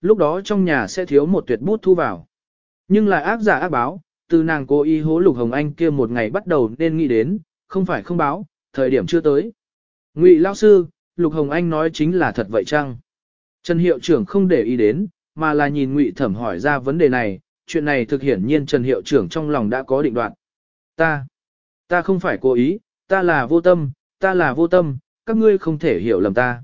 lúc đó trong nhà sẽ thiếu một tuyệt bút thu vào. Nhưng lại ác giả ác báo, từ nàng cố ý hố Lục Hồng Anh kia một ngày bắt đầu nên nghĩ đến, không phải không báo, thời điểm chưa tới. Ngụy lão sư, Lục Hồng Anh nói chính là thật vậy chăng? Trần hiệu trưởng không để ý đến, mà là nhìn Ngụy Thẩm hỏi ra vấn đề này, chuyện này thực hiển nhiên Trần hiệu trưởng trong lòng đã có định đoạt. Ta, ta không phải cố ý, ta là vô tâm, ta là vô tâm, các ngươi không thể hiểu lầm ta.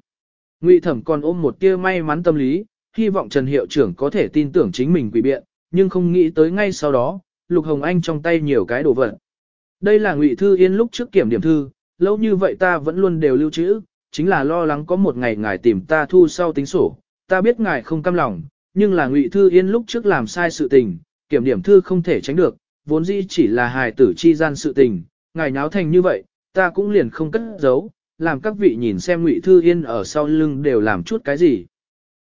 Ngụy Thẩm còn ôm một tia may mắn tâm lý, hy vọng Trần hiệu trưởng có thể tin tưởng chính mình quỷ biện, nhưng không nghĩ tới ngay sau đó, Lục Hồng Anh trong tay nhiều cái đồ vật. Đây là Ngụy Thư Yên lúc trước kiểm điểm thư, lâu như vậy ta vẫn luôn đều lưu trữ, chính là lo lắng có một ngày ngài tìm ta thu sau tính sổ, ta biết ngài không cam lòng, nhưng là Ngụy Thư Yên lúc trước làm sai sự tình, kiểm điểm thư không thể tránh được, vốn dĩ chỉ là hài tử chi gian sự tình, ngài nháo thành như vậy, ta cũng liền không cất giấu, làm các vị nhìn xem Ngụy Thư Yên ở sau lưng đều làm chút cái gì.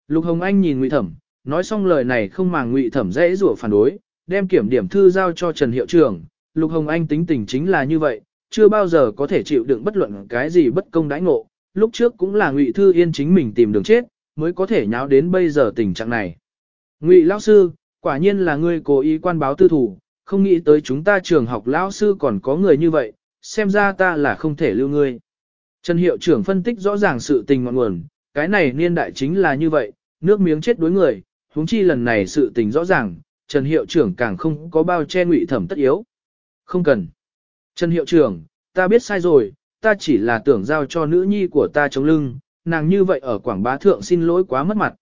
Lục Hồng Anh nhìn Ngụy Thẩm, nói xong lời này không màng Ngụy Thẩm dễ rủa phản đối, đem kiểm điểm thư giao cho Trần Hiệu trưởng. Lục Hồng Anh tính tình chính là như vậy, chưa bao giờ có thể chịu đựng bất luận cái gì bất công đãi ngộ. Lúc trước cũng là Ngụy Thư Yên chính mình tìm đường chết, mới có thể nháo đến bây giờ tình trạng này. Ngụy lão sư, quả nhiên là ngươi cố ý quan báo tư thủ, không nghĩ tới chúng ta trường học lão sư còn có người như vậy, xem ra ta là không thể lưu ngươi. Trần hiệu trưởng phân tích rõ ràng sự tình ngọn nguồn, cái này niên đại chính là như vậy, nước miếng chết đối người, huống chi lần này sự tình rõ ràng, Trần hiệu trưởng càng không có bao che ngụy thẩm tất yếu. Không cần. Trần hiệu trưởng, ta biết sai rồi, ta chỉ là tưởng giao cho nữ nhi của ta chống lưng, nàng như vậy ở Quảng Bá Thượng xin lỗi quá mất mặt.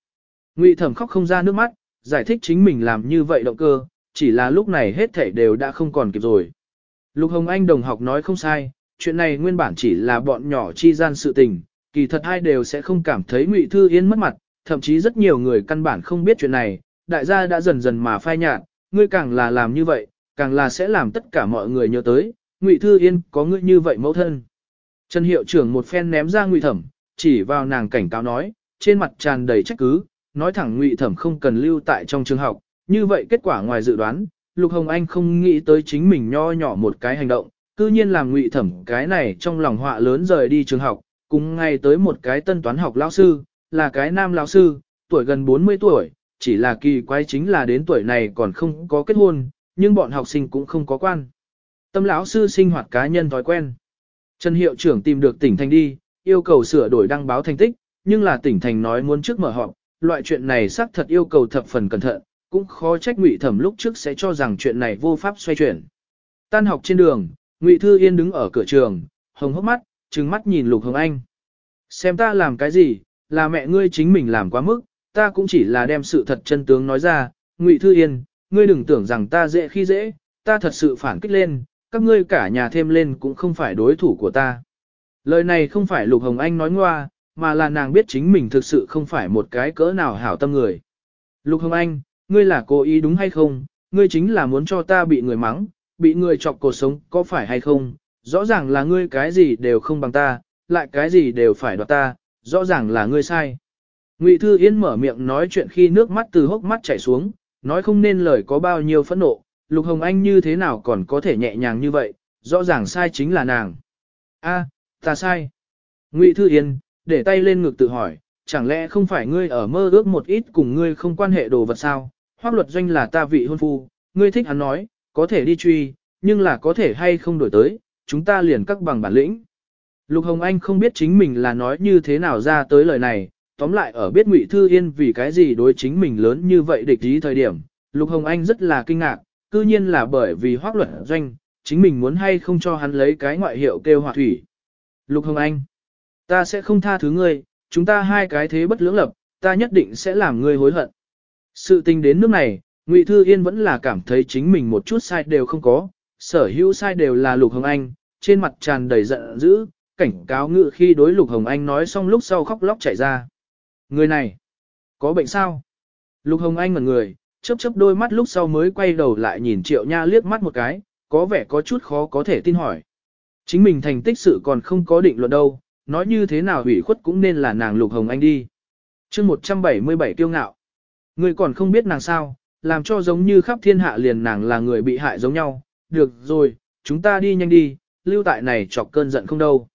Ngụy thẩm khóc không ra nước mắt, giải thích chính mình làm như vậy động cơ, chỉ là lúc này hết thảy đều đã không còn kịp rồi. Lục Hồng Anh đồng học nói không sai, chuyện này nguyên bản chỉ là bọn nhỏ chi gian sự tình, kỳ thật ai đều sẽ không cảm thấy Ngụy Thư Yên mất mặt, thậm chí rất nhiều người căn bản không biết chuyện này, đại gia đã dần dần mà phai nhạt, ngươi càng là làm như vậy, càng là sẽ làm tất cả mọi người nhớ tới, Ngụy Thư Yên có ngươi như vậy mẫu thân. Trần hiệu trưởng một phen ném ra Ngụy Thẩm, chỉ vào nàng cảnh cáo nói, trên mặt tràn đầy trách cứ, nói thẳng Ngụy Thẩm không cần lưu tại trong trường học, như vậy kết quả ngoài dự đoán, Lục Hồng Anh không nghĩ tới chính mình nho nhỏ một cái hành động, cư nhiên làm Ngụy Thẩm cái này trong lòng họa lớn rời đi trường học, cùng ngày tới một cái tân toán học lão sư, là cái nam lão sư, tuổi gần 40 tuổi, chỉ là kỳ quái chính là đến tuổi này còn không có kết hôn, nhưng bọn học sinh cũng không có quan. Tâm lão sư sinh hoạt cá nhân thói quen. Trần hiệu trưởng tìm được tỉnh thành đi, yêu cầu sửa đổi đăng báo thành tích, nhưng là tỉnh thành nói muốn trước mở họp, loại chuyện này xác thật yêu cầu thập phần cẩn thận, cũng khó trách Ngụy Thẩm lúc trước sẽ cho rằng chuyện này vô pháp xoay chuyển. Tan học trên đường, Ngụy Thư Yên đứng ở cửa trường, hồng hốc mắt, trừng mắt nhìn Lục Hồng Anh. Xem ta làm cái gì, là mẹ ngươi chính mình làm quá mức, ta cũng chỉ là đem sự thật chân tướng nói ra, Ngụy Thư Yên, ngươi đừng tưởng rằng ta dễ khi dễ, ta thật sự phản kích lên, các ngươi cả nhà thêm lên cũng không phải đối thủ của ta. Lời này không phải Lục Hồng Anh nói ngoa, mà là nàng biết chính mình thực sự không phải một cái cỡ nào hảo tâm người. Lục Hồng Anh, ngươi là cố ý đúng hay không, ngươi chính là muốn cho ta bị người mắng, bị người chọc cuộc sống, có phải hay không, rõ ràng là ngươi cái gì đều không bằng ta, lại cái gì đều phải đoạt ta, rõ ràng là ngươi sai. Ngụy Thư Yên mở miệng nói chuyện khi nước mắt từ hốc mắt chảy xuống, nói không nên lời có bao nhiêu phẫn nộ, Lục Hồng Anh như thế nào còn có thể nhẹ nhàng như vậy, rõ ràng sai chính là nàng. A, ta sai. Ngụy Thư Yên, để tay lên ngực tự hỏi, chẳng lẽ không phải ngươi ở mơ ước một ít cùng ngươi không quan hệ đồ vật sao? Hoác luật doanh là ta vị hôn phu, ngươi thích hắn nói, có thể đi truy, nhưng là có thể hay không đổi tới, chúng ta liền các bằng bản lĩnh. Lục Hồng Anh không biết chính mình là nói như thế nào ra tới lời này, tóm lại ở biết Ngụy Thư Yên vì cái gì đối chính mình lớn như vậy địch ý thời điểm, Lục Hồng Anh rất là kinh ngạc, cư nhiên là bởi vì hoác luật doanh, chính mình muốn hay không cho hắn lấy cái ngoại hiệu kêu hòa thủy. Lục Hồng Anh, ta sẽ không tha thứ ngươi, chúng ta hai cái thế bất lưỡng lập, ta nhất định sẽ làm ngươi hối hận. Sự tình đến nước này, Ngụy Thư Yên vẫn là cảm thấy chính mình một chút sai đều không có, sở hữu sai đều là Lục Hồng Anh, trên mặt tràn đầy giận dữ, cảnh cáo ngự khi đối Lục Hồng Anh nói xong lúc sau khóc lóc chạy ra. Người này, có bệnh sao? Lục Hồng Anh ngẩn người, chớp chớp đôi mắt lúc sau mới quay đầu lại nhìn Triệu Nha liếc mắt một cái, có vẻ có chút khó có thể tin hỏi. Chính mình thành tích sự còn không có định luận đâu, nói như thế nào hủy khuất cũng nên là nàng Lục Hồng Anh đi. chương 177 kiêu ngạo. Người còn không biết nàng sao, làm cho giống như khắp thiên hạ liền nàng là người bị hại giống nhau. Được rồi, chúng ta đi nhanh đi, lưu tại này chọc cơn giận không đâu.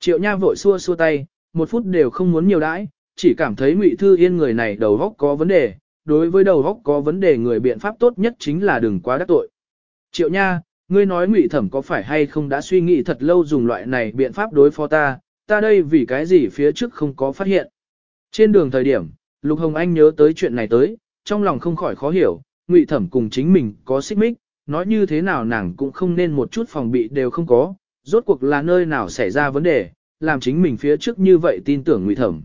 Triệu Nha vội xua xua tay, một phút đều không muốn nhiều đãi, chỉ cảm thấy Ngụy Thư Yên người này đầu óc có vấn đề, đối với đầu óc có vấn đề người biện pháp tốt nhất chính là đừng quá đắc tội. Triệu Nha, ngươi nói Ngụy Thẩm có phải hay không đã suy nghĩ thật lâu dùng loại này biện pháp đối phó ta, ta đây vì cái gì phía trước không có phát hiện. Trên đường thời điểm, Lục Hồng Anh nhớ tới chuyện này tới, trong lòng không khỏi khó hiểu, Ngụy Thẩm cùng chính mình có xích mích, nói như thế nào nàng cũng không nên một chút phòng bị đều không có, rốt cuộc là nơi nào xảy ra vấn đề, làm chính mình phía trước như vậy tin tưởng Ngụy Thẩm.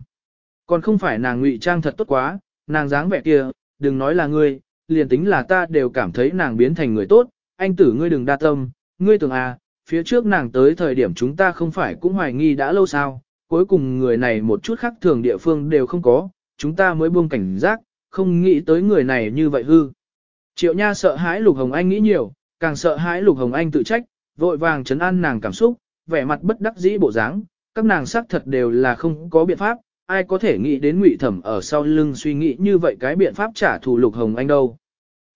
Còn không phải nàng ngụy trang thật tốt quá, nàng dáng vẻ kia, đừng nói là ngươi, liền tính là ta đều cảm thấy nàng biến thành người tốt, anh tử ngươi đừng đa tâm, ngươi tưởng à, phía trước nàng tới thời điểm chúng ta không phải cũng hoài nghi đã lâu sao, cuối cùng người này một chút khác thường địa phương đều không có, chúng ta mới buông cảnh giác, không nghĩ tới người này như vậy hư. Triệu Nha sợ hãi Lục Hồng Anh nghĩ nhiều, càng sợ hãi Lục Hồng Anh tự trách, vội vàng chấn an nàng cảm xúc, vẻ mặt bất đắc dĩ bộ dáng, các nàng xác thật đều là không có biện pháp, ai có thể nghĩ đến Ngụy Thẩm ở sau lưng suy nghĩ như vậy cái biện pháp trả thù Lục Hồng Anh đâu.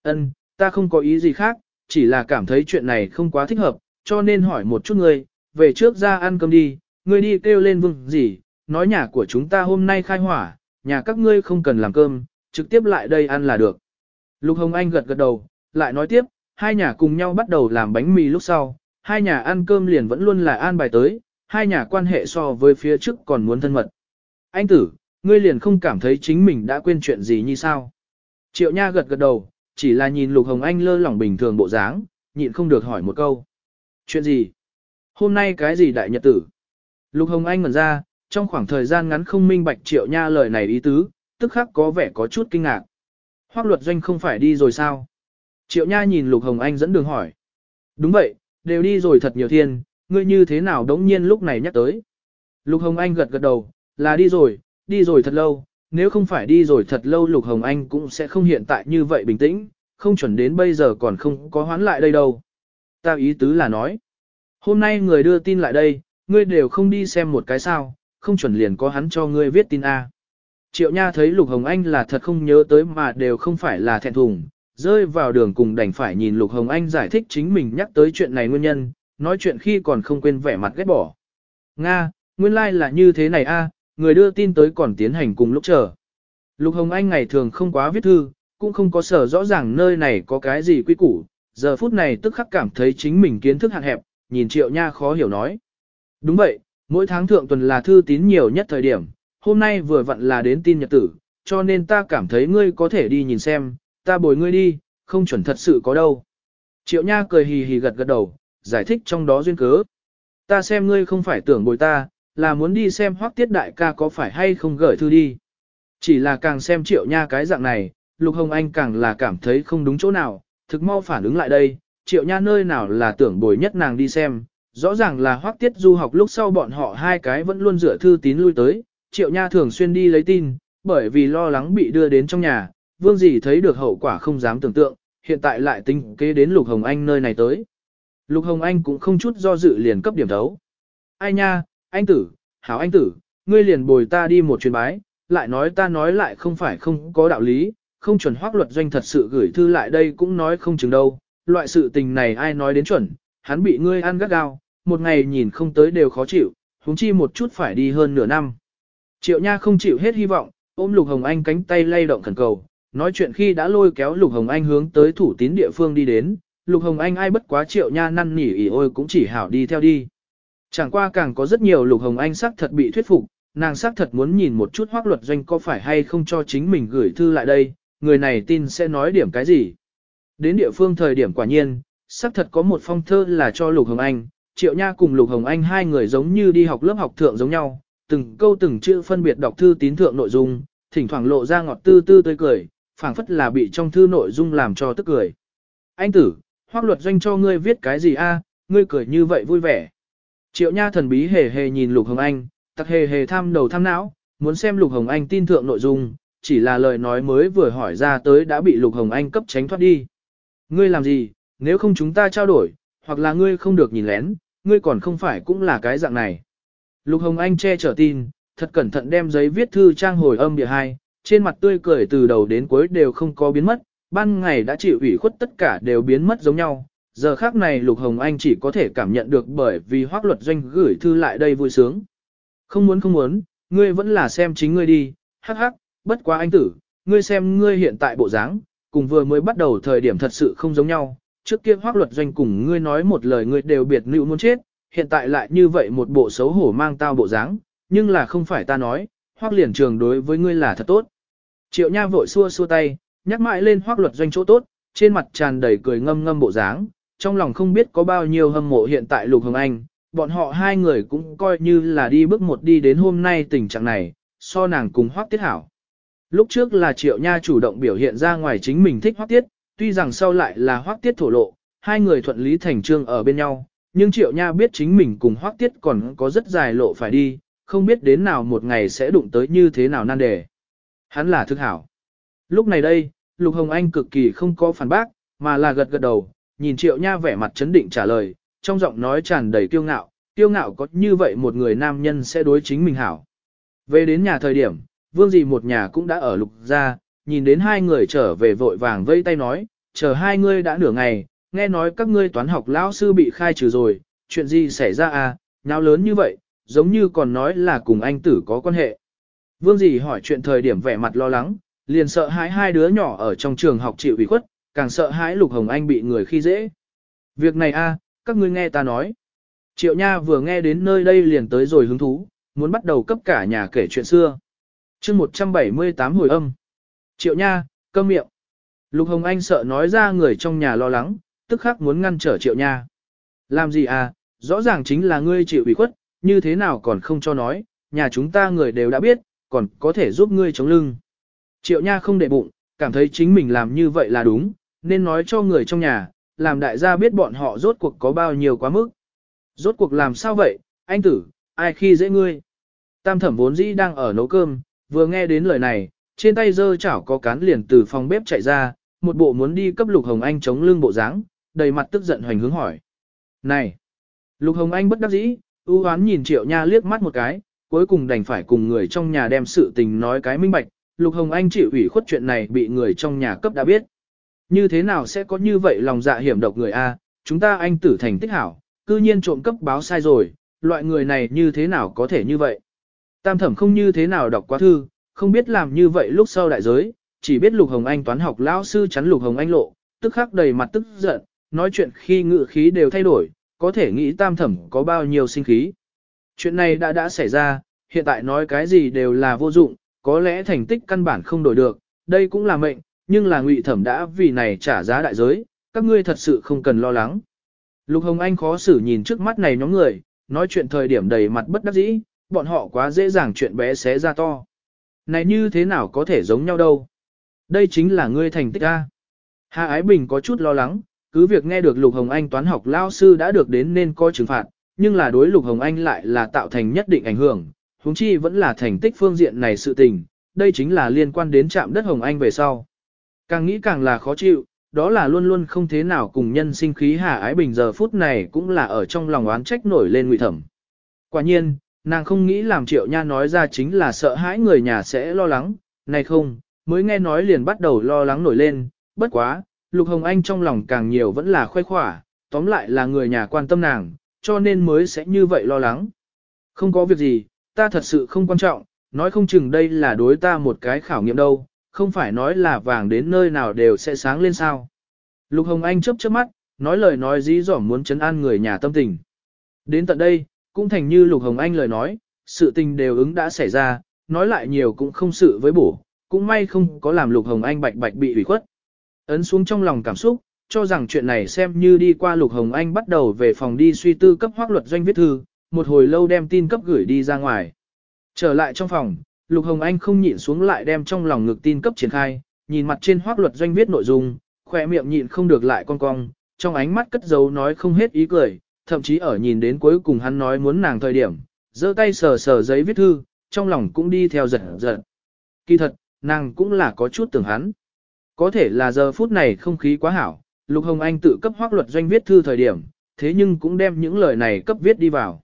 Ân, ta không có ý gì khác, chỉ là cảm thấy chuyện này không quá thích hợp, cho nên hỏi một chút ngươi, về trước ra ăn cơm đi, ngươi đi kêu lên vương gì, nói nhà của chúng ta hôm nay khai hỏa, nhà các ngươi không cần làm cơm, trực tiếp lại đây ăn là được. Lục Hồng Anh gật gật đầu, lại nói tiếp, hai nhà cùng nhau bắt đầu làm bánh mì lúc sau, hai nhà ăn cơm liền vẫn luôn là an bài tới, hai nhà quan hệ so với phía trước còn muốn thân mật. Anh tử, ngươi liền không cảm thấy chính mình đã quên chuyện gì như sao? Triệu Nha gật gật đầu, chỉ là nhìn Lục Hồng Anh lơ lỏng bình thường bộ dáng, nhịn không được hỏi một câu. Chuyện gì? Hôm nay cái gì đại nhật tử? Lục Hồng Anh ngẩn ra, trong khoảng thời gian ngắn không minh bạch Triệu Nha lời này ý tứ, tức khắc có vẻ có chút kinh ngạc. Hoác luật doanh không phải đi rồi sao? Triệu Nha nhìn Lục Hồng Anh dẫn đường hỏi. Đúng vậy, đều đi rồi thật nhiều thiên, ngươi như thế nào đống nhiên lúc này nhắc tới. Lục Hồng Anh gật gật đầu, là đi rồi, đi rồi thật lâu, nếu không phải đi rồi thật lâu Lục Hồng Anh cũng sẽ không hiện tại như vậy bình tĩnh, không chuẩn đến bây giờ còn không có hoán lại đây đâu. Ta ý tứ là nói, hôm nay người đưa tin lại đây, ngươi đều không đi xem một cái sao, không chuẩn liền có hắn cho ngươi viết tin A. Triệu Nha thấy Lục Hồng Anh là thật không nhớ tới mà đều không phải là thẹn thùng, rơi vào đường cùng đành phải nhìn Lục Hồng Anh giải thích chính mình nhắc tới chuyện này nguyên nhân, nói chuyện khi còn không quên vẻ mặt ghét bỏ. Nga, nguyên lai like là như thế này a, người đưa tin tới còn tiến hành cùng lúc chờ. Lục Hồng Anh ngày thường không quá viết thư, cũng không có sở rõ ràng nơi này có cái gì quy củ, giờ phút này tức khắc cảm thấy chính mình kiến thức hạn hẹp, nhìn Triệu Nha khó hiểu nói. Đúng vậy, mỗi tháng thượng tuần là thư tín nhiều nhất thời điểm, hôm nay vừa vặn là đến tin nhật tử, cho nên ta cảm thấy ngươi có thể đi nhìn xem, ta bồi ngươi đi, không chuẩn thật sự có đâu. Triệu Nha cười hì hì gật gật đầu, giải thích trong đó duyên cớ. Ta xem ngươi không phải tưởng bồi ta, là muốn đi xem hoắc tiết đại ca có phải hay không gửi thư đi. Chỉ là càng xem triệu nha cái dạng này, Lục Hồng Anh càng là cảm thấy không đúng chỗ nào, thực mau phản ứng lại đây, triệu nha nơi nào là tưởng bồi nhất nàng đi xem, rõ ràng là hoắc tiết du học lúc sau bọn họ hai cái vẫn luôn dựa thư tín lui tới, triệu nha thường xuyên đi lấy tin, bởi vì lo lắng bị đưa đến trong nhà, vương dì thấy được hậu quả không dám tưởng tượng, hiện tại lại tính kế đến Lục Hồng Anh nơi này tới. Lục Hồng Anh cũng không chút do dự liền cấp điểm thấu. Ai nha, anh tử, hảo anh tử, ngươi liền bồi ta đi một chuyến bái, lại nói ta nói lại không phải không có đạo lý, không chuẩn hoác luật doanh thật sự gửi thư lại đây cũng nói không chừng đâu, loại sự tình này ai nói đến chuẩn, hắn bị ngươi ăn gắt gao, một ngày nhìn không tới đều khó chịu, huống chi một chút phải đi hơn nửa năm. Triệu Nha không chịu hết hy vọng, ôm Lục Hồng Anh cánh tay lay động khẩn cầu, nói chuyện khi đã lôi kéo Lục Hồng Anh hướng tới thủ tín địa phương đi đến, Lục Hồng Anh ai bất quá Triệu Nha năn nỉ ỉ ôi cũng chỉ hảo đi theo đi. Chẳng qua càng có rất nhiều Lục Hồng Anh xác thật bị thuyết phục, nàng xác thật muốn nhìn một chút hoác luật doanh có phải hay không cho chính mình gửi thư lại đây, người này tin sẽ nói điểm cái gì. Đến địa phương thời điểm quả nhiên, xác thật có một phong thơ là cho Lục Hồng Anh, Triệu Nha cùng Lục Hồng Anh hai người giống như đi học lớp học thượng giống nhau, từng câu từng chữ phân biệt đọc thư tín thượng nội dung, thỉnh thoảng lộ ra ngọt tư tư tươi cười, phảng phất là bị trong thư nội dung làm cho tức cười. Anh tử, hoác luật doanh cho ngươi viết cái gì a? ngươi cười như vậy vui vẻ. Triệu Nha thần bí hề hề nhìn Lục Hồng Anh, tặc hề hề tham đầu tham não, muốn xem Lục Hồng Anh tin thượng nội dung, chỉ là lời nói mới vừa hỏi ra tới đã bị Lục Hồng Anh cấp tránh thoát đi. Ngươi làm gì, nếu không chúng ta trao đổi, hoặc là ngươi không được nhìn lén, ngươi còn không phải cũng là cái dạng này. Lục Hồng Anh che chở tin, thật cẩn thận đem giấy viết thư trang hồi âm địa hai, trên mặt tươi cười từ đầu đến cuối đều không có biến mất, ban ngày đã chịu ủy khuất tất cả đều biến mất giống nhau, giờ khác này Lục Hồng Anh chỉ có thể cảm nhận được bởi vì hoác luật doanh gửi thư lại đây vui sướng. Không muốn không muốn, ngươi vẫn là xem chính ngươi đi, hắc hắc, bất quá anh tử, ngươi xem ngươi hiện tại bộ dáng, cùng vừa mới bắt đầu thời điểm thật sự không giống nhau, trước kia hoác luật doanh cùng ngươi nói một lời ngươi đều biệt nữ muốn chết, hiện tại lại như vậy một bộ xấu hổ mang tao bộ dáng, nhưng là không phải ta nói, hoác liền trường đối với ngươi là thật tốt. Triệu Nha vội xua xua tay, nhắc mãi lên hoác luật doanh chỗ tốt, trên mặt tràn đầy cười ngâm ngâm bộ dáng, trong lòng không biết có bao nhiêu hâm mộ hiện tại Lục Hồng Anh, bọn họ hai người cũng coi như là đi bước một đi đến hôm nay tình trạng này, so nàng cùng hoác tiết hảo. Lúc trước là Triệu Nha chủ động biểu hiện ra ngoài chính mình thích hoác tiết, tuy rằng sau lại là hoác tiết thổ lộ, hai người thuận lý thành trương ở bên nhau, nhưng Triệu Nha biết chính mình cùng hoác tiết còn có rất dài lộ phải đi, không biết đến nào một ngày sẽ đụng tới như thế nào nan đề. Hắn là thức hảo. Lúc này đây, Lục Hồng Anh cực kỳ không có phản bác, mà là gật gật đầu, nhìn Triệu Nha vẻ mặt chấn định trả lời, trong giọng nói tràn đầy kiêu ngạo, kiêu ngạo có như vậy một người nam nhân sẽ đối chính mình hảo. Về đến nhà thời điểm, vương dì một nhà cũng đã ở lục ra, nhìn đến hai người trở về vội vàng vây tay nói, chờ hai ngươi đã nửa ngày, nghe nói các ngươi toán học lão sư bị khai trừ rồi, chuyện gì xảy ra à, nháo lớn như vậy, giống như còn nói là cùng anh tử có quan hệ. Vương dì hỏi chuyện thời điểm vẻ mặt lo lắng, liền sợ hãi hai đứa nhỏ ở trong trường học chịu ủy khuất, càng sợ hãi Lục Hồng Anh bị người khi dễ. Việc này a, các ngươi nghe ta nói. Triệu Nha vừa nghe đến nơi đây liền tới rồi hứng thú, muốn bắt đầu cấp cả nhà kể chuyện xưa. chương 178 hồi âm. Triệu Nha, câm miệng. Lục Hồng Anh sợ nói ra người trong nhà lo lắng, tức khắc muốn ngăn trở Triệu Nha. Làm gì à, rõ ràng chính là ngươi chịu ủy khuất, như thế nào còn không cho nói, nhà chúng ta người đều đã biết, còn có thể giúp ngươi chống lưng. Triệu Nha không để bụng, cảm thấy chính mình làm như vậy là đúng, nên nói cho người trong nhà, làm đại gia biết bọn họ rốt cuộc có bao nhiêu quá mức. Rốt cuộc làm sao vậy, anh tử, ai khi dễ ngươi. Tam thẩm vốn dĩ đang ở nấu cơm, vừa nghe đến lời này, trên tay dơ chảo có cán liền từ phòng bếp chạy ra, một bộ muốn đi cấp Lục Hồng Anh chống lưng bộ dáng, đầy mặt tức giận hoành hướng hỏi. Này! Lục Hồng Anh bất đắc dĩ, ưu hoán nhìn Triệu Nha liếc mắt một cái, cuối cùng đành phải cùng người trong nhà đem sự tình nói cái minh bạch, Lục Hồng Anh chịu ủy khuất chuyện này bị người trong nhà cấp đã biết. Như thế nào sẽ có như vậy lòng dạ hiểm độc người A, chúng ta anh tử thành tích hảo, cư nhiên trộm cấp báo sai rồi, loại người này như thế nào có thể như vậy. Tam thẩm không như thế nào đọc quá thư, không biết làm như vậy lúc sau đại giới, chỉ biết Lục Hồng Anh toán học lão sư chắn Lục Hồng Anh lộ, tức khắc đầy mặt tức giận, nói chuyện khi ngự khí đều thay đổi, có thể nghĩ tam thẩm có bao nhiêu sinh khí. Chuyện này đã đã xảy ra, hiện tại nói cái gì đều là vô dụng, có lẽ thành tích căn bản không đổi được, đây cũng là mệnh, nhưng là ngụy thẩm đã vì này trả giá đại giới, các ngươi thật sự không cần lo lắng. Lục Hồng Anh khó xử nhìn trước mắt này nhóm người, nói chuyện thời điểm đầy mặt bất đắc dĩ, bọn họ quá dễ dàng chuyện bé xé ra to. Này như thế nào có thể giống nhau đâu? Đây chính là ngươi thành tích A. Hà Ái Bình có chút lo lắng, cứ việc nghe được Lục Hồng Anh toán học lao sư đã được đến nên coi trừng phạt, nhưng là đối Lục Hồng Anh lại là tạo thành nhất định ảnh hưởng, huống chi vẫn là thành tích phương diện này sự tình, đây chính là liên quan đến trạm đất Hồng Anh về sau. Càng nghĩ càng là khó chịu, đó là luôn luôn không thế nào cùng nhân sinh khí Hà Ái Bình giờ phút này cũng là ở trong lòng oán trách nổi lên ngụy thẩm. Quả nhiên, nàng không nghĩ làm triệu nha nói ra chính là sợ hãi người nhà sẽ lo lắng, này không, mới nghe nói liền bắt đầu lo lắng nổi lên, bất quá, Lục Hồng Anh trong lòng càng nhiều vẫn là khoe khỏa, tóm lại là người nhà quan tâm nàng, cho nên mới sẽ như vậy lo lắng. Không có việc gì, ta thật sự không quan trọng, nói không chừng đây là đối ta một cái khảo nghiệm đâu, không phải nói là vàng đến nơi nào đều sẽ sáng lên sao. Lục Hồng Anh chớp chớp mắt, nói lời nói dí dỏm muốn chấn an người nhà tâm tình. Đến tận đây, cũng thành như Lục Hồng Anh lời nói, sự tình đều ứng đã xảy ra, nói lại nhiều cũng không sự với bổ, cũng may không có làm Lục Hồng Anh bạch bạch bị ủy khuất. Ấn xuống trong lòng cảm xúc, cho rằng chuyện này xem như đi qua Lục Hồng Anh bắt đầu về phòng đi suy tư cấp hoác luật doanh viết thư, một hồi lâu đem tin cấp gửi đi ra ngoài. Trở lại trong phòng, Lục Hồng Anh không nhịn xuống lại đem trong lòng ngực tin cấp triển khai, nhìn mặt trên hoác luật doanh viết nội dung, khỏe miệng nhịn không được lại con cong, trong ánh mắt cất giấu nói không hết ý cười, thậm chí ở nhìn đến cuối cùng hắn nói muốn nàng thời điểm, giơ tay sờ sờ giấy viết thư, trong lòng cũng đi theo giật giật. Kỳ thật, nàng cũng là có chút tưởng hắn. Có thể là giờ phút này không khí quá hảo, Lục Hồng Anh tự cấp hoác luật doanh viết thư thời điểm, thế nhưng cũng đem những lời này cấp viết đi vào.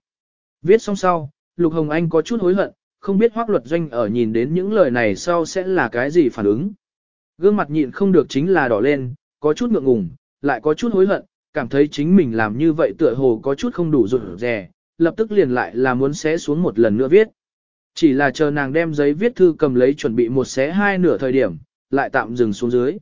Viết xong sau, Lục Hồng Anh có chút hối hận, không biết hoác luật doanh ở nhìn đến những lời này sau sẽ là cái gì phản ứng. Gương mặt nhịn không được chính là đỏ lên, có chút ngượng ngùng, lại có chút hối hận, cảm thấy chính mình làm như vậy tựa hồ có chút không đủ rụt rè, lập tức liền lại là muốn xé xuống một lần nữa viết. Chỉ là chờ nàng đem giấy viết thư cầm lấy chuẩn bị một xé hai nửa thời điểm, lại tạm dừng xuống dưới.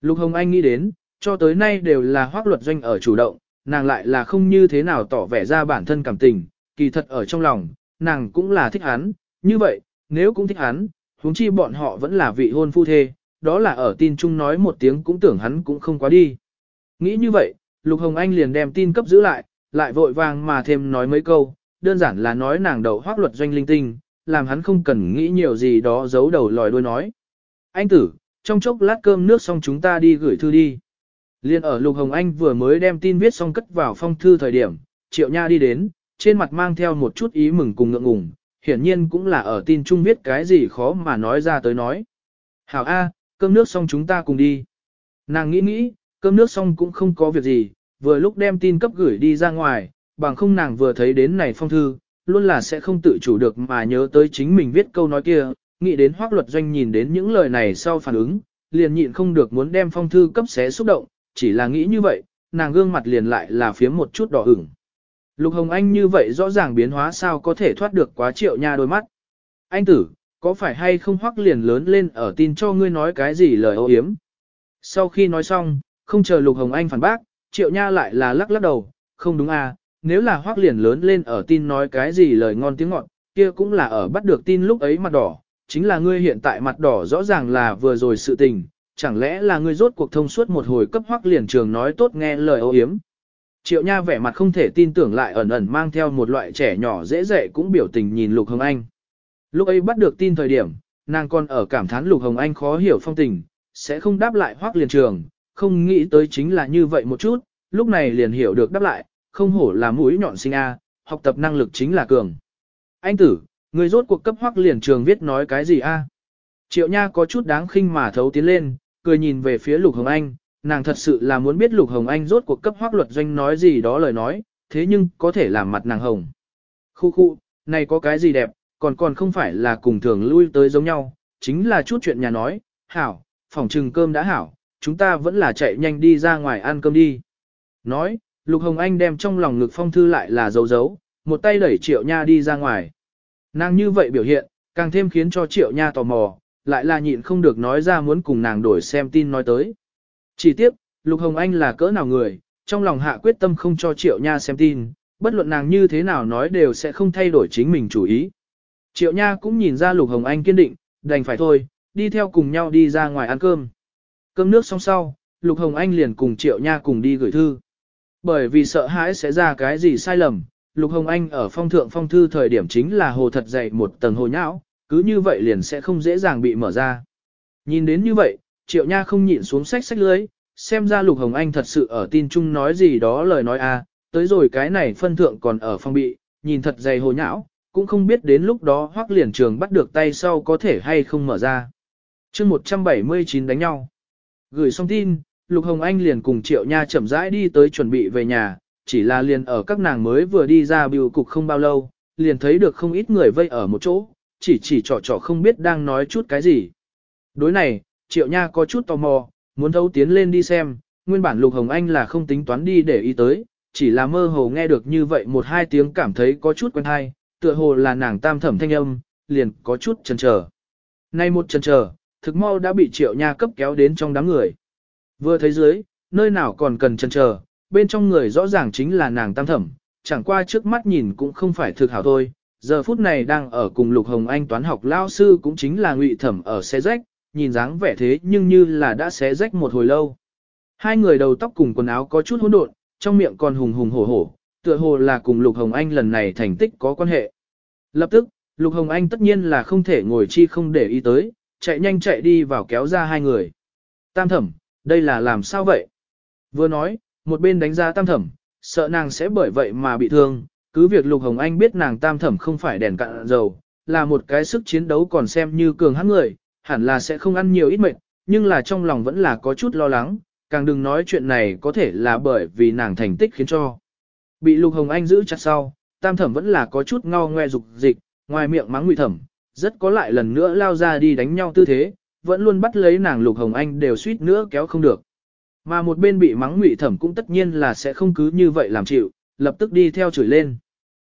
Lục Hồng Anh nghĩ đến, cho tới nay đều là hoác luật doanh ở chủ động, nàng lại là không như thế nào tỏ vẻ ra bản thân cảm tình, kỳ thật ở trong lòng, nàng cũng là thích hắn, như vậy, nếu cũng thích hắn, huống chi bọn họ vẫn là vị hôn phu thê, đó là ở tin chung nói một tiếng cũng tưởng hắn cũng không quá đi. Nghĩ như vậy, Lục Hồng Anh liền đem tin cấp giữ lại, lại vội vàng mà thêm nói mấy câu, đơn giản là nói nàng đầu hoác luật doanh linh tinh, làm hắn không cần nghĩ nhiều gì đó giấu đầu lòi đuôi nói. Anh tử, trong chốc lát cơm nước xong chúng ta đi gửi thư đi. Liên ở Lục Hồng Anh vừa mới đem tin viết xong cất vào phong thư thời điểm, Triệu Nha đi đến, trên mặt mang theo một chút ý mừng cùng ngượng ngùng, hiển nhiên cũng là ở tin chung viết cái gì khó mà nói ra tới nói. Hảo A, cơm nước xong chúng ta cùng đi. Nàng nghĩ nghĩ, cơm nước xong cũng không có việc gì, vừa lúc đem tin cấp gửi đi ra ngoài, bằng không nàng vừa thấy đến này phong thư, luôn là sẽ không tự chủ được mà nhớ tới chính mình viết câu nói kia, nghĩ đến hoác luật doanh nhìn đến những lời này sau phản ứng, liền nhịn không được muốn đem phong thư cấp xé xúc động, chỉ là nghĩ như vậy, nàng gương mặt liền lại là phía một chút đỏ ửng. Lục Hồng Anh như vậy rõ ràng biến hóa sao có thể thoát được quá triệu nha đôi mắt. Anh tử, có phải hay không hoắc liền lớn lên ở tin cho ngươi nói cái gì lời ô hiếm. Sau khi nói xong, không chờ Lục Hồng Anh phản bác, triệu nha lại là lắc lắc đầu, không đúng à, nếu là hoắc liền lớn lên ở tin nói cái gì lời ngon tiếng ngọt, kia cũng là ở bắt được tin lúc ấy mặt đỏ, chính là ngươi hiện tại mặt đỏ rõ ràng là vừa rồi sự tình, chẳng lẽ là ngươi rốt cuộc thông suốt một hồi cấp hoắc liền trường nói tốt nghe lời ô hiếm. Triệu Nha vẻ mặt không thể tin tưởng lại ẩn ẩn mang theo một loại trẻ nhỏ dễ dậy cũng biểu tình nhìn Lục Hồng Anh. Lúc ấy bắt được tin thời điểm, nàng còn ở cảm thán Lục Hồng Anh khó hiểu phong tình, sẽ không đáp lại hoắc liền trường, không nghĩ tới chính là như vậy một chút, lúc này liền hiểu được đáp lại, không hổ là mũi nhọn sinh A, học tập năng lực chính là cường. Anh tử, người rốt cuộc cấp hoắc liền trường viết nói cái gì A? Triệu Nha có chút đáng khinh mà thấu tiến lên, cười nhìn về phía Lục Hồng Anh, nàng thật sự là muốn biết Lục Hồng Anh rốt cuộc cấp hoắc luật doanh nói gì đó lời nói, thế nhưng có thể làm mặt nàng hồng. Khu khu, này có cái gì đẹp, còn còn không phải là cùng thường lui tới giống nhau, chính là chút chuyện nhà nói, hảo, phòng trừng cơm đã hảo, chúng ta vẫn là chạy nhanh đi ra ngoài ăn cơm đi. Nói, Lục Hồng Anh đem trong lòng ngực phong thư lại là dấu dấu, một tay đẩy Triệu Nha đi ra ngoài. Nàng như vậy biểu hiện, càng thêm khiến cho Triệu Nha tò mò, lại là nhịn không được nói ra muốn cùng nàng đổi xem tin nói tới. Chỉ tiếp, Lục Hồng Anh là cỡ nào người, trong lòng hạ quyết tâm không cho Triệu Nha xem tin, bất luận nàng như thế nào nói đều sẽ không thay đổi chính mình chủ ý. Triệu Nha cũng nhìn ra Lục Hồng Anh kiên định, đành phải thôi, đi theo cùng nhau đi ra ngoài ăn cơm. Cơm nước xong sau, Lục Hồng Anh liền cùng Triệu Nha cùng đi gửi thư. Bởi vì sợ hãi sẽ ra cái gì sai lầm, Lục Hồng Anh ở phong thượng phong thư thời điểm chính là hồ thật dày một tầng hồ nhão, cứ như vậy liền sẽ không dễ dàng bị mở ra. Nhìn đến như vậy, Triệu Nha không nhịn xuống sách sách lưới, xem ra Lục Hồng Anh thật sự ở tin chung nói gì đó lời nói a, à, tới rồi cái này phân thượng còn ở phong bị, nhìn thật dày hồ nhão, cũng không biết đến lúc đó hoác liền trường bắt được tay sau có thể hay không mở ra. chương 179 đánh nhau. Gửi xong tin, Lục Hồng Anh liền cùng Triệu Nha chậm rãi đi tới chuẩn bị về nhà, chỉ là liền ở các nàng mới vừa đi ra biểu cục không bao lâu, liền thấy được không ít người vây ở một chỗ, chỉ chỉ trò trò không biết đang nói chút cái gì. Đối này, Triệu Nha có chút tò mò, muốn thấu tiến lên đi xem, nguyên bản Lục Hồng Anh là không tính toán đi để ý tới, chỉ là mơ hồ nghe được như vậy một hai tiếng cảm thấy có chút quen hay, tựa hồ là nàng tam thẩm thanh âm, liền có chút chần chờ. Nay một chần chờ, thực mau đã bị Triệu Nha cấp kéo đến trong đám người. Vừa thấy dưới, nơi nào còn cần chần chờ, bên trong người rõ ràng chính là nàng tam thẩm, chẳng qua trước mắt nhìn cũng không phải thực hảo thôi. Giờ phút này đang ở cùng Lục Hồng Anh toán học lao sư cũng chính là ngụy thẩm ở xe rách, nhìn dáng vẻ thế nhưng như là đã xé rách một hồi lâu. Hai người đầu tóc cùng quần áo có chút hỗn độn, trong miệng còn hùng hùng hổ hổ, tựa hồ là cùng Lục Hồng Anh lần này thành tích có quan hệ. Lập tức, Lục Hồng Anh tất nhiên là không thể ngồi chi không để ý tới, chạy nhanh chạy đi vào kéo ra hai người. Tam thẩm, đây là làm sao vậy? Vừa nói, một bên đánh giá tam thẩm, sợ nàng sẽ bởi vậy mà bị thương, cứ việc Lục Hồng Anh biết nàng tam thẩm không phải đèn cạn dầu, là một cái sức chiến đấu còn xem như cường hãn người, hẳn là sẽ không ăn nhiều ít mệt, nhưng là trong lòng vẫn là có chút lo lắng, càng đừng nói chuyện này có thể là bởi vì nàng thành tích khiến cho. Bị Lục Hồng Anh giữ chặt sau, tam thẩm vẫn là có chút ngao ngoe dục dịch, ngoài miệng mắng ngụy thẩm, rất có lại lần nữa lao ra đi đánh nhau tư thế, vẫn luôn bắt lấy nàng Lục Hồng Anh đều suýt nữa kéo không được. Mà một bên bị mắng ngụy thẩm cũng tất nhiên là sẽ không cứ như vậy làm chịu, lập tức đi theo chửi lên.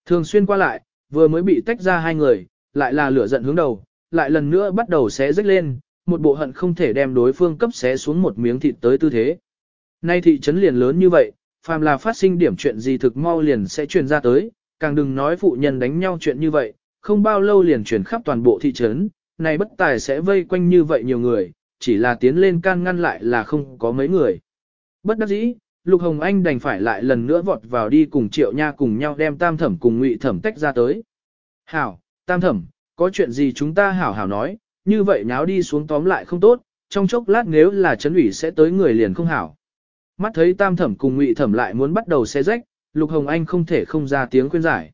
Thường xuyên qua lại, vừa mới bị tách ra hai người, lại là lửa giận hướng đầu, lại lần nữa bắt đầu xé rách lên, một bộ hận không thể đem đối phương cấp xé xuống một miếng thịt tới tư thế. Nay thị trấn liền lớn như vậy, phàm là phát sinh điểm chuyện gì thực mau liền sẽ truyền ra tới, càng đừng nói phụ nhân đánh nhau chuyện như vậy, không bao lâu liền truyền khắp toàn bộ thị trấn, này bất tài sẽ vây quanh như vậy nhiều người, chỉ là tiến lên can ngăn lại là không có mấy người. Bất đắc dĩ, Lục Hồng Anh đành phải lại lần nữa vọt vào đi cùng Triệu Nha cùng nhau đem Tam Thẩm cùng Ngụy Thẩm tách ra tới. Hảo, Tam Thẩm, có chuyện gì chúng ta hảo hảo nói, như vậy nháo đi xuống tóm lại không tốt, trong chốc lát nếu là chấn ủy sẽ tới người liền không hảo. Mắt thấy Tam Thẩm cùng Ngụy Thẩm lại muốn bắt đầu xé rách, Lục Hồng Anh không thể không ra tiếng khuyên giải.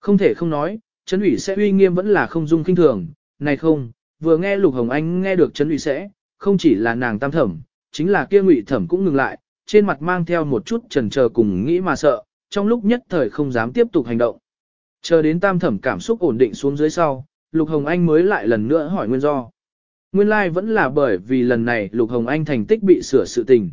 Không thể không nói, chấn ủy sẽ uy nghiêm vẫn là không dung kinh thường, này không, vừa nghe Lục Hồng Anh nghe được chấn ủy sẽ, không chỉ là nàng Tam Thẩm, chính là kia Ngụy Thẩm cũng ngừng lại, trên mặt mang theo một chút trần chờ cùng nghĩ mà sợ, trong lúc nhất thời không dám tiếp tục hành động. Chờ đến tam thẩm cảm xúc ổn định xuống dưới sau, Lục Hồng Anh mới lại lần nữa hỏi nguyên do. Nguyên lai like vẫn là bởi vì lần này Lục Hồng Anh thành tích bị sửa sự tình.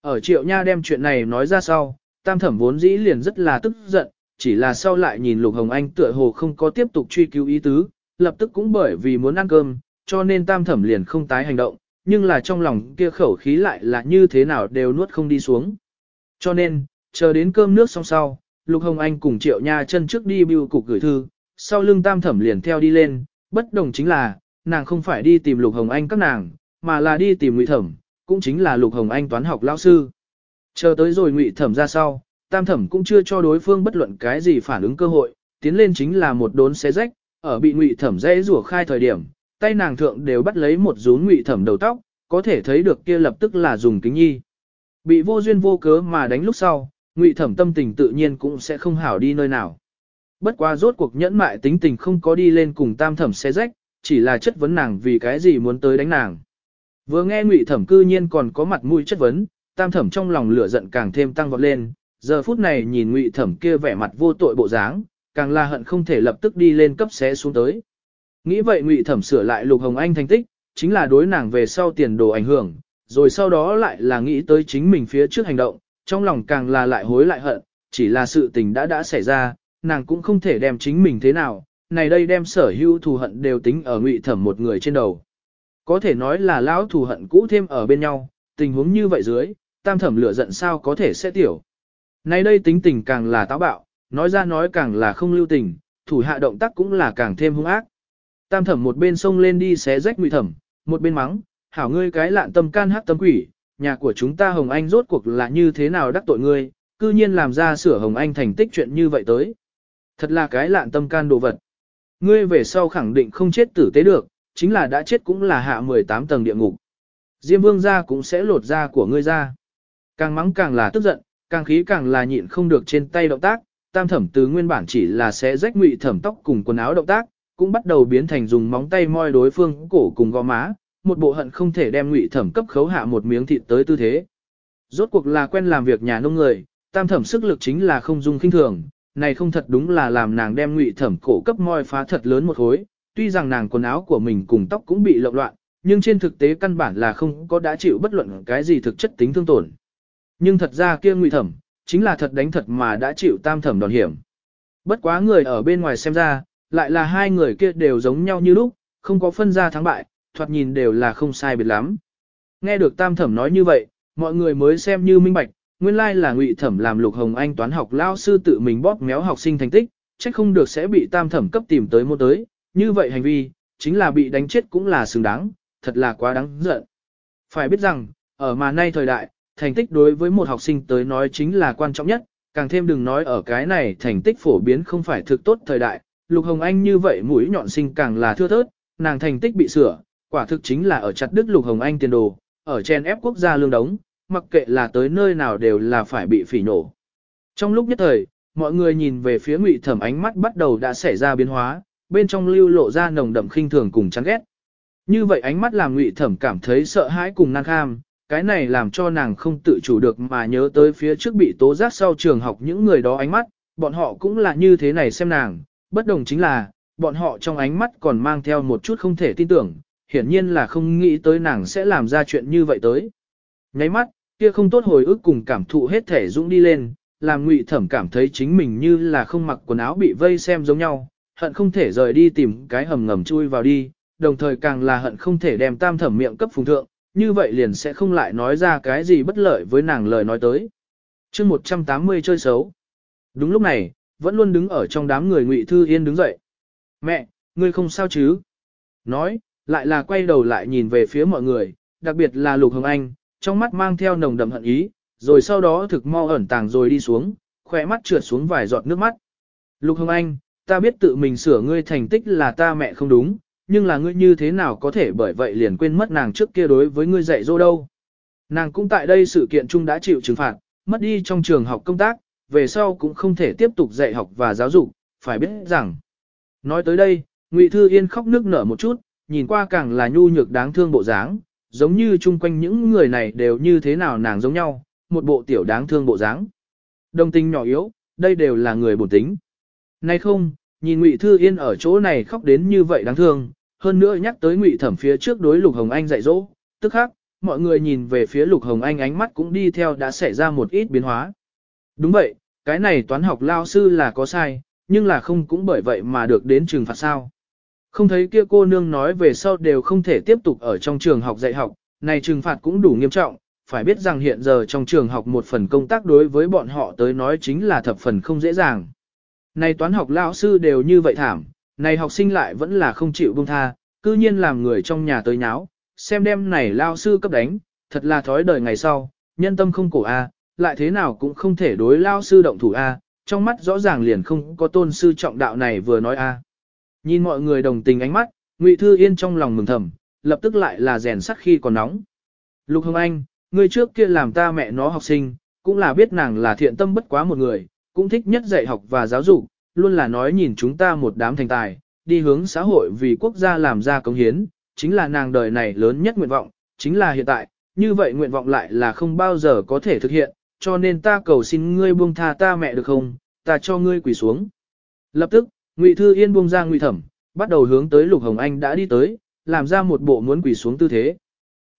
Ở triệu nha đem chuyện này nói ra sau, tam thẩm vốn dĩ liền rất là tức giận, chỉ là sau lại nhìn Lục Hồng Anh tựa hồ không có tiếp tục truy cứu ý tứ, lập tức cũng bởi vì muốn ăn cơm, cho nên tam thẩm liền không tái hành động, nhưng là trong lòng kia khẩu khí lại là như thế nào đều nuốt không đi xuống. Cho nên, chờ đến cơm nước xong sau, Lục Hồng Anh cùng Triệu Nha chân trước đi bưu cục gửi thư, sau lưng tam thẩm liền theo đi lên, bất đồng chính là, nàng không phải đi tìm Lục Hồng Anh các nàng, mà là đi tìm Ngụy Thẩm, cũng chính là Lục Hồng Anh toán học lão sư. Chờ tới rồi Ngụy Thẩm ra sau, tam thẩm cũng chưa cho đối phương bất luận cái gì phản ứng cơ hội, tiến lên chính là một đốn xé rách, ở bị Ngụy Thẩm dễ rủa khai thời điểm, tay nàng thượng đều bắt lấy một rú ngụy thẩm đầu tóc, có thể thấy được kia lập tức là dùng kính nhi. Bị vô duyên vô cớ mà đánh lúc sau, ngụy thẩm tâm tình tự nhiên cũng sẽ không hảo đi nơi nào. Bất quá rốt cuộc nhẫn mại tính tình không có đi lên cùng tam thẩm xe rách, chỉ là chất vấn nàng vì cái gì muốn tới đánh nàng. Vừa nghe ngụy thẩm cư nhiên còn có mặt mũi chất vấn, tam thẩm trong lòng lửa giận càng thêm tăng vọt lên, giờ phút này nhìn ngụy thẩm kia vẻ mặt vô tội bộ dáng, càng là hận không thể lập tức đi lên cấp xé xuống tới. Nghĩ vậy Ngụy Thẩm sửa lại Lục Hồng Anh thành tích, chính là đối nàng về sau tiền đồ ảnh hưởng, rồi sau đó lại là nghĩ tới chính mình phía trước hành động, trong lòng càng là lại hối lại hận, chỉ là sự tình đã đã xảy ra, nàng cũng không thể đem chính mình thế nào, này đây đem sở hữu thù hận đều tính ở Ngụy Thẩm một người trên đầu. Có thể nói là lão thù hận cũ thêm ở bên nhau, tình huống như vậy dưới, tam thẩm lửa giận sao có thể sẽ tiểu. nay đây tính tình càng là táo bạo, nói ra nói càng là không lưu tình, thủ hạ động tác cũng là càng thêm hung ác. Tam thẩm một bên xông lên đi xé rách ngụy thẩm, một bên mắng, hảo ngươi cái lạn tâm can hát tâm quỷ, nhà của chúng ta Hồng Anh rốt cuộc là như thế nào đắc tội ngươi, cư nhiên làm ra sửa Hồng Anh thành tích chuyện như vậy tới. Thật là cái lạn tâm can đồ vật. Ngươi về sau khẳng định không chết tử tế được, chính là đã chết cũng là hạ 18 tầng địa ngục. Diêm vương ra cũng sẽ lột da của ngươi ra. Càng mắng càng là tức giận, càng khí càng là nhịn không được trên tay động tác, tam thẩm từ nguyên bản chỉ là sẽ rách ngụy thẩm tóc cùng quần áo động tác, cũng bắt đầu biến thành dùng móng tay moi đối phương cổ cùng gò má, một bộ hận không thể đem ngụy thẩm cấp khấu hạ một miếng thịt tới tư thế. Rốt cuộc là quen làm việc nhà nông người, tam thẩm sức lực chính là không dung kinh thường, này không thật đúng là làm nàng đem ngụy thẩm cổ cấp moi phá thật lớn một khối, tuy rằng nàng quần áo của mình cùng tóc cũng bị lộn loạn, nhưng trên thực tế căn bản là không có đã chịu bất luận cái gì thực chất tính thương tổn. Nhưng thật ra kia ngụy thẩm, chính là thật đánh thật mà đã chịu tam thẩm đòn hiểm. Bất quá người ở bên ngoài xem ra, lại là hai người kia đều giống nhau như lúc, không có phân ra thắng bại, thoạt nhìn đều là không sai biệt lắm. Nghe được tam thẩm nói như vậy, mọi người mới xem như minh bạch, nguyên lai là ngụy thẩm làm lục hồng anh toán học lao sư tự mình bóp méo học sinh thành tích, trách không được sẽ bị tam thẩm cấp tìm tới môn tới, như vậy hành vi, chính là bị đánh chết cũng là xứng đáng, thật là quá đáng giận. Phải biết rằng, ở mà nay thời đại, thành tích đối với một học sinh tới nói chính là quan trọng nhất, càng thêm đừng nói ở cái này thành tích phổ biến không phải thực tốt thời đại, Lục Hồng Anh như vậy mũi nhọn sinh càng là thưa thớt, nàng thành tích bị sửa, quả thực chính là ở chặt đứt Lục Hồng Anh tiền đồ, ở chen ép quốc gia lương đống, mặc kệ là tới nơi nào đều là phải bị phỉ nổ. Trong lúc nhất thời, mọi người nhìn về phía Ngụy Thẩm ánh mắt bắt đầu đã xảy ra biến hóa, bên trong lưu lộ ra nồng đậm khinh thường cùng chán ghét. Như vậy ánh mắt làm Ngụy Thẩm cảm thấy sợ hãi cùng năng kham, cái này làm cho nàng không tự chủ được mà nhớ tới phía trước bị tố giác sau trường học những người đó ánh mắt, bọn họ cũng là như thế này xem nàng, bất đồng chính là, bọn họ trong ánh mắt còn mang theo một chút không thể tin tưởng, hiển nhiên là không nghĩ tới nàng sẽ làm ra chuyện như vậy tới. Nháy mắt, kia không tốt hồi ức cùng cảm thụ hết thể dũng đi lên, làm ngụy thẩm cảm thấy chính mình như là không mặc quần áo bị vây xem giống nhau, hận không thể rời đi tìm cái hầm ngầm chui vào đi, đồng thời càng là hận không thể đem tam thẩm miệng cấp phùng thượng, như vậy liền sẽ không lại nói ra cái gì bất lợi với nàng lời nói tới. chương 180 chơi xấu. Đúng lúc này, vẫn luôn đứng ở trong đám người Ngụy Thư Yên đứng dậy. Mẹ, ngươi không sao chứ? Nói, lại là quay đầu lại nhìn về phía mọi người, đặc biệt là Lục Hồng Anh, trong mắt mang theo nồng đậm hận ý, rồi sau đó thực mau ẩn tàng rồi đi xuống, khỏe mắt trượt xuống vài giọt nước mắt. Lục Hồng Anh, ta biết tự mình sửa ngươi thành tích là ta mẹ không đúng, nhưng là ngươi như thế nào có thể bởi vậy liền quên mất nàng trước kia đối với ngươi dạy dỗ đâu. Nàng cũng tại đây sự kiện chung đã chịu trừng phạt, mất đi trong trường học công tác, về sau cũng không thể tiếp tục dạy học và giáo dục, phải biết rằng. Nói tới đây, Ngụy Thư Yên khóc nước nở một chút, nhìn qua càng là nhu nhược đáng thương bộ dáng, giống như chung quanh những người này đều như thế nào nàng giống nhau, một bộ tiểu đáng thương bộ dáng. Đồng tình nhỏ yếu, đây đều là người bổn tính. Nay không, nhìn Ngụy Thư Yên ở chỗ này khóc đến như vậy đáng thương, hơn nữa nhắc tới Ngụy Thẩm phía trước đối Lục Hồng Anh dạy dỗ, tức khắc, mọi người nhìn về phía Lục Hồng Anh ánh mắt cũng đi theo đã xảy ra một ít biến hóa. Đúng vậy, cái này toán học lao sư là có sai, nhưng là không cũng bởi vậy mà được đến trừng phạt sao. Không thấy kia cô nương nói về sau đều không thể tiếp tục ở trong trường học dạy học, này trừng phạt cũng đủ nghiêm trọng, phải biết rằng hiện giờ trong trường học một phần công tác đối với bọn họ tới nói chính là thập phần không dễ dàng. Này toán học lao sư đều như vậy thảm, này học sinh lại vẫn là không chịu buông tha, cư nhiên làm người trong nhà tới nháo, xem đem này lao sư cấp đánh, thật là thói đời ngày sau, nhân tâm không cổ a, lại thế nào cũng không thể đối lao sư động thủ a, trong mắt rõ ràng liền không có tôn sư trọng đạo này vừa nói a. Nhìn mọi người đồng tình ánh mắt, Ngụy Thư Yên trong lòng mừng thầm, lập tức lại là rèn sắt khi còn nóng. Lục Hồng Anh, người trước kia làm ta mẹ nó học sinh, cũng là biết nàng là thiện tâm bất quá một người, cũng thích nhất dạy học và giáo dục, luôn là nói nhìn chúng ta một đám thành tài, đi hướng xã hội vì quốc gia làm ra công hiến, chính là nàng đời này lớn nhất nguyện vọng, chính là hiện tại, như vậy nguyện vọng lại là không bao giờ có thể thực hiện, cho nên ta cầu xin ngươi buông tha ta mẹ được không, ta cho ngươi quỳ xuống. Lập tức, Ngụy Thư Yên buông ra Ngụy Thẩm, bắt đầu hướng tới Lục Hồng Anh đã đi tới, làm ra một bộ muốn quỳ xuống tư thế.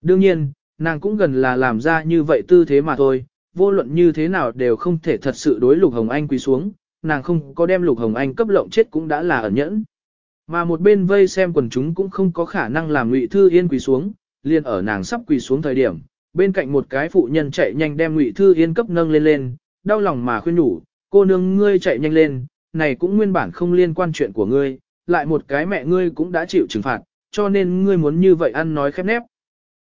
Đương nhiên, nàng cũng gần là làm ra như vậy tư thế mà thôi, vô luận như thế nào đều không thể thật sự đối Lục Hồng Anh quỳ xuống, nàng không có đem Lục Hồng Anh cấp lộng chết cũng đã là ẩn nhẫn. Mà một bên vây xem quần chúng cũng không có khả năng làm Ngụy Thư Yên quỳ xuống, liền ở nàng sắp quỳ xuống thời điểm, bên cạnh một cái phụ nhân chạy nhanh đem Ngụy Thư Yên cấp nâng lên lên, đau lòng mà khuyên nhủ, cô nương ngươi chạy nhanh lên, này cũng nguyên bản không liên quan chuyện của ngươi, lại một cái mẹ ngươi cũng đã chịu trừng phạt, cho nên ngươi muốn như vậy ăn nói khép nép.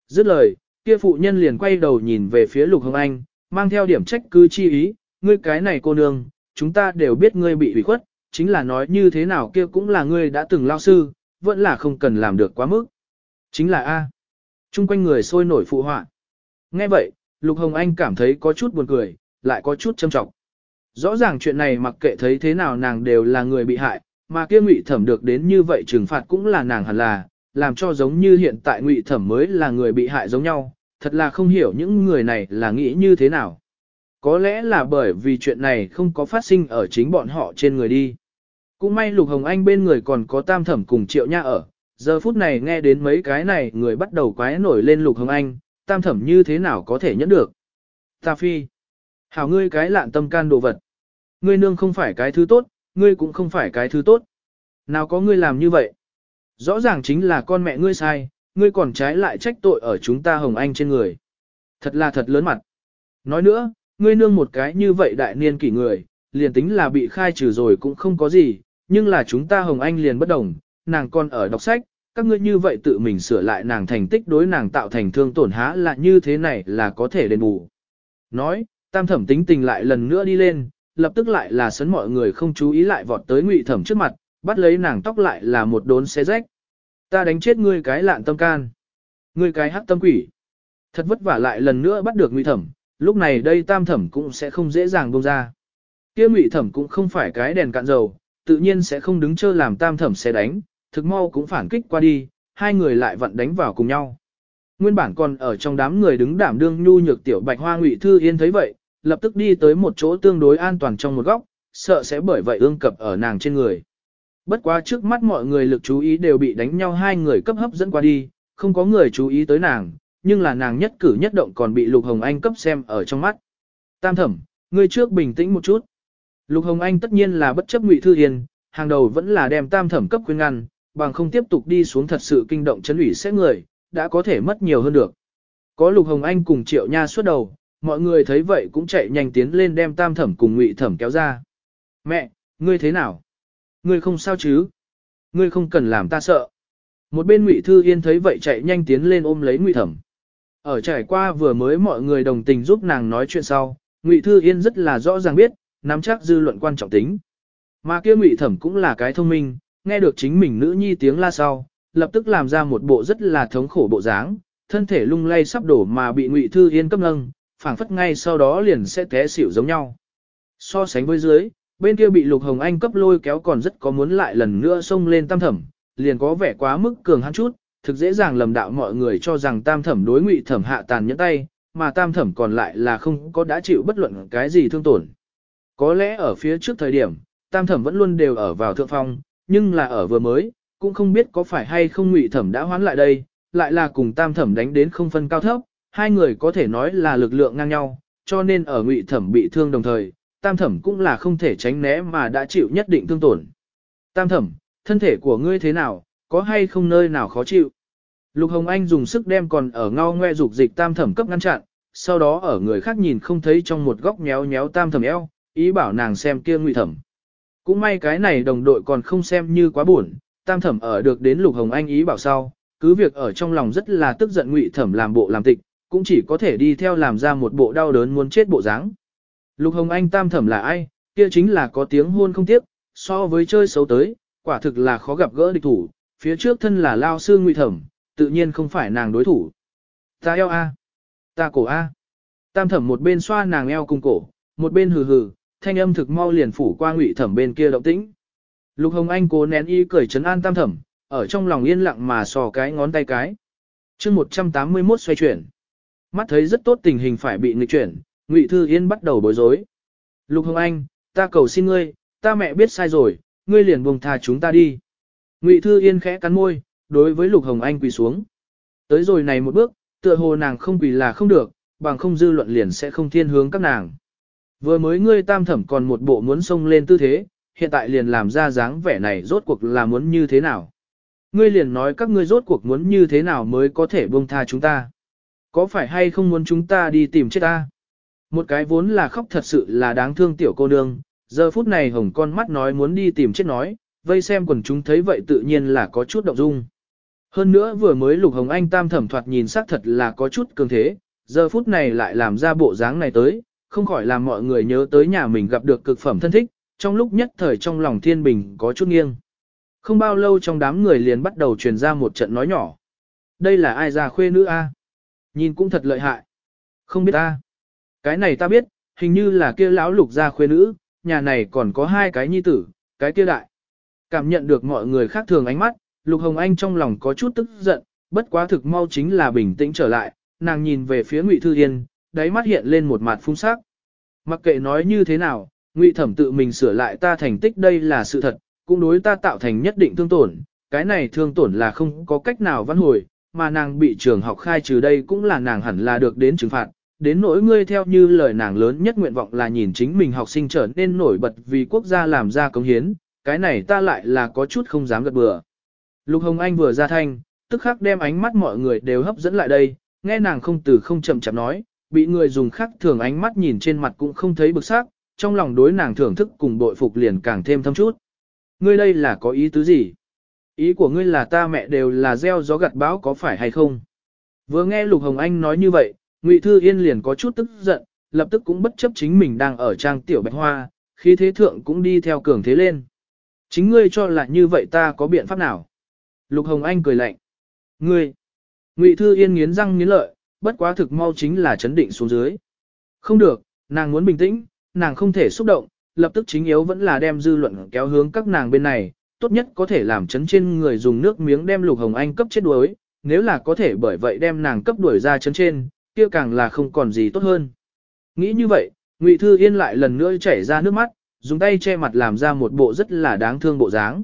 Dứt lời, kia phụ nhân liền quay đầu nhìn về phía Lục Hồng Anh, mang theo điểm trách cứ chi ý, ngươi cái này cô nương, chúng ta đều biết ngươi bị hủy khuất, chính là nói như thế nào kia cũng là ngươi đã từng lao sư, vẫn là không cần làm được quá mức. Chính là A. Trung quanh người sôi nổi phụ họa. Nghe vậy, Lục Hồng Anh cảm thấy có chút buồn cười, lại có chút châm trọng. Rõ ràng chuyện này mặc kệ thấy thế nào nàng đều là người bị hại, mà kia ngụy thẩm được đến như vậy trừng phạt cũng là nàng hẳn là, làm cho giống như hiện tại ngụy thẩm mới là người bị hại giống nhau, thật là không hiểu những người này là nghĩ như thế nào. Có lẽ là bởi vì chuyện này không có phát sinh ở chính bọn họ trên người đi. Cũng may Lục Hồng Anh bên người còn có tam thẩm cùng triệu nha ở, giờ phút này nghe đến mấy cái này người bắt đầu quái nổi lên Lục Hồng Anh, tam thẩm như thế nào có thể nhẫn được. Ta phi. Hảo ngươi cái lạn tâm can đồ vật. Ngươi nương không phải cái thứ tốt, ngươi cũng không phải cái thứ tốt. Nào có ngươi làm như vậy? Rõ ràng chính là con mẹ ngươi sai, ngươi còn trái lại trách tội ở chúng ta Hồng Anh trên người. Thật là thật lớn mặt. Nói nữa, ngươi nương một cái như vậy đại niên kỷ người, liền tính là bị khai trừ rồi cũng không có gì, nhưng là chúng ta Hồng Anh liền bất đồng, nàng còn ở đọc sách, các ngươi như vậy tự mình sửa lại nàng thành tích đối nàng tạo thành thương tổn há là như thế này là có thể đền bù. Nói, tam thẩm tính tình lại lần nữa đi lên, lập tức lại là sấn mọi người không chú ý lại vọt tới ngụy thẩm trước mặt, bắt lấy nàng tóc lại là một đốn xé rách. Ta đánh chết ngươi cái lạn tâm can. Ngươi cái hắc tâm quỷ. Thật vất vả lại lần nữa bắt được ngụy thẩm, lúc này đây tam thẩm cũng sẽ không dễ dàng buông ra. Kia ngụy thẩm cũng không phải cái đèn cạn dầu, tự nhiên sẽ không đứng chơ làm tam thẩm sẽ đánh, thực mau cũng phản kích qua đi, hai người lại vận đánh vào cùng nhau. Nguyên bản còn ở trong đám người đứng đảm đương nhu nhược tiểu bạch hoa ngụy thư yên thấy vậy, lập tức đi tới một chỗ tương đối an toàn trong một góc, sợ sẽ bởi vậy ương cập ở nàng trên người. Bất quá trước mắt mọi người lực chú ý đều bị đánh nhau hai người cấp hấp dẫn qua đi, không có người chú ý tới nàng, nhưng là nàng nhất cử nhất động còn bị Lục Hồng Anh cấp xem ở trong mắt. Tam thẩm, ngươi trước bình tĩnh một chút. Lục Hồng Anh tất nhiên là bất chấp Ngụy Thư Yên, hàng đầu vẫn là đem tam thẩm cấp khuyên ngăn, bằng không tiếp tục đi xuống thật sự kinh động chấn ủy sẽ người, đã có thể mất nhiều hơn được. Có Lục Hồng Anh cùng Triệu Nha suốt đầu, mọi người thấy vậy cũng chạy nhanh tiến lên đem tam thẩm cùng ngụy thẩm kéo ra. Mẹ, ngươi thế nào? Ngươi không sao chứ? Ngươi không cần làm ta sợ. Một bên ngụy thư yên thấy vậy chạy nhanh tiến lên ôm lấy ngụy thẩm. Ở trải qua vừa mới mọi người đồng tình giúp nàng nói chuyện sau, ngụy thư yên rất là rõ ràng biết, nắm chắc dư luận quan trọng tính. Mà kia ngụy thẩm cũng là cái thông minh, nghe được chính mình nữ nhi tiếng la sau, lập tức làm ra một bộ rất là thống khổ bộ dáng, thân thể lung lay sắp đổ mà bị ngụy thư yên cấp nâng, phảng phất ngay sau đó liền sẽ té xỉu giống nhau. So sánh với dưới, bên kia bị Lục Hồng Anh cấp lôi kéo còn rất có muốn lại lần nữa xông lên tam thẩm, liền có vẻ quá mức cường hắn chút, thực dễ dàng lầm đạo mọi người cho rằng tam thẩm đối ngụy thẩm hạ tàn nhẫn tay, mà tam thẩm còn lại là không có đã chịu bất luận cái gì thương tổn. Có lẽ ở phía trước thời điểm, tam thẩm vẫn luôn đều ở vào thượng phong, nhưng là ở vừa mới, cũng không biết có phải hay không ngụy thẩm đã hoán lại đây, lại là cùng tam thẩm đánh đến không phân cao thấp, hai người có thể nói là lực lượng ngang nhau, cho nên ở ngụy thẩm bị thương đồng thời, tam thẩm cũng là không thể tránh né mà đã chịu nhất định thương tổn. Tam thẩm, thân thể của ngươi thế nào, có hay không nơi nào khó chịu? Lục Hồng Anh dùng sức đem còn ở ngao ngoe dục dịch tam thẩm cấp ngăn chặn, sau đó ở người khác nhìn không thấy trong một góc nhéo nhéo tam thẩm eo, ý bảo nàng xem kia ngụy thẩm. Cũng may cái này đồng đội còn không xem như quá buồn, tam thẩm ở được đến Lục Hồng Anh ý bảo sau, cứ việc ở trong lòng rất là tức giận ngụy thẩm làm bộ làm tịch, cũng chỉ có thể đi theo làm ra một bộ đau đớn muốn chết bộ dáng. Lục Hồng Anh tam thẩm là ai, kia chính là có tiếng hôn không tiếp, so với chơi xấu tới, quả thực là khó gặp gỡ địch thủ, phía trước thân là lao sư ngụy thẩm, tự nhiên không phải nàng đối thủ. Ta eo a, ta cổ a. Tam thẩm một bên xoa nàng eo cùng cổ, một bên hừ hừ, thanh âm thực mau liền phủ qua ngụy thẩm bên kia động tĩnh. Lục Hồng Anh cố nén y cười trấn an tam thẩm, ở trong lòng yên lặng mà sò cái ngón tay cái. chương 181 xoay chuyển. Mắt thấy rất tốt tình hình phải bị nghịch chuyển, Ngụy Thư Yên bắt đầu bối rối. Lục Hồng Anh, ta cầu xin ngươi, ta mẹ biết sai rồi, ngươi liền buông tha chúng ta đi. Ngụy Thư Yên khẽ cắn môi, đối với Lục Hồng Anh quỳ xuống. Tới rồi này một bước, tựa hồ nàng không quỳ là không được, bằng không dư luận liền sẽ không thiên hướng các nàng. Vừa mới ngươi tam thẩm còn một bộ muốn xông lên tư thế, hiện tại liền làm ra dáng vẻ này rốt cuộc là muốn như thế nào. Ngươi liền nói các ngươi rốt cuộc muốn như thế nào mới có thể buông tha chúng ta. Có phải hay không muốn chúng ta đi tìm chết ta? Một cái vốn là khóc thật sự là đáng thương tiểu cô nương, giờ phút này hồng con mắt nói muốn đi tìm chết nói, vây xem quần chúng thấy vậy tự nhiên là có chút động dung. Hơn nữa vừa mới lục hồng anh tam thẩm thoạt nhìn sắc thật là có chút cường thế, giờ phút này lại làm ra bộ dáng này tới, không khỏi làm mọi người nhớ tới nhà mình gặp được cực phẩm thân thích, trong lúc nhất thời trong lòng thiên bình có chút nghiêng. Không bao lâu trong đám người liền bắt đầu truyền ra một trận nói nhỏ. Đây là ai ra khuê nữ a? Nhìn cũng thật lợi hại. Không biết ta. Cái này ta biết, hình như là kia lão lục gia khuê nữ, nhà này còn có hai cái nhi tử, cái kia đại. Cảm nhận được mọi người khác thường ánh mắt, Lục Hồng Anh trong lòng có chút tức giận, bất quá thực mau chính là bình tĩnh trở lại, nàng nhìn về phía Ngụy Thư Yên, đáy mắt hiện lên một mặt phung sắc. Mặc kệ nói như thế nào, Ngụy Thẩm tự mình sửa lại ta thành tích đây là sự thật, cũng đối ta tạo thành nhất định thương tổn, cái này thương tổn là không có cách nào văn hồi, mà nàng bị trường học khai trừ đây cũng là nàng hẳn là được đến trừng phạt. Đến nỗi ngươi theo như lời nàng lớn nhất nguyện vọng là nhìn chính mình học sinh trở nên nổi bật vì quốc gia làm ra công hiến, cái này ta lại là có chút không dám gật bừa. Lục Hồng Anh vừa ra thanh, tức khắc đem ánh mắt mọi người đều hấp dẫn lại đây, nghe nàng không từ không chậm chậm nói, bị người dùng khác thường ánh mắt nhìn trên mặt cũng không thấy bực sắc, trong lòng đối nàng thưởng thức cùng bội phục liền càng thêm thâm chút. Ngươi đây là có ý tứ gì? Ý của ngươi là ta mẹ đều là gieo gió gặt bão có phải hay không? Vừa nghe Lục Hồng Anh nói như vậy, Ngụy Thư Yên liền có chút tức giận, lập tức cũng bất chấp chính mình đang ở trang tiểu bạch hoa, khi thế thượng cũng đi theo cường thế lên. Chính ngươi cho là như vậy ta có biện pháp nào? Lục Hồng Anh cười lạnh. Ngươi! Ngụy Thư Yên nghiến răng nghiến lợi, bất quá thực mau chính là chấn định xuống dưới. Không được, nàng muốn bình tĩnh, nàng không thể xúc động, lập tức chính yếu vẫn là đem dư luận kéo hướng các nàng bên này, tốt nhất có thể làm chấn trên người dùng nước miếng đem Lục Hồng Anh cấp chết đuối, nếu là có thể bởi vậy đem nàng cấp đuổi ra chấn trên, kia càng là không còn gì tốt hơn. Nghĩ như vậy, Ngụy Thư Yên lại lần nữa chảy ra nước mắt, dùng tay che mặt làm ra một bộ rất là đáng thương bộ dáng.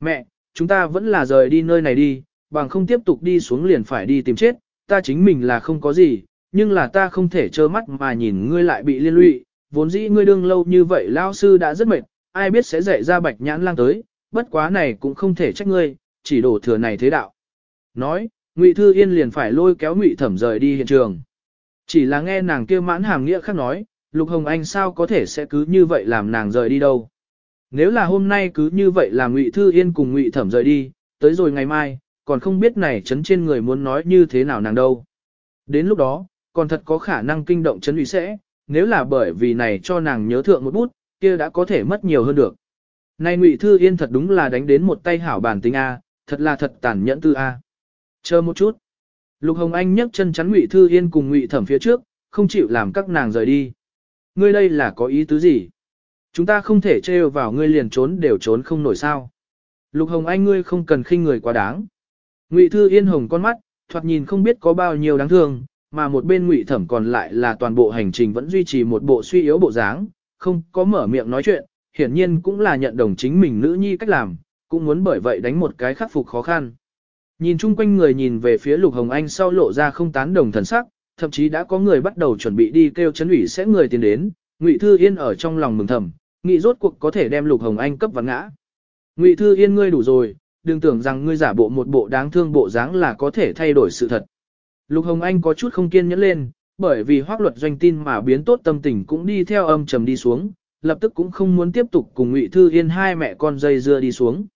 Mẹ, chúng ta vẫn là rời đi nơi này đi, bằng không tiếp tục đi xuống liền phải đi tìm chết, ta chính mình là không có gì, nhưng là ta không thể trơ mắt mà nhìn ngươi lại bị liên lụy, vốn dĩ ngươi đương lâu như vậy lao sư đã rất mệt, ai biết sẽ dạy ra bạch nhãn lang tới, bất quá này cũng không thể trách ngươi, chỉ đổ thừa này thế đạo. Nói, Ngụy Thư Yên liền phải lôi kéo Ngụy Thẩm rời đi hiện trường. Chỉ là nghe nàng kia mãn hàm nghĩa khác nói, Lục Hồng Anh sao có thể sẽ cứ như vậy làm nàng rời đi đâu. Nếu là hôm nay cứ như vậy là Ngụy Thư Yên cùng Ngụy Thẩm rời đi, tới rồi ngày mai, còn không biết này chấn trên người muốn nói như thế nào nàng đâu. Đến lúc đó, còn thật có khả năng kinh động chấn ủy sẽ, nếu là bởi vì này cho nàng nhớ thượng một bút, kia đã có thể mất nhiều hơn được. Này Ngụy Thư Yên thật đúng là đánh đến một tay hảo bản tính A, thật là thật tàn nhẫn tư A. Chờ một chút. Lục Hồng Anh nhấc chân chắn Ngụy Thư Yên cùng Ngụy Thẩm phía trước, không chịu làm các nàng rời đi. Ngươi đây là có ý tứ gì? Chúng ta không thể trêu vào ngươi liền trốn đều trốn không nổi sao. Lục Hồng Anh ngươi không cần khinh người quá đáng. Ngụy Thư Yên hồng con mắt, thoạt nhìn không biết có bao nhiêu đáng thương, mà một bên Ngụy Thẩm còn lại là toàn bộ hành trình vẫn duy trì một bộ suy yếu bộ dáng, không có mở miệng nói chuyện, hiển nhiên cũng là nhận đồng chính mình nữ nhi cách làm, cũng muốn bởi vậy đánh một cái khắc phục khó khăn. Nhìn chung quanh người nhìn về phía Lục Hồng Anh sau lộ ra không tán đồng thần sắc, thậm chí đã có người bắt đầu chuẩn bị đi kêu chấn ủy sẽ người tiến đến, Ngụy Thư Yên ở trong lòng mừng thầm, nghĩ rốt cuộc có thể đem Lục Hồng Anh cấp vặn ngã. Ngụy Thư Yên ngươi đủ rồi, đừng tưởng rằng ngươi giả bộ một bộ đáng thương bộ dáng là có thể thay đổi sự thật. Lục Hồng Anh có chút không kiên nhẫn lên, bởi vì hoác luật doanh tin mà biến tốt tâm tình cũng đi theo âm trầm đi xuống, lập tức cũng không muốn tiếp tục cùng Ngụy Thư Yên hai mẹ con dây dưa đi xuống.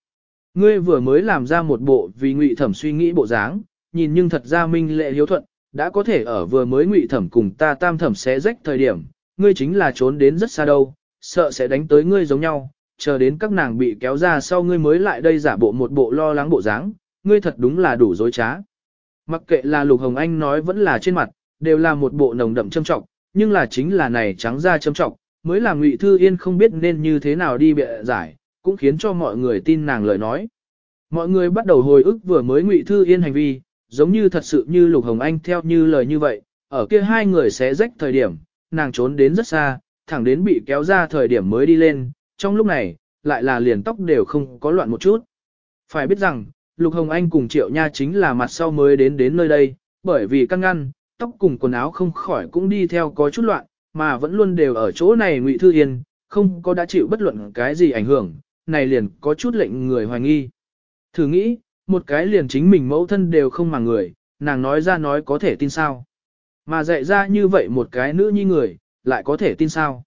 Ngươi vừa mới làm ra một bộ vì Ngụy Thẩm suy nghĩ bộ dáng, nhìn nhưng thật ra minh lệ hiếu thuận, đã có thể ở vừa mới Ngụy Thẩm cùng ta tam thẩm xé rách thời điểm, ngươi chính là trốn đến rất xa đâu, sợ sẽ đánh tới ngươi giống nhau, chờ đến các nàng bị kéo ra sau ngươi mới lại đây giả bộ một bộ lo lắng bộ dáng, ngươi thật đúng là đủ dối trá. Mặc kệ là Lục Hồng Anh nói vẫn là trên mặt, đều là một bộ nồng đậm châm trọng, nhưng là chính là này trắng ra châm trọng, mới làm Ngụy Thư Yên không biết nên như thế nào đi bịa giải, cũng khiến cho mọi người tin nàng lời nói. Mọi người bắt đầu hồi ức vừa mới Ngụy Thư Yên hành vi, giống như thật sự như Lục Hồng Anh theo như lời như vậy, ở kia hai người sẽ rách thời điểm, nàng trốn đến rất xa, thẳng đến bị kéo ra thời điểm mới đi lên, trong lúc này, lại là liền tóc đều không có loạn một chút. Phải biết rằng, Lục Hồng Anh cùng Triệu Nha chính là mặt sau mới đến đến nơi đây, bởi vì căng ngăn, tóc cùng quần áo không khỏi cũng đi theo có chút loạn, mà vẫn luôn đều ở chỗ này Ngụy Thư Yên, không có đã chịu bất luận cái gì ảnh hưởng, này liền có chút lệnh người hoài nghi. Thử nghĩ, một cái liền chính mình mẫu thân đều không mà người, nàng nói ra nói có thể tin sao. Mà dạy ra như vậy một cái nữ nhi người, lại có thể tin sao.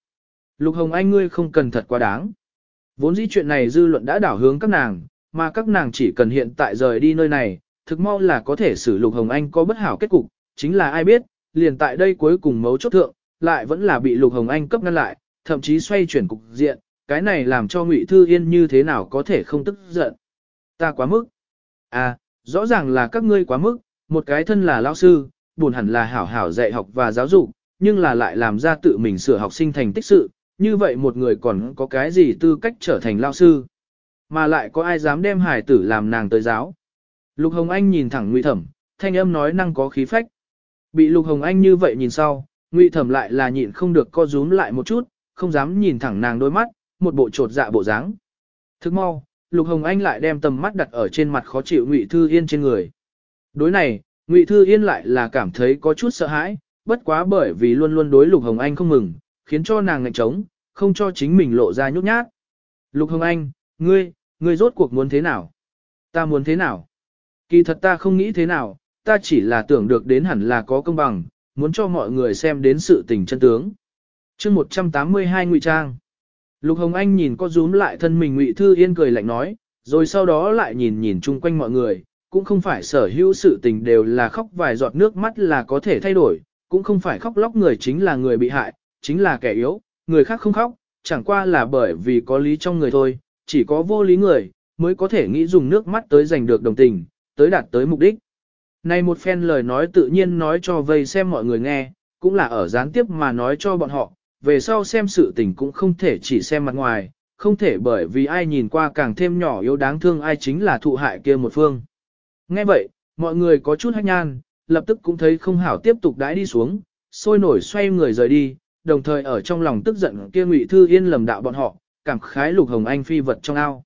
Lục Hồng Anh ngươi không cần thật quá đáng. Vốn dĩ chuyện này dư luận đã đảo hướng các nàng, mà các nàng chỉ cần hiện tại rời đi nơi này, thực mau là có thể xử Lục Hồng Anh có bất hảo kết cục, chính là ai biết, liền tại đây cuối cùng mấu chốt thượng, lại vẫn là bị Lục Hồng Anh cấp ngăn lại, thậm chí xoay chuyển cục diện, cái này làm cho Ngụy Thư Yên như thế nào có thể không tức giận. Ta quá mức. À, rõ ràng là các ngươi quá mức, một cái thân là lão sư, buồn hẳn là hảo hảo dạy học và giáo dục, nhưng là lại làm ra tự mình sửa học sinh thành tích sự, như vậy một người còn có cái gì tư cách trở thành lao sư. Mà lại có ai dám đem hải tử làm nàng tới giáo. Lục Hồng Anh nhìn thẳng Ngụy Thẩm, thanh âm nói năng có khí phách. Bị Lục Hồng Anh như vậy nhìn sau, Ngụy Thẩm lại là nhịn không được co rúm lại một chút, không dám nhìn thẳng nàng đôi mắt, một bộ trột dạ bộ dáng. Thức mau, Lục Hồng Anh lại đem tầm mắt đặt ở trên mặt khó chịu Ngụy Thư Yên trên người. Đối này, Ngụy Thư Yên lại là cảm thấy có chút sợ hãi, bất quá bởi vì luôn luôn đối Lục Hồng Anh không mừng, khiến cho nàng ngạnh trống, không cho chính mình lộ ra nhút nhát. Lục Hồng Anh, ngươi, ngươi rốt cuộc muốn thế nào? Ta muốn thế nào? Kỳ thật ta không nghĩ thế nào, ta chỉ là tưởng được đến hẳn là có công bằng, muốn cho mọi người xem đến sự tình chân tướng. chương 182 Ngụy Trang Lục Hồng Anh nhìn có rúm lại thân mình Ngụy Thư Yên cười lạnh nói, rồi sau đó lại nhìn nhìn chung quanh mọi người, cũng không phải sở hữu sự tình đều là khóc vài giọt nước mắt là có thể thay đổi, cũng không phải khóc lóc người chính là người bị hại, chính là kẻ yếu, người khác không khóc, chẳng qua là bởi vì có lý trong người thôi, chỉ có vô lý người, mới có thể nghĩ dùng nước mắt tới giành được đồng tình, tới đạt tới mục đích. Này một phen lời nói tự nhiên nói cho vây xem mọi người nghe, cũng là ở gián tiếp mà nói cho bọn họ, về sau xem sự tình cũng không thể chỉ xem mặt ngoài, không thể bởi vì ai nhìn qua càng thêm nhỏ yếu đáng thương ai chính là thụ hại kia một phương. Nghe vậy, mọi người có chút hách nhan, lập tức cũng thấy không hảo tiếp tục đãi đi xuống, sôi nổi xoay người rời đi, đồng thời ở trong lòng tức giận kia Ngụy Thư Yên lầm đạo bọn họ, cảm khái Lục Hồng Anh phi vật trong ao.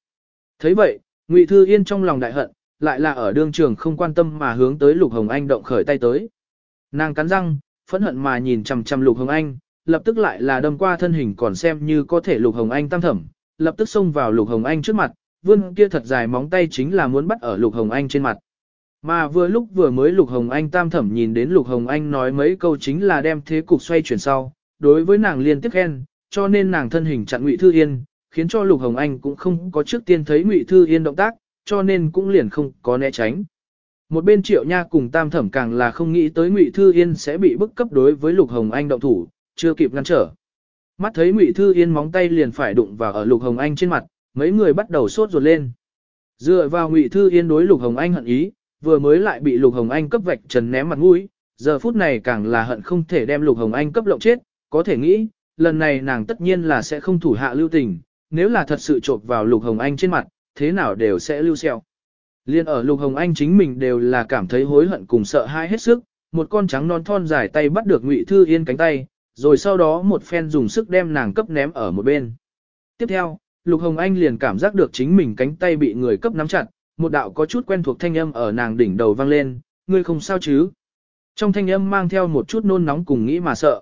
Thấy vậy, Ngụy Thư Yên trong lòng đại hận, lại là ở đương trường không quan tâm mà hướng tới Lục Hồng Anh động khởi tay tới. Nàng cắn răng, phẫn hận mà nhìn chằm chằm Lục Hồng Anh, lập tức lại là đâm qua thân hình còn xem như có thể Lục Hồng Anh tam thẩm, lập tức xông vào Lục Hồng Anh trước mặt, vươn kia thật dài móng tay chính là muốn bắt ở Lục Hồng Anh trên mặt. Mà vừa lúc vừa mới Lục Hồng Anh tam thẩm nhìn đến Lục Hồng Anh nói mấy câu chính là đem thế cục xoay chuyển sau, đối với nàng liên tiếp khen, cho nên nàng thân hình chặn Ngụy Thư Yên, khiến cho Lục Hồng Anh cũng không có trước tiên thấy Ngụy Thư Yên động tác, cho nên cũng liền không có né tránh. Một bên Triệu Nha cùng Tam Thẩm càng là không nghĩ tới Ngụy Thư Yên sẽ bị bức cấp đối với Lục Hồng Anh động thủ, chưa kịp ngăn trở. Mắt thấy Ngụy Thư Yên móng tay liền phải đụng vào ở Lục Hồng Anh trên mặt, mấy người bắt đầu sốt ruột lên. Dựa vào Ngụy Thư Yên đối Lục Hồng Anh hận ý, vừa mới lại bị Lục Hồng Anh cấp vạch trần ném mặt mũi, giờ phút này càng là hận không thể đem Lục Hồng Anh cấp lộng chết, có thể nghĩ, lần này nàng tất nhiên là sẽ không thủ hạ lưu tình, nếu là thật sự trộp vào Lục Hồng Anh trên mặt, thế nào đều sẽ lưu xeo. Liên ở Lục Hồng Anh chính mình đều là cảm thấy hối hận cùng sợ hãi hết sức, một con trắng non thon dài tay bắt được Ngụy Thư Yên cánh tay, rồi sau đó một phen dùng sức đem nàng cấp ném ở một bên. Tiếp theo, Lục Hồng Anh liền cảm giác được chính mình cánh tay bị người cấp nắm chặt, một đạo có chút quen thuộc thanh âm ở nàng đỉnh đầu vang lên, ngươi không sao chứ? Trong thanh âm mang theo một chút nôn nóng cùng nghĩ mà sợ.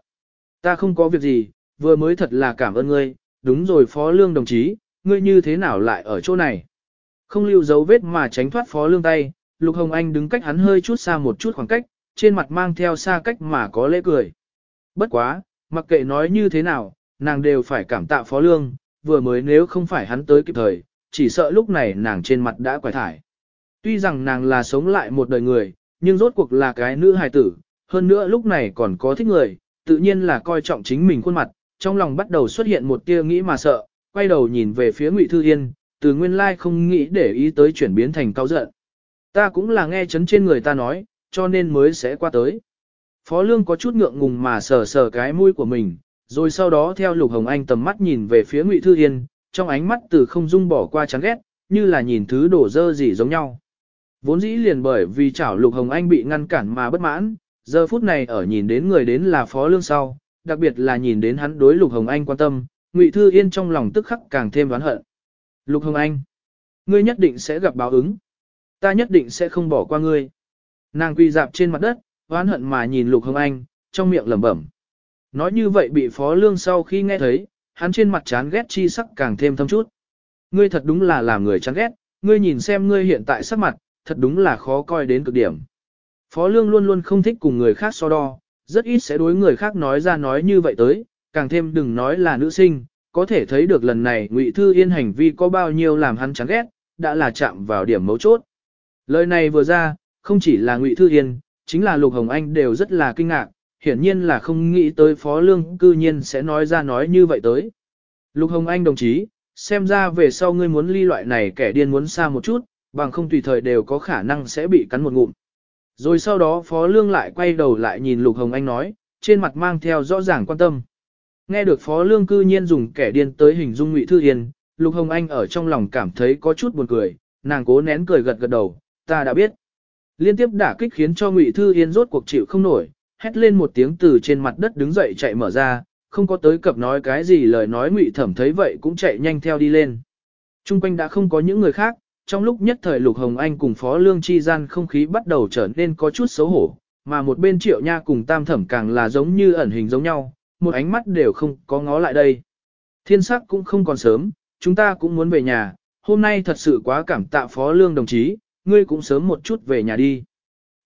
Ta không có việc gì, vừa mới thật là cảm ơn ngươi, đúng rồi Phó Lương đồng chí, ngươi như thế nào lại ở chỗ này? Không lưu dấu vết mà tránh thoát Phó Lương tay, Lục Hồng Anh đứng cách hắn hơi chút xa một chút khoảng cách, trên mặt mang theo xa cách mà có lễ cười. Bất quá, mặc kệ nói như thế nào, nàng đều phải cảm tạ Phó Lương, vừa mới nếu không phải hắn tới kịp thời, chỉ sợ lúc này nàng trên mặt đã quải thải. Tuy rằng nàng là sống lại một đời người, nhưng rốt cuộc là cái nữ hài tử, hơn nữa lúc này còn có thích người, tự nhiên là coi trọng chính mình khuôn mặt, trong lòng bắt đầu xuất hiện một tia nghĩ mà sợ, quay đầu nhìn về phía Ngụy Thư Yên, từ nguyên lai không nghĩ để ý tới chuyển biến thành cao giận. Ta cũng là nghe chấn trên người ta nói, cho nên mới sẽ qua tới. Phó Lương có chút ngượng ngùng mà sờ sờ cái mũi của mình, rồi sau đó theo Lục Hồng Anh tầm mắt nhìn về phía Ngụy Thư Yên, trong ánh mắt từ không dung bỏ qua chán ghét, như là nhìn thứ đổ dơ gì giống nhau. Vốn dĩ liền bởi vì chảo Lục Hồng Anh bị ngăn cản mà bất mãn, giờ phút này ở nhìn đến người đến là Phó Lương sau, đặc biệt là nhìn đến hắn đối Lục Hồng Anh quan tâm, Ngụy Thư Yên trong lòng tức khắc càng thêm oán hận. Lục Hồng Anh, ngươi nhất định sẽ gặp báo ứng. Ta nhất định sẽ không bỏ qua ngươi. Nàng quỳ dạp trên mặt đất, oán hận mà nhìn Lục Hồng Anh, trong miệng lẩm bẩm. Nói như vậy bị Phó Lương sau khi nghe thấy, hắn trên mặt chán ghét chi sắc càng thêm thâm chút. Ngươi thật đúng là làm người chán ghét, ngươi nhìn xem ngươi hiện tại sắc mặt, thật đúng là khó coi đến cực điểm. Phó Lương luôn luôn không thích cùng người khác so đo, rất ít sẽ đối người khác nói ra nói như vậy tới, càng thêm đừng nói là nữ sinh, có thể thấy được lần này Ngụy Thư Yên hành vi có bao nhiêu làm hắn chán ghét, đã là chạm vào điểm mấu chốt. Lời này vừa ra, không chỉ là Ngụy Thư Yên, chính là Lục Hồng Anh đều rất là kinh ngạc, hiển nhiên là không nghĩ tới Phó Lương cư nhiên sẽ nói ra nói như vậy tới. Lục Hồng Anh đồng chí, xem ra về sau ngươi muốn ly loại này kẻ điên muốn xa một chút, bằng không tùy thời đều có khả năng sẽ bị cắn một ngụm. Rồi sau đó Phó Lương lại quay đầu lại nhìn Lục Hồng Anh nói, trên mặt mang theo rõ ràng quan tâm. Nghe được Phó Lương cư nhiên dùng kẻ điên tới hình dung Ngụy Thư Yên, Lục Hồng Anh ở trong lòng cảm thấy có chút buồn cười, nàng cố nén cười gật gật đầu, ta đã biết. Liên tiếp đả kích khiến cho Ngụy Thư Yên rốt cuộc chịu không nổi, hét lên một tiếng từ trên mặt đất đứng dậy chạy mở ra, không có tới cập nói cái gì lời nói Ngụy Thẩm thấy vậy cũng chạy nhanh theo đi lên. Trung quanh đã không có những người khác, trong lúc nhất thời Lục Hồng Anh cùng Phó Lương Chi gian không khí bắt đầu trở nên có chút xấu hổ, mà một bên Triệu Nha cùng Tam Thẩm càng là giống như ẩn hình giống nhau, một ánh mắt đều không có ngó lại đây. Thiên sắc cũng không còn sớm, chúng ta cũng muốn về nhà, hôm nay thật sự quá cảm tạ Phó Lương đồng chí, ngươi cũng sớm một chút về nhà đi.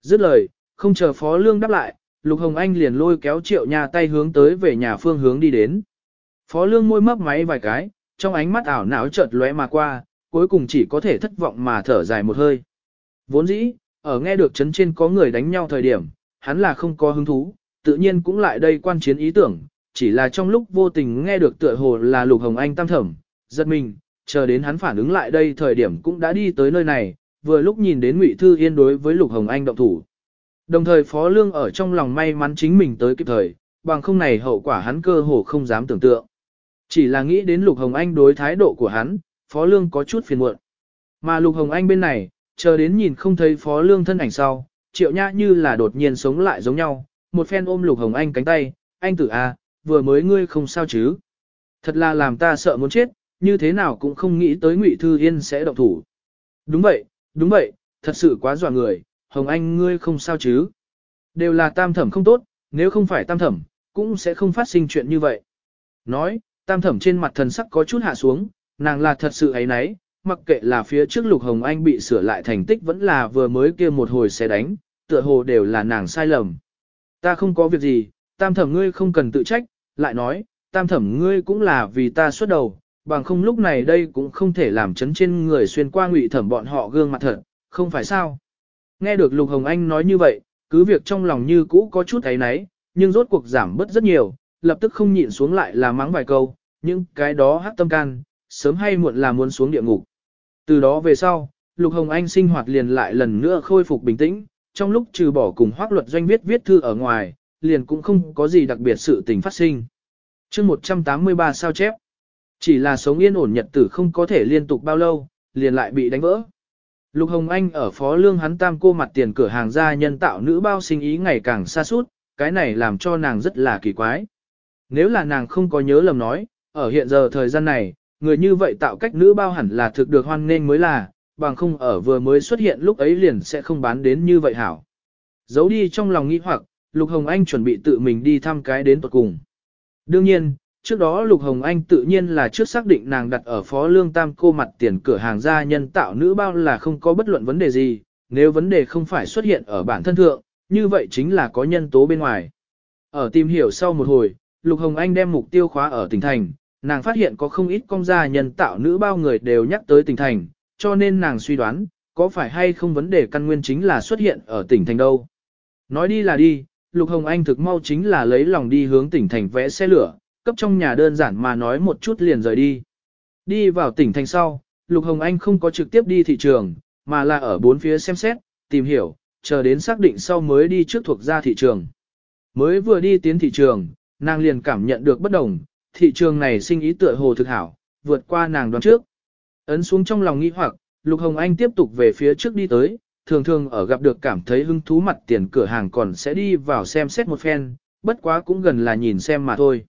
Dứt lời, không chờ Phó Lương đáp lại, Lục Hồng Anh liền lôi kéo Triệu Nha tay hướng tới về nhà phương hướng đi đến. Phó Lương môi mấp máy vài cái, trong ánh mắt ảo não chợt lóe mà qua, cuối cùng chỉ có thể thất vọng mà thở dài một hơi. Vốn dĩ, ở nghe được chấn trên có người đánh nhau thời điểm, hắn là không có hứng thú, tự nhiên cũng lại đây quan chiến ý tưởng, chỉ là trong lúc vô tình nghe được tựa hồ là Lục Hồng Anh tam thẩm, giật mình, chờ đến hắn phản ứng lại đây thời điểm cũng đã đi tới nơi này, vừa lúc nhìn đến Ngụy Thư Yên đối với Lục Hồng Anh động thủ. Đồng thời Phó Lương ở trong lòng may mắn chính mình tới kịp thời, bằng không này hậu quả hắn cơ hồ không dám tưởng tượng. Chỉ là nghĩ đến Lục Hồng Anh đối thái độ của hắn, Phó Lương có chút phiền muộn. Mà Lục Hồng Anh bên này, chờ đến nhìn không thấy Phó Lương thân ảnh sau, Triệu Nhã như là đột nhiên sống lại giống nhau, một phen ôm Lục Hồng Anh cánh tay, anh tử a, vừa mới ngươi không sao chứ. Thật là làm ta sợ muốn chết, như thế nào cũng không nghĩ tới Ngụy Thư Yên sẽ động thủ. Đúng vậy, đúng vậy, thật sự quá dọa người, Hồng Anh ngươi không sao chứ. Đều là tam thẩm không tốt, nếu không phải tam thẩm, cũng sẽ không phát sinh chuyện như vậy. Nói, tam thẩm trên mặt thần sắc có chút hạ xuống, nàng là thật sự ấy nấy, mặc kệ là phía trước Lục Hồng Anh bị sửa lại thành tích vẫn là vừa mới kia một hồi xe đánh, tựa hồ đều là nàng sai lầm. Ta không có việc gì, tam thẩm ngươi không cần tự trách, lại nói, tam thẩm ngươi cũng là vì ta xuất đầu, bằng không lúc này đây cũng không thể làm chấn trên người xuyên qua ngụy thẩm bọn họ gương mặt thật, không phải sao. Nghe được Lục Hồng Anh nói như vậy, cứ việc trong lòng như cũ có chút ấy náy, nhưng rốt cuộc giảm bớt rất nhiều, lập tức không nhịn xuống lại là mắng vài câu, những cái đó hát tâm can, sớm hay muộn là muốn xuống địa ngục. Từ đó về sau, Lục Hồng Anh sinh hoạt liền lại lần nữa khôi phục bình tĩnh, trong lúc trừ bỏ cùng hoác luật doanh viết viết thư ở ngoài, liền cũng không có gì đặc biệt sự tình phát sinh. chương 183 sao chép, chỉ là sống yên ổn nhật tử không có thể liên tục bao lâu, liền lại bị đánh vỡ. Lục Hồng Anh ở phó lương hắn tam cô mặt tiền cửa hàng gia nhân tạo nữ bao sinh ý ngày càng xa suốt, cái này làm cho nàng rất là kỳ quái. Nếu là nàng không có nhớ lầm nói, ở hiện giờ thời gian này, người như vậy tạo cách nữ bao hẳn là thực được hoan nghênh mới là, bằng không ở vừa mới xuất hiện lúc ấy liền sẽ không bán đến như vậy hảo. Giấu đi trong lòng nghĩ hoặc, Lục Hồng Anh chuẩn bị tự mình đi thăm cái đến tuật cùng. Đương nhiên, trước đó Lục Hồng Anh tự nhiên là trước xác định nàng đặt ở phó lương tam cô mặt tiền cửa hàng gia nhân tạo nữ bao là không có bất luận vấn đề gì, nếu vấn đề không phải xuất hiện ở bản thân thượng, như vậy chính là có nhân tố bên ngoài. Ở tìm hiểu sau một hồi, Lục Hồng Anh đem mục tiêu khóa ở tỉnh thành, nàng phát hiện có không ít công gia nhân tạo nữ bao người đều nhắc tới tỉnh thành, cho nên nàng suy đoán, có phải hay không vấn đề căn nguyên chính là xuất hiện ở tỉnh thành đâu. Nói đi là đi, Lục Hồng Anh thực mau chính là lấy lòng đi hướng tỉnh thành vẽ xe lửa, cấp trong nhà đơn giản mà nói một chút liền rời đi. Đi vào tỉnh thành sau, Lục Hồng Anh không có trực tiếp đi thị trường, mà là ở bốn phía xem xét, tìm hiểu, chờ đến xác định sau mới đi trước thuộc ra thị trường. Mới vừa đi tiến thị trường, nàng liền cảm nhận được bất đồng, thị trường này sinh ý tựa hồ thực hảo, vượt qua nàng đoán trước. Ấn xuống trong lòng nghĩ hoặc, Lục Hồng Anh tiếp tục về phía trước đi tới, thường thường ở gặp được cảm thấy hứng thú mặt tiền cửa hàng còn sẽ đi vào xem xét một phen, bất quá cũng gần là nhìn xem mà thôi.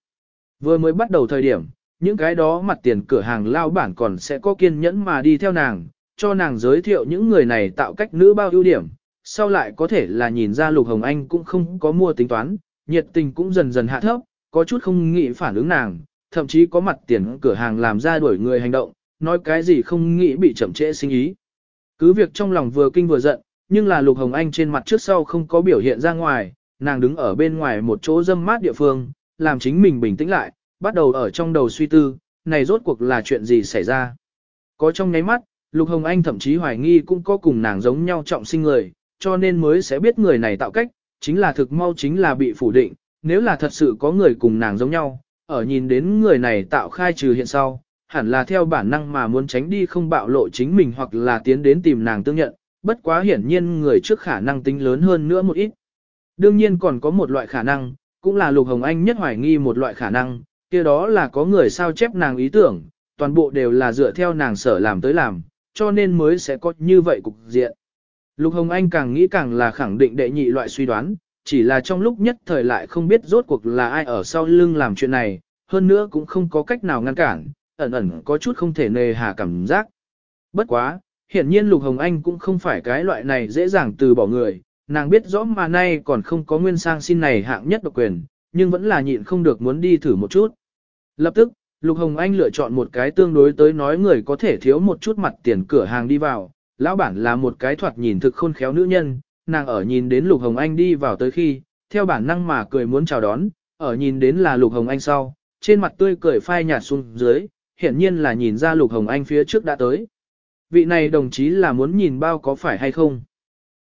Vừa mới bắt đầu thời điểm, những cái đó mặt tiền cửa hàng lao bản còn sẽ có kiên nhẫn mà đi theo nàng, cho nàng giới thiệu những người này tạo cách nữ bao ưu điểm, sau lại có thể là nhìn ra Lục Hồng Anh cũng không có mua tính toán, nhiệt tình cũng dần dần hạ thấp, có chút không nghĩ phản ứng nàng, thậm chí có mặt tiền cửa hàng làm ra đuổi người hành động, nói cái gì không nghĩ bị chậm trễ sinh ý. Cứ việc trong lòng vừa kinh vừa giận, nhưng là Lục Hồng Anh trên mặt trước sau không có biểu hiện ra ngoài, nàng đứng ở bên ngoài một chỗ dâm mát địa phương, làm chính mình bình tĩnh lại, bắt đầu ở trong đầu suy tư, này rốt cuộc là chuyện gì xảy ra. Có trong nháy mắt, Lục Hồng Anh thậm chí hoài nghi cũng có cùng nàng giống nhau trọng sinh người, cho nên mới sẽ biết người này tạo cách, chính là thực mau chính là bị phủ định, nếu là thật sự có người cùng nàng giống nhau, ở nhìn đến người này tạo khai trừ hiện sau, hẳn là theo bản năng mà muốn tránh đi không bạo lộ chính mình hoặc là tiến đến tìm nàng tương nhận, bất quá hiển nhiên người trước khả năng tính lớn hơn nữa một ít. Đương nhiên còn có một loại khả năng, cũng là Lục Hồng Anh nhất hoài nghi một loại khả năng, kia đó là có người sao chép nàng ý tưởng, toàn bộ đều là dựa theo nàng sở làm tới làm, cho nên mới sẽ có như vậy cục diện. Lục Hồng Anh càng nghĩ càng là khẳng định đệ nhị loại suy đoán, chỉ là trong lúc nhất thời lại không biết rốt cuộc là ai ở sau lưng làm chuyện này, hơn nữa cũng không có cách nào ngăn cản, ẩn ẩn có chút không thể nề hà cảm giác. Bất quá, hiển nhiên Lục Hồng Anh cũng không phải cái loại này dễ dàng từ bỏ người, nàng biết rõ mà nay còn không có nguyên sang xin này hạng nhất độc quyền, nhưng vẫn là nhịn không được muốn đi thử một chút. Lập tức, Lục Hồng Anh lựa chọn một cái tương đối tới nói người có thể thiếu một chút mặt tiền cửa hàng đi vào, lão bản là một cái thoạt nhìn thực khôn khéo nữ nhân, nàng ở nhìn đến Lục Hồng Anh đi vào tới khi, theo bản năng mà cười muốn chào đón, ở nhìn đến là Lục Hồng Anh sau, trên mặt tươi cười phai nhạt xuống dưới, hiển nhiên là nhìn ra Lục Hồng Anh phía trước đã tới. Vị này đồng chí là muốn nhìn bao có phải hay không?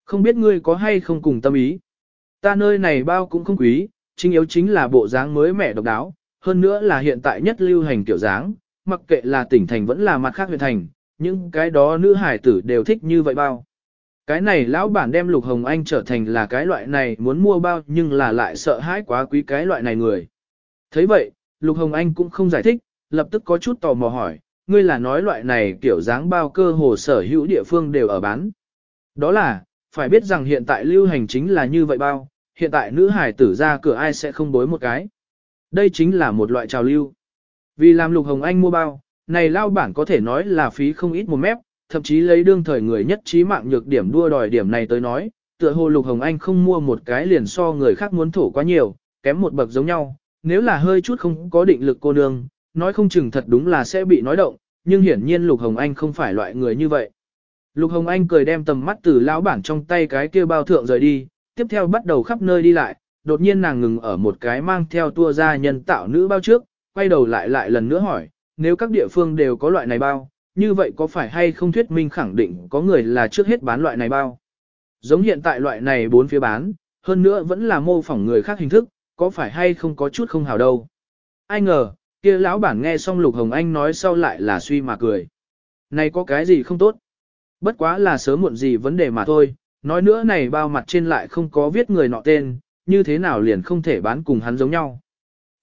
Không biết ngươi có hay không cùng tâm ý. Ta nơi này bao cũng không quý, chính yếu chính là bộ dáng mới mẻ độc đáo, hơn nữa là hiện tại nhất lưu hành kiểu dáng, mặc kệ là tỉnh thành vẫn là mặt khác huyện thành, những cái đó nữ hải tử đều thích như vậy bao. Cái này lão bản đem Lục Hồng Anh trở thành là cái loại này muốn mua bao nhưng là lại sợ hãi quá quý cái loại này người. thấy vậy, Lục Hồng Anh cũng không giải thích, lập tức có chút tò mò hỏi, ngươi là nói loại này kiểu dáng bao cơ hồ sở hữu địa phương đều ở bán. Đó là, phải biết rằng hiện tại lưu hành chính là như vậy bao, hiện tại nữ hải tử ra cửa ai sẽ không bối một cái. Đây chính là một loại trào lưu. Vì làm Lục Hồng Anh mua bao, này lao bản có thể nói là phí không ít một mép, thậm chí lấy đương thời người nhất trí mạng nhược điểm đua đòi điểm này tới nói, tựa hồ Lục Hồng Anh không mua một cái liền so người khác muốn thổ quá nhiều, kém một bậc giống nhau, nếu là hơi chút không có định lực cô nương, nói không chừng thật đúng là sẽ bị nói động, nhưng hiển nhiên Lục Hồng Anh không phải loại người như vậy. Lục Hồng Anh cười đem tầm mắt từ lão bản trong tay cái kia bao thượng rời đi, tiếp theo bắt đầu khắp nơi đi lại, đột nhiên nàng ngừng ở một cái mang theo tua ra nhân tạo nữ bao trước, quay đầu lại lại lần nữa hỏi, nếu các địa phương đều có loại này bao, như vậy có phải hay không thuyết minh khẳng định có người là trước hết bán loại này bao? Giống hiện tại loại này bốn phía bán, hơn nữa vẫn là mô phỏng người khác hình thức, có phải hay không có chút không hào đâu. Ai ngờ, kia lão bản nghe xong Lục Hồng Anh nói sau lại là suy mà cười. Này có cái gì không tốt? Bất quá là sớm muộn gì vấn đề mà thôi, nói nữa này bao mặt trên lại không có viết người nọ tên, như thế nào liền không thể bán cùng hắn giống nhau.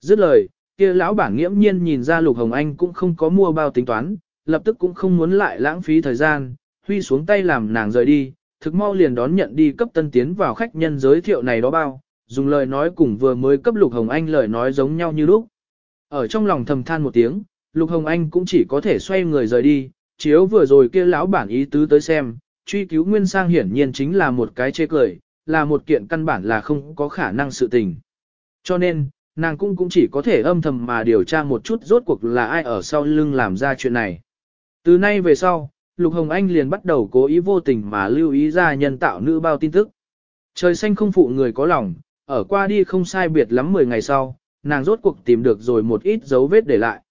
Dứt lời, kia lão bản nghiễm nhiên nhìn ra Lục Hồng Anh cũng không có mua bao tính toán, lập tức cũng không muốn lại lãng phí thời gian, huy xuống tay làm nàng rời đi, thực mau liền đón nhận đi cấp tân tiến vào khách nhân giới thiệu này đó bao, dùng lời nói cùng vừa mới cấp Lục Hồng Anh lời nói giống nhau như lúc. Ở trong lòng thầm than một tiếng, Lục Hồng Anh cũng chỉ có thể xoay người rời đi, chiếu vừa rồi kia lão bản ý tứ tới xem, truy cứu nguyên sang hiển nhiên chính là một cái chê cười, là một kiện căn bản là không có khả năng sự tình. Cho nên, nàng cũng cũng chỉ có thể âm thầm mà điều tra một chút rốt cuộc là ai ở sau lưng làm ra chuyện này. Từ nay về sau, Lục Hồng Anh liền bắt đầu cố ý vô tình mà lưu ý ra nhân tạo nữ bao tin tức. Trời xanh không phụ người có lòng, ở qua đi không sai biệt lắm 10 ngày sau, nàng rốt cuộc tìm được rồi một ít dấu vết để lại.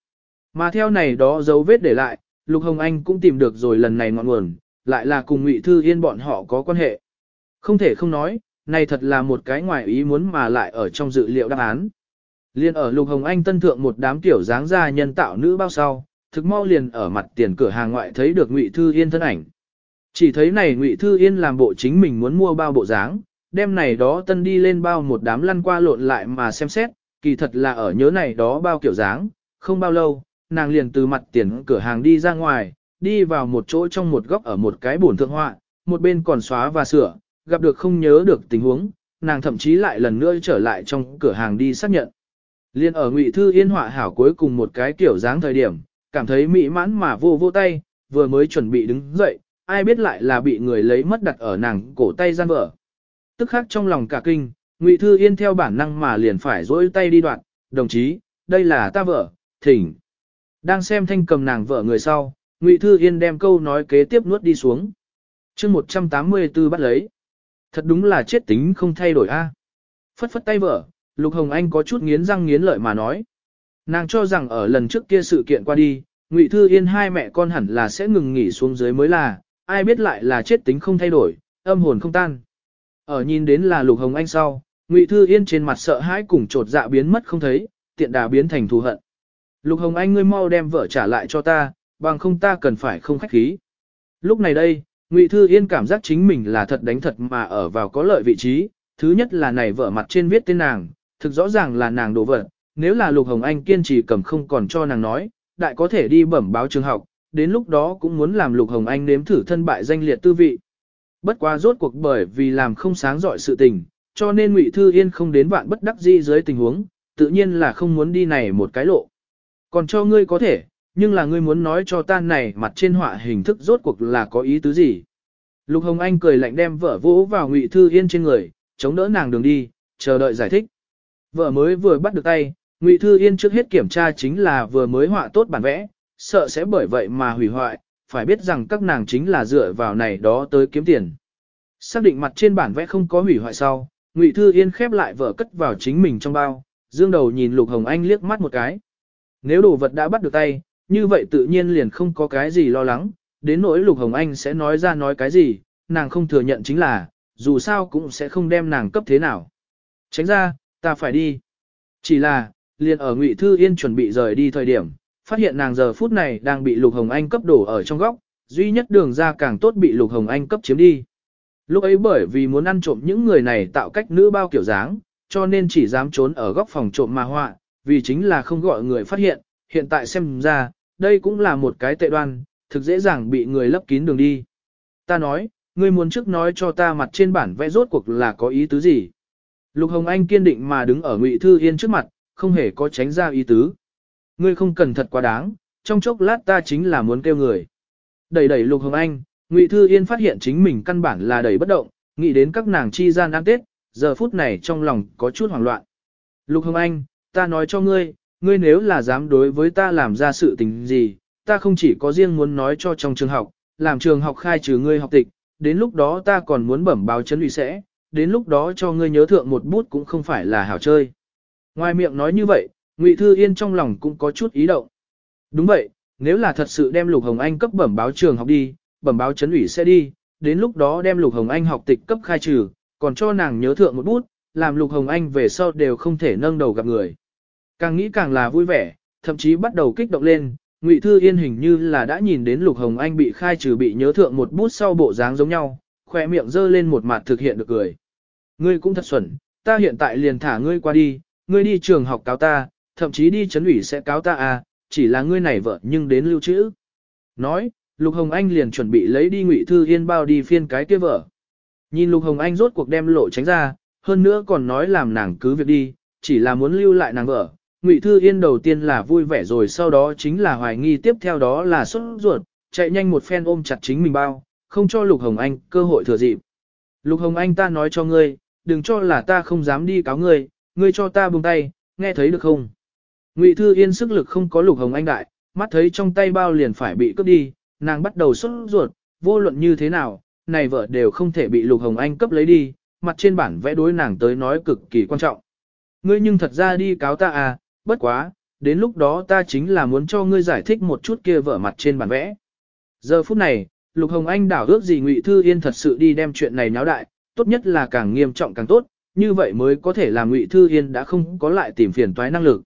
Mà theo này đó dấu vết để lại, Lục Hồng Anh cũng tìm được rồi lần này ngọn nguồn, lại là cùng Ngụy Thư Yên bọn họ có quan hệ. Không thể không nói, này thật là một cái ngoài ý muốn mà lại ở trong dự liệu đáp án. Liên ở Lục Hồng Anh tân thượng một đám tiểu dáng ra nhân tạo nữ bao sau, thực mau liền ở mặt tiền cửa hàng ngoại thấy được Ngụy Thư Yên thân ảnh. Chỉ thấy này Ngụy Thư Yên làm bộ chính mình muốn mua bao bộ dáng, đem này đó tân đi lên bao một đám lăn qua lộn lại mà xem xét, kỳ thật là ở nhớ này đó bao kiểu dáng, không bao lâu, nàng liền từ mặt tiền cửa hàng đi ra ngoài, đi vào một chỗ trong một góc ở một cái bổn thượng họa, một bên còn xóa và sửa, gặp được không nhớ được tình huống, nàng thậm chí lại lần nữa trở lại trong cửa hàng đi xác nhận. Liên ở Ngụy Thư Yên họa hảo cuối cùng một cái kiểu dáng thời điểm, cảm thấy mỹ mãn mà vô vô tay, vừa mới chuẩn bị đứng dậy, ai biết lại là bị người lấy mất đặt ở nàng cổ tay gian vỡ Tức khắc trong lòng cả kinh, Ngụy Thư Yên theo bản năng mà liền phải dỗi tay đi đoạn, đồng chí, đây là ta vợ, thỉnh. Đang xem thanh cầm nàng vợ người sau, Ngụy Thư Yên đem câu nói kế tiếp nuốt đi xuống. chương 184 bắt lấy. Thật đúng là chết tính không thay đổi a. Phất phất tay vợ, Lục Hồng Anh có chút nghiến răng nghiến lợi mà nói. Nàng cho rằng ở lần trước kia sự kiện qua đi, Ngụy Thư Yên hai mẹ con hẳn là sẽ ngừng nghỉ xuống dưới mới là, ai biết lại là chết tính không thay đổi, âm hồn không tan. Ở nhìn đến là Lục Hồng Anh sau, Ngụy Thư Yên trên mặt sợ hãi cùng trột dạ biến mất không thấy, tiện đà biến thành thù hận. Lục Hồng Anh ngươi mau đem vợ trả lại cho ta, bằng không ta cần phải không khách khí. Lúc này đây, Ngụy Thư Yên cảm giác chính mình là thật đánh thật mà ở vào có lợi vị trí, thứ nhất là này vợ mặt trên viết tên nàng, thực rõ ràng là nàng đồ vật, nếu là Lục Hồng Anh kiên trì cầm không còn cho nàng nói, đại có thể đi bẩm báo trường học, đến lúc đó cũng muốn làm Lục Hồng Anh nếm thử thân bại danh liệt tư vị. Bất quá rốt cuộc bởi vì làm không sáng dọi sự tình, cho nên Ngụy Thư Yên không đến vạn bất đắc di dưới tình huống, tự nhiên là không muốn đi này một cái lộ. Còn cho ngươi có thể, nhưng là ngươi muốn nói cho ta này mặt trên họa hình thức rốt cuộc là có ý tứ gì. Lục Hồng Anh cười lạnh đem vợ vỗ vào Ngụy Thư Yên trên người, chống đỡ nàng đường đi, chờ đợi giải thích. Vợ mới vừa bắt được tay, Ngụy Thư Yên trước hết kiểm tra chính là vừa mới họa tốt bản vẽ, sợ sẽ bởi vậy mà hủy hoại, phải biết rằng các nàng chính là dựa vào này đó tới kiếm tiền. Xác định mặt trên bản vẽ không có hủy hoại sau, Ngụy Thư Yên khép lại vở cất vào chính mình trong bao, dương đầu nhìn Lục Hồng Anh liếc mắt một cái. Nếu đồ vật đã bắt được tay, như vậy tự nhiên liền không có cái gì lo lắng, đến nỗi Lục Hồng Anh sẽ nói ra nói cái gì, nàng không thừa nhận chính là, dù sao cũng sẽ không đem nàng cấp thế nào. Tránh ra, ta phải đi. Chỉ là, liền ở Ngụy Thư Yên chuẩn bị rời đi thời điểm, phát hiện nàng giờ phút này đang bị Lục Hồng Anh cấp đổ ở trong góc, duy nhất đường ra càng tốt bị Lục Hồng Anh cấp chiếm đi. Lúc ấy bởi vì muốn ăn trộm những người này tạo cách nữ bao kiểu dáng, cho nên chỉ dám trốn ở góc phòng trộm mà họa, vì chính là không gọi người phát hiện, hiện tại xem ra, đây cũng là một cái tệ đoan, thực dễ dàng bị người lấp kín đường đi. Ta nói, ngươi muốn trước nói cho ta mặt trên bản vẽ rốt cuộc là có ý tứ gì. Lục Hồng Anh kiên định mà đứng ở Ngụy Thư Yên trước mặt, không hề có tránh ra ý tứ. Ngươi không cần thật quá đáng, trong chốc lát ta chính là muốn kêu người. Đẩy đẩy Lục Hồng Anh, Ngụy Thư Yên phát hiện chính mình căn bản là đẩy bất động, nghĩ đến các nàng chi gian ăn tết, giờ phút này trong lòng có chút hoảng loạn. Lục Hồng Anh, ta nói cho ngươi, ngươi nếu là dám đối với ta làm ra sự tình gì, ta không chỉ có riêng muốn nói cho trong trường học, làm trường học khai trừ ngươi học tịch, đến lúc đó ta còn muốn bẩm báo chấn ủy sẽ, đến lúc đó cho ngươi nhớ thượng một bút cũng không phải là hảo chơi. Ngoài miệng nói như vậy, Ngụy Thư Yên trong lòng cũng có chút ý động. Đúng vậy, nếu là thật sự đem Lục Hồng Anh cấp bẩm báo trường học đi, bẩm báo chấn ủy sẽ đi, đến lúc đó đem Lục Hồng Anh học tịch cấp khai trừ, còn cho nàng nhớ thượng một bút, làm Lục Hồng Anh về sau đều không thể nâng đầu gặp người. Càng nghĩ càng là vui vẻ, thậm chí bắt đầu kích động lên, Ngụy Thư Yên hình như là đã nhìn đến Lục Hồng Anh bị khai trừ bị nhớ thượng một bút sau bộ dáng giống nhau, khỏe miệng dơ lên một mặt thực hiện được cười. Ngươi cũng thật xuẩn, ta hiện tại liền thả ngươi qua đi, ngươi đi trường học cáo ta, thậm chí đi chấn ủy sẽ cáo ta à, chỉ là ngươi này vợ nhưng đến lưu trữ. Nói, Lục Hồng Anh liền chuẩn bị lấy đi Ngụy Thư Yên bao đi phiên cái kia vợ. Nhìn Lục Hồng Anh rốt cuộc đem lộ tránh ra, hơn nữa còn nói làm nàng cứ việc đi, chỉ là muốn lưu lại nàng vợ. Ngụy Thư Yên đầu tiên là vui vẻ rồi sau đó chính là hoài nghi tiếp theo đó là sốt ruột, chạy nhanh một phen ôm chặt chính mình bao, không cho Lục Hồng Anh cơ hội thừa dịp. Lục Hồng Anh ta nói cho ngươi, đừng cho là ta không dám đi cáo ngươi, ngươi cho ta buông tay, nghe thấy được không? Ngụy Thư Yên sức lực không có Lục Hồng Anh đại, mắt thấy trong tay bao liền phải bị cướp đi, nàng bắt đầu sốt ruột, vô luận như thế nào, này vợ đều không thể bị Lục Hồng Anh cấp lấy đi, mặt trên bản vẽ đối nàng tới nói cực kỳ quan trọng. Ngươi nhưng thật ra đi cáo ta à, bất quá, đến lúc đó ta chính là muốn cho ngươi giải thích một chút kia vợ mặt trên bản vẽ. Giờ phút này, Lục Hồng Anh đảo ước gì Ngụy Thư Yên thật sự đi đem chuyện này náo đại, tốt nhất là càng nghiêm trọng càng tốt, như vậy mới có thể làm Ngụy Thư Yên đã không có lại tìm phiền toái năng lực.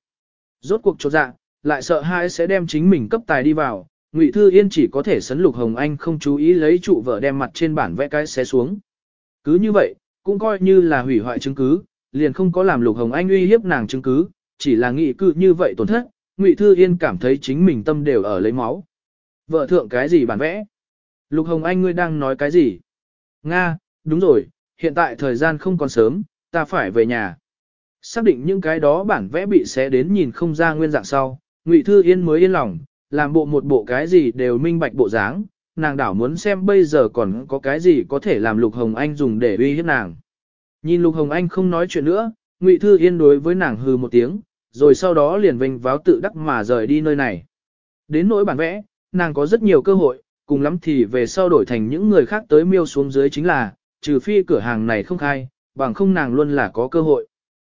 Rốt cuộc cho dạ, lại sợ hai sẽ đem chính mình cấp tài đi vào, Ngụy Thư Yên chỉ có thể sấn Lục Hồng Anh không chú ý lấy trụ vợ đem mặt trên bản vẽ cái xé xuống. Cứ như vậy, cũng coi như là hủy hoại chứng cứ, liền không có làm Lục Hồng Anh uy hiếp nàng chứng cứ, chỉ là nghị cư như vậy tổn thất, Ngụy Thư Yên cảm thấy chính mình tâm đều ở lấy máu. Vợ thượng cái gì bản vẽ? Lục Hồng Anh ngươi đang nói cái gì? Nga, đúng rồi, hiện tại thời gian không còn sớm, ta phải về nhà. Xác định những cái đó bản vẽ bị xé đến nhìn không ra nguyên dạng sau, Ngụy Thư Yên mới yên lòng, làm bộ một bộ cái gì đều minh bạch bộ dáng, nàng đảo muốn xem bây giờ còn có cái gì có thể làm Lục Hồng Anh dùng để uy hiếp nàng. Nhìn Lục Hồng Anh không nói chuyện nữa, Ngụy Thư Yên đối với nàng hừ một tiếng, rồi sau đó liền vinh váo tự đắc mà rời đi nơi này. Đến nỗi bản vẽ, nàng có rất nhiều cơ hội, cùng lắm thì về sau đổi thành những người khác tới miêu xuống dưới chính là, trừ phi cửa hàng này không khai, bằng không nàng luôn là có cơ hội.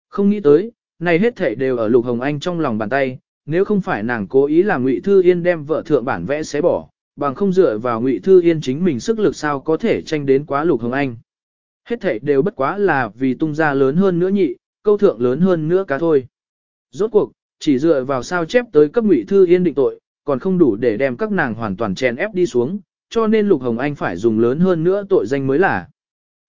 Không nghĩ tới, này hết thảy đều ở Lục Hồng Anh trong lòng bàn tay, nếu không phải nàng cố ý làm Ngụy Thư Yên đem vợ thượng bản vẽ xé bỏ, bằng không dựa vào Ngụy Thư Yên chính mình sức lực sao có thể tranh đến quá Lục Hồng Anh. Hết thảy đều bất quá là vì tung ra lớn hơn nữa nhị, câu thượng lớn hơn nữa cá thôi. Rốt cuộc, chỉ dựa vào sao chép tới cấp Ngụy Thư Yên định tội, còn không đủ để đem các nàng hoàn toàn chèn ép đi xuống, cho nên Lục Hồng Anh phải dùng lớn hơn nữa tội danh mới là.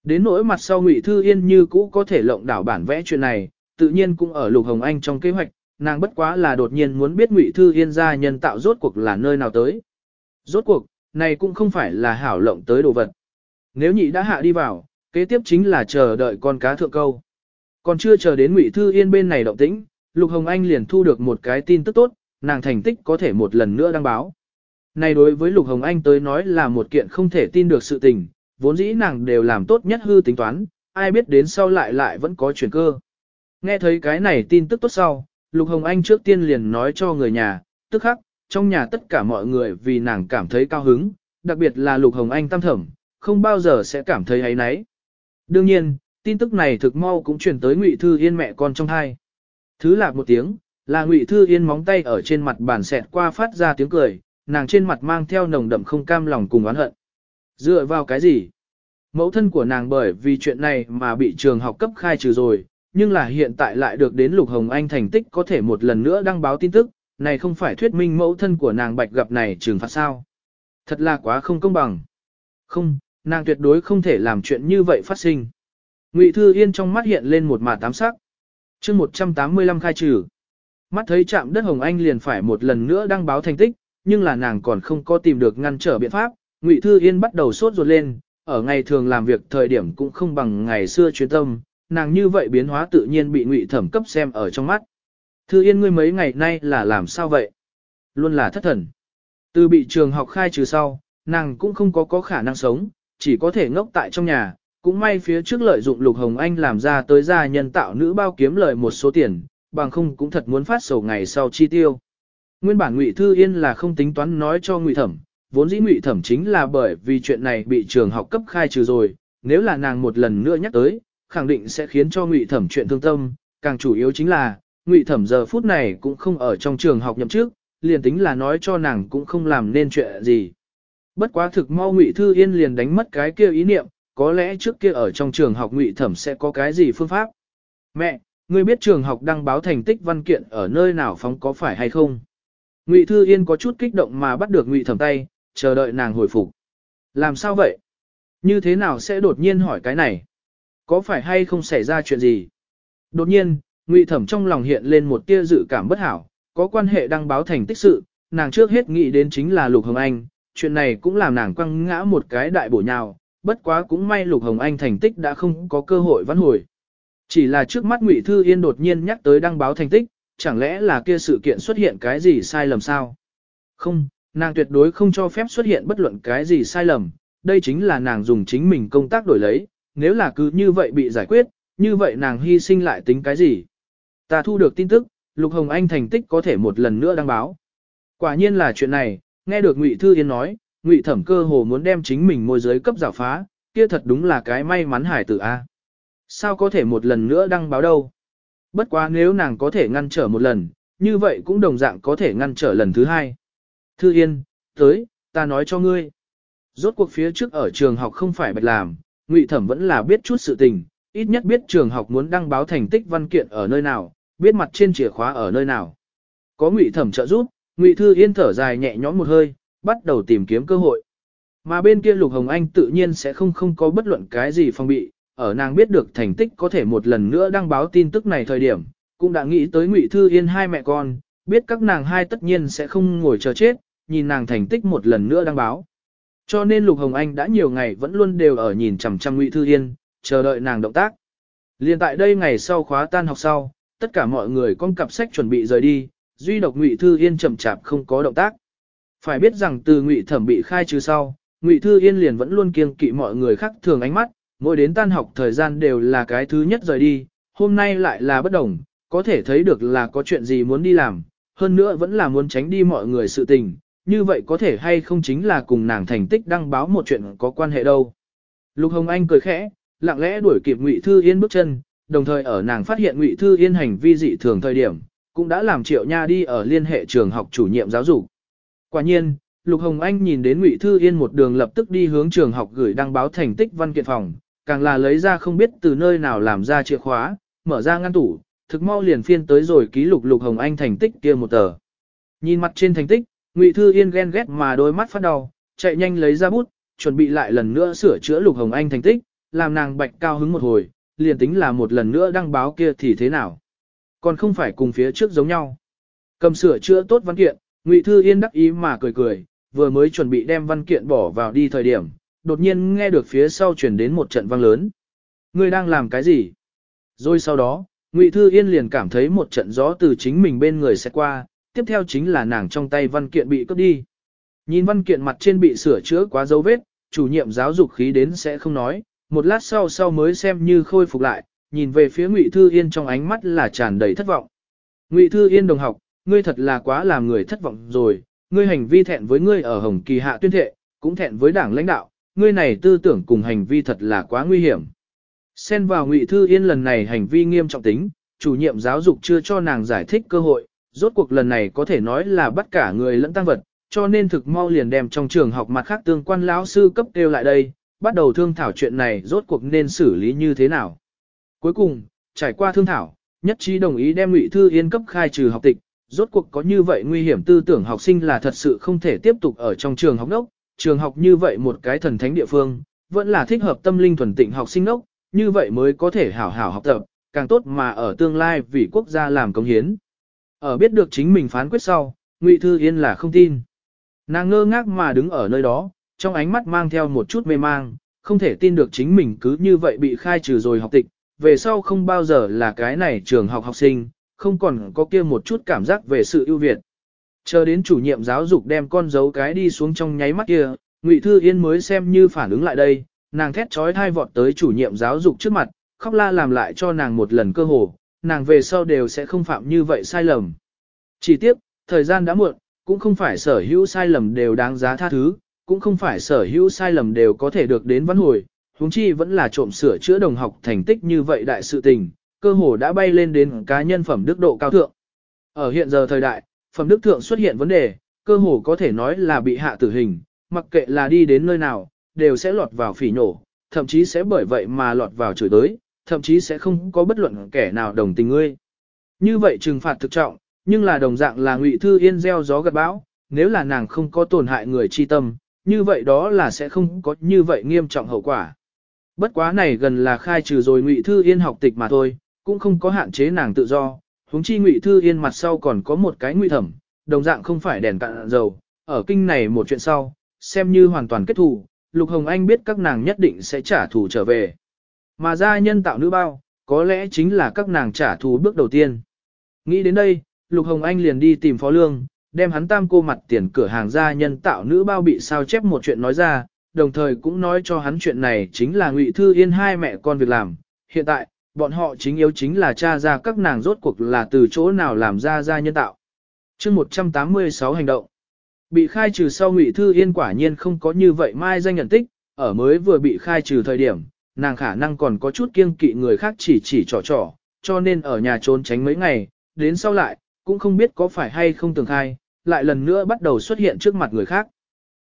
Đến nỗi mặt sau Ngụy Thư Yên như cũ có thể lộng đảo bản vẽ chuyện này, tự nhiên cũng ở Lục Hồng Anh trong kế hoạch, nàng bất quá là đột nhiên muốn biết Ngụy Thư Yên gia nhân tạo rốt cuộc là nơi nào tới. Rốt cuộc, này cũng không phải là hảo lộng tới đồ vật. Nếu nhị đã hạ đi vào, kế tiếp chính là chờ đợi con cá thượng câu. Còn chưa chờ đến Ngụy Thư Yên bên này động tĩnh, Lục Hồng Anh liền thu được một cái tin tức tốt, nàng thành tích có thể một lần nữa đăng báo. Này đối với Lục Hồng Anh tới nói là một kiện không thể tin được sự tình, vốn dĩ nàng đều làm tốt nhất hư tính toán, ai biết đến sau lại lại vẫn có chuyển cơ. Nghe thấy cái này tin tức tốt sau, Lục Hồng Anh trước tiên liền nói cho người nhà, tức khắc, trong nhà tất cả mọi người vì nàng cảm thấy cao hứng, đặc biệt là Lục Hồng Anh tam thẩm, không bao giờ sẽ cảm thấy ấy nấy. Đương nhiên, tin tức này thực mau cũng truyền tới Ngụy Thư Yên mẹ con trong hai. Thứ lạc một tiếng, là Ngụy Thư Yên móng tay ở trên mặt bàn xẹt qua phát ra tiếng cười, nàng trên mặt mang theo nồng đậm không cam lòng cùng oán hận. Dựa vào cái gì? Mẫu thân của nàng bởi vì chuyện này mà bị trường học cấp khai trừ rồi, nhưng là hiện tại lại được đến Lục Hồng Anh thành tích có thể một lần nữa đăng báo tin tức, này không phải thuyết minh mẫu thân của nàng bạch gặp này trừng phạt sao. Thật là quá không công bằng. Không, nàng tuyệt đối không thể làm chuyện như vậy phát sinh. Ngụy Thư Yên trong mắt hiện lên một mà tám sắc. chương 185 khai trừ. Mắt thấy chạm đất Hồng Anh liền phải một lần nữa đăng báo thành tích, nhưng là nàng còn không có tìm được ngăn trở biện pháp. Ngụy Thư Yên bắt đầu sốt ruột lên, ở ngày thường làm việc thời điểm cũng không bằng ngày xưa chuyên tâm, nàng như vậy biến hóa tự nhiên bị Ngụy Thẩm cấp xem ở trong mắt. Thư Yên ngươi mấy ngày nay là làm sao vậy? Luôn là thất thần. Từ bị trường học khai trừ sau, nàng cũng không có có khả năng sống, chỉ có thể ngốc tại trong nhà, cũng may phía trước lợi dụng Lục Hồng Anh làm ra tới gia nhân tạo nữ bao kiếm lợi một số tiền, bằng không cũng thật muốn phát sầu ngày sau chi tiêu. Nguyên bản Ngụy Thư Yên là không tính toán nói cho Ngụy Thẩm, vốn dĩ Ngụy Thẩm chính là bởi vì chuyện này bị trường học cấp khai trừ rồi, nếu là nàng một lần nữa nhắc tới, khẳng định sẽ khiến cho Ngụy Thẩm chuyện thương tâm, càng chủ yếu chính là, Ngụy Thẩm giờ phút này cũng không ở trong trường học nhậm trước liền tính là nói cho nàng cũng không làm nên chuyện gì. Bất quá thực mau Ngụy Thư Yên liền đánh mất cái kia ý niệm, có lẽ trước kia ở trong trường học Ngụy Thẩm sẽ có cái gì phương pháp. Mẹ, ngươi biết trường học đăng báo thành tích văn kiện ở nơi nào phóng có phải hay không? Ngụy Thư Yên có chút kích động mà bắt được Ngụy Thẩm tay, chờ đợi nàng hồi phục. Làm sao vậy? Như thế nào sẽ đột nhiên hỏi cái này? Có phải hay không xảy ra chuyện gì? Đột nhiên, Ngụy Thẩm trong lòng hiện lên một tia dự cảm bất hảo, có quan hệ đăng báo thành tích sự, nàng trước hết nghĩ đến chính là Lục Hồng Anh, chuyện này cũng làm nàng quăng ngã một cái đại bổ nhào, bất quá cũng may Lục Hồng Anh thành tích đã không có cơ hội vãn hồi. Chỉ là trước mắt Ngụy Thư Yên đột nhiên nhắc tới đăng báo thành tích, chẳng lẽ là kia sự kiện xuất hiện cái gì sai lầm sao? Không, nàng tuyệt đối không cho phép xuất hiện bất luận cái gì sai lầm, đây chính là nàng dùng chính mình công tác đổi lấy, nếu là cứ như vậy bị giải quyết, như vậy nàng hy sinh lại tính cái gì? Ta thu được tin tức, Lục Hồng Anh thành tích có thể một lần nữa đăng báo. Quả nhiên là chuyện này, nghe được Ngụy Thư Yên nói, Ngụy Thẩm cơ hồ muốn đem chính mình môi giới cấp giả phá, kia thật đúng là cái may mắn hải tử a. Sao có thể một lần nữa đăng báo đâu? Bất quá nếu nàng có thể ngăn trở một lần, như vậy cũng đồng dạng có thể ngăn trở lần thứ hai. Thư Yên, tới, ta nói cho ngươi. Rốt cuộc phía trước ở trường học không phải bạch làm, Ngụy Thẩm vẫn là biết chút sự tình, ít nhất biết trường học muốn đăng báo thành tích văn kiện ở nơi nào, biết mặt trên chìa khóa ở nơi nào. Có Ngụy Thẩm trợ giúp, Ngụy Thư Yên thở dài nhẹ nhõm một hơi, bắt đầu tìm kiếm cơ hội. Mà bên kia Lục Hồng Anh tự nhiên sẽ không không có bất luận cái gì phong bị, ở nàng biết được thành tích có thể một lần nữa đăng báo tin tức này thời điểm, cũng đã nghĩ tới Ngụy Thư Yên hai mẹ con, biết các nàng hai tất nhiên sẽ không ngồi chờ chết, nhìn nàng thành tích một lần nữa đăng báo. Cho nên Lục Hồng Anh đã nhiều ngày vẫn luôn đều ở nhìn chằm chằm Ngụy Thư Yên, chờ đợi nàng động tác. Liên tại đây ngày sau khóa tan học sau, tất cả mọi người con cặp sách chuẩn bị rời đi, duy độc Ngụy Thư Yên chậm chạp không có động tác. Phải biết rằng từ Ngụy Thẩm bị khai trừ sau, Ngụy Thư Yên liền vẫn luôn kiêng kỵ mọi người khác thường ánh mắt, mỗi đến tan học thời gian đều là cái thứ nhất rời đi, hôm nay lại là bất đồng, có thể thấy được là có chuyện gì muốn đi làm, hơn nữa vẫn là muốn tránh đi mọi người sự tình, như vậy có thể hay không chính là cùng nàng thành tích đăng báo một chuyện có quan hệ đâu. Lục Hồng Anh cười khẽ, lặng lẽ đuổi kịp Ngụy Thư Yên bước chân, đồng thời ở nàng phát hiện Ngụy Thư Yên hành vi dị thường thời điểm, cũng đã làm Triệu Nha đi ở liên hệ trường học chủ nhiệm giáo dục. Quả nhiên, Lục Hồng Anh nhìn đến Ngụy Thư Yên một đường lập tức đi hướng trường học gửi đăng báo thành tích văn kiện phòng, càng là lấy ra không biết từ nơi nào làm ra chìa khóa, mở ra ngăn tủ, thực mau liền phiên tới rồi ký lục Lục Hồng Anh thành tích kia một tờ. Nhìn mặt trên thành tích, Ngụy Thư Yên ghen ghét mà đôi mắt phát đau, chạy nhanh lấy ra bút, chuẩn bị lại lần nữa sửa chữa Lục Hồng Anh thành tích, làm nàng bạch cao hứng một hồi, liền tính là một lần nữa đăng báo kia thì thế nào. Còn không phải cùng phía trước giống nhau. Cầm sửa chữa tốt văn kiện, Ngụy Thư Yên đắc ý mà cười cười, vừa mới chuẩn bị đem văn kiện bỏ vào đi thời điểm, đột nhiên nghe được phía sau truyền đến một trận vang lớn. Ngươi đang làm cái gì? Rồi sau đó, Ngụy Thư Yên liền cảm thấy một trận gió từ chính mình bên người sẽ qua, tiếp theo chính là nàng trong tay văn kiện bị cướp đi. Nhìn văn kiện mặt trên bị sửa chữa quá dấu vết, chủ nhiệm giáo dục khí đến sẽ không nói, một lát sau sau mới xem như khôi phục lại, nhìn về phía Ngụy Thư Yên trong ánh mắt là tràn đầy thất vọng. Ngụy Thư Yên đồng học, ngươi thật là quá làm người thất vọng rồi, ngươi hành vi thẹn với ngươi ở Hồng Kỳ hạ tuyên thệ, cũng thẹn với đảng lãnh đạo, ngươi này tư tưởng cùng hành vi thật là quá nguy hiểm. Xen vào Ngụy Thư Yên lần này hành vi nghiêm trọng tính, chủ nhiệm giáo dục chưa cho nàng giải thích cơ hội, rốt cuộc lần này có thể nói là bắt cả người lẫn tăng vật, cho nên thực mau liền đem trong trường học mặt khác tương quan lão sư cấp kêu lại đây, bắt đầu thương thảo chuyện này rốt cuộc nên xử lý như thế nào. Cuối cùng, trải qua thương thảo, nhất trí đồng ý đem Ngụy Thư Yên cấp khai trừ học tịch, rốt cuộc có như vậy nguy hiểm tư tưởng học sinh là thật sự không thể tiếp tục ở trong trường học đốc, trường học như vậy một cái thần thánh địa phương, vẫn là thích hợp tâm linh thuần tịnh học sinh đốc, như vậy mới có thể hảo hảo học tập, càng tốt mà ở tương lai vì quốc gia làm công hiến. Ở biết được chính mình phán quyết sau, Ngụy Thư Yên là không tin. Nàng ngơ ngác mà đứng ở nơi đó, trong ánh mắt mang theo một chút mê mang, không thể tin được chính mình cứ như vậy bị khai trừ rồi học tịch, về sau không bao giờ là cái này trường học học sinh, không còn có kia một chút cảm giác về sự ưu việt. Chờ đến chủ nhiệm giáo dục đem con dấu cái đi xuống trong nháy mắt kia, Ngụy Thư Yên mới xem như phản ứng lại đây, nàng thét trói thai vọt tới chủ nhiệm giáo dục trước mặt, khóc la làm lại cho nàng một lần cơ hồ, nàng về sau đều sẽ không phạm như vậy sai lầm. Chỉ tiếp, Thời gian đã muộn, cũng không phải sở hữu sai lầm đều đáng giá tha thứ, cũng không phải sở hữu sai lầm đều có thể được đến văn hồi, huống chi vẫn là trộm sửa chữa đồng học thành tích như vậy đại sự tình, cơ hồ đã bay lên đến cá nhân phẩm đức độ cao thượng. Ở hiện giờ thời đại, phẩm đức thượng xuất hiện vấn đề, cơ hồ có thể nói là bị hạ tử hình, mặc kệ là đi đến nơi nào, đều sẽ lọt vào phỉ nổ, thậm chí sẽ bởi vậy mà lọt vào chửi tới, thậm chí sẽ không có bất luận kẻ nào đồng tình ngươi. Như vậy trừng phạt thực trọng, nhưng là đồng dạng là ngụy thư yên gieo gió gặt bão, nếu là nàng không có tổn hại người chi tâm, như vậy đó là sẽ không có như vậy nghiêm trọng hậu quả. Bất quá này gần là khai trừ rồi ngụy thư yên học tịch mà thôi, cũng không có hạn chế nàng tự do, huống chi ngụy thư yên mặt sau còn có một cái ngụy thẩm, đồng dạng không phải đèn cạn dầu, ở kinh này một chuyện sau, xem như hoàn toàn kết thù, Lục Hồng Anh biết các nàng nhất định sẽ trả thù trở về. Mà gia nhân tạo nữ bao, có lẽ chính là các nàng trả thù bước đầu tiên. Nghĩ đến đây, Lục Hồng Anh liền đi tìm Phó Lương, đem hắn tam cô mặt tiền cửa hàng gia nhân tạo nữ bao bị sao chép một chuyện nói ra, đồng thời cũng nói cho hắn chuyện này chính là Ngụy Thư Yên hai mẹ con việc làm. Hiện tại, bọn họ chính yếu chính là tra ra các nàng rốt cuộc là từ chỗ nào làm ra gia nhân tạo. chương 186 hành động. Bị khai trừ sau Ngụy Thư Yên quả nhiên không có như vậy mai danh nhận tích, ở mới vừa bị khai trừ thời điểm, nàng khả năng còn có chút kiêng kỵ người khác chỉ chỉ trò trò, cho nên ở nhà trốn tránh mấy ngày, đến sau lại, cũng không biết có phải hay không tường khai, lại lần nữa bắt đầu xuất hiện trước mặt người khác.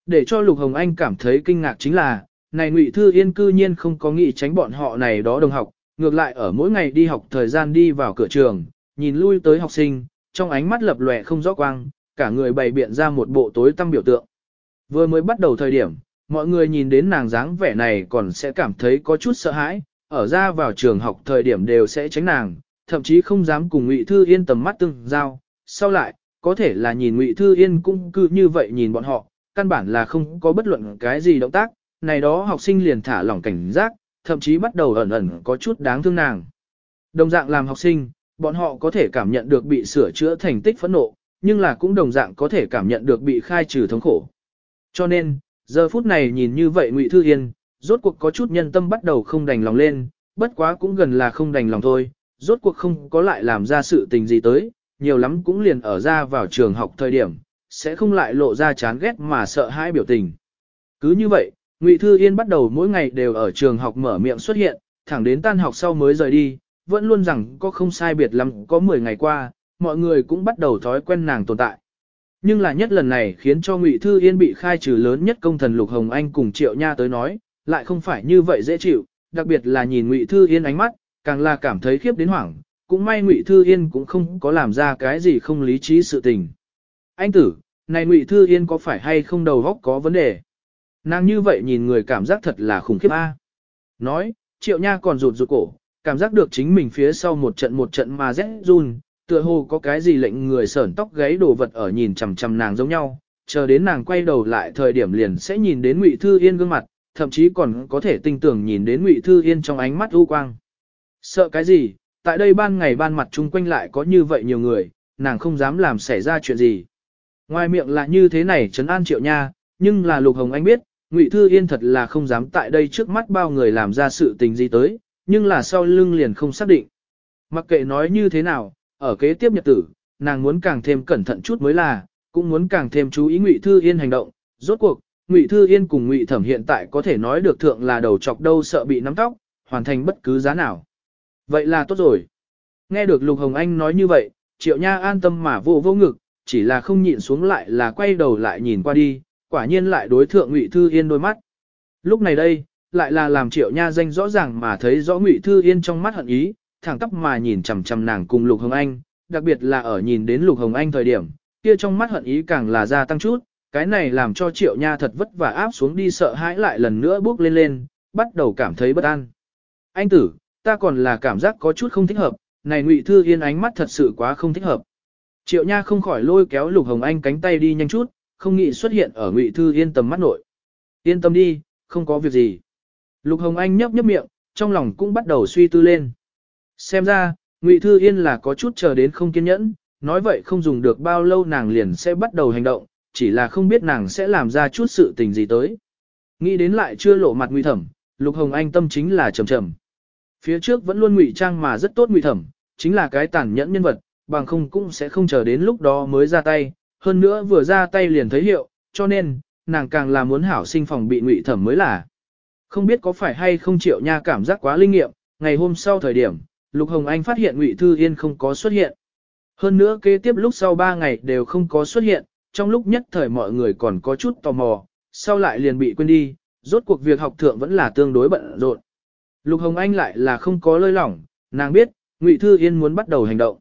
Để cho Lục Hồng Anh cảm thấy kinh ngạc chính là, này Ngụy Thư Yên cư nhiên không có nghĩ tránh bọn họ này đó đồng học, ngược lại ở mỗi ngày đi học thời gian đi vào cửa trường, nhìn lui tới học sinh, trong ánh mắt lập lòe không rõ quang, cả người bày biện ra một bộ tối tăm biểu tượng. Vừa mới bắt đầu thời điểm, mọi người nhìn đến nàng dáng vẻ này còn sẽ cảm thấy có chút sợ hãi, ở ra vào trường học thời điểm đều sẽ tránh nàng, thậm chí không dám cùng Ngụy Thư Yên tầm mắt tương giao. Sau lại, có thể là nhìn Ngụy Thư Yên cũng cứ như vậy nhìn bọn họ, căn bản là không có bất luận cái gì động tác, này đó học sinh liền thả lỏng cảnh giác, thậm chí bắt đầu ẩn ẩn có chút đáng thương nàng. Đồng dạng làm học sinh, bọn họ có thể cảm nhận được bị sửa chữa thành tích phẫn nộ, nhưng là cũng đồng dạng có thể cảm nhận được bị khai trừ thống khổ. Cho nên, giờ phút này nhìn như vậy Ngụy Thư Yên, rốt cuộc có chút nhân tâm bắt đầu không đành lòng lên, bất quá cũng gần là không đành lòng thôi, rốt cuộc không có lại làm ra sự tình gì tới, nhiều lắm cũng liền ở ra vào trường học thời điểm, sẽ không lại lộ ra chán ghét mà sợ hãi biểu tình. Cứ như vậy, Ngụy Thư Yên bắt đầu mỗi ngày đều ở trường học mở miệng xuất hiện, thẳng đến tan học sau mới rời đi, vẫn luôn rằng có không sai biệt lắm có 10 ngày qua, mọi người cũng bắt đầu thói quen nàng tồn tại. Nhưng là nhất lần này khiến cho Ngụy Thư Yên bị khai trừ lớn nhất công thần Lục Hồng Anh cùng Triệu Nha tới nói, lại không phải như vậy dễ chịu, đặc biệt là nhìn Ngụy Thư Yên ánh mắt, càng là cảm thấy khiếp đến hoảng, cũng may Ngụy Thư Yên cũng không có làm ra cái gì không lý trí sự tình. Anh tử, này Ngụy Thư Yên có phải hay không đầu óc có vấn đề? Nàng như vậy nhìn người cảm giác thật là khủng khiếp a. Nói, Triệu Nha còn rụt rụt cổ, cảm giác được chính mình phía sau một trận một trận mà rét run, tựa hồ có cái gì lệnh người sởn tóc gáy đồ vật ở nhìn chằm chằm nàng giống nhau, chờ đến nàng quay đầu lại thời điểm liền sẽ nhìn đến Ngụy Thư Yên gương mặt, thậm chí còn có thể tinh tưởng nhìn đến Ngụy Thư Yên trong ánh mắt u quang. Sợ cái gì, tại đây ban ngày ban mặt chung quanh lại có như vậy nhiều người, nàng không dám làm xảy ra chuyện gì. Ngoài miệng là như thế này trấn an triệu nha, nhưng là Lục Hồng Anh biết, Ngụy Thư Yên thật là không dám tại đây trước mắt bao người làm ra sự tình gì tới, nhưng là sau lưng liền không xác định. Mặc kệ nói như thế nào, ở kế tiếp nhật tử, nàng muốn càng thêm cẩn thận chút mới là, cũng muốn càng thêm chú ý Ngụy Thư Yên hành động. Rốt cuộc, Ngụy Thư Yên cùng Ngụy Thẩm hiện tại có thể nói được thượng là đầu chọc đâu sợ bị nắm tóc, hoàn thành bất cứ giá nào. Vậy là tốt rồi. Nghe được Lục Hồng Anh nói như vậy, Triệu Nha an tâm mà vô vô ngực, chỉ là không nhịn xuống lại là quay đầu lại nhìn qua đi, quả nhiên lại đối thượng Ngụy Thư Yên đôi mắt. Lúc này đây, lại là làm Triệu Nha danh rõ ràng mà thấy rõ Ngụy Thư Yên trong mắt hận ý, thẳng tóc mà nhìn chằm chằm nàng cùng Lục Hồng Anh, đặc biệt là ở nhìn đến Lục Hồng Anh thời điểm, kia trong mắt hận ý càng là gia tăng chút, cái này làm cho Triệu Nha thật vất vả áp xuống đi sợ hãi lại lần nữa bước lên lên, bắt đầu cảm thấy bất an. Anh tử, ta còn là cảm giác có chút không thích hợp, này Ngụy Thư Yên ánh mắt thật sự quá không thích hợp. Triệu Nha không khỏi lôi kéo Lục Hồng Anh cánh tay đi nhanh chút, không nghĩ xuất hiện ở Ngụy Thư Yên tầm mắt nội. Yên tâm đi, không có việc gì. Lục Hồng Anh nhấp nhấp miệng, trong lòng cũng bắt đầu suy tư lên. Xem ra, Ngụy Thư Yên là có chút chờ đến không kiên nhẫn, nói vậy không dùng được bao lâu nàng liền sẽ bắt đầu hành động, chỉ là không biết nàng sẽ làm ra chút sự tình gì tới. Nghĩ đến lại chưa lộ mặt Ngụy Thẩm, Lục Hồng Anh tâm chính là trầm trầm. Phía trước vẫn luôn ngụy trang mà rất tốt ngụy thẩm, chính là cái tàn nhẫn nhân vật, bằng không cũng sẽ không chờ đến lúc đó mới ra tay, hơn nữa vừa ra tay liền thấy hiệu, cho nên, nàng càng là muốn hảo sinh phòng bị ngụy thẩm mới là. Không biết có phải hay không triệu nha cảm giác quá linh nghiệm, ngày hôm sau thời điểm, Lục Hồng Anh phát hiện Ngụy Thư Yên không có xuất hiện. Hơn nữa kế tiếp lúc sau 3 ngày đều không có xuất hiện, trong lúc nhất thời mọi người còn có chút tò mò, sau lại liền bị quên đi, rốt cuộc việc học thượng vẫn là tương đối bận rộn. Lục Hồng Anh lại là không có lơi lỏng, nàng biết, Ngụy Thư Yên muốn bắt đầu hành động.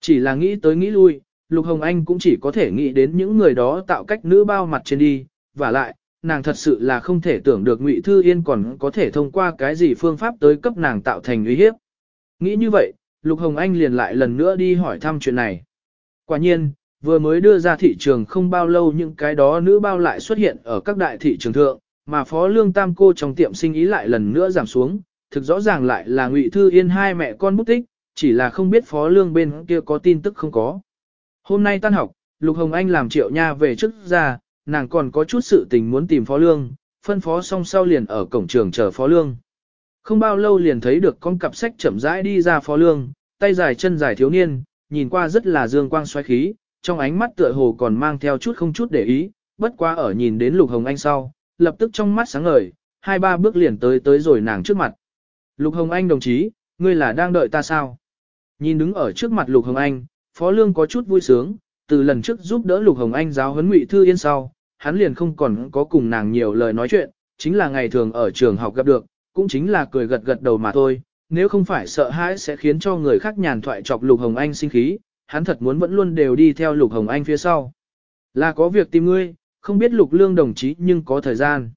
Chỉ là nghĩ tới nghĩ lui, Lục Hồng Anh cũng chỉ có thể nghĩ đến những người đó tạo cách nữ bao mặt trên đi, và lại, nàng thật sự là không thể tưởng được Ngụy Thư Yên còn có thể thông qua cái gì phương pháp tới cấp nàng tạo thành uy hiếp. Nghĩ như vậy, Lục Hồng Anh liền lại lần nữa đi hỏi thăm chuyện này. Quả nhiên, vừa mới đưa ra thị trường không bao lâu những cái đó nữ bao lại xuất hiện ở các đại thị trường thượng, mà Phó Lương Tam cô trong tiệm sinh ý lại lần nữa giảm xuống, thực rõ ràng lại là Ngụy Thư Yên hai mẹ con bút tích, chỉ là không biết Phó Lương bên kia có tin tức không có. Hôm nay tan học, Lục Hồng Anh làm triệu nha về trước ra, nàng còn có chút sự tình muốn tìm Phó Lương, phân phó xong sau liền ở cổng trường chờ Phó Lương. Không bao lâu liền thấy được con cặp sách chậm rãi đi ra Phó Lương, tay dài chân dài thiếu niên, nhìn qua rất là dương quang xoáy khí, trong ánh mắt tựa hồ còn mang theo chút không chút để ý, bất quá ở nhìn đến Lục Hồng Anh sau, lập tức trong mắt sáng ngời, hai ba bước liền tới tới rồi nàng trước mặt. Lục Hồng Anh đồng chí, ngươi là đang đợi ta sao? Nhìn đứng ở trước mặt Lục Hồng Anh, Phó Lương có chút vui sướng, từ lần trước giúp đỡ Lục Hồng Anh giáo huấn Ngụy Thư Yên sau, hắn liền không còn có cùng nàng nhiều lời nói chuyện, chính là ngày thường ở trường học gặp được, cũng chính là cười gật gật đầu mà thôi, nếu không phải sợ hãi sẽ khiến cho người khác nhàn thoại chọc Lục Hồng Anh sinh khí, hắn thật muốn vẫn luôn đều đi theo Lục Hồng Anh phía sau. Là có việc tìm ngươi, không biết Lục Lương đồng chí nhưng có thời gian.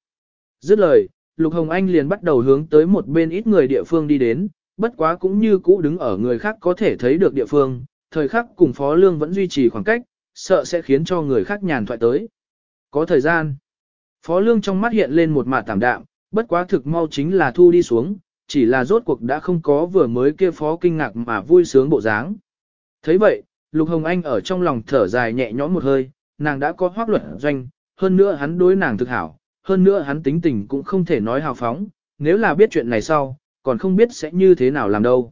Dứt lời, Lục Hồng Anh liền bắt đầu hướng tới một bên ít người địa phương đi đến, bất quá cũng như cũ đứng ở người khác có thể thấy được địa phương, thời khắc cùng Phó Lương vẫn duy trì khoảng cách, sợ sẽ khiến cho người khác nhàn thoại tới. Có thời gian. Phó Lương trong mắt hiện lên một mạt tảm đạm, bất quá thực mau chính là thu đi xuống, chỉ là rốt cuộc đã không có vừa mới kia phó kinh ngạc mà vui sướng bộ dáng. thấy vậy, Lục Hồng Anh ở trong lòng thở dài nhẹ nhõm một hơi, nàng đã có hoác luật doanh, hơn nữa hắn đối nàng thực hảo, hơn nữa hắn tính tình cũng không thể nói hào phóng, nếu là biết chuyện này sau, còn không biết sẽ như thế nào làm đâu.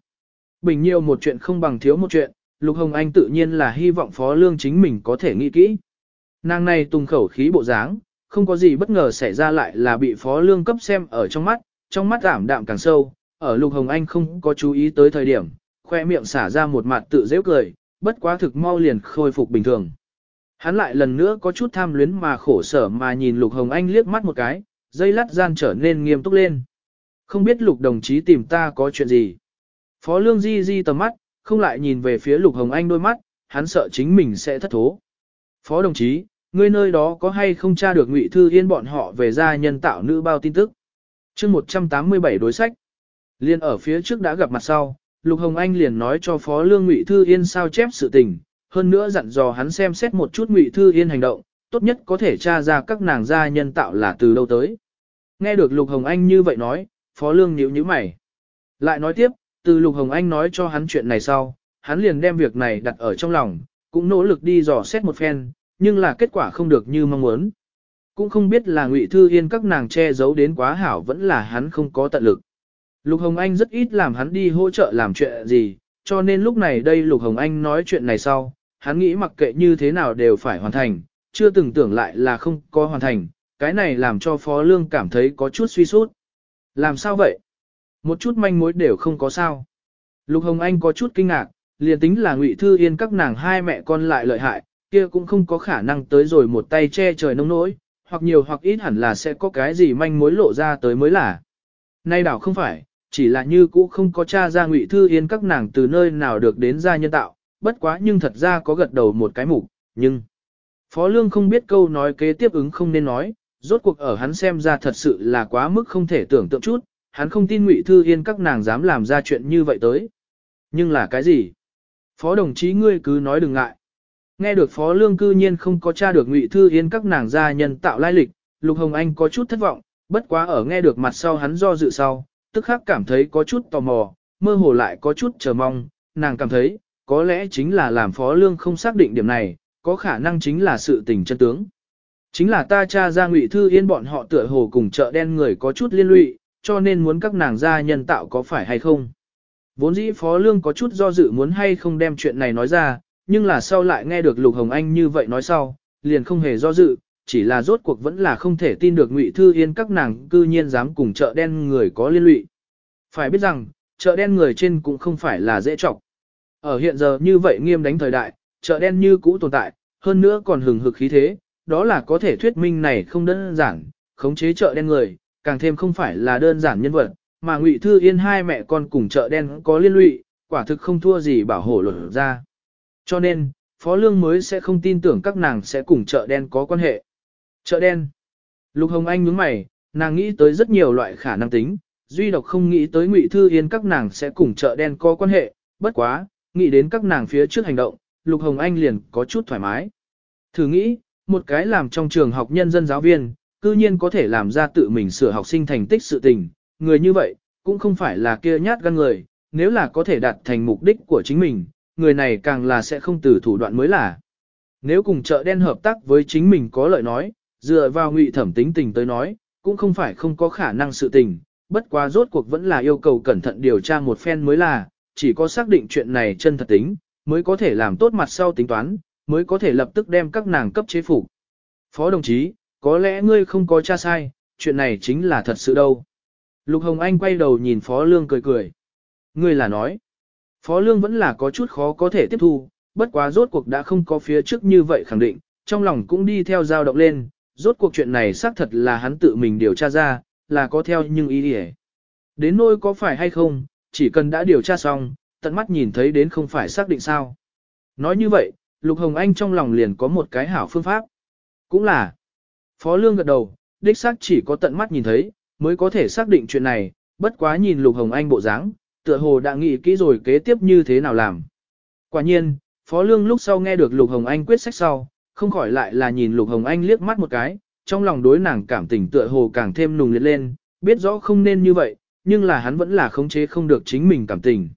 Bình nhiều một chuyện không bằng thiếu một chuyện, Lục Hồng Anh tự nhiên là hy vọng Phó Lương chính mình có thể nghĩ kỹ. Nàng này tung khẩu khí bộ dáng, không có gì bất ngờ xảy ra lại là bị Phó Lương cấp xem ở trong mắt, trong mắt giảm đạm càng sâu, ở Lục Hồng Anh không có chú ý tới thời điểm, khoe miệng xả ra một mặt tự dễ cười, bất quá thực mau liền khôi phục bình thường. Hắn lại lần nữa có chút tham luyến mà khổ sở mà nhìn Lục Hồng Anh liếc mắt một cái, dây lát gian trở nên nghiêm túc lên. Không biết Lục đồng chí tìm ta có chuyện gì. Phó Lương Di Di tầm mắt, không lại nhìn về phía Lục Hồng Anh đôi mắt, hắn sợ chính mình sẽ thất thố. Phó đồng chí, ngươi nơi đó có hay không tra được Ngụy Thư Yên bọn họ về gia nhân tạo nữ bao tin tức? chương 187 đối sách. Liên ở phía trước đã gặp mặt sau, Lục Hồng Anh liền nói cho Phó Lương Ngụy Thư Yên sao chép sự tình, hơn nữa dặn dò hắn xem xét một chút Ngụy Thư Yên hành động, tốt nhất có thể tra ra các nàng gia nhân tạo là từ đâu tới. Nghe được Lục Hồng Anh như vậy nói, Phó Lương nhíu nhíu mày. Lại nói tiếp, từ Lục Hồng Anh nói cho hắn chuyện này sau, hắn liền đem việc này đặt ở trong lòng, cũng nỗ lực đi dò xét một phen, nhưng là kết quả không được như mong muốn. Cũng không biết là Ngụy Thư Yên các nàng che giấu đến quá hảo vẫn là hắn không có tận lực. Lục Hồng Anh rất ít làm hắn đi hỗ trợ làm chuyện gì, cho nên lúc này đây Lục Hồng Anh nói chuyện này sau, hắn nghĩ mặc kệ như thế nào đều phải hoàn thành, chưa từng tưởng lại là không có hoàn thành, cái này làm cho Phó Lương cảm thấy có chút suy sút. Làm sao vậy? Một chút manh mối đều không có sao. Lục Hồng Anh có chút kinh ngạc, liền tính là Ngụy Thư Yên các nàng hai mẹ con lại lợi hại, kia cũng không có khả năng tới rồi một tay che trời nông nỗi, hoặc nhiều hoặc ít hẳn là sẽ có cái gì manh mối lộ ra tới mới là. Nay đảo không phải, chỉ là như cũ không có cha ra Ngụy Thư Yên các nàng từ nơi nào được đến ra nhân tạo, bất quá nhưng thật ra có gật đầu một cái mục, nhưng Phó Lương không biết câu nói kế tiếp ứng không nên nói, rốt cuộc ở hắn xem ra thật sự là quá mức không thể tưởng tượng chút, hắn không tin Ngụy Thư Yên các nàng dám làm ra chuyện như vậy tới. Nhưng là cái gì? Phó đồng chí ngươi cứ nói đừng ngại. Nghe được Phó Lương cư nhiên không có tra được Ngụy Thư Yên các nàng gia nhân tạo lai lịch, Lục Hồng Anh có chút thất vọng, bất quá ở nghe được mặt sau hắn do dự sau, tức khắc cảm thấy có chút tò mò, mơ hồ lại có chút chờ mong, nàng cảm thấy, có lẽ chính là làm Phó Lương không xác định điểm này, có khả năng chính là sự tình chân tướng. Chính là ta cha ra Ngụy Thư Yên bọn họ tựa hồ cùng chợ đen người có chút liên lụy, cho nên muốn các nàng gia nhân tạo có phải hay không. Vốn dĩ Phó Lương có chút do dự muốn hay không đem chuyện này nói ra, nhưng là sau lại nghe được Lục Hồng Anh như vậy nói sau, liền không hề do dự, chỉ là rốt cuộc vẫn là không thể tin được Ngụy Thư Yên các nàng cư nhiên dám cùng chợ đen người có liên lụy. Phải biết rằng, chợ đen người trên cũng không phải là dễ trọng. Ở hiện giờ như vậy nghiêm đánh thời đại, chợ đen như cũ tồn tại, hơn nữa còn hừng hực khí thế, đó là có thể thuyết minh này không đơn giản, khống chế chợ đen người, càng thêm không phải là đơn giản nhân vật, mà Ngụy Thư Yên hai mẹ con cùng chợ đen có liên lụy, quả thực không thua gì bảo hộ luật ra. Cho nên, Phó Lương mới sẽ không tin tưởng các nàng sẽ cùng chợ đen có quan hệ. Chợ đen. Lục Hồng Anh nhướng mày, nàng nghĩ tới rất nhiều loại khả năng tính, duy độc không nghĩ tới Ngụy Thư Yên các nàng sẽ cùng chợ đen có quan hệ, bất quá, nghĩ đến các nàng phía trước hành động, Lục Hồng Anh liền có chút thoải mái. Thử nghĩ, một cái làm trong trường học nhân dân giáo viên, cư nhiên có thể làm ra tự mình sửa học sinh thành tích sự tình, người như vậy, cũng không phải là kia nhát gan người, nếu là có thể đạt thành mục đích của chính mình, người này càng là sẽ không từ thủ đoạn mới là. Nếu cùng chợ đen hợp tác với chính mình có lợi nói, dựa vào ngụy thẩm tính tình tới nói, cũng không phải không có khả năng sự tình, bất quá rốt cuộc vẫn là yêu cầu cẩn thận điều tra một phen mới là, chỉ có xác định chuyện này chân thật tính, mới có thể làm tốt mặt sau tính toán, mới có thể lập tức đem các nàng cấp chế phục. Phó đồng chí, có lẽ ngươi không có tra sai, chuyện này chính là thật sự đâu. Lục Hồng Anh quay đầu nhìn Phó Lương cười cười. Ngươi là nói. Phó Lương vẫn là có chút khó có thể tiếp thu, bất quá rốt cuộc đã không có phía trước như vậy khẳng định, trong lòng cũng đi theo dao động lên, rốt cuộc chuyện này xác thật là hắn tự mình điều tra ra, là có theo nhưng ý nghĩa. Đến nỗi có phải hay không, chỉ cần đã điều tra xong, tận mắt nhìn thấy đến không phải xác định sao. Nói như vậy, Lục Hồng Anh trong lòng liền có một cái hảo phương pháp. Cũng là, Phó Lương gật đầu, đích xác chỉ có tận mắt nhìn thấy, mới có thể xác định chuyện này, bất quá nhìn Lục Hồng Anh bộ dáng, tựa hồ đã nghĩ kỹ rồi kế tiếp như thế nào làm. Quả nhiên, Phó Lương lúc sau nghe được Lục Hồng Anh quyết sách sau, không khỏi lại là nhìn Lục Hồng Anh liếc mắt một cái, trong lòng đối nàng cảm tình tựa hồ càng thêm nùng liệt lên, biết rõ không nên như vậy, nhưng là hắn vẫn là khống chế không được chính mình cảm tình.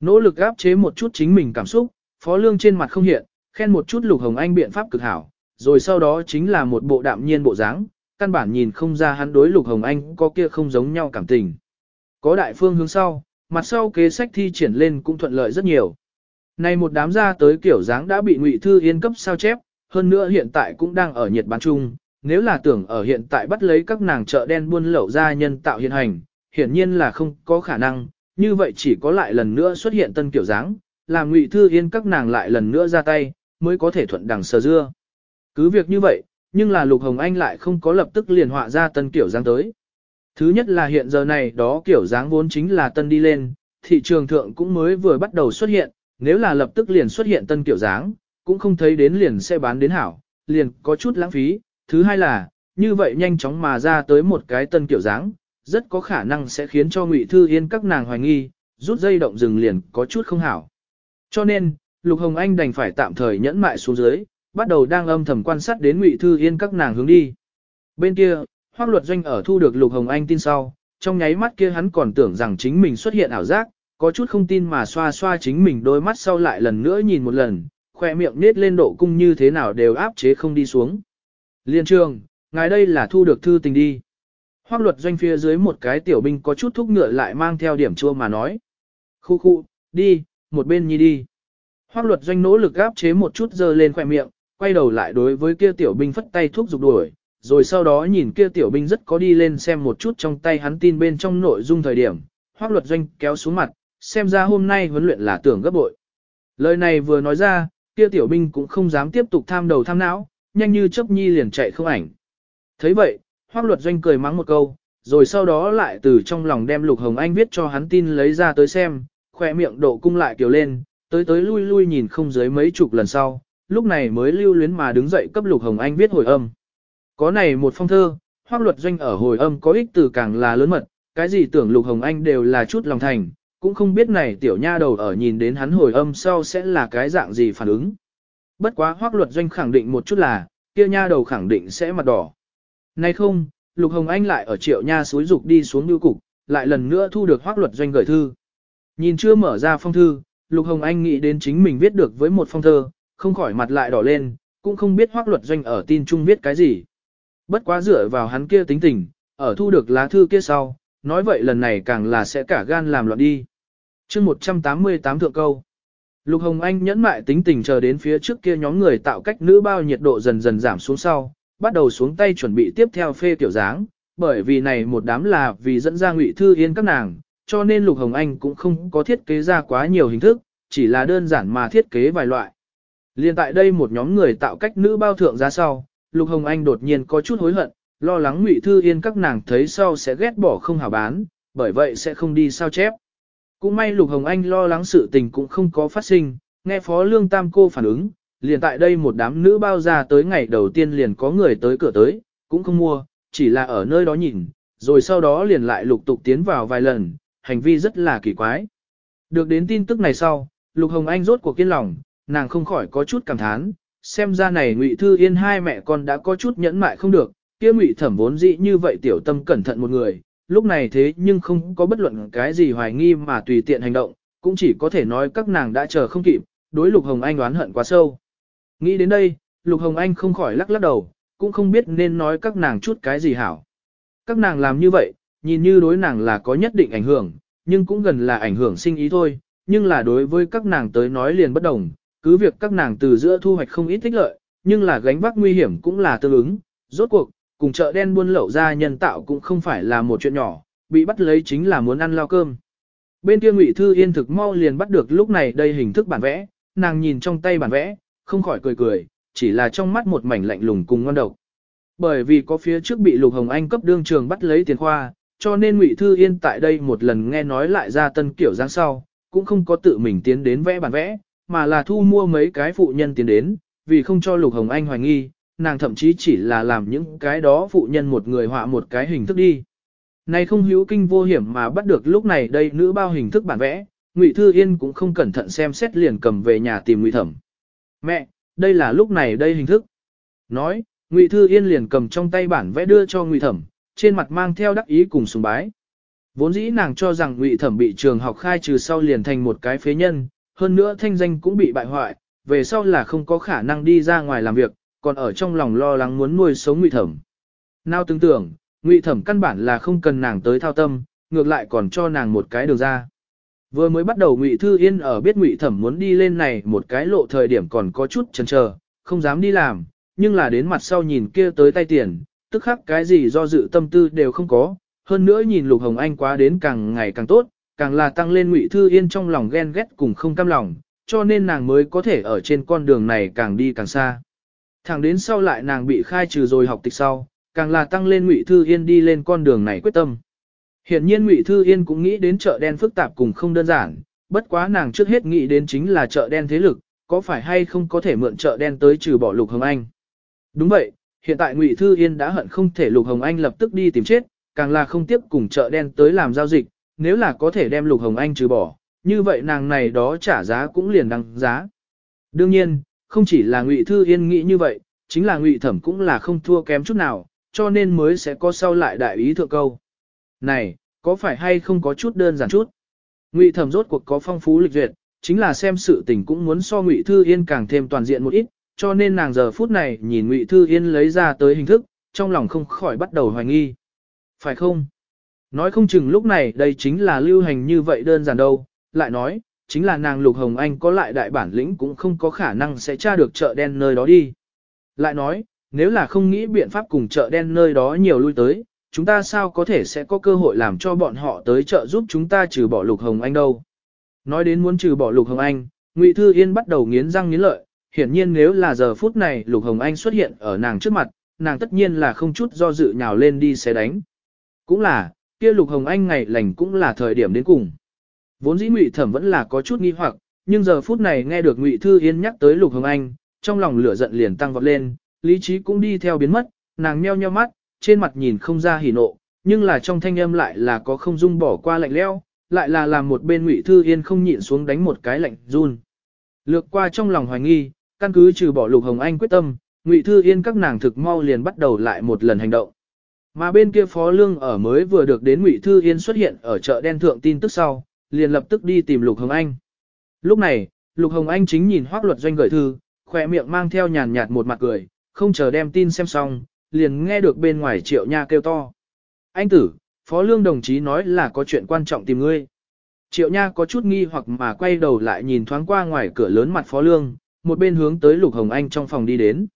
Nỗ lực áp chế một chút chính mình cảm xúc, Phó Lương trên mặt không hiện, khen một chút Lục Hồng Anh biện pháp cực hảo, rồi sau đó chính là một bộ đạm nhiên bộ dáng, căn bản nhìn không ra hắn đối Lục Hồng Anh có kia không giống nhau cảm tình. Có đại phương hướng sau, mặt sau kế sách thi triển lên cũng thuận lợi rất nhiều. Này một đám ra tới kiểu dáng đã bị Ngụy Thư Yên cấp sao chép, hơn nữa hiện tại cũng đang ở nhiệt bán chung, nếu là tưởng ở hiện tại bắt lấy các nàng chợ đen buôn lậu ra nhân tạo hiện hành, hiển nhiên là không có khả năng, như vậy chỉ có lại lần nữa xuất hiện tân kiểu dáng, làm Ngụy Thư Yên các nàng lại lần nữa ra tay, mới có thể thuận đằng sờ dưa. Cứ việc như vậy, nhưng là Lục Hồng Anh lại không có lập tức liền họa ra tân kiểu dáng tới. Thứ nhất là hiện giờ này đó kiểu dáng vốn chính là tân đi lên, thị trường thượng cũng mới vừa bắt đầu xuất hiện, nếu là lập tức liền xuất hiện tân kiểu dáng, cũng không thấy đến liền sẽ bán đến hảo, liền có chút lãng phí. Thứ hai là, như vậy nhanh chóng mà ra tới một cái tân kiểu dáng, rất có khả năng sẽ khiến cho Ngụy Thư Yên các nàng hoài nghi, rút dây động rừng liền có chút không hảo. Cho nên, Lục Hồng Anh đành phải tạm thời nhẫn mại xuống dưới, bắt đầu đang âm thầm quan sát đến Ngụy Thư Yên các nàng hướng đi. Bên kia, Hoắc Luật Doanh ở thu được Lục Hồng Anh tin sau, trong nháy mắt kia hắn còn tưởng rằng chính mình xuất hiện ảo giác, có chút không tin mà xoa xoa chính mình đôi mắt sau lại lần nữa nhìn một lần, khoe miệng nết lên độ cung như thế nào đều áp chế không đi xuống. Liên trường, ngài đây là thu được thư tình đi. Hoắc Luật Doanh phía dưới một cái tiểu binh có chút thúc ngựa lại mang theo điểm chua mà nói. Khu khu, đi, một bên nhi đi. Hoắc Luật Doanh nỗ lực áp chế một chút dơ lên khoe miệng, quay đầu lại đối với kia tiểu binh phất tay thúc giục đuổi, rồi sau đó nhìn kia tiểu binh rất có đi lên xem một chút trong tay hắn tin bên trong nội dung thời điểm, hoác luật doanh kéo xuống mặt, xem ra hôm nay huấn luyện là tưởng gấp bội. Lời này vừa nói ra, kia tiểu binh cũng không dám tiếp tục tham đầu tham não, nhanh như chớp nhi liền chạy không ảnh. thấy vậy, hoác luật doanh cười mắng một câu, rồi sau đó lại từ trong lòng đem Lục Hồng Anh viết cho hắn tin lấy ra tới xem, khoe miệng độ cung lại kiểu lên, tới tới lui lui nhìn không dưới mấy chục lần sau, lúc này mới lưu luyến mà đứng dậy cấp Lục Hồng Anh viết hồi âm. Có này một phong thơ, hoác luật doanh ở hồi âm có ích từ càng là lớn mật, cái gì tưởng Lục Hồng Anh đều là chút lòng thành, cũng không biết này tiểu nha đầu ở nhìn đến hắn hồi âm sau sẽ là cái dạng gì phản ứng. Bất quá hoác luật doanh khẳng định một chút là, kia nha đầu khẳng định sẽ mặt đỏ. Nay không, Lục Hồng Anh lại ở triệu nha suối dục đi xuống lưu cục, lại lần nữa thu được hoác luật doanh gửi thư. Nhìn chưa mở ra phong thư, Lục Hồng Anh nghĩ đến chính mình viết được với một phong thơ, không khỏi mặt lại đỏ lên, cũng không biết hoác luật doanh ở tin chung viết cái gì. Bất quá dựa vào hắn kia tính tình, ở thu được lá thư kia sau, nói vậy lần này càng là sẽ cả gan làm loạn đi. chương 188 thượng câu. Lục Hồng Anh nhẫn mại tính tình chờ đến phía trước kia nhóm người tạo cách nữ bao nhiệt độ dần dần giảm xuống sau, bắt đầu xuống tay chuẩn bị tiếp theo phê tiểu dáng, bởi vì này một đám là vì dẫn ra ngụy thư yên các nàng, cho nên Lục Hồng Anh cũng không có thiết kế ra quá nhiều hình thức, chỉ là đơn giản mà thiết kế vài loại. Liên tại đây một nhóm người tạo cách nữ bao thượng ra sau, Lục Hồng Anh đột nhiên có chút hối hận, lo lắng Ngụy Thư Yên các nàng thấy sau sẽ ghét bỏ không hảo bán, bởi vậy sẽ không đi sao chép. Cũng may Lục Hồng Anh lo lắng sự tình cũng không có phát sinh, nghe Phó Lương Tam cô phản ứng, liền tại đây một đám nữ bao ra tới ngày đầu tiên liền có người tới cửa tới, cũng không mua, chỉ là ở nơi đó nhìn, rồi sau đó liền lại lục tục tiến vào vài lần, hành vi rất là kỳ quái. Được đến tin tức này sau, Lục Hồng Anh rốt cuộc kiên lòng, nàng không khỏi có chút cảm thán, xem ra này Ngụy Thư Yên hai mẹ con đã có chút nhẫn mại không được, kia Ngụy Thẩm vốn dĩ như vậy tiểu tâm cẩn thận một người, lúc này thế nhưng không có bất luận cái gì hoài nghi mà tùy tiện hành động, cũng chỉ có thể nói các nàng đã chờ không kịp, đối Lục Hồng Anh oán hận quá sâu. Nghĩ đến đây, Lục Hồng Anh không khỏi lắc lắc đầu, cũng không biết nên nói các nàng chút cái gì hảo. Các nàng làm như vậy, nhìn như đối nàng là có nhất định ảnh hưởng, nhưng cũng gần là ảnh hưởng sinh ý thôi, nhưng là đối với các nàng tới nói liền bất đồng, cứ việc các nàng từ giữa thu hoạch không ít tích lợi, nhưng là gánh vác nguy hiểm cũng là tương ứng, rốt cuộc, cùng chợ đen buôn lậu ra nhân tạo cũng không phải là một chuyện nhỏ, bị bắt lấy chính là muốn ăn lao cơm. Bên kia Ngụy Thư Yên thực mau liền bắt được lúc này đây hình thức bản vẽ, nàng nhìn trong tay bản vẽ, không khỏi cười cười, chỉ là trong mắt một mảnh lạnh lùng cùng ngon độc. Bởi vì có phía trước bị Lục Hồng Anh cấp đương trường bắt lấy tiền khoa, cho nên Ngụy Thư Yên tại đây một lần nghe nói lại ra tân kiểu dáng sau, cũng không có tự mình tiến đến vẽ bản vẽ, mà là thu mua mấy cái phụ nhân tiến đến, vì không cho Lục Hồng Anh hoài nghi, nàng thậm chí chỉ là làm những cái đó phụ nhân một người họa một cái hình thức đi. Này không hữu kinh vô hiểm mà bắt được lúc này đây nữ bao hình thức bản vẽ, Ngụy Thư Yên cũng không cẩn thận xem xét liền cầm về nhà tìm Ngụy Thẩm. Mẹ, đây là lúc này đây hình thức. Nói, Ngụy Thư Yên liền cầm trong tay bản vẽ đưa cho Ngụy Thẩm, trên mặt mang theo đắc ý cùng sùng bái. Vốn dĩ nàng cho rằng Ngụy Thẩm bị trường học khai trừ sau liền thành một cái phế nhân, hơn nữa thanh danh cũng bị bại hoại, về sau là không có khả năng đi ra ngoài làm việc, còn ở trong lòng lo lắng muốn nuôi sống Ngụy Thẩm. Nào tưởng tưởng, Ngụy Thẩm căn bản là không cần nàng tới thao tâm, ngược lại còn cho nàng một cái đường ra. Vừa mới bắt đầu Ngụy Thư Yên ở biết Ngụy Thẩm muốn đi lên này một cái lộ thời điểm còn có chút chần chờ, không dám đi làm, nhưng là đến mặt sau nhìn kia tới tay tiền, tức khắc cái gì do dự tâm tư đều không có, hơn nữa nhìn Lục Hồng Anh quá đến càng ngày càng tốt, càng là tăng lên Ngụy Thư Yên trong lòng ghen ghét cùng không cam lòng, cho nên nàng mới có thể ở trên con đường này càng đi càng xa. Thẳng đến sau lại nàng bị khai trừ rồi học tịch sau, càng là tăng lên Ngụy Thư Yên đi lên con đường này quyết tâm. Hiện nhiên Ngụy Thư Yên cũng nghĩ đến chợ đen phức tạp cùng không đơn giản, bất quá nàng trước hết nghĩ đến chính là chợ đen thế lực, có phải hay không có thể mượn chợ đen tới trừ bỏ Lục Hồng Anh. Đúng vậy, hiện tại Ngụy Thư Yên đã hận không thể Lục Hồng Anh lập tức đi tìm chết, càng là không tiếp cùng chợ đen tới làm giao dịch, nếu là có thể đem Lục Hồng Anh trừ bỏ, như vậy nàng này đó trả giá cũng liền đăng giá. Đương nhiên, không chỉ là Ngụy Thư Yên nghĩ như vậy, chính là Ngụy Thẩm cũng là không thua kém chút nào, cho nên mới sẽ có sau lại đại ý thượng câu. Này, có phải hay không có chút đơn giản chút? Ngụy Thẩm rốt cuộc có phong phú lịch duyệt, chính là xem sự tình cũng muốn so Ngụy Thư Yên càng thêm toàn diện một ít, cho nên nàng giờ phút này nhìn Ngụy Thư Yên lấy ra tới hình thức, trong lòng không khỏi bắt đầu hoài nghi. Phải không? Nói không chừng lúc này đây chính là lưu hành như vậy đơn giản đâu, lại nói, chính là nàng Lục Hồng Anh có lại đại bản lĩnh cũng không có khả năng sẽ tra được chợ đen nơi đó đi. Lại nói, nếu là không nghĩ biện pháp cùng chợ đen nơi đó nhiều lui tới, chúng ta sao có thể sẽ có cơ hội làm cho bọn họ tới chợ giúp chúng ta trừ bỏ Lục Hồng Anh đâu. Nói đến muốn trừ bỏ Lục Hồng Anh, Ngụy Thư Yên bắt đầu nghiến răng nghiến lợi, hiển nhiên nếu là giờ phút này Lục Hồng Anh xuất hiện ở nàng trước mặt, nàng tất nhiên là không chút do dự nhào lên đi sẽ đánh. Cũng là, kia Lục Hồng Anh ngày lành cũng là thời điểm đến cùng. Vốn dĩ Ngụy Thẩm vẫn là có chút nghi hoặc, nhưng giờ phút này nghe được Ngụy Thư Yên nhắc tới Lục Hồng Anh, trong lòng lửa giận liền tăng vọt lên, lý trí cũng đi theo biến mất, nàng meo nheo mắt, trên mặt nhìn không ra hỉ nộ, nhưng là trong thanh âm lại là có không dung bỏ qua lạnh leo, lại là làm một bên Ngụy Thư Yên không nhịn xuống đánh một cái lạnh run. Lược qua trong lòng hoài nghi, căn cứ trừ bỏ Lục Hồng Anh quyết tâm, Ngụy Thư Yên các nàng thực mau liền bắt đầu lại một lần hành động. Mà bên kia Phó Lương ở mới vừa được đến Ngụy Thư Yên xuất hiện ở chợ đen thượng tin tức sau, liền lập tức đi tìm Lục Hồng Anh. Lúc này, Lục Hồng Anh chính nhìn Hoắc Luật Doanh gửi thư, khỏe miệng mang theo nhàn nhạt một mặt cười, không chờ đem tin xem xong, liền nghe được bên ngoài Triệu Nha kêu to. Anh tử, Phó Lương đồng chí nói là có chuyện quan trọng tìm ngươi. Triệu Nha có chút nghi hoặc mà quay đầu lại nhìn thoáng qua ngoài cửa lớn mặt Phó Lương, một bên hướng tới Lục Hồng Anh trong phòng đi đến.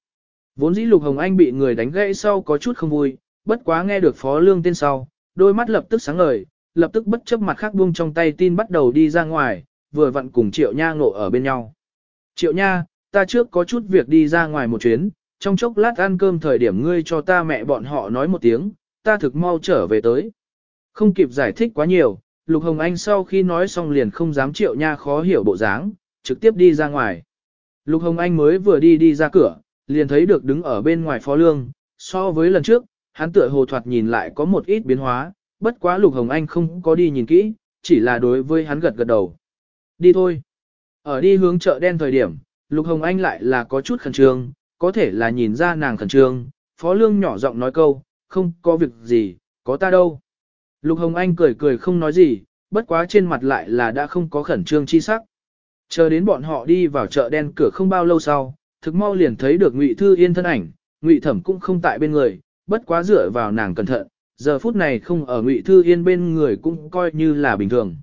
Vốn dĩ Lục Hồng Anh bị người đánh gãy sau có chút không vui, bất quá nghe được Phó Lương tên sau, đôi mắt lập tức sáng ngời, lập tức bất chấp mặt khác buông trong tay tin bắt đầu đi ra ngoài, vừa vặn cùng Triệu Nha ngộ ở bên nhau. Triệu Nha, ta trước có chút việc đi ra ngoài một chuyến, trong chốc lát ăn cơm thời điểm ngươi cho ta mẹ bọn họ nói một tiếng, ta thực mau trở về tới. Không kịp giải thích quá nhiều, Lục Hồng Anh sau khi nói xong liền không dám Triệu Nha khó hiểu bộ dáng, trực tiếp đi ra ngoài. Lục Hồng Anh mới vừa đi đi ra cửa, liền thấy được đứng ở bên ngoài phó lương, so với lần trước, hắn tựa hồ thoạt nhìn lại có một ít biến hóa, bất quá Lục Hồng Anh không có đi nhìn kỹ, chỉ là đối với hắn gật gật đầu. Đi thôi. Ở đi hướng chợ đen thời điểm, Lục Hồng Anh lại là có chút khẩn trương, có thể là nhìn ra nàng khẩn trương, Phó Lương nhỏ giọng nói câu, không có việc gì, có ta đâu. Lục Hồng Anh cười cười không nói gì, bất quá trên mặt lại là đã không có khẩn trương chi sắc. Chờ đến bọn họ đi vào chợ đen cửa không bao lâu sau, thực mau liền thấy được Ngụy Thư Yên thân ảnh, Ngụy Thẩm cũng không tại bên người, bất quá dựa vào nàng cẩn thận, giờ phút này không ở Ngụy Thư Yên bên người cũng coi như là bình thường.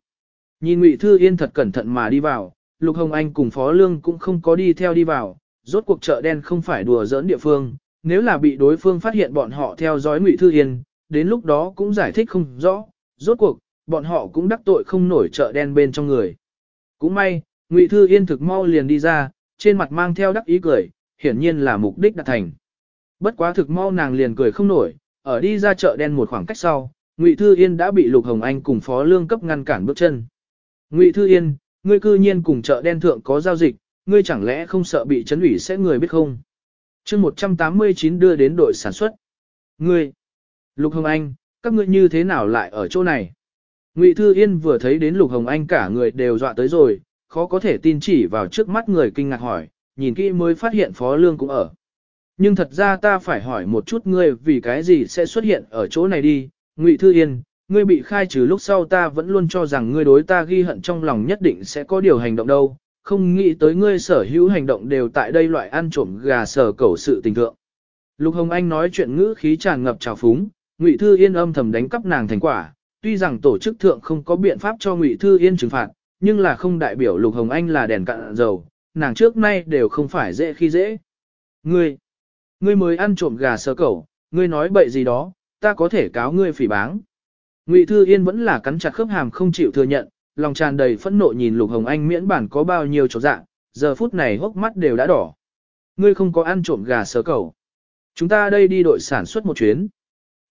Nhìn Ngụy Thư Yên thật cẩn thận mà đi vào, Lục Hồng Anh cùng Phó Lương cũng không có đi theo đi vào, rốt cuộc chợ đen không phải đùa giỡn địa phương, nếu là bị đối phương phát hiện bọn họ theo dõi Ngụy Thư Yên, đến lúc đó cũng giải thích không rõ, rốt cuộc, bọn họ cũng đắc tội không nổi chợ đen bên trong người. Cũng may, Ngụy Thư Yên thực mau liền đi ra, trên mặt mang theo đắc ý cười, hiển nhiên là mục đích đạt thành. Bất quá thực mau nàng liền cười không nổi, ở đi ra chợ đen một khoảng cách sau, Ngụy Thư Yên đã bị Lục Hồng Anh cùng Phó Lương cấp ngăn cản bước chân. Ngụy Thư Yên, ngươi cư nhiên cùng chợ đen thượng có giao dịch, ngươi chẳng lẽ không sợ bị chấn ủy sẽ người biết không? chương 189 đưa đến đội sản xuất. Ngươi, Lục Hồng Anh, các ngươi như thế nào lại ở chỗ này? Ngụy Thư Yên vừa thấy đến Lục Hồng Anh cả người đều dọa tới rồi, khó có thể tin chỉ vào trước mắt người kinh ngạc hỏi, nhìn kỹ mới phát hiện Phó Lương cũng ở. Nhưng thật ra ta phải hỏi một chút ngươi vì cái gì sẽ xuất hiện ở chỗ này đi, Ngụy Thư Yên, ngươi bị khai trừ lúc sau ta vẫn luôn cho rằng ngươi đối ta ghi hận trong lòng nhất định sẽ có điều hành động đâu, không nghĩ tới ngươi sở hữu hành động đều tại đây loại ăn trộm gà sở cẩu sự tình thượng. Lục Hồng Anh nói chuyện ngữ khí tràn ngập trào phúng, Ngụy Thư Yên âm thầm đánh cắp nàng thành quả, tuy rằng tổ chức thượng không có biện pháp cho Ngụy Thư Yên trừng phạt, nhưng là không đại biểu Lục Hồng Anh là đèn cạn dầu, nàng trước nay đều không phải dễ khi dễ. Ngươi, ngươi mới ăn trộm gà sờ cẩu, ngươi nói bậy gì đó, ta có thể cáo ngươi phỉ báng. Ngụy Thư Yên vẫn là cắn chặt khớp hàm không chịu thừa nhận, lòng tràn đầy phẫn nộ nhìn Lục Hồng Anh miễn bản có bao nhiêu chỗ dạng, giờ phút này hốc mắt đều đã đỏ. Ngươi không có ăn trộm gà sờ cẩu, Chúng ta đây đi đội sản xuất một chuyến.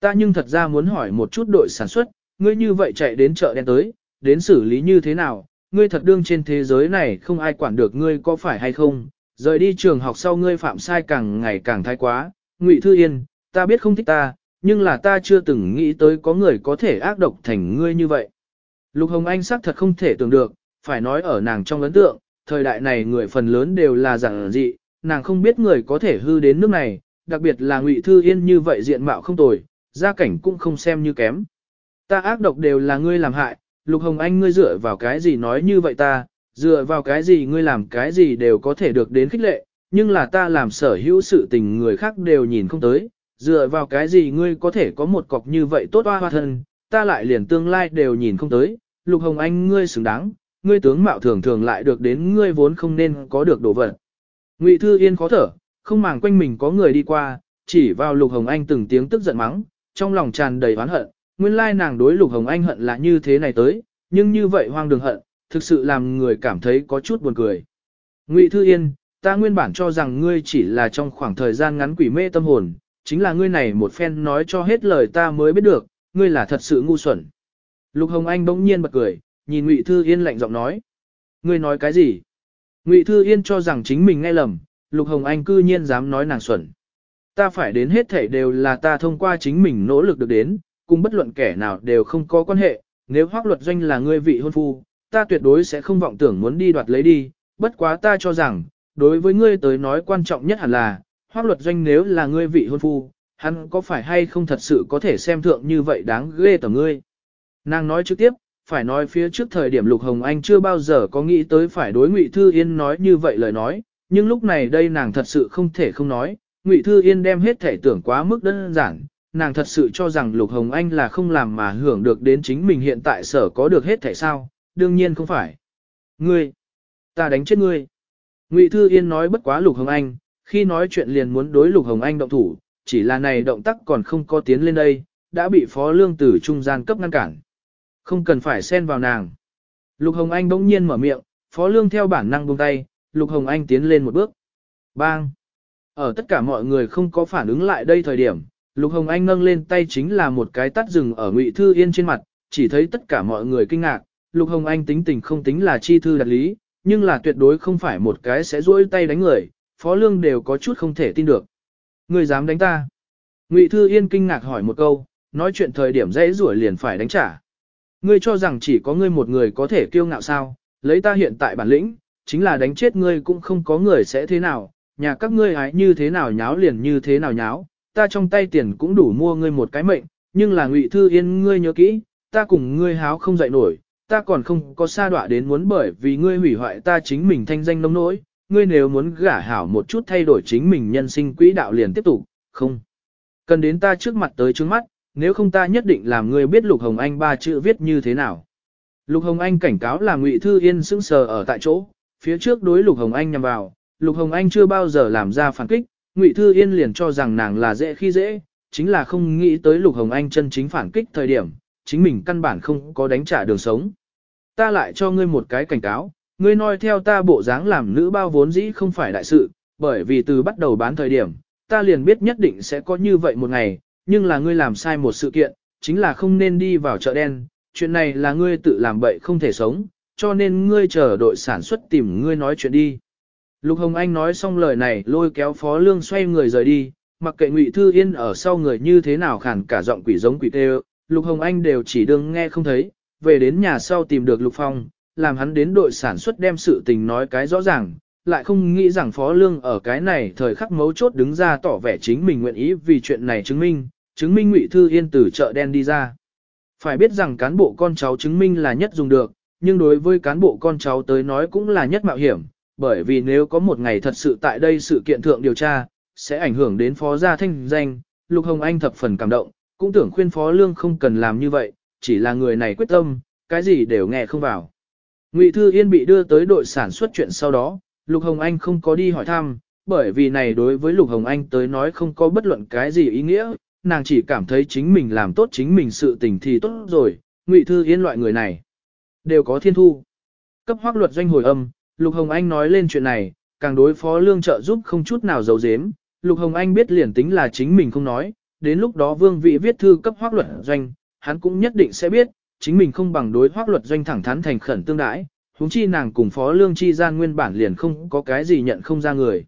Ta nhưng thật ra muốn hỏi một chút đội sản xuất, ngươi như vậy chạy đến chợ đen tới, đến xử lý như thế nào, ngươi thật đương trên thế giới này không ai quản được ngươi có phải hay không, rời đi trường học sau ngươi phạm sai càng ngày càng thái quá, Ngụy Thư Yên, ta biết không thích ta, nhưng là ta chưa từng nghĩ tới có người có thể ác độc thành ngươi như vậy. Lục Hồng Anh xác thật không thể tưởng được, phải nói ở nàng trong ấn tượng, thời đại này người phần lớn đều là giản dị, nàng không biết người có thể hư đến nước này, đặc biệt là Ngụy Thư Yên như vậy diện mạo không tồi, gia cảnh cũng không xem như kém. Ta ác độc đều là ngươi làm hại, Lục Hồng Anh ngươi dựa vào cái gì nói như vậy ta, dựa vào cái gì ngươi làm cái gì đều có thể được đến khích lệ, nhưng là ta làm sở hữu sự tình người khác đều nhìn không tới, dựa vào cái gì ngươi có thể có một cọc như vậy tốt hoa hoa thân, ta lại liền tương lai đều nhìn không tới, Lục Hồng Anh ngươi xứng đáng, ngươi tướng mạo thường thường lại được đến ngươi vốn không nên có được đồ vật. Ngụy Thư Yên khó thở, không màng quanh mình có người đi qua, chỉ vào Lục Hồng Anh từng tiếng tức giận mắng, trong lòng tràn đầy oán hận, nguyên lai nàng đối Lục Hồng Anh hận là như thế này tới, nhưng như vậy hoang đường hận, thực sự làm người cảm thấy có chút buồn cười. Ngụy Thư Yên, ta nguyên bản cho rằng ngươi chỉ là trong khoảng thời gian ngắn quỷ mê tâm hồn, chính là ngươi này một phen nói cho hết lời ta mới biết được, ngươi là thật sự ngu xuẩn. Lục Hồng Anh bỗng nhiên bật cười, nhìn Ngụy Thư Yên lạnh giọng nói. Ngươi nói cái gì? Ngụy Thư Yên cho rằng chính mình nghe lầm, Lục Hồng Anh cư nhiên dám nói nàng xuẩn. Ta phải đến hết thảy đều là ta thông qua chính mình nỗ lực được đến, cùng bất luận kẻ nào đều không có quan hệ, nếu hoác luật doanh là ngươi vị hôn phu, ta tuyệt đối sẽ không vọng tưởng muốn đi đoạt lấy đi, bất quá ta cho rằng, đối với ngươi tới nói quan trọng nhất hẳn là, hoác luật doanh nếu là ngươi vị hôn phu, hắn có phải hay không thật sự có thể xem thượng như vậy đáng ghê tởm ngươi. Nàng nói trực tiếp, phải nói phía trước thời điểm Lục Hồng Anh chưa bao giờ có nghĩ tới phải đối Ngụy Thư Yên nói như vậy lời nói, nhưng lúc này đây nàng thật sự không thể không nói, Ngụy Thư Yên đem hết thể tưởng quá mức đơn giản, nàng thật sự cho rằng Lục Hồng Anh là không làm mà hưởng được đến chính mình hiện tại sở có được hết thể sao, đương nhiên không phải. Ngươi, ta đánh chết ngươi. Ngụy Thư Yên nói bất quá Lục Hồng Anh, khi nói chuyện liền muốn đối Lục Hồng Anh động thủ, chỉ là này động tác còn không có tiến lên đây, đã bị Phó Lương Tử trung gian cấp ngăn cản. Không cần phải xen vào nàng. Lục Hồng Anh bỗng nhiên mở miệng, Phó Lương theo bản năng buông tay, Lục Hồng Anh tiến lên một bước. Bang! Ở tất cả mọi người không có phản ứng lại đây thời điểm, Lục Hồng Anh nâng lên tay chính là một cái tắt rừng ở Ngụy Thư Yên trên mặt, chỉ thấy tất cả mọi người kinh ngạc. Lục Hồng Anh tính tình không tính là chi thư đặt lý, nhưng là tuyệt đối không phải một cái sẽ duỗi tay đánh người, Phó Lương đều có chút không thể tin được. Người dám đánh ta? Ngụy Thư Yên kinh ngạc hỏi một câu, nói chuyện thời điểm dễ rủa liền phải đánh trả. Ngươi cho rằng chỉ có ngươi một người có thể kiêu ngạo sao, lấy ta hiện tại bản lĩnh, chính là đánh chết ngươi cũng không có người sẽ thế nào, nhà các ngươi hái như thế nào nháo liền như thế nào nháo, ta trong tay tiền cũng đủ mua ngươi một cái mệnh, nhưng là ngụy thư yên ngươi nhớ kỹ, ta cùng ngươi háo không dậy nổi, ta còn không có xa đọa đến muốn bởi vì ngươi hủy hoại ta chính mình thanh danh nông nỗi, ngươi nếu muốn gả hảo một chút thay đổi chính mình nhân sinh quỹ đạo liền tiếp tục, không. Cần đến ta trước mặt tới trước mắt, nếu không ta nhất định làm ngươi biết Lục Hồng Anh ba chữ viết như thế nào. Lục Hồng Anh cảnh cáo là Ngụy Thư Yên sững sờ ở tại chỗ, phía trước đối Lục Hồng Anh nhằm vào, Lục Hồng Anh chưa bao giờ làm ra phản kích, Ngụy Thư Yên liền cho rằng nàng là dễ khi dễ, chính là không nghĩ tới Lục Hồng Anh chân chính phản kích thời điểm, chính mình căn bản không có đánh trả đường sống. Ta lại cho ngươi một cái cảnh cáo, ngươi nói theo ta bộ dáng làm nữ bao vốn dĩ không phải đại sự, bởi vì từ bắt đầu bán thời điểm, ta liền biết nhất định sẽ có như vậy một ngày, nhưng là ngươi làm sai một sự kiện, chính là không nên đi vào chợ đen, chuyện này là ngươi tự làm bậy không thể sống, cho nên ngươi chờ đội sản xuất tìm ngươi nói chuyện đi. Lục Hồng Anh nói xong lời này lôi kéo Phó Lương xoay người rời đi, mặc kệ Ngụy Thư Yên ở sau người như thế nào khản cả giọng quỷ giống quỷ tê Lục Hồng Anh đều chỉ đương nghe không thấy, về đến nhà sau tìm được Lục Phong, làm hắn đến đội sản xuất đem sự tình nói cái rõ ràng, lại không nghĩ rằng Phó Lương ở cái này thời khắc mấu chốt đứng ra tỏ vẻ chính mình nguyện ý vì chuyện này chứng minh, chứng minh Ngụy Thư Yên từ chợ đen đi ra. Phải biết rằng cán bộ con cháu chứng minh là nhất dùng được, nhưng đối với cán bộ con cháu tới nói cũng là nhất mạo hiểm, bởi vì nếu có một ngày thật sự tại đây sự kiện thượng điều tra, sẽ ảnh hưởng đến phó gia thanh danh, Lục Hồng Anh thập phần cảm động, cũng tưởng khuyên phó lương không cần làm như vậy, chỉ là người này quyết tâm, cái gì đều nghe không vào. Ngụy Thư Yên bị đưa tới đội sản xuất chuyện sau đó, Lục Hồng Anh không có đi hỏi thăm, bởi vì này đối với Lục Hồng Anh tới nói không có bất luận cái gì ý nghĩa, nàng chỉ cảm thấy chính mình làm tốt chính mình sự tình thì tốt rồi, Ngụy Thư Yên loại người này đều có thiên thu. Cấp hoác luật doanh hồi âm, Lục Hồng Anh nói lên chuyện này, càng đối phó lương trợ giúp không chút nào giấu giếm. Lục Hồng Anh biết liền tính là chính mình không nói, đến lúc đó vương vị viết thư cấp hoác luật doanh, hắn cũng nhất định sẽ biết, chính mình không bằng đối hoác luật doanh thẳng thắn thành khẩn tương đãi, huống chi nàng cùng phó lương chi gian nguyên bản liền không có cái gì nhận không ra người.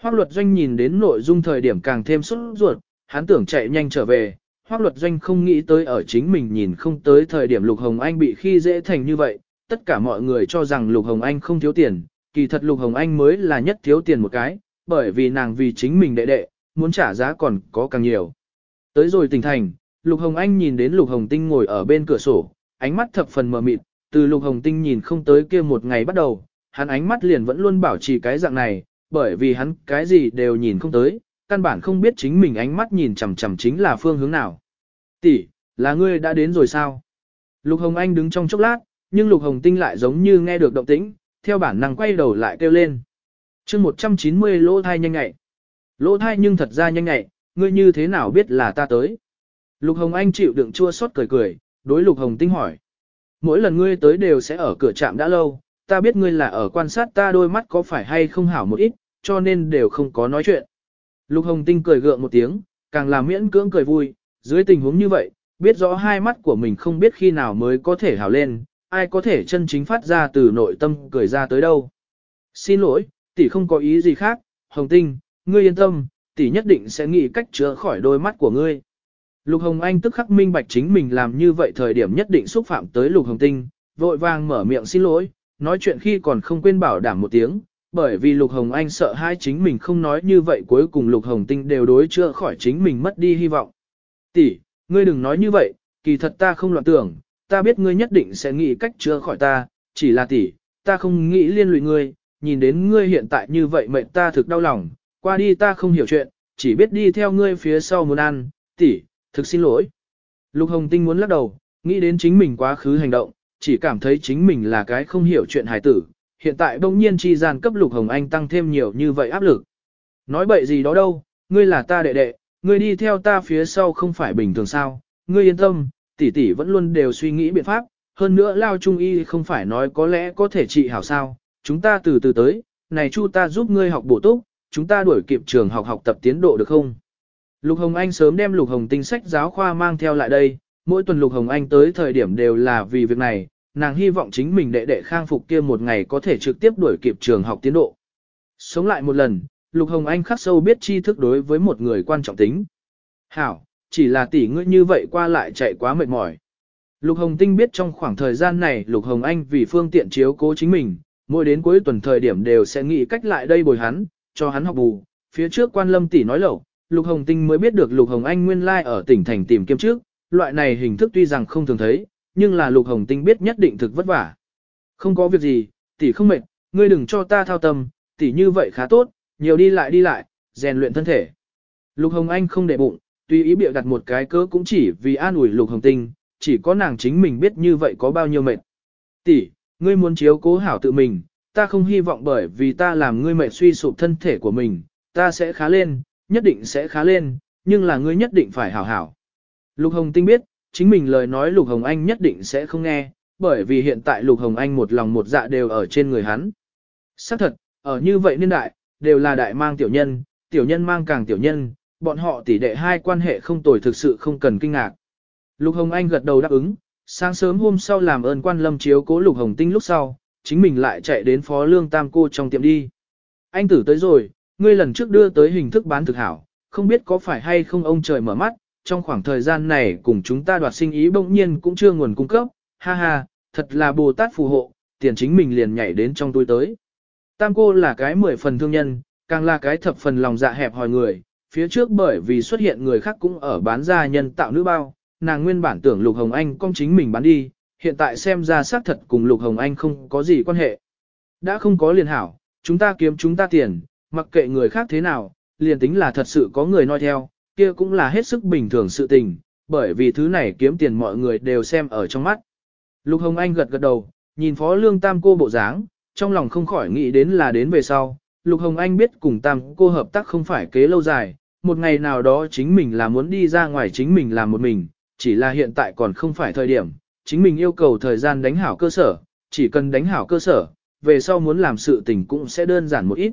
Hoác luật doanh nhìn đến nội dung thời điểm càng thêm sốt ruột, hắn tưởng chạy nhanh trở về, hoác luật doanh không nghĩ tới ở chính mình nhìn không tới thời điểm Lục Hồng Anh bị khi dễ thành như vậy, tất cả mọi người cho rằng Lục Hồng Anh không thiếu tiền, kỳ thật Lục Hồng Anh mới là nhất thiếu tiền một cái, bởi vì nàng vì chính mình đệ đệ, muốn trả giá còn có càng nhiều. Tới rồi tỉnh thành, Lục Hồng Anh nhìn đến Lục Hồng Tinh ngồi ở bên cửa sổ, ánh mắt thập phần mờ mịt, từ Lục Hồng Tinh nhìn không tới kia một ngày bắt đầu, hắn ánh mắt liền vẫn luôn bảo trì cái dạng này, bởi vì hắn cái gì đều nhìn không tới, căn bản không biết chính mình ánh mắt nhìn chằm chằm chính là phương hướng nào. Tỷ, là ngươi đã đến rồi sao? Lục Hồng Anh đứng trong chốc lát, nhưng Lục Hồng Tinh lại giống như nghe được động tĩnh, theo bản năng quay đầu lại kêu lên. chương 190 lỗ thai nhanh nhẹ, Lỗ thai nhưng thật ra nhanh nhẹ, ngươi như thế nào biết là ta tới? Lục Hồng Anh chịu đựng chua xót cười cười, đối Lục Hồng Tinh hỏi. Mỗi lần ngươi tới đều sẽ ở cửa trạm đã lâu, ta biết ngươi là ở quan sát ta đôi mắt có phải hay không hảo một ít, cho nên đều không có nói chuyện. Lục Hồng Tinh cười gượng một tiếng, càng làm miễn cưỡng cười vui, dưới tình huống như vậy, biết rõ hai mắt của mình không biết khi nào mới có thể hảo lên, ai có thể chân chính phát ra từ nội tâm cười ra tới đâu. Xin lỗi, tỷ không có ý gì khác, Hồng Tinh, ngươi yên tâm, tỷ nhất định sẽ nghĩ cách chữa khỏi đôi mắt của ngươi. Lục Hồng Anh tức khắc minh bạch chính mình làm như vậy thời điểm nhất định xúc phạm tới Lục Hồng Tinh, vội vàng mở miệng xin lỗi, nói chuyện khi còn không quên bảo đảm một tiếng, bởi vì Lục Hồng Anh sợ hai chính mình không nói như vậy cuối cùng Lục Hồng Tinh đều đối chữa khỏi chính mình mất đi hy vọng. Tỷ, ngươi đừng nói như vậy, kỳ thật ta không loạn tưởng, ta biết ngươi nhất định sẽ nghĩ cách chữa khỏi ta, chỉ là tỷ, ta không nghĩ liên lụy ngươi, nhìn đến ngươi hiện tại như vậy mệnh ta thực đau lòng, qua đi ta không hiểu chuyện, chỉ biết đi theo ngươi phía sau muốn ăn, tỷ, thực xin lỗi. Lục Hồng Tinh muốn lắc đầu, nghĩ đến chính mình quá khứ hành động, chỉ cảm thấy chính mình là cái không hiểu chuyện hài tử, hiện tại bỗng nhiên chi gian cấp Lục Hồng Anh tăng thêm nhiều như vậy áp lực. Nói bậy gì đó đâu, ngươi là ta đệ đệ, ngươi đi theo ta phía sau không phải bình thường sao, ngươi yên tâm, tỷ tỷ vẫn luôn đều suy nghĩ biện pháp, hơn nữa lao trung y không phải nói có lẽ có thể trị hảo sao, chúng ta từ từ tới, này chu ta giúp ngươi học bổ túc, chúng ta đuổi kịp trường học học tập tiến độ được không? Lục Hồng Anh sớm đem Lục Hồng tinh sách giáo khoa mang theo lại đây, mỗi tuần Lục Hồng Anh tới thời điểm đều là vì việc này, nàng hy vọng chính mình đệ đệ khang phục kia một ngày có thể trực tiếp đuổi kịp trường học tiến độ. Sống lại một lần, Lục Hồng Anh khắc sâu biết tri thức đối với một người quan trọng tính. Hảo, chỉ là tỷ ngươi như vậy qua lại chạy quá mệt mỏi. Lục Hồng Tinh biết trong khoảng thời gian này Lục Hồng Anh vì phương tiện chiếu cố chính mình, mỗi đến cuối tuần thời điểm đều sẽ nghĩ cách lại đây bồi hắn, cho hắn học bù. Phía trước quan lâm tỷ nói lẩu, Lục Hồng Tinh mới biết được Lục Hồng Anh nguyên lai like ở tỉnh thành tìm kiếm trước, loại này hình thức tuy rằng không thường thấy, nhưng là Lục Hồng Tinh biết nhất định thực vất vả. Không có việc gì, tỷ không mệt, ngươi đừng cho ta thao tâm, tỷ như vậy khá tốt, nhiều đi lại đi lại, rèn luyện thân thể. Lục Hồng Anh không để bụng, tuy ý biểu đặt một cái cớ cũng chỉ vì an ủi Lục Hồng Tinh, chỉ có nàng chính mình biết như vậy có bao nhiêu mệt. Tỷ, ngươi muốn chiếu cố hảo tự mình, ta không hy vọng bởi vì ta làm ngươi mệt suy sụp thân thể của mình, ta sẽ khá lên, nhất định sẽ khá lên, nhưng là ngươi nhất định phải hảo hảo. Lục Hồng Tinh biết, chính mình lời nói Lục Hồng Anh nhất định sẽ không nghe, bởi vì hiện tại Lục Hồng Anh một lòng một dạ đều ở trên người hắn. Xác thật, ở như vậy niên đại, đều là đại mang tiểu nhân, tiểu nhân mang càng tiểu nhân, bọn họ tỷ đệ hai quan hệ không tồi thực sự không cần kinh ngạc. Lục Hồng Anh gật đầu đáp ứng, sáng sớm hôm sau làm ơn quan lâm chiếu cố Lục Hồng Tinh lúc sau, chính mình lại chạy đến phó lương tam cô trong tiệm đi. Anh tử tới rồi, ngươi lần trước đưa tới hình thức bán thực hảo, không biết có phải hay không ông trời mở mắt, trong khoảng thời gian này cùng chúng ta đoạt sinh ý bỗng nhiên cũng chưa nguồn cung cấp, ha ha, thật là Bồ Tát phù hộ, tiền chính mình liền nhảy đến trong túi tới. Tam cô là cái mười phần thương nhân, càng là cái thập phần lòng dạ hẹp hòi người, phía trước bởi vì xuất hiện người khác cũng ở bán ra nhân tạo nữ bao, nàng nguyên bản tưởng Lục Hồng Anh công chính mình bán đi, hiện tại xem ra xác thật cùng Lục Hồng Anh không có gì quan hệ. Đã không có liền hảo, chúng ta kiếm chúng ta tiền, mặc kệ người khác thế nào, liền tính là thật sự có người nói theo, kia cũng là hết sức bình thường sự tình, bởi vì thứ này kiếm tiền mọi người đều xem ở trong mắt. Lục Hồng Anh gật gật đầu, nhìn Phó Lương Tam cô bộ dáng, trong lòng không khỏi nghĩ đến là đến về sau. Lục Hồng Anh biết cùng Tam cô hợp tác không phải kế lâu dài, một ngày nào đó chính mình là muốn đi ra ngoài chính mình làm một mình, chỉ là hiện tại còn không phải thời điểm, chính mình yêu cầu thời gian đánh hảo cơ sở, chỉ cần đánh hảo cơ sở, về sau muốn làm sự tình cũng sẽ đơn giản một ít.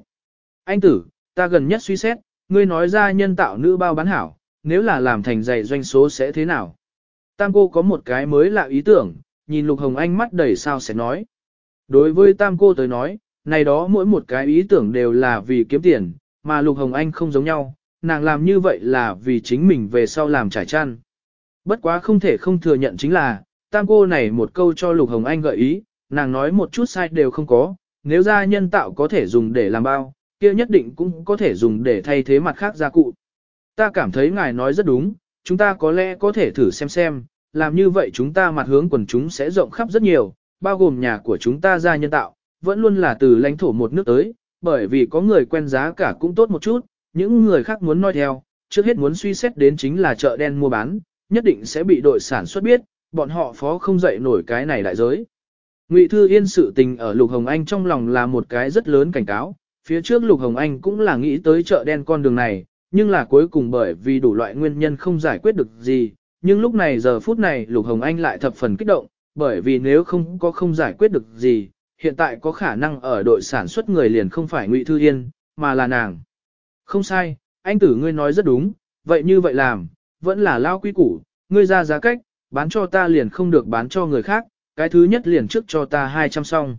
Anh tử, ta gần nhất suy xét, ngươi nói ra nhân tạo nữ bao bán hảo, nếu là làm thành dày doanh số sẽ thế nào? Tam cô có một cái mới lạ ý tưởng, nhìn Lục Hồng Anh mắt đầy sao sẽ nói. Đối với Tam cô tới nói, này đó mỗi một cái ý tưởng đều là vì kiếm tiền, mà Lục Hồng Anh không giống nhau, nàng làm như vậy là vì chính mình về sau làm trải chăn. Bất quá không thể không thừa nhận chính là, tam cô này một câu cho Lục Hồng Anh gợi ý, nàng nói một chút sai đều không có, nếu ra nhân tạo có thể dùng để làm bao, kia nhất định cũng có thể dùng để thay thế mặt khác gia cụ. Ta cảm thấy ngài nói rất đúng, chúng ta có lẽ có thể thử xem xem, làm như vậy chúng ta mặt hướng quần chúng sẽ rộng khắp rất nhiều, bao gồm nhà của chúng ta ra nhân tạo, vẫn luôn là từ lãnh thổ một nước tới, bởi vì có người quen giá cả cũng tốt một chút, những người khác muốn nói theo, trước hết muốn suy xét đến chính là chợ đen mua bán, nhất định sẽ bị đội sản xuất biết, bọn họ phó không dậy nổi cái này đại giới. Ngụy Thư Yên sự tình ở Lục Hồng Anh trong lòng là một cái rất lớn cảnh cáo, phía trước Lục Hồng Anh cũng là nghĩ tới chợ đen con đường này, nhưng là cuối cùng bởi vì đủ loại nguyên nhân không giải quyết được gì, nhưng lúc này giờ phút này Lục Hồng Anh lại thập phần kích động, bởi vì nếu không có không giải quyết được gì, hiện tại có khả năng ở đội sản xuất người liền không phải Ngụy Thư Yên, mà là nàng. Không sai, anh tử ngươi nói rất đúng, vậy như vậy làm, vẫn là lao quy củ, ngươi ra giá cách, bán cho ta liền không được bán cho người khác, cái thứ nhất liền trước cho ta 200 song.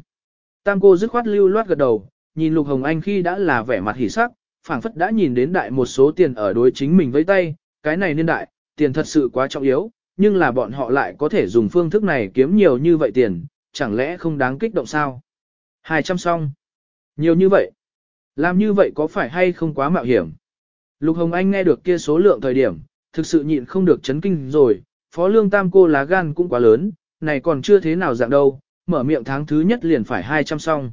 Tam cô dứt khoát lưu loát gật đầu, nhìn Lục Hồng Anh khi đã là vẻ mặt hỉ sắc, phảng phất đã nhìn đến đại một số tiền ở đối chính mình với tay, cái này niên đại, tiền thật sự quá trọng yếu, nhưng là bọn họ lại có thể dùng phương thức này kiếm nhiều như vậy tiền, chẳng lẽ không đáng kích động sao? 200 song. Nhiều như vậy. Làm như vậy có phải hay không quá mạo hiểm? Lục Hồng Anh nghe được kia số lượng thời điểm, thực sự nhịn không được chấn kinh rồi, phó lương tam cô lá gan cũng quá lớn, này còn chưa thế nào dạng đâu, mở miệng tháng thứ nhất liền phải 200 song.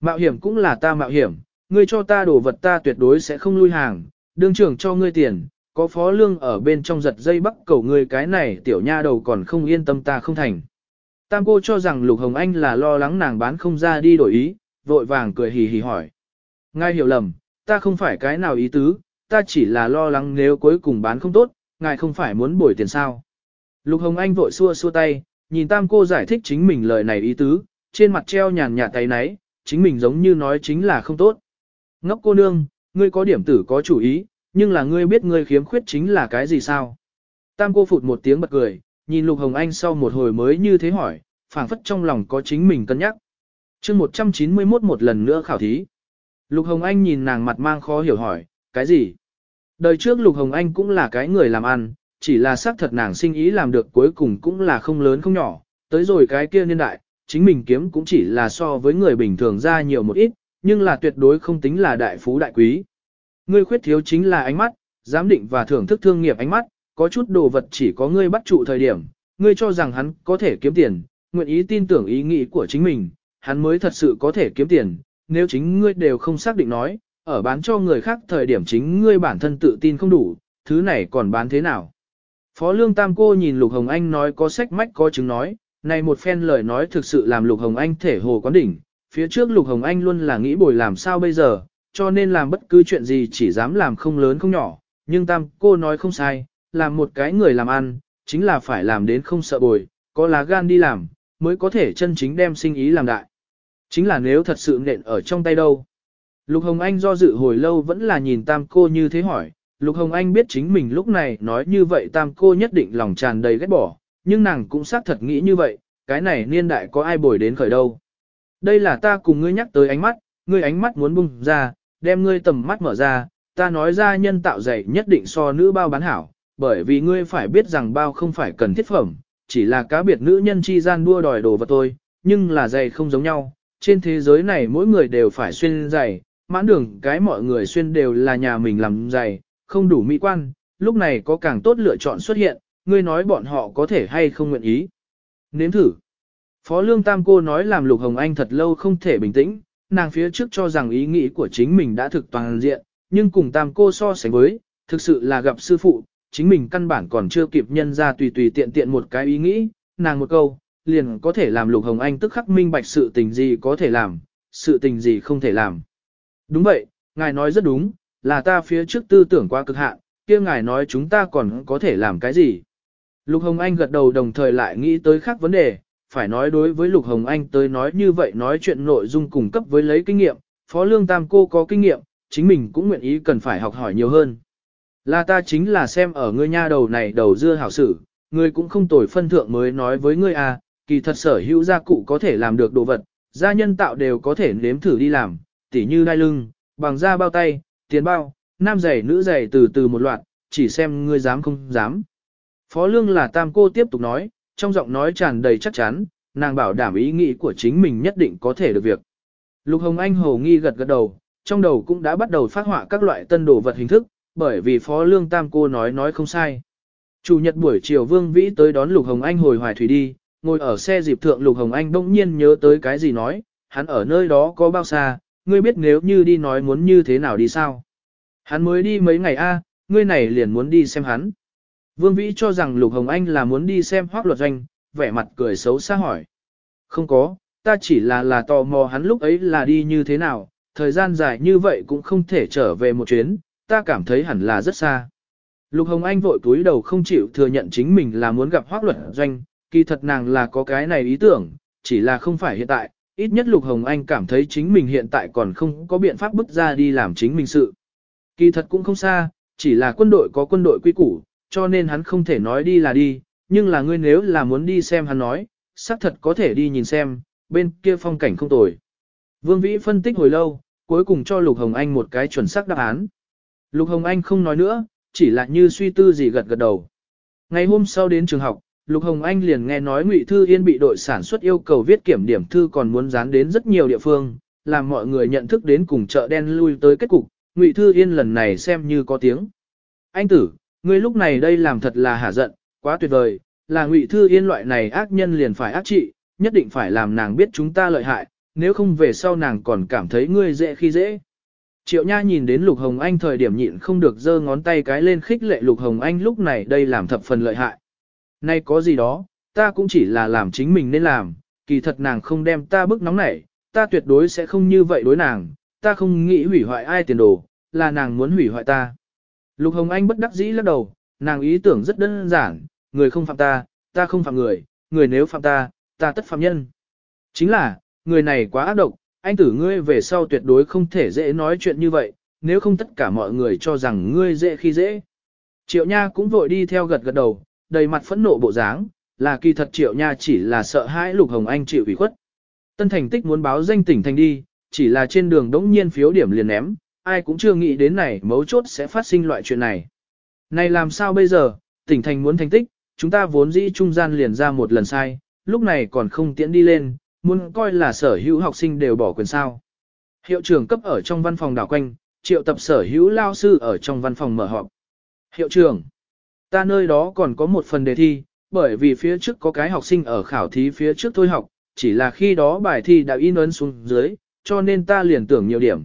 Mạo hiểm cũng là ta mạo hiểm, ngươi cho ta đồ vật ta tuyệt đối sẽ không lui hàng, đương trưởng cho ngươi tiền, có phó lương ở bên trong giật dây bắc cầu ngươi cái này tiểu nha đầu còn không yên tâm ta không thành. Tam cô cho rằng Lục Hồng Anh là lo lắng nàng bán không ra đi đổi ý, vội vàng cười hì hì hỏi. Ngài hiểu lầm, ta không phải cái nào ý tứ, ta chỉ là lo lắng nếu cuối cùng bán không tốt, ngài không phải muốn bồi tiền sao. Lục Hồng Anh vội xua xua tay, nhìn tam cô giải thích chính mình lời này ý tứ, trên mặt treo nhàn nhạt tay náy, chính mình giống như nói chính là không tốt. Ngốc cô nương, ngươi có điểm tử có chủ ý, nhưng là ngươi biết ngươi khiếm khuyết chính là cái gì sao? Tam cô phụt một tiếng bật cười, nhìn Lục Hồng Anh sau một hồi mới như thế hỏi, phảng phất trong lòng có chính mình cân nhắc. chương 191 một lần nữa khảo thí. Lục Hồng Anh nhìn nàng mặt mang khó hiểu hỏi, cái gì? Đời trước Lục Hồng Anh cũng là cái người làm ăn, chỉ là xác thật nàng sinh ý làm được cuối cùng cũng là không lớn không nhỏ, tới rồi cái kia niên đại, chính mình kiếm cũng chỉ là so với người bình thường ra nhiều một ít, nhưng là tuyệt đối không tính là đại phú đại quý. Ngươi khuyết thiếu chính là ánh mắt, giám định và thưởng thức thương nghiệp ánh mắt, có chút đồ vật chỉ có ngươi bắt trụ thời điểm, ngươi cho rằng hắn có thể kiếm tiền, nguyện ý tin tưởng ý nghĩ của chính mình, hắn mới thật sự có thể kiếm tiền, nếu chính ngươi đều không xác định nói, ở bán cho người khác thời điểm chính ngươi bản thân tự tin không đủ, thứ này còn bán thế nào. Phó Lương Tam cô nhìn Lục Hồng Anh nói có sách mách có chứng nói, này một phen lời nói thực sự làm Lục Hồng Anh thể hồ quán đỉnh, phía trước Lục Hồng Anh luôn là nghĩ bồi làm sao bây giờ, cho nên làm bất cứ chuyện gì chỉ dám làm không lớn không nhỏ, nhưng Tam cô nói không sai, làm một cái người làm ăn, chính là phải làm đến không sợ bồi, có lá gan đi làm, mới có thể chân chính đem sinh ý làm đại. Chính là nếu thật sự nện ở trong tay đâu. Lục Hồng Anh do dự hồi lâu vẫn là nhìn Tam cô như thế hỏi, Lục Hồng Anh biết chính mình lúc này nói như vậy Tam cô nhất định lòng tràn đầy ghét bỏ, nhưng nàng cũng xác thật nghĩ như vậy, cái này niên đại có ai bồi đến khởi đâu. Đây là ta cùng ngươi nhắc tới ánh mắt, ngươi ánh mắt muốn bung ra, đem ngươi tầm mắt mở ra, ta nói ra nhân tạo dạy nhất định so nữ bao bán hảo, bởi vì ngươi phải biết rằng bao không phải cần thiết phẩm, chỉ là cá biệt nữ nhân chi gian đua đòi đồ vật thôi, nhưng là dạy không giống nhau, trên thế giới này mỗi người đều phải xuyên giày, mãn đường cái mọi người xuyên đều là nhà mình làm giày, không đủ mỹ quan, lúc này có càng tốt lựa chọn xuất hiện, ngươi nói bọn họ có thể hay không nguyện ý. Nếm thử. Phó Lương Tam cô nói làm Lục Hồng Anh thật lâu không thể bình tĩnh, nàng phía trước cho rằng ý nghĩ của chính mình đã thực toàn diện, nhưng cùng Tam cô so sánh với, thực sự là gặp sư phụ, chính mình căn bản còn chưa kịp nhân ra tùy tùy tiện tiện một cái ý nghĩ, nàng một câu, liền có thể làm Lục Hồng Anh tức khắc minh bạch sự tình gì có thể làm, sự tình gì không thể làm. Đúng vậy, ngài nói rất đúng, là ta phía trước tư tưởng quá cực hạn, kia ngài nói chúng ta còn có thể làm cái gì. Lục Hồng Anh gật đầu đồng thời lại nghĩ tới khác vấn đề, phải nói đối với Lục Hồng Anh tới nói như vậy nói chuyện nội dung cung cấp với lấy kinh nghiệm, Phó Lương Tam cô có kinh nghiệm, chính mình cũng nguyện ý cần phải học hỏi nhiều hơn. Là ta chính là xem ở ngươi nha đầu này đầu dưa hảo sử, ngươi cũng không tồi phân thượng mới nói với ngươi à, kỳ thật sở hữu gia cụ có thể làm được đồ vật, gia nhân tạo đều có thể nếm thử đi làm, tỉ như đai lưng, bằng da bao tay, tiền bao, nam giày nữ giày từ từ một loạt, chỉ xem ngươi dám không dám. Phó lương là tam cô tiếp tục nói, trong giọng nói tràn đầy chắc chắn, nàng bảo đảm ý nghĩ của chính mình nhất định có thể được việc. Lục Hồng Anh hồ nghi gật gật đầu, trong đầu cũng đã bắt đầu phát họa các loại tân đồ vật hình thức, bởi vì Phó Lương Tam cô nói nói không sai. Chủ nhật buổi chiều Vương Vĩ tới đón Lục Hồng Anh hồi hoài thủy đi, ngồi ở xe dịp thượng Lục Hồng Anh bỗng nhiên nhớ tới cái gì nói, hắn ở nơi đó có bao xa, ngươi biết nếu như đi nói muốn như thế nào đi sao. Hắn mới đi mấy ngày a, ngươi này liền muốn đi xem hắn. Vương Vĩ cho rằng Lục Hồng Anh là muốn đi xem hoác luật doanh, vẻ mặt cười xấu xa hỏi. Không có, ta chỉ là là tò mò hắn lúc ấy là đi như thế nào, thời gian dài như vậy cũng không thể trở về một chuyến, ta cảm thấy hẳn là rất xa. Lục Hồng Anh vội túi đầu không chịu thừa nhận chính mình là muốn gặp hoác luật doanh, kỳ thật nàng là có cái này ý tưởng, chỉ là không phải hiện tại, ít nhất Lục Hồng Anh cảm thấy chính mình hiện tại còn không có biện pháp bước ra đi làm chính mình sự. Kỳ thật cũng không xa, chỉ là quân đội có quân đội quy củ, cho nên hắn không thể nói đi là đi, nhưng là ngươi nếu là muốn đi xem hắn nói, xác thật có thể đi nhìn xem, bên kia phong cảnh không tồi. Vương Vĩ phân tích hồi lâu, cuối cùng cho Lục Hồng Anh một cái chuẩn xác đáp án. Lục Hồng Anh không nói nữa, chỉ là như suy tư gì gật gật đầu. Ngày hôm sau đến trường học, Lục Hồng Anh liền nghe nói Ngụy Thư Yên bị đội sản xuất yêu cầu viết kiểm điểm thư còn muốn dán đến rất nhiều địa phương, làm mọi người nhận thức đến cùng chợ đen lui tới kết cục, Ngụy Thư Yên lần này xem như có tiếng. Anh tử, ngươi lúc này đây làm thật là hả giận, quá tuyệt vời, là Ngụy Thư Yên loại này ác nhân liền phải ác trị, nhất định phải làm nàng biết chúng ta lợi hại, nếu không về sau nàng còn cảm thấy ngươi dễ khi dễ. Triệu Nha nhìn đến Lục Hồng Anh thời điểm nhịn không được giơ ngón tay cái lên khích lệ Lục Hồng Anh lúc này đây làm thập phần lợi hại. Nay có gì đó, ta cũng chỉ là làm chính mình nên làm, kỳ thật nàng không đem ta bức nóng nảy, ta tuyệt đối sẽ không như vậy đối nàng, ta không nghĩ hủy hoại ai tiền đồ, là nàng muốn hủy hoại ta. Lục Hồng Anh bất đắc dĩ lắc đầu, nàng ý tưởng rất đơn giản, người không phạm ta, ta không phạm người, người nếu phạm ta, ta tất phạm nhân. Chính là, người này quá ác độc, anh tử ngươi về sau tuyệt đối không thể dễ nói chuyện như vậy, nếu không tất cả mọi người cho rằng ngươi dễ khi dễ. Triệu Nha cũng vội đi theo gật gật đầu, đầy mặt phẫn nộ bộ dáng, là kỳ thật Triệu Nha chỉ là sợ hãi Lục Hồng Anh chịu ủy khuất. Tân thành tích muốn báo danh tỉnh thành đi, chỉ là trên đường đống nhiên phiếu điểm liền ném, ai cũng chưa nghĩ đến này mấu chốt sẽ phát sinh loại chuyện này. Này làm sao bây giờ, tỉnh thành muốn thành tích, chúng ta vốn dĩ trung gian liền ra một lần sai, lúc này còn không tiễn đi lên, muốn coi là sở hữu học sinh đều bỏ quyền sao. Hiệu trưởng cấp ở trong văn phòng đảo quanh, triệu tập sở hữu lao sư ở trong văn phòng mở họp. Hiệu trưởng, ta nơi đó còn có một phần đề thi, bởi vì phía trước có cái học sinh ở khảo thí phía trước thôi học, chỉ là khi đó bài thi đã in ấn xuống dưới, cho nên ta liền tưởng nhiều điểm.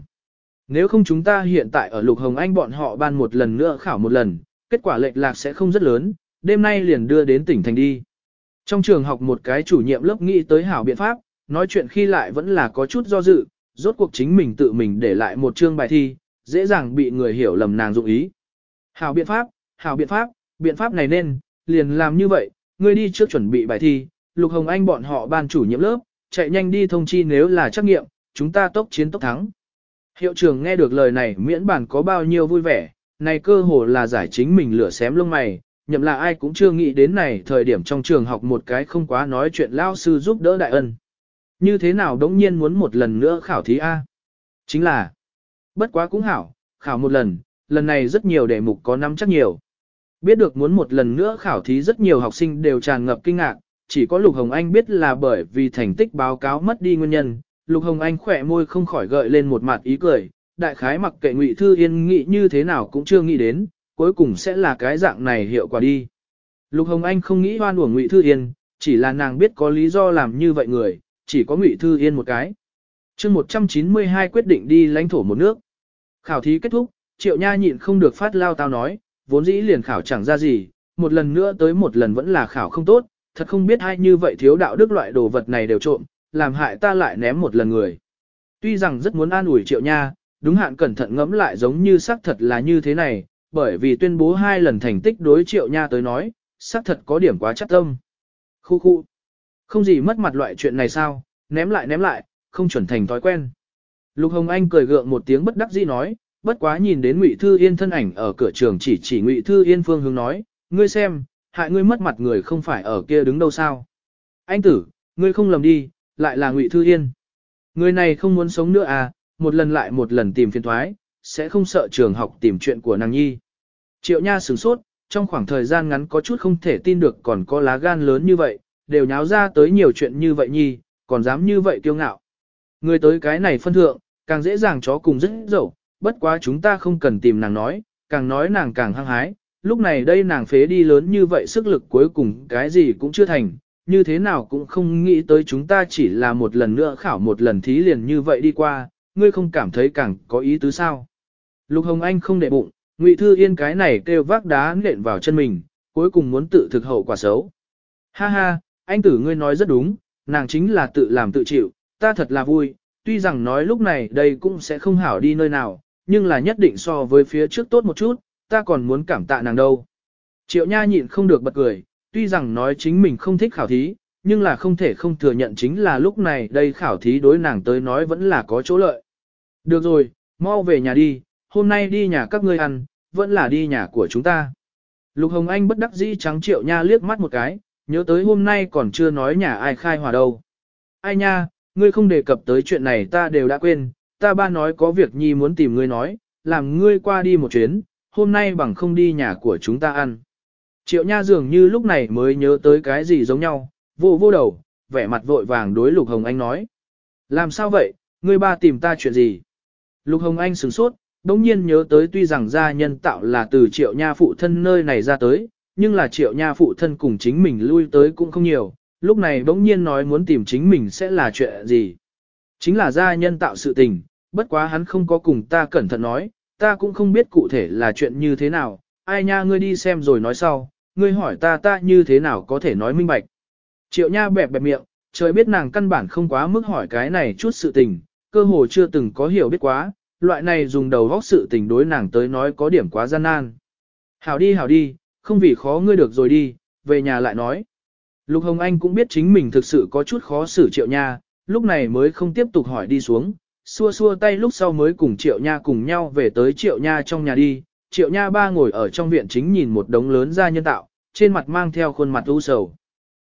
Nếu không chúng ta hiện tại ở Lục Hồng Anh bọn họ ban một lần nữa khảo một lần, kết quả lệch lạc sẽ không rất lớn, đêm nay liền đưa đến tỉnh thành đi. Trong trường học một cái chủ nhiệm lớp nghĩ tới hảo biện pháp, nói chuyện khi lại vẫn là có chút do dự, rốt cuộc chính mình tự mình để lại một chương bài thi, dễ dàng bị người hiểu lầm nàng dụng ý. Hảo biện pháp, hảo biện pháp, biện pháp này nên, liền làm như vậy, ngươi đi trước chuẩn bị bài thi, Lục Hồng Anh bọn họ ban chủ nhiệm lớp, chạy nhanh đi thông chi nếu là trắc nghiệm, chúng ta tốc chiến tốc thắng. Hiệu trưởng nghe được lời này miễn bản có bao nhiêu vui vẻ, này cơ hồ là giải chính mình lửa xém lông mày, nhậm là ai cũng chưa nghĩ đến này thời điểm trong trường học một cái không quá nói chuyện lao sư giúp đỡ đại ân. Như thế nào đống nhiên muốn một lần nữa khảo thí A? Chính là, bất quá cũng hảo, khảo một lần, lần này rất nhiều đề mục có năm chắc nhiều. Biết được muốn một lần nữa khảo thí rất nhiều học sinh đều tràn ngập kinh ngạc, chỉ có Lục Hồng Anh biết là bởi vì thành tích báo cáo mất đi nguyên nhân. Lục Hồng Anh khỏe môi không khỏi gợi lên một mặt ý cười, đại khái mặc kệ Ngụy Thư Yên nghĩ như thế nào cũng chưa nghĩ đến, cuối cùng sẽ là cái dạng này hiệu quả đi. Lục Hồng Anh không nghĩ hoan uổng Ngụy Thư Yên, chỉ là nàng biết có lý do làm như vậy người, chỉ có Ngụy Thư Yên một cái. chương 192 quyết định đi lãnh thổ một nước. Khảo thí kết thúc, Triệu Nha nhịn không được phát lao tao nói, vốn dĩ liền khảo chẳng ra gì, một lần nữa tới một lần vẫn là khảo không tốt, thật không biết ai như vậy thiếu đạo đức loại đồ vật này đều trộm, làm hại ta lại ném một lần người. Tuy rằng rất muốn an ủi Triệu Nha, đúng hạn cẩn thận ngẫm lại giống như xác thật là như thế này, bởi vì tuyên bố hai lần thành tích đối Triệu Nha tới nói, xác thật có điểm quá chắc tâm. Khu khu. Không gì mất mặt loại chuyện này sao, ném lại ném lại, không chuẩn thành thói quen. Lục Hồng Anh cười gượng một tiếng bất đắc dĩ nói, bất quá nhìn đến Ngụy Thư Yên thân ảnh ở cửa trường chỉ chỉ Ngụy Thư Yên phương hướng nói, ngươi xem, hại ngươi mất mặt người không phải ở kia đứng đâu sao. Anh tử, ngươi không lầm đi, lại là Ngụy Thư Yên. Người này không muốn sống nữa à, một lần lại một lần tìm phiền thoái, sẽ không sợ trường học tìm chuyện của nàng nhi. Triệu Nha sửng sốt, trong khoảng thời gian ngắn có chút không thể tin được còn có lá gan lớn như vậy, đều nháo ra tới nhiều chuyện như vậy nhi, còn dám như vậy kiêu ngạo. Người tới cái này phân thượng, càng dễ dàng chó cùng rất dẫu, bất quá chúng ta không cần tìm nàng nói, càng nói nàng càng hăng hái, lúc này đây nàng phế đi lớn như vậy sức lực cuối cùng cái gì cũng chưa thành, như thế nào cũng không nghĩ tới chúng ta chỉ là một lần nữa khảo một lần thí liền như vậy đi qua, ngươi không cảm thấy càng có ý tứ sao. Lục Hồng Anh không để bụng, Ngụy Thư Yên cái này kêu vác đá nện vào chân mình, cuối cùng muốn tự thực hậu quả xấu. Ha ha, anh tử ngươi nói rất đúng, nàng chính là tự làm tự chịu, ta thật là vui, tuy rằng nói lúc này đây cũng sẽ không hảo đi nơi nào, nhưng là nhất định so với phía trước tốt một chút, ta còn muốn cảm tạ nàng đâu. Triệu Nha nhịn không được bật cười, tuy rằng nói chính mình không thích khảo thí, nhưng là không thể không thừa nhận chính là lúc này đây khảo thí đối nàng tới nói vẫn là có chỗ lợi. Được rồi, mau về nhà đi, hôm nay đi nhà các ngươi ăn, vẫn là đi nhà của chúng ta. Lục Hồng Anh bất đắc dĩ trắng Triệu Nha liếc mắt một cái, nhớ tới hôm nay còn chưa nói nhà ai khai hòa đâu. Ai nha, ngươi không đề cập tới chuyện này ta đều đã quên, ta ba nói có việc nhi muốn tìm ngươi nói, làm ngươi qua đi một chuyến, hôm nay bằng không đi nhà của chúng ta ăn. Triệu Nha dường như lúc này mới nhớ tới cái gì giống nhau, vô vô đầu, vẻ mặt vội vàng đối Lục Hồng Anh nói. Làm sao vậy, ngươi ba tìm ta chuyện gì? Lục Hồng Anh sửng sốt, đống nhiên nhớ tới tuy rằng gia nhân tạo là từ Triệu Nha phụ thân nơi này ra tới, nhưng là Triệu Nha phụ thân cùng chính mình lui tới cũng không nhiều, lúc này đống nhiên nói muốn tìm chính mình sẽ là chuyện gì? Chính là gia nhân tạo sự tình, bất quá hắn không có cùng ta cẩn thận nói, ta cũng không biết cụ thể là chuyện như thế nào, ai nha ngươi đi xem rồi nói sau, ngươi hỏi ta ta như thế nào có thể nói minh bạch. Triệu Nha bẹp bẹp miệng, trời biết nàng căn bản không quá mức hỏi cái này chút sự tình, cơ hồ chưa từng có hiểu biết quá, loại này dùng đầu góc sự tình đối nàng tới nói có điểm quá gian nan. Hảo đi hảo đi, không vì khó ngươi được rồi đi, về nhà lại nói. Lục Hồng Anh cũng biết chính mình thực sự có chút khó xử Triệu Nha, lúc này mới không tiếp tục hỏi đi xuống, xua xua tay lúc sau mới cùng Triệu Nha cùng nhau về tới Triệu Nha trong nhà đi. Triệu Nha ba ngồi ở trong viện chính nhìn một đống lớn ra nhân tạo, trên mặt mang theo khuôn mặt u sầu.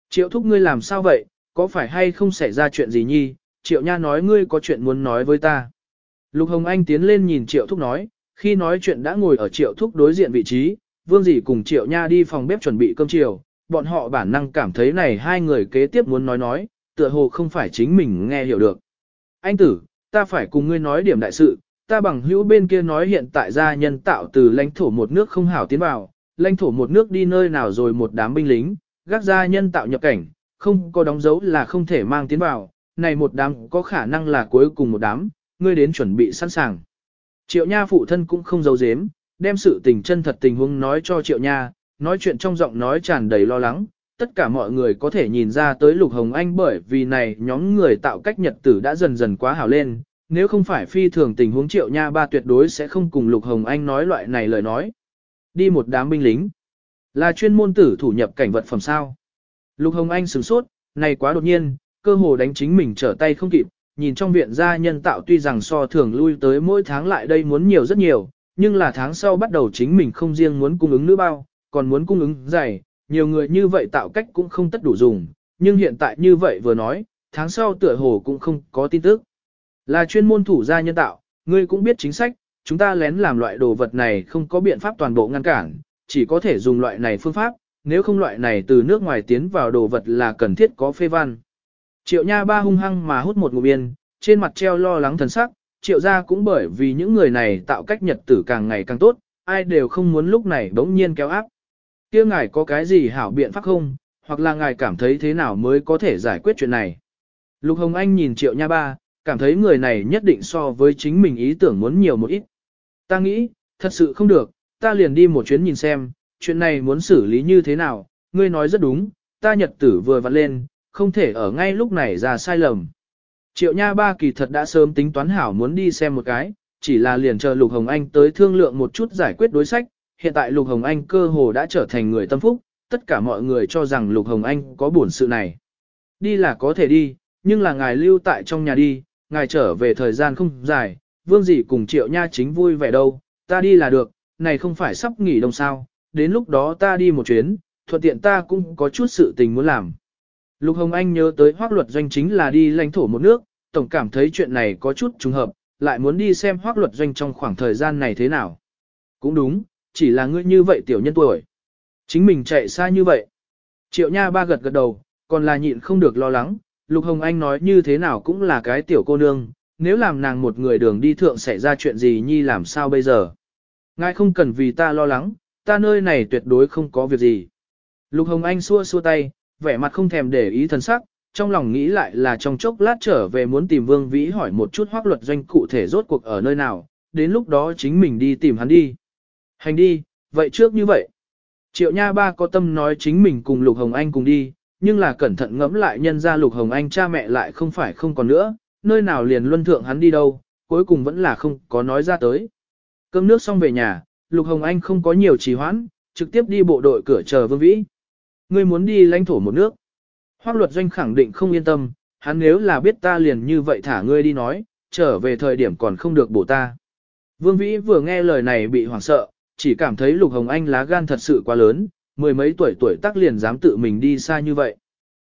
Triệu thúc ngươi làm sao vậy, có phải hay không xảy ra chuyện gì nhi, Triệu Nha nói ngươi có chuyện muốn nói với ta. Lục Hồng Anh tiến lên nhìn Triệu thúc nói, khi nói chuyện đã ngồi ở Triệu thúc đối diện vị trí, Vương dì cùng Triệu Nha đi phòng bếp chuẩn bị cơm chiều, bọn họ bản năng cảm thấy này hai người kế tiếp muốn nói nói, tựa hồ không phải chính mình nghe hiểu được. Anh tử, ta phải cùng ngươi nói điểm đại sự, ta bằng hữu bên kia nói hiện tại gia nhân tạo từ lãnh thổ một nước không hảo tiến vào, lãnh thổ một nước đi nơi nào rồi một đám binh lính, gác gia nhân tạo nhập cảnh, không có đóng dấu là không thể mang tiến vào, này một đám có khả năng là cuối cùng một đám, ngươi đến chuẩn bị sẵn sàng. Triệu Nha phụ thân cũng không giấu giếm, đem sự tình chân thật tình huống nói cho Triệu Nha, nói chuyện trong giọng nói tràn đầy lo lắng. Tất cả mọi người có thể nhìn ra tới Lục Hồng Anh bởi vì này nhóm người tạo cách nhật tử đã dần dần quá hảo lên, nếu không phải phi thường tình huống Triệu Nha ba tuyệt đối sẽ không cùng Lục Hồng Anh nói loại này lời nói. Đi một đám binh lính. Là chuyên môn tử thủ nhập cảnh vật phẩm sao. Lục Hồng Anh sửng sốt, này quá đột nhiên, cơ hồ đánh chính mình trở tay không kịp, nhìn trong viện gia nhân tạo tuy rằng so thường lui tới mỗi tháng lại đây muốn nhiều rất nhiều, nhưng là tháng sau bắt đầu chính mình không riêng muốn cung ứng nữ bao, còn muốn cung ứng giày, nhiều người như vậy tạo cách cũng không tất đủ dùng, nhưng hiện tại như vậy vừa nói, tháng sau tựa hồ cũng không có tin tức. Là chuyên môn thủ gia nhân tạo, ngươi cũng biết chính sách, chúng ta lén làm loại đồ vật này không có biện pháp toàn bộ ngăn cản, chỉ có thể dùng loại này phương pháp, nếu không loại này từ nước ngoài tiến vào đồ vật là cần thiết có phê văn. Triệu Nha ba hung hăng mà hút một ngụm yên, trên mặt treo lo lắng thần sắc, triệu gia cũng bởi vì những người này tạo cách nhật tử càng ngày càng tốt, ai đều không muốn lúc này bỗng nhiên kéo áp. kia ngài có cái gì hảo biện pháp không, hoặc là ngài cảm thấy thế nào mới có thể giải quyết chuyện này. Lục Hồng Anh nhìn triệu nha ba, cảm thấy người này nhất định so với chính mình ý tưởng muốn nhiều một ít. Ta nghĩ, thật sự không được, ta liền đi một chuyến nhìn xem, chuyện này muốn xử lý như thế nào, ngươi nói rất đúng, ta nhật tử vừa vặn lên, không thể ở ngay lúc này ra sai lầm. Triệu Nha ba kỳ thật đã sớm tính toán hảo muốn đi xem một cái, chỉ là liền chờ Lục Hồng Anh tới thương lượng một chút giải quyết đối sách, hiện tại Lục Hồng Anh cơ hồ đã trở thành người tâm phúc, tất cả mọi người cho rằng Lục Hồng Anh có buồn sự này. Đi là có thể đi, nhưng là ngài lưu tại trong nhà đi, ngài trở về thời gian không dài, vương dị cùng Triệu Nha chính vui vẻ đâu, ta đi là được, này không phải sắp nghỉ đông sao, đến lúc đó ta đi một chuyến, thuận tiện ta cũng có chút sự tình muốn làm. Lục Hồng Anh nhớ tới hoác luật doanh chính là đi lãnh thổ một nước, tổng cảm thấy chuyện này có chút trùng hợp, lại muốn đi xem hoác luật doanh trong khoảng thời gian này thế nào. Cũng đúng, chỉ là ngươi như vậy tiểu nhân tuổi. Chính mình chạy xa như vậy. Triệu Nha ba gật gật đầu, còn là nhịn không được lo lắng, Lục Hồng Anh nói như thế nào cũng là cái tiểu cô nương, nếu làm nàng một người đường đi thượng xảy ra chuyện gì nhi làm sao bây giờ. Ngài không cần vì ta lo lắng, ta nơi này tuyệt đối không có việc gì. Lục Hồng Anh xua xua tay, vẻ mặt không thèm để ý thần sắc, trong lòng nghĩ lại là trong chốc lát trở về muốn tìm Vương Vĩ hỏi một chút hoác luật doanh cụ thể rốt cuộc ở nơi nào, đến lúc đó chính mình đi tìm hắn đi. Hành đi, vậy trước như vậy. Triệu Nha Ba có tâm nói chính mình cùng Lục Hồng Anh cùng đi, nhưng là cẩn thận ngẫm lại nhân ra Lục Hồng Anh cha mẹ lại không phải không còn nữa, nơi nào liền luân thượng hắn đi đâu, cuối cùng vẫn là không có nói ra tới. Cơm nước xong về nhà, Lục Hồng Anh không có nhiều trì hoãn, trực tiếp đi bộ đội cửa chờ Vương Vĩ. Ngươi muốn đi lãnh thổ một nước. Hoác luật doanh khẳng định không yên tâm, hắn nếu là biết ta liền như vậy thả ngươi đi nói, trở về thời điểm còn không được bổ ta. Vương Vĩ vừa nghe lời này bị hoảng sợ, chỉ cảm thấy Lục Hồng Anh lá gan thật sự quá lớn, mười mấy tuổi tuổi tác liền dám tự mình đi xa như vậy.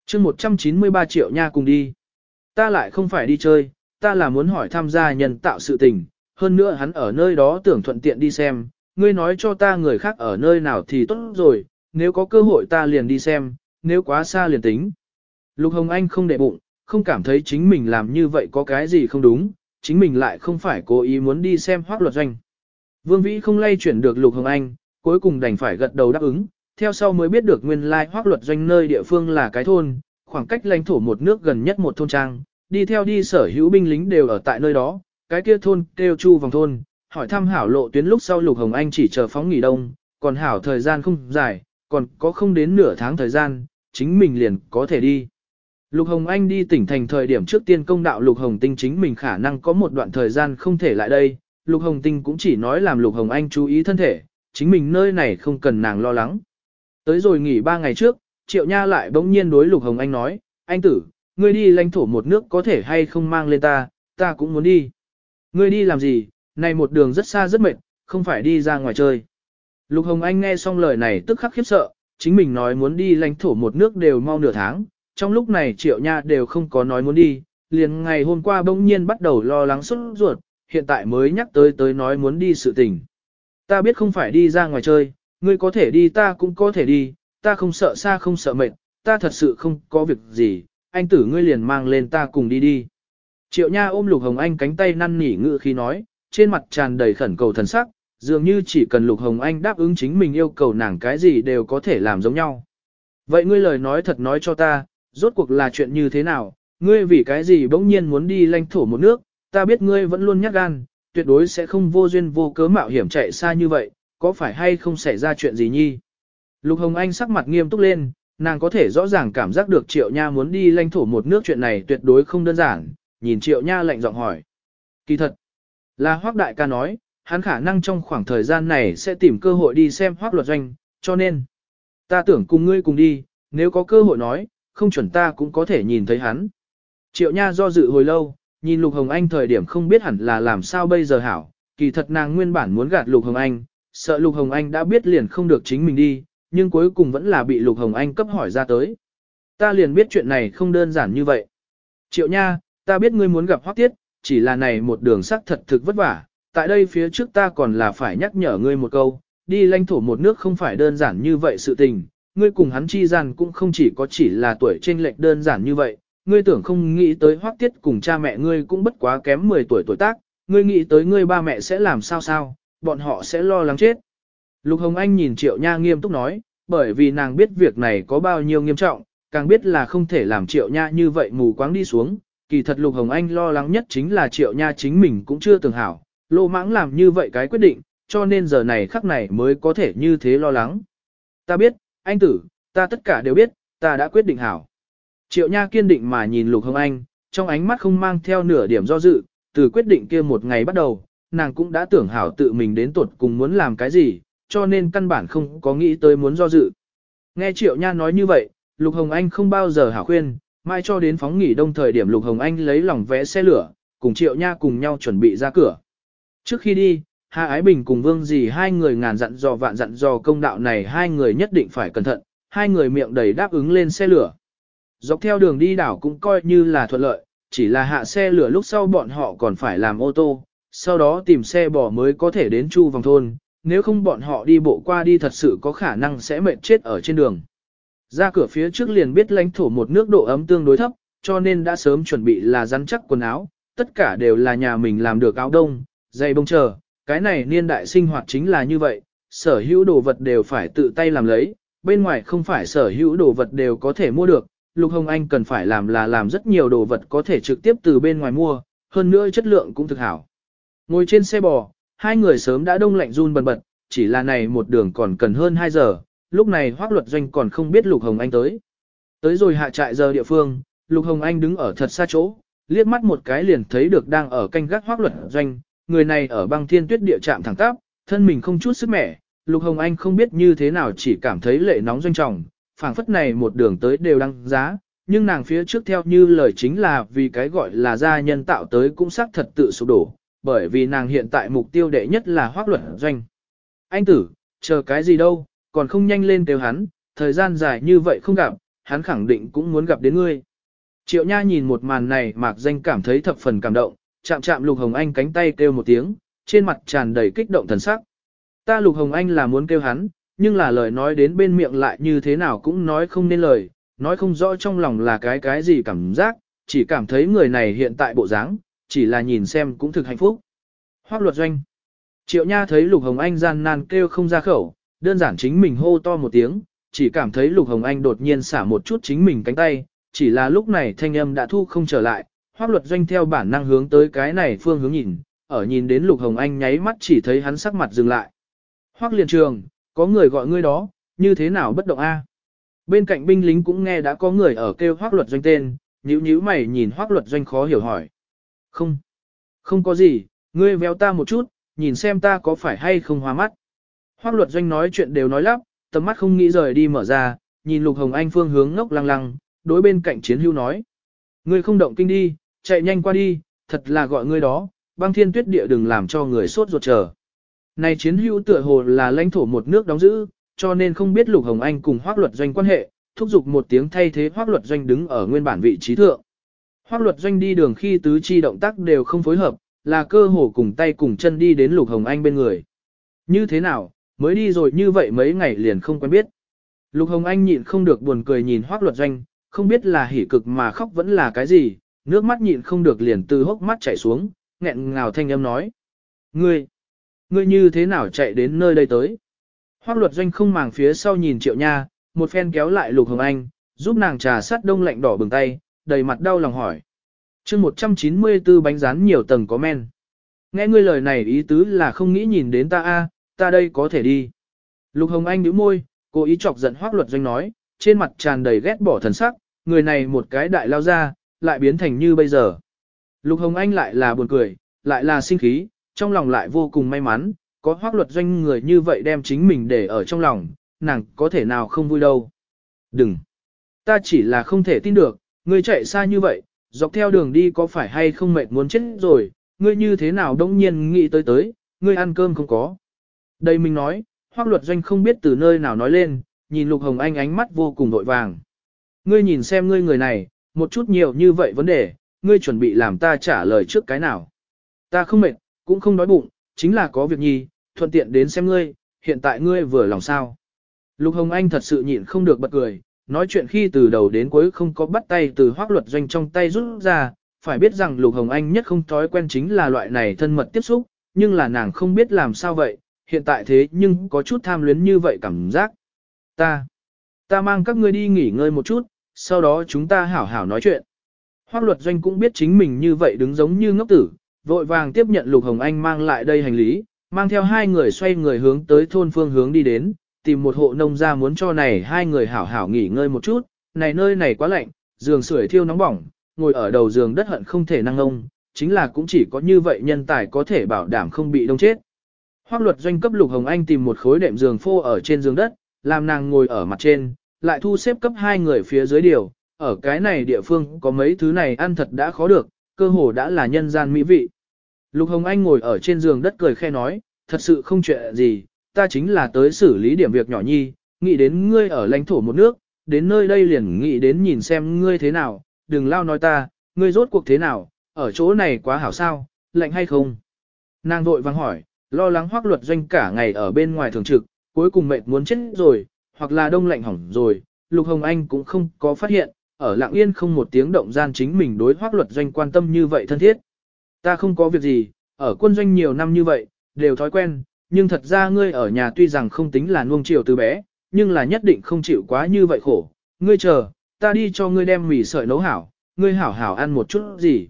chương 193 triệu nha cùng đi. Ta lại không phải đi chơi, ta là muốn hỏi tham gia nhân tạo sự tình, hơn nữa hắn ở nơi đó tưởng thuận tiện đi xem, ngươi nói cho ta người khác ở nơi nào thì tốt rồi, nếu có cơ hội ta liền đi xem, nếu quá xa liền tính. Lục Hồng Anh không để bụng, không cảm thấy chính mình làm như vậy có cái gì không đúng, chính mình lại không phải cố ý muốn đi xem hoác luật doanh. Vương Vĩ không lay chuyển được Lục Hồng Anh, cuối cùng đành phải gật đầu đáp ứng, theo sau mới biết được nguyên lai hoác luật doanh nơi địa phương là cái thôn, khoảng cách lãnh thổ một nước gần nhất một thôn trang, đi theo đi sở hữu binh lính đều ở tại nơi đó, cái kia thôn kêu chu vòng thôn, hỏi thăm hảo lộ tuyến lúc sau Lục Hồng Anh chỉ chờ phóng nghỉ đông, còn hảo thời gian không dài, còn có không đến nửa tháng thời gian, chính mình liền có thể đi. Lục Hồng Anh đi tỉnh thành thời điểm trước tiên công đạo Lục Hồng Tinh chính mình khả năng có một đoạn thời gian không thể lại đây, Lục Hồng Tinh cũng chỉ nói làm Lục Hồng Anh chú ý thân thể, chính mình nơi này không cần nàng lo lắng. Tới rồi nghỉ ba ngày trước, Triệu Nha lại bỗng nhiên đối Lục Hồng Anh nói, anh tử, ngươi đi lãnh thổ một nước có thể hay không mang lên ta, ta cũng muốn đi. Ngươi đi làm gì, này một đường rất xa rất mệt, không phải đi ra ngoài chơi. Lục Hồng Anh nghe xong lời này tức khắc khiếp sợ, chính mình nói muốn đi lãnh thổ một nước đều mau nửa tháng, trong lúc này Triệu Nha đều không có nói muốn đi, liền ngày hôm qua bỗng nhiên bắt đầu lo lắng xuất ruột, hiện tại mới nhắc tới tới nói muốn đi sự tình. Ta biết không phải đi ra ngoài chơi, ngươi có thể đi ta cũng có thể đi, ta không sợ xa không sợ mệt, ta thật sự không có việc gì, anh tử ngươi liền mang lên ta cùng đi đi. Triệu Nha ôm Lục Hồng Anh cánh tay năn nỉ ngự khi nói, trên mặt tràn đầy khẩn cầu thần sắc, dường như chỉ cần Lục Hồng Anh đáp ứng chính mình yêu cầu nàng cái gì đều có thể làm giống nhau. Vậy ngươi lời nói thật nói cho ta, rốt cuộc là chuyện như thế nào, ngươi vì cái gì bỗng nhiên muốn đi lãnh thổ một nước, ta biết ngươi vẫn luôn nhắc gan, tuyệt đối sẽ không vô duyên vô cớ mạo hiểm chạy xa như vậy, có phải hay không xảy ra chuyện gì nhi. Lục Hồng Anh sắc mặt nghiêm túc lên, nàng có thể rõ ràng cảm giác được Triệu Nha muốn đi lãnh thổ một nước chuyện này tuyệt đối không đơn giản, nhìn Triệu Nha lạnh giọng hỏi. Kỳ thật, là Hoác Đại ca nói, hắn khả năng trong khoảng thời gian này sẽ tìm cơ hội đi xem Hoác Luật Doanh, cho nên, ta tưởng cùng ngươi cùng đi, nếu có cơ hội nói, không chuẩn ta cũng có thể nhìn thấy hắn. Triệu Nha do dự hồi lâu, nhìn Lục Hồng Anh thời điểm không biết hẳn là làm sao bây giờ hảo, kỳ thật nàng nguyên bản muốn gạt Lục Hồng Anh, sợ Lục Hồng Anh đã biết liền không được chính mình đi, nhưng cuối cùng vẫn là bị Lục Hồng Anh cấp hỏi ra tới. Ta liền biết chuyện này không đơn giản như vậy. Triệu Nha, ta biết ngươi muốn gặp Hoắc Tiết, chỉ là này một đường sắc thật thực vất vả, tại đây phía trước ta còn là phải nhắc nhở ngươi một câu, đi lãnh thổ một nước không phải đơn giản như vậy sự tình, ngươi cùng hắn chi gian cũng không chỉ có chỉ là tuổi chênh lệch đơn giản như vậy, ngươi tưởng không nghĩ tới Hoắc tiết cùng cha mẹ ngươi cũng bất quá kém 10 tuổi tuổi tác, ngươi nghĩ tới ngươi ba mẹ sẽ làm sao sao, bọn họ sẽ lo lắng chết. Lục Hồng Anh nhìn Triệu Nha nghiêm túc nói, bởi vì nàng biết việc này có bao nhiêu nghiêm trọng, càng biết là không thể làm Triệu Nha như vậy mù quáng đi xuống. Kỳ thật Lục Hồng Anh lo lắng nhất chính là Triệu Nha chính mình cũng chưa từng hảo, lô mãng làm như vậy cái quyết định, cho nên giờ này khắc này mới có thể như thế lo lắng. Ta biết, anh tử, ta tất cả đều biết, ta đã quyết định hảo. Triệu Nha kiên định mà nhìn Lục Hồng Anh, trong ánh mắt không mang theo nửa điểm do dự, từ quyết định kia một ngày bắt đầu, nàng cũng đã tưởng hảo tự mình đến tuột cùng muốn làm cái gì, cho nên căn bản không có nghĩ tới muốn do dự. Nghe Triệu Nha nói như vậy, Lục Hồng Anh không bao giờ hảo khuyên, mai cho đến phóng nghỉ đông thời điểm Lục Hồng Anh lấy lòng vẽ xe lửa, cùng Triệu Nha cùng nhau chuẩn bị ra cửa. Trước khi đi, Hà Ái Bình cùng Vương Dì hai người ngàn dặn dò vạn dặn dò công đạo này hai người nhất định phải cẩn thận, hai người miệng đầy đáp ứng lên xe lửa. Dọc theo đường đi đảo cũng coi như là thuận lợi, chỉ là hạ xe lửa lúc sau bọn họ còn phải làm ô tô, sau đó tìm xe bò mới có thể đến chu vòng thôn, nếu không bọn họ đi bộ qua đi thật sự có khả năng sẽ mệt chết ở trên đường. Ra cửa phía trước liền biết lãnh thổ một nước độ ấm tương đối thấp, cho nên đã sớm chuẩn bị là rắn chắc quần áo, tất cả đều là nhà mình làm được áo đông, dây bông chờ, cái này niên đại sinh hoạt chính là như vậy, sở hữu đồ vật đều phải tự tay làm lấy, bên ngoài không phải sở hữu đồ vật đều có thể mua được, Lục Hồng Anh cần phải làm là làm rất nhiều đồ vật có thể trực tiếp từ bên ngoài mua, hơn nữa chất lượng cũng thực hảo. Ngồi trên xe bò, hai người sớm đã đông lạnh run bần bật, chỉ là này một đường còn cần hơn 2 giờ, lúc này hoác luật doanh còn không biết Lục Hồng Anh tới. Tới rồi hạ trại giờ địa phương, Lục Hồng Anh đứng ở thật xa chỗ, liếc mắt một cái liền thấy được đang ở canh gác hoác luật doanh, người này ở băng thiên tuyết địa trạm thẳng tắp, thân mình không chút sức mẻ, Lục Hồng Anh không biết như thế nào chỉ cảm thấy lệ nóng doanh trọng, phảng phất này một đường tới đều đăng giá, nhưng nàng phía trước theo như lời chính là vì cái gọi là gia nhân tạo tới cũng xác thật tự sụp đổ, bởi vì nàng hiện tại mục tiêu đệ nhất là hoác luật doanh. Anh tử, chờ cái gì đâu, còn không nhanh lên kêu hắn, thời gian dài như vậy không gặp, hắn khẳng định cũng muốn gặp đến ngươi. Triệu Nha nhìn một màn này mạc danh cảm thấy thập phần cảm động, chạm chạm Lục Hồng Anh cánh tay kêu một tiếng, trên mặt tràn đầy kích động thần sắc. Ta Lục Hồng Anh là muốn kêu hắn, nhưng là lời nói đến bên miệng lại như thế nào cũng nói không nên lời, nói không rõ trong lòng là cái cái gì cảm giác, chỉ cảm thấy người này hiện tại bộ dáng, chỉ là nhìn xem cũng thực hạnh phúc. Hoác luật doanh. Triệu Nha thấy Lục Hồng Anh gian nan kêu không ra khẩu, đơn giản chính mình hô to một tiếng, chỉ cảm thấy Lục Hồng Anh đột nhiên xả một chút chính mình cánh tay, chỉ là lúc này thanh âm đã thu không trở lại, Hoác luật doanh theo bản năng hướng tới cái này phương hướng nhìn, ở nhìn đến Lục Hồng Anh nháy mắt chỉ thấy hắn sắc mặt dừng lại. Hoác liền trường, có người gọi ngươi đó, như thế nào bất động a? Bên cạnh binh lính cũng nghe đã có người ở kêu hoác luật doanh tên, nhíu nhíu mày nhìn hoác luật doanh khó hiểu hỏi. Không, không có gì, ngươi véo ta một chút, nhìn xem ta có phải hay không hoa mắt. Hoác luật doanh nói chuyện đều nói lắp, tầm mắt không nghĩ rời đi mở ra, nhìn Lục Hồng Anh phương hướng ngốc lăng lăng, đối bên cạnh chiến hưu nói. Ngươi không động kinh đi, chạy nhanh qua đi, thật là gọi ngươi đó, băng thiên tuyết địa đừng làm cho người sốt ruột chờ. Này chiến hưu tựa hồ là lãnh thổ một nước đóng giữ, cho nên không biết Lục Hồng Anh cùng hoác luật doanh quan hệ, thúc giục một tiếng thay thế hoác luật doanh đứng ở nguyên bản vị trí thượng. Hoác luật doanh đi đường khi tứ chi động tác đều không phối hợp, là cơ hồ cùng tay cùng chân đi đến Lục Hồng Anh bên người. Như thế nào, mới đi rồi như vậy mấy ngày liền không quen biết. Lục Hồng Anh nhịn không được buồn cười nhìn hoác luật doanh, không biết là hỉ cực mà khóc vẫn là cái gì, nước mắt nhịn không được liền từ hốc mắt chảy xuống, nghẹn ngào thanh âm nói. Ngươi, ngươi như thế nào chạy đến nơi đây tới? Hoác luật doanh không màng phía sau nhìn triệu nha, một phen kéo lại Lục Hồng Anh, giúp nàng trà sắt đông lạnh đỏ bừng tay, đầy mặt đau lòng hỏi. chương 194 bánh rán nhiều tầng có men. Nghe ngươi lời này ý tứ là không nghĩ nhìn đến ta a, ta đây có thể đi. Lục Hồng Anh nhíu môi, cố ý chọc giận hoác luật doanh nói, trên mặt tràn đầy ghét bỏ thần sắc, người này một cái đại lao ra, lại biến thành như bây giờ. Lục Hồng Anh lại là buồn cười, lại là sinh khí, trong lòng lại vô cùng may mắn, có hoác luật doanh người như vậy đem chính mình để ở trong lòng, nàng có thể nào không vui đâu. Đừng! Ta chỉ là không thể tin được, ngươi chạy xa như vậy, dọc theo đường đi có phải hay không mệt muốn chết rồi, ngươi như thế nào đông nhiên nghĩ tới tới, ngươi ăn cơm không có. Đây mình nói, hoác luật doanh không biết từ nơi nào nói lên, nhìn Lục Hồng Anh ánh mắt vô cùng vội vàng. Ngươi nhìn xem ngươi người này, một chút nhiều như vậy vấn đề, ngươi chuẩn bị làm ta trả lời trước cái nào. Ta không mệt, cũng không đói bụng, chính là có việc nhi, thuận tiện đến xem ngươi, hiện tại ngươi vừa lòng sao. Lục Hồng Anh thật sự nhịn không được bật cười, nói chuyện khi từ đầu đến cuối không có bắt tay từ hoác luật doanh trong tay rút ra, phải biết rằng Lục Hồng Anh nhất không thói quen chính là loại này thân mật tiếp xúc, nhưng là nàng không biết làm sao vậy, hiện tại thế nhưng có chút tham luyến như vậy cảm giác. Ta, ta mang các ngươi đi nghỉ ngơi một chút, sau đó chúng ta hảo hảo nói chuyện. Hoác luật doanh cũng biết chính mình như vậy đứng giống như ngốc tử, vội vàng tiếp nhận Lục Hồng Anh mang lại đây hành lý, mang theo hai người xoay người hướng tới thôn phương hướng đi đến, tìm một hộ nông gia muốn cho này hai người hảo hảo nghỉ ngơi một chút, này nơi này quá lạnh, giường sưởi thiêu nóng bỏng, ngồi ở đầu giường đất hận không thể năng ông, chính là cũng chỉ có như vậy nhân tài có thể bảo đảm không bị đông chết. Hoác luật doanh cấp Lục Hồng Anh tìm một khối đệm giường phô ở trên giường đất, làm nàng ngồi ở mặt trên, lại thu xếp cấp hai người phía dưới điều, ở cái này địa phương có mấy thứ này ăn thật đã khó được, cơ hồ đã là nhân gian mỹ vị. Lục Hồng Anh ngồi ở trên giường đất cười khe nói, thật sự không chuyện gì, ta chính là tới xử lý điểm việc nhỏ nhi, nghĩ đến ngươi ở lãnh thổ một nước, đến nơi đây liền nghĩ đến nhìn xem ngươi thế nào, đừng lao nói ta, ngươi rốt cuộc thế nào, ở chỗ này quá hảo sao, lạnh hay không? Nàng vội vang hỏi, lo lắng hoác luật doanh cả ngày ở bên ngoài thường trực, cuối cùng mệt muốn chết rồi, hoặc là đông lạnh hỏng rồi, Lục Hồng Anh cũng không có phát hiện, ở lặng yên không một tiếng động gian chính mình đối hoác luật doanh quan tâm như vậy thân thiết. Ta không có việc gì, ở quân doanh nhiều năm như vậy, đều thói quen, nhưng thật ra ngươi ở nhà tuy rằng không tính là nuông chiều từ bé, nhưng là nhất định không chịu quá như vậy khổ. Ngươi chờ, ta đi cho ngươi đem mì sợi nấu hảo, ngươi hảo hảo ăn một chút gì.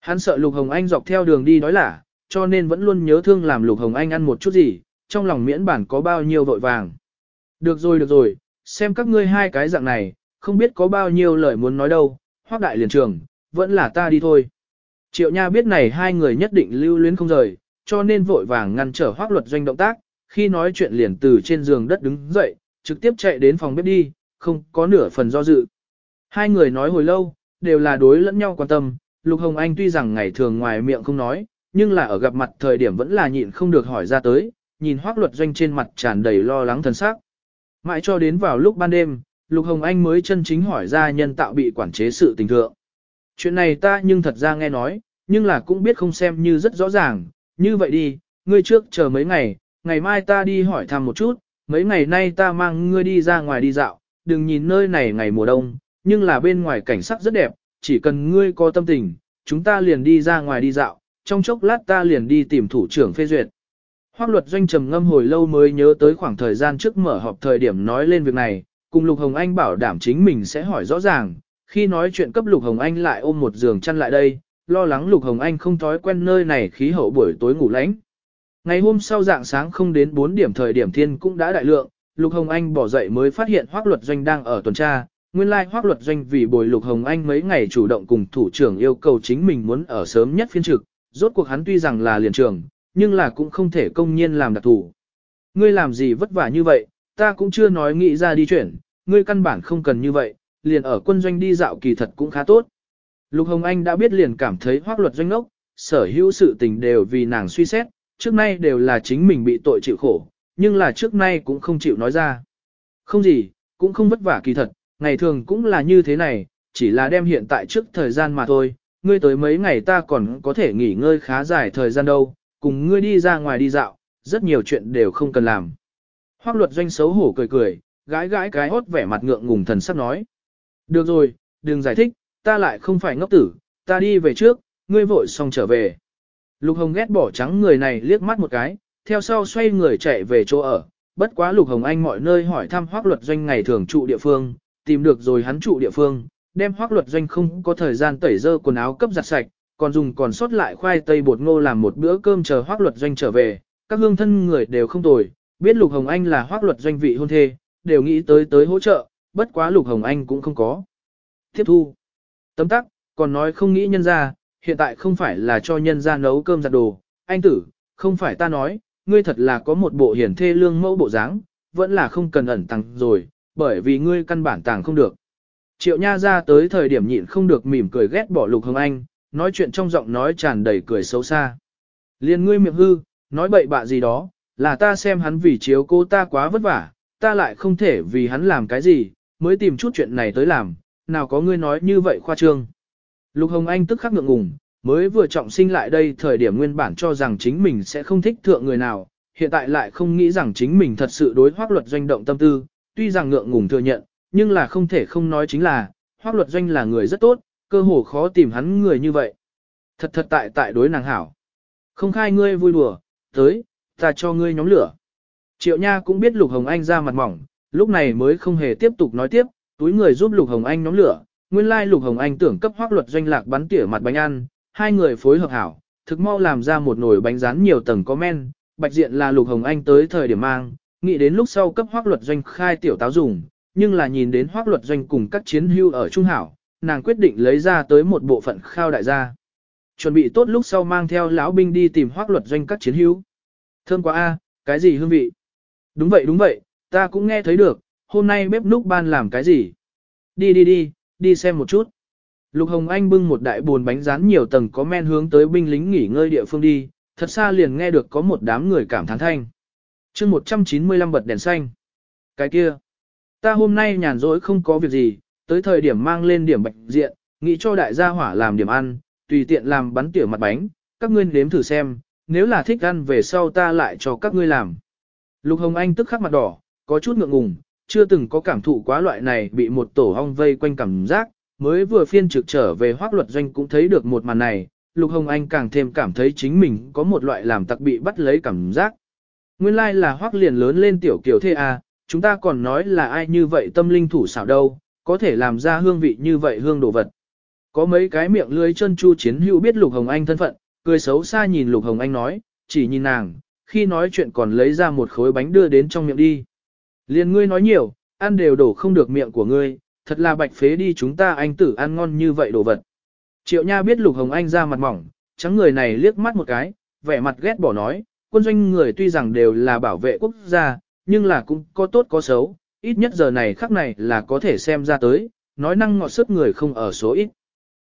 Hắn sợ Lục Hồng Anh dọc theo đường đi đói lả, cho nên vẫn luôn nhớ thương làm Lục Hồng Anh ăn một chút gì, trong lòng miễn bản có bao nhiêu vội vàng. Được rồi được rồi, xem các ngươi hai cái dạng này, không biết có bao nhiêu lời muốn nói đâu, hoác đại liền trường, vẫn là ta đi thôi. Triệu Nha biết này hai người nhất định lưu luyến không rời, cho nên vội vàng ngăn trở hoác luật doanh động tác, khi nói chuyện liền từ trên giường đất đứng dậy, trực tiếp chạy đến phòng bếp đi, không có nửa phần do dự. Hai người nói hồi lâu, đều là đối lẫn nhau quan tâm, Lục Hồng Anh tuy rằng ngày thường ngoài miệng không nói, nhưng là ở gặp mặt thời điểm vẫn là nhịn không được hỏi ra tới, nhìn hoác luật doanh trên mặt tràn đầy lo lắng thần sắc. Mãi cho đến vào lúc ban đêm, Lục Hồng Anh mới chân chính hỏi ra nhân tạo bị quản chế sự tình thượng. Chuyện này ta nhưng thật ra nghe nói, nhưng là cũng biết không xem như rất rõ ràng, như vậy đi, ngươi trước chờ mấy ngày, ngày mai ta đi hỏi thăm một chút, mấy ngày nay ta mang ngươi đi ra ngoài đi dạo, đừng nhìn nơi này ngày mùa đông, nhưng là bên ngoài cảnh sắc rất đẹp, chỉ cần ngươi có tâm tình, chúng ta liền đi ra ngoài đi dạo, trong chốc lát ta liền đi tìm thủ trưởng phê duyệt. Hoác luật doanh trầm ngâm hồi lâu mới nhớ tới khoảng thời gian trước mở họp thời điểm nói lên việc này, cùng Lục Hồng Anh bảo đảm chính mình sẽ hỏi rõ ràng, khi nói chuyện cấp Lục Hồng Anh lại ôm một giường chăn lại đây, lo lắng Lục Hồng Anh không thói quen nơi này khí hậu buổi tối ngủ lạnh. Ngày hôm sau dạng sáng không đến 4 điểm thời điểm thiên cũng đã đại lượng, Lục Hồng Anh bỏ dậy mới phát hiện Hoác Luật Doanh đang ở tuần tra, nguyên lai like Hoác Luật Doanh vì bồi Lục Hồng Anh mấy ngày chủ động cùng thủ trưởng yêu cầu chính mình muốn ở sớm nhất phiên trực, rốt cuộc hắn tuy rằng là liền trưởng, nhưng là cũng không thể công nhiên làm đặc thủ. Ngươi làm gì vất vả như vậy, ta cũng chưa nói nghĩ ra đi chuyển, ngươi căn bản không cần như vậy, liền ở quân doanh đi dạo kỳ thật cũng khá tốt. Lục Hồng Anh đã biết liền cảm thấy Hoác Luật Doanh ngốc, sở hữu sự tình đều vì nàng suy xét, trước nay đều là chính mình bị tội chịu khổ, nhưng là trước nay cũng không chịu nói ra. Không gì, cũng không vất vả kỳ thật, ngày thường cũng là như thế này, chỉ là đem hiện tại trước thời gian mà thôi, ngươi tới mấy ngày ta còn có thể nghỉ ngơi khá dài thời gian đâu, cùng ngươi đi ra ngoài đi dạo, rất nhiều chuyện đều không cần làm. Hoác luật doanh xấu hổ cười cười, gái gái cái hốt vẻ mặt ngượng ngùng thần sắc nói. Được rồi, đừng giải thích, ta lại không phải ngốc tử, ta đi về trước, ngươi vội xong trở về. Lục Hồng ghét bỏ trắng người này liếc mắt một cái, theo sau xoay người chạy về chỗ ở, bất quá Lục Hồng Anh mọi nơi hỏi thăm hoác luật doanh ngày thường trụ địa phương, tìm được rồi hắn trụ địa phương, đem hoác luật doanh không có thời gian tẩy dơ quần áo cấp giặt sạch, còn dùng còn sót lại khoai tây bột ngô làm một bữa cơm chờ hoác luật doanh trở về, các hương thân người đều không tồi, biết Lục Hồng Anh là hoác luật doanh vị hôn thê, đều nghĩ tới tới hỗ trợ, bất quá Lục Hồng Anh cũng không có. Tiếp thu. Tấm tắc, còn nói không nghĩ nhân ra, hiện tại không phải là cho nhân ra nấu cơm giặt đồ, anh tử, không phải ta nói, ngươi thật là có một bộ hiển thê lương mẫu bộ dáng, vẫn là không cần ẩn tàng rồi, bởi vì ngươi căn bản tàng không được. Triệu Nha ra tới thời điểm nhịn không được mỉm cười ghét bỏ Lục Hồng Anh, nói chuyện trong giọng nói tràn đầy cười xấu xa. Liên ngươi miệng hư, nói bậy bạ gì đó, là ta xem hắn vì chiếu cô ta quá vất vả, ta lại không thể vì hắn làm cái gì, mới tìm chút chuyện này tới làm, nào có ngươi nói như vậy khoa trương. Lục Hồng Anh tức khắc ngượng ngùng, mới vừa trọng sinh lại đây thời điểm nguyên bản cho rằng chính mình sẽ không thích thượng người nào, hiện tại lại không nghĩ rằng chính mình thật sự đối hoác luật doanh động tâm tư, tuy rằng ngượng ngùng thừa nhận, nhưng là không thể không nói chính là, hoác luật doanh là người rất tốt, cơ hồ khó tìm hắn người như vậy. Thật thật tại tại đối nàng hảo. Không khai ngươi vui đùa, tới, ta cho ngươi nhóm lửa. Triệu Nha cũng biết Lục Hồng Anh ra mặt mỏng, lúc này mới không hề tiếp tục nói tiếp, túi người giúp Lục Hồng Anh nhóm lửa, nguyên lai Lục Hồng Anh tưởng cấp hoác luật doanh lạc bắn tỉa mặt bánh ăn, hai người phối hợp hảo, thực mau làm ra một nồi bánh rán nhiều tầng có men, bạch diện là Lục Hồng Anh tới thời điểm mang, nghĩ đến lúc sau cấp hoác luật doanh khai tiểu táo dùng, nhưng là nhìn đến hoác luật doanh cùng các chiến hưu ở Trung Hảo, nàng quyết định lấy ra tới một bộ phận khao đại gia. Chuẩn bị tốt lúc sau mang theo lão binh đi tìm hoác luật doanh các chiến hưu. Thơm quá a, cái gì hương vị? Đúng vậy đúng vậy, ta cũng nghe thấy được, hôm nay bếp núc ban làm cái gì? Đi đi đi, đi xem một chút. Lục Hồng Anh bưng một đại buồn bánh rán nhiều tầng có men hướng tới binh lính nghỉ ngơi địa phương đi, thật xa liền nghe được có một đám người cảm thán thanh. chương 195 bật đèn xanh. Cái kia, ta hôm nay nhàn rỗi không có việc gì, tới thời điểm mang lên điểm bạch diện, nghĩ cho đại gia hỏa làm điểm ăn, tùy tiện làm bắn tỉa mặt bánh, các ngươi nếm thử xem, nếu là thích ăn về sau ta lại cho các ngươi làm. Lục Hồng Anh tức khắc mặt đỏ, có chút ngượng ngùng, chưa từng có cảm thụ quá loại này bị một tổ hong vây quanh cảm giác, mới vừa phiên trực trở về hoác luật doanh cũng thấy được một màn này, Lục Hồng Anh càng thêm cảm thấy chính mình có một loại làm tặc bị bắt lấy cảm giác. Nguyên lai like là hoác liền lớn lên tiểu kiểu thế à, chúng ta còn nói là ai như vậy tâm linh thủ xảo đâu, có thể làm ra hương vị như vậy hương đồ vật. Có mấy cái miệng lưới chân chu chiến hữu biết Lục Hồng Anh thân phận, cười xấu xa nhìn Lục Hồng Anh nói, chỉ nhìn nàng, khi nói chuyện còn lấy ra một khối bánh đưa đến trong miệng đi. Liền ngươi nói nhiều, ăn đều đổ không được miệng của ngươi, thật là bạch phế đi chúng ta anh tử ăn ngon như vậy đồ vật. Triệu Nha biết Lục Hồng Anh ra mặt mỏng, trắng người này liếc mắt một cái, vẻ mặt ghét bỏ nói, quân doanh người tuy rằng đều là bảo vệ quốc gia, nhưng là cũng có tốt có xấu, ít nhất giờ này khắc này là có thể xem ra tới, nói năng ngọt sức người không ở số ít.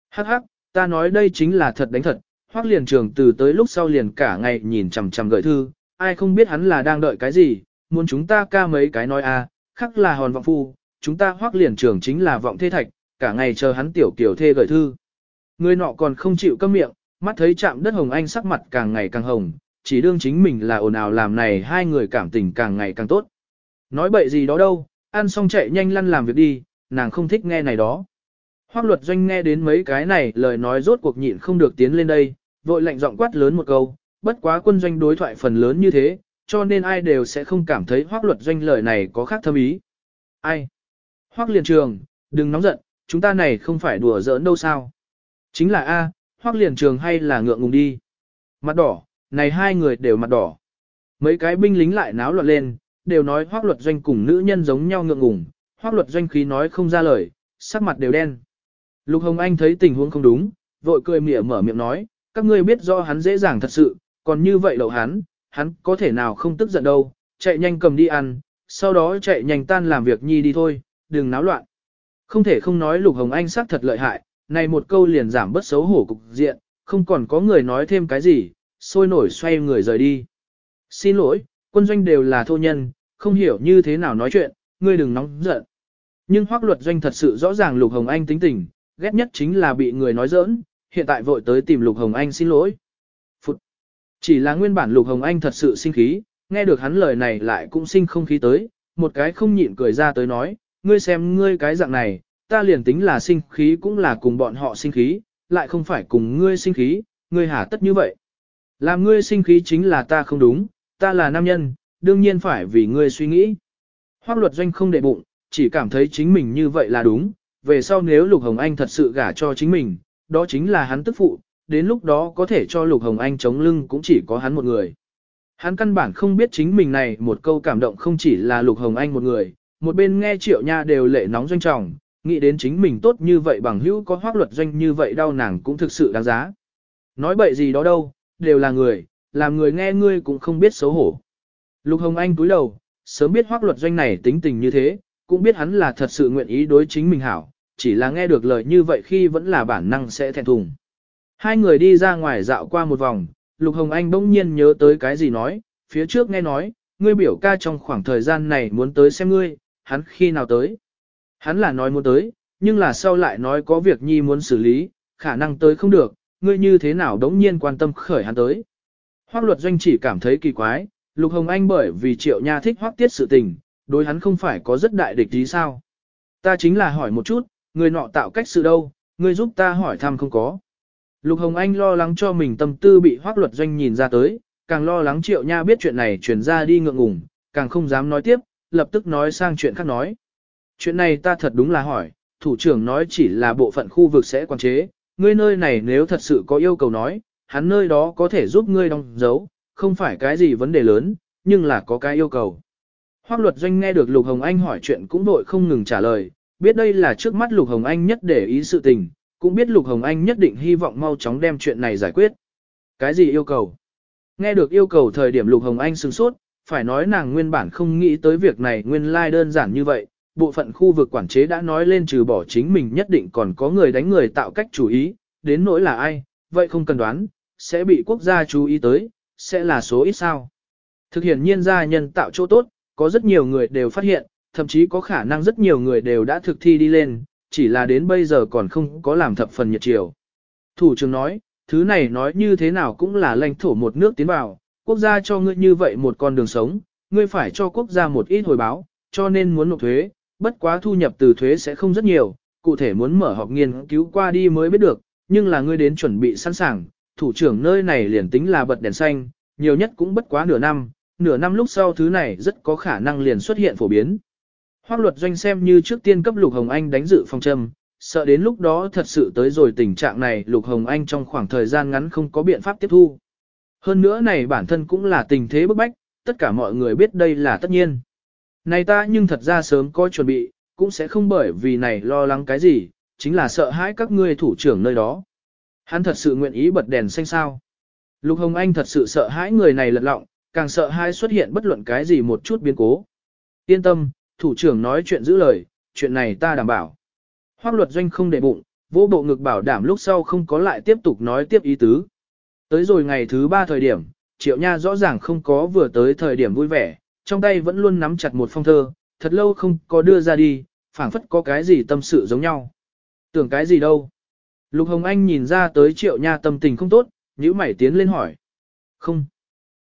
Hắc hắc, ta nói đây chính là thật đánh thật, hoác liền trường từ tới lúc sau liền cả ngày nhìn chằm chằm gợi thư, ai không biết hắn là đang đợi cái gì, muốn chúng ta ca mấy cái nói a, à, khắc là hòn vọng phu, chúng ta hoác liền trường chính là vọng thê thạch, cả ngày chờ hắn tiểu kiểu thê gửi thư. Người nọ còn không chịu câm miệng, mắt thấy chạm đất hồng anh sắc mặt càng ngày càng hồng, chỉ đương chính mình là ồn ào làm này hai người cảm tình càng ngày càng tốt. Nói bậy gì đó đâu, ăn xong chạy nhanh lăn làm việc đi, nàng không thích nghe này đó. Hoác luật doanh nghe đến mấy cái này lời nói rốt cuộc nhịn không được tiến lên đây, vội lạnh giọng quát lớn một câu, bất quá quân doanh đối thoại phần lớn như thế, cho nên ai đều sẽ không cảm thấy hoác luật doanh lời này có khác thâm ý. Ai? Hoác liền trường, đừng nóng giận, chúng ta này không phải đùa giỡn đâu sao. Chính là A, hoác liền trường hay là ngượng ngùng đi. Mặt đỏ, này hai người đều mặt đỏ. Mấy cái binh lính lại náo loạn lên, đều nói hoác luật doanh cùng nữ nhân giống nhau ngượng ngùng, hoác luật doanh khí nói không ra lời, sắc mặt đều đen. Lục Hồng Anh thấy tình huống không đúng, vội cười mỉa mở miệng nói, các ngươi biết do hắn dễ dàng thật sự, còn như vậy lậu hắn, hắn có thể nào không tức giận đâu, chạy nhanh cầm đi ăn, sau đó chạy nhanh tan làm việc nhi đi thôi, đừng náo loạn. Không thể không nói Lục Hồng Anh xác thật lợi hại, này một câu liền giảm bớt xấu hổ cục diện, không còn có người nói thêm cái gì, sôi nổi xoay người rời đi. Xin lỗi, quân doanh đều là thô nhân, không hiểu như thế nào nói chuyện, ngươi đừng nóng giận. Nhưng hoác luật doanh thật sự rõ ràng Lục Hồng Anh tính tình, ghét nhất chính là bị người nói giỡn, hiện tại vội tới tìm Lục Hồng Anh xin lỗi. Chỉ là nguyên bản Lục Hồng Anh thật sự sinh khí, nghe được hắn lời này lại cũng sinh không khí tới, một cái không nhịn cười ra tới nói, ngươi xem ngươi cái dạng này, ta liền tính là sinh khí cũng là cùng bọn họ sinh khí, lại không phải cùng ngươi sinh khí, ngươi hả tất như vậy. Làm ngươi sinh khí chính là ta không đúng, ta là nam nhân, đương nhiên phải vì ngươi suy nghĩ. Hoác luật doanh không để bụng, chỉ cảm thấy chính mình như vậy là đúng, về sau nếu Lục Hồng Anh thật sự gả cho chính mình, đó chính là hắn tức phụ, đến lúc đó có thể cho Lục Hồng Anh chống lưng cũng chỉ có hắn một người. Hắn căn bản không biết chính mình này một câu cảm động không chỉ là Lục Hồng Anh một người, một bên nghe triệu nha đều lệ nóng doanh trọng, nghĩ đến chính mình tốt như vậy bằng hữu có hoác luật doanh như vậy đau nàng cũng thực sự đáng giá. Nói bậy gì đó đâu, đều là người, làm người nghe ngươi cũng không biết xấu hổ. Lục Hồng Anh cúi đầu, sớm biết hoác luật doanh này tính tình như thế, cũng biết hắn là thật sự nguyện ý đối chính mình hảo, chỉ là nghe được lời như vậy khi vẫn là bản năng sẽ thẹn thùng. Hai người đi ra ngoài dạo qua một vòng, Lục Hồng Anh bỗng nhiên nhớ tới cái gì nói, phía trước nghe nói, ngươi biểu ca trong khoảng thời gian này muốn tới xem ngươi, hắn khi nào tới. Hắn là nói muốn tới, nhưng là sau lại nói có việc nhi muốn xử lý, khả năng tới không được, ngươi như thế nào đống nhiên quan tâm khởi hắn tới. Hoác luật doanh chỉ cảm thấy kỳ quái, Lục Hồng Anh bởi vì triệu nha thích hoác tiết sự tình, đối hắn không phải có rất đại địch ý sao. Ta chính là hỏi một chút, người nọ tạo cách sự đâu, ngươi giúp ta hỏi thăm không có. Lục Hồng Anh lo lắng cho mình tâm tư bị hoác luật doanh nhìn ra tới, càng lo lắng triệu nha biết chuyện này truyền ra đi ngượng ngùng, càng không dám nói tiếp, lập tức nói sang chuyện khác nói. Chuyện này ta thật đúng là hỏi, thủ trưởng nói chỉ là bộ phận khu vực sẽ quản chế, ngươi nơi này nếu thật sự có yêu cầu nói, hắn nơi đó có thể giúp ngươi đóng dấu, không phải cái gì vấn đề lớn, nhưng là có cái yêu cầu. Hoác luật doanh nghe được Lục Hồng Anh hỏi chuyện cũng đội không ngừng trả lời, biết đây là trước mắt Lục Hồng Anh nhất để ý sự tình, cũng biết Lục Hồng Anh nhất định hy vọng mau chóng đem chuyện này giải quyết. Cái gì yêu cầu? Nghe được yêu cầu thời điểm Lục Hồng Anh sừng sốt, phải nói nàng nguyên bản không nghĩ tới việc này nguyên lai like đơn giản như vậy, bộ phận khu vực quản chế đã nói lên trừ bỏ chính mình nhất định còn có người đánh người tạo cách chú ý, đến nỗi là ai, vậy không cần đoán, sẽ bị quốc gia chú ý tới, sẽ là số ít sao. Thực hiện nhiên gia nhân tạo chỗ tốt, có rất nhiều người đều phát hiện, thậm chí có khả năng rất nhiều người đều đã thực thi đi lên, chỉ là đến bây giờ còn không có làm thập phần nhiệt chiều. Thủ trưởng nói, thứ này nói như thế nào cũng là lãnh thổ một nước tiến vào, quốc gia cho ngươi như vậy một con đường sống, ngươi phải cho quốc gia một ít hồi báo, cho nên muốn nộp thuế, bất quá thu nhập từ thuế sẽ không rất nhiều, cụ thể muốn mở học nghiên cứu qua đi mới biết được, nhưng là ngươi đến chuẩn bị sẵn sàng, thủ trưởng nơi này liền tính là bật đèn xanh, nhiều nhất cũng bất quá nửa năm, nửa năm lúc sau thứ này rất có khả năng liền xuất hiện phổ biến. Hoác luật doanh xem như trước tiên cấp Lục Hồng Anh đánh dự phòng châm, sợ đến lúc đó thật sự tới rồi tình trạng này Lục Hồng Anh trong khoảng thời gian ngắn không có biện pháp tiếp thu. Hơn nữa này bản thân cũng là tình thế bức bách, tất cả mọi người biết đây là tất nhiên. Này ta nhưng thật ra sớm có chuẩn bị, cũng sẽ không bởi vì này lo lắng cái gì, chính là sợ hãi các ngươi thủ trưởng nơi đó. Hắn thật sự nguyện ý bật đèn xanh sao. Lục Hồng Anh thật sự sợ hãi người này lật lọng, càng sợ hãi xuất hiện bất luận cái gì một chút biến cố. Yên tâm, thủ trưởng nói chuyện giữ lời, chuyện này ta đảm bảo. Hoác luật doanh không để bụng, vô bộ ngực bảo đảm lúc sau không có lại tiếp tục nói tiếp ý tứ. Tới rồi ngày thứ ba thời điểm, triệu nha rõ ràng không có vừa tới thời điểm vui vẻ, trong tay vẫn luôn nắm chặt một phong thơ, thật lâu không có đưa ra đi, phảng phất có cái gì tâm sự giống nhau. Tưởng cái gì đâu. Lục Hồng Anh nhìn ra tới triệu nha tâm tình không tốt, nhíu mày tiến lên hỏi. Không,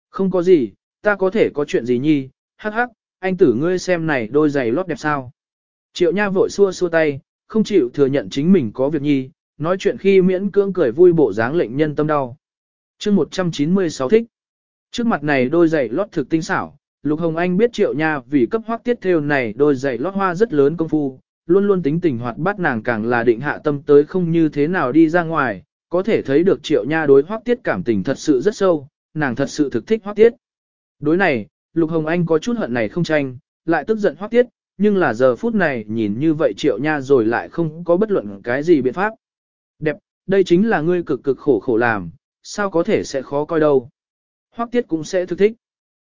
không có gì, ta có thể có chuyện gì nhi, hắc hắc, anh tử ngươi xem này đôi giày lót đẹp sao. Triệu nha vội xua xua tay, không chịu thừa nhận chính mình có việc nhi, nói chuyện khi miễn cưỡng cười vui bộ dáng lệnh nhân tâm đau. chương 196 thích. Trước mặt này đôi giày lót thực tinh xảo, Lục Hồng Anh biết triệu nha vì cấp hoác tiết theo này đôi giày lót hoa rất lớn công phu, luôn luôn tính tình hoạt bát nàng càng là định hạ tâm tới không như thế nào đi ra ngoài, có thể thấy được triệu nha đối hoác tiết cảm tình thật sự rất sâu, nàng thật sự thực thích hoác tiết. Đối này, Lục Hồng Anh có chút hận này không tranh, lại tức giận hoắc tiết, nhưng là giờ phút này nhìn như vậy triệu nha rồi lại không có bất luận cái gì biện pháp. Đẹp, đây chính là ngươi cực cực khổ khổ làm, sao có thể sẽ khó coi đâu. Hoắc tiết cũng sẽ thực thích.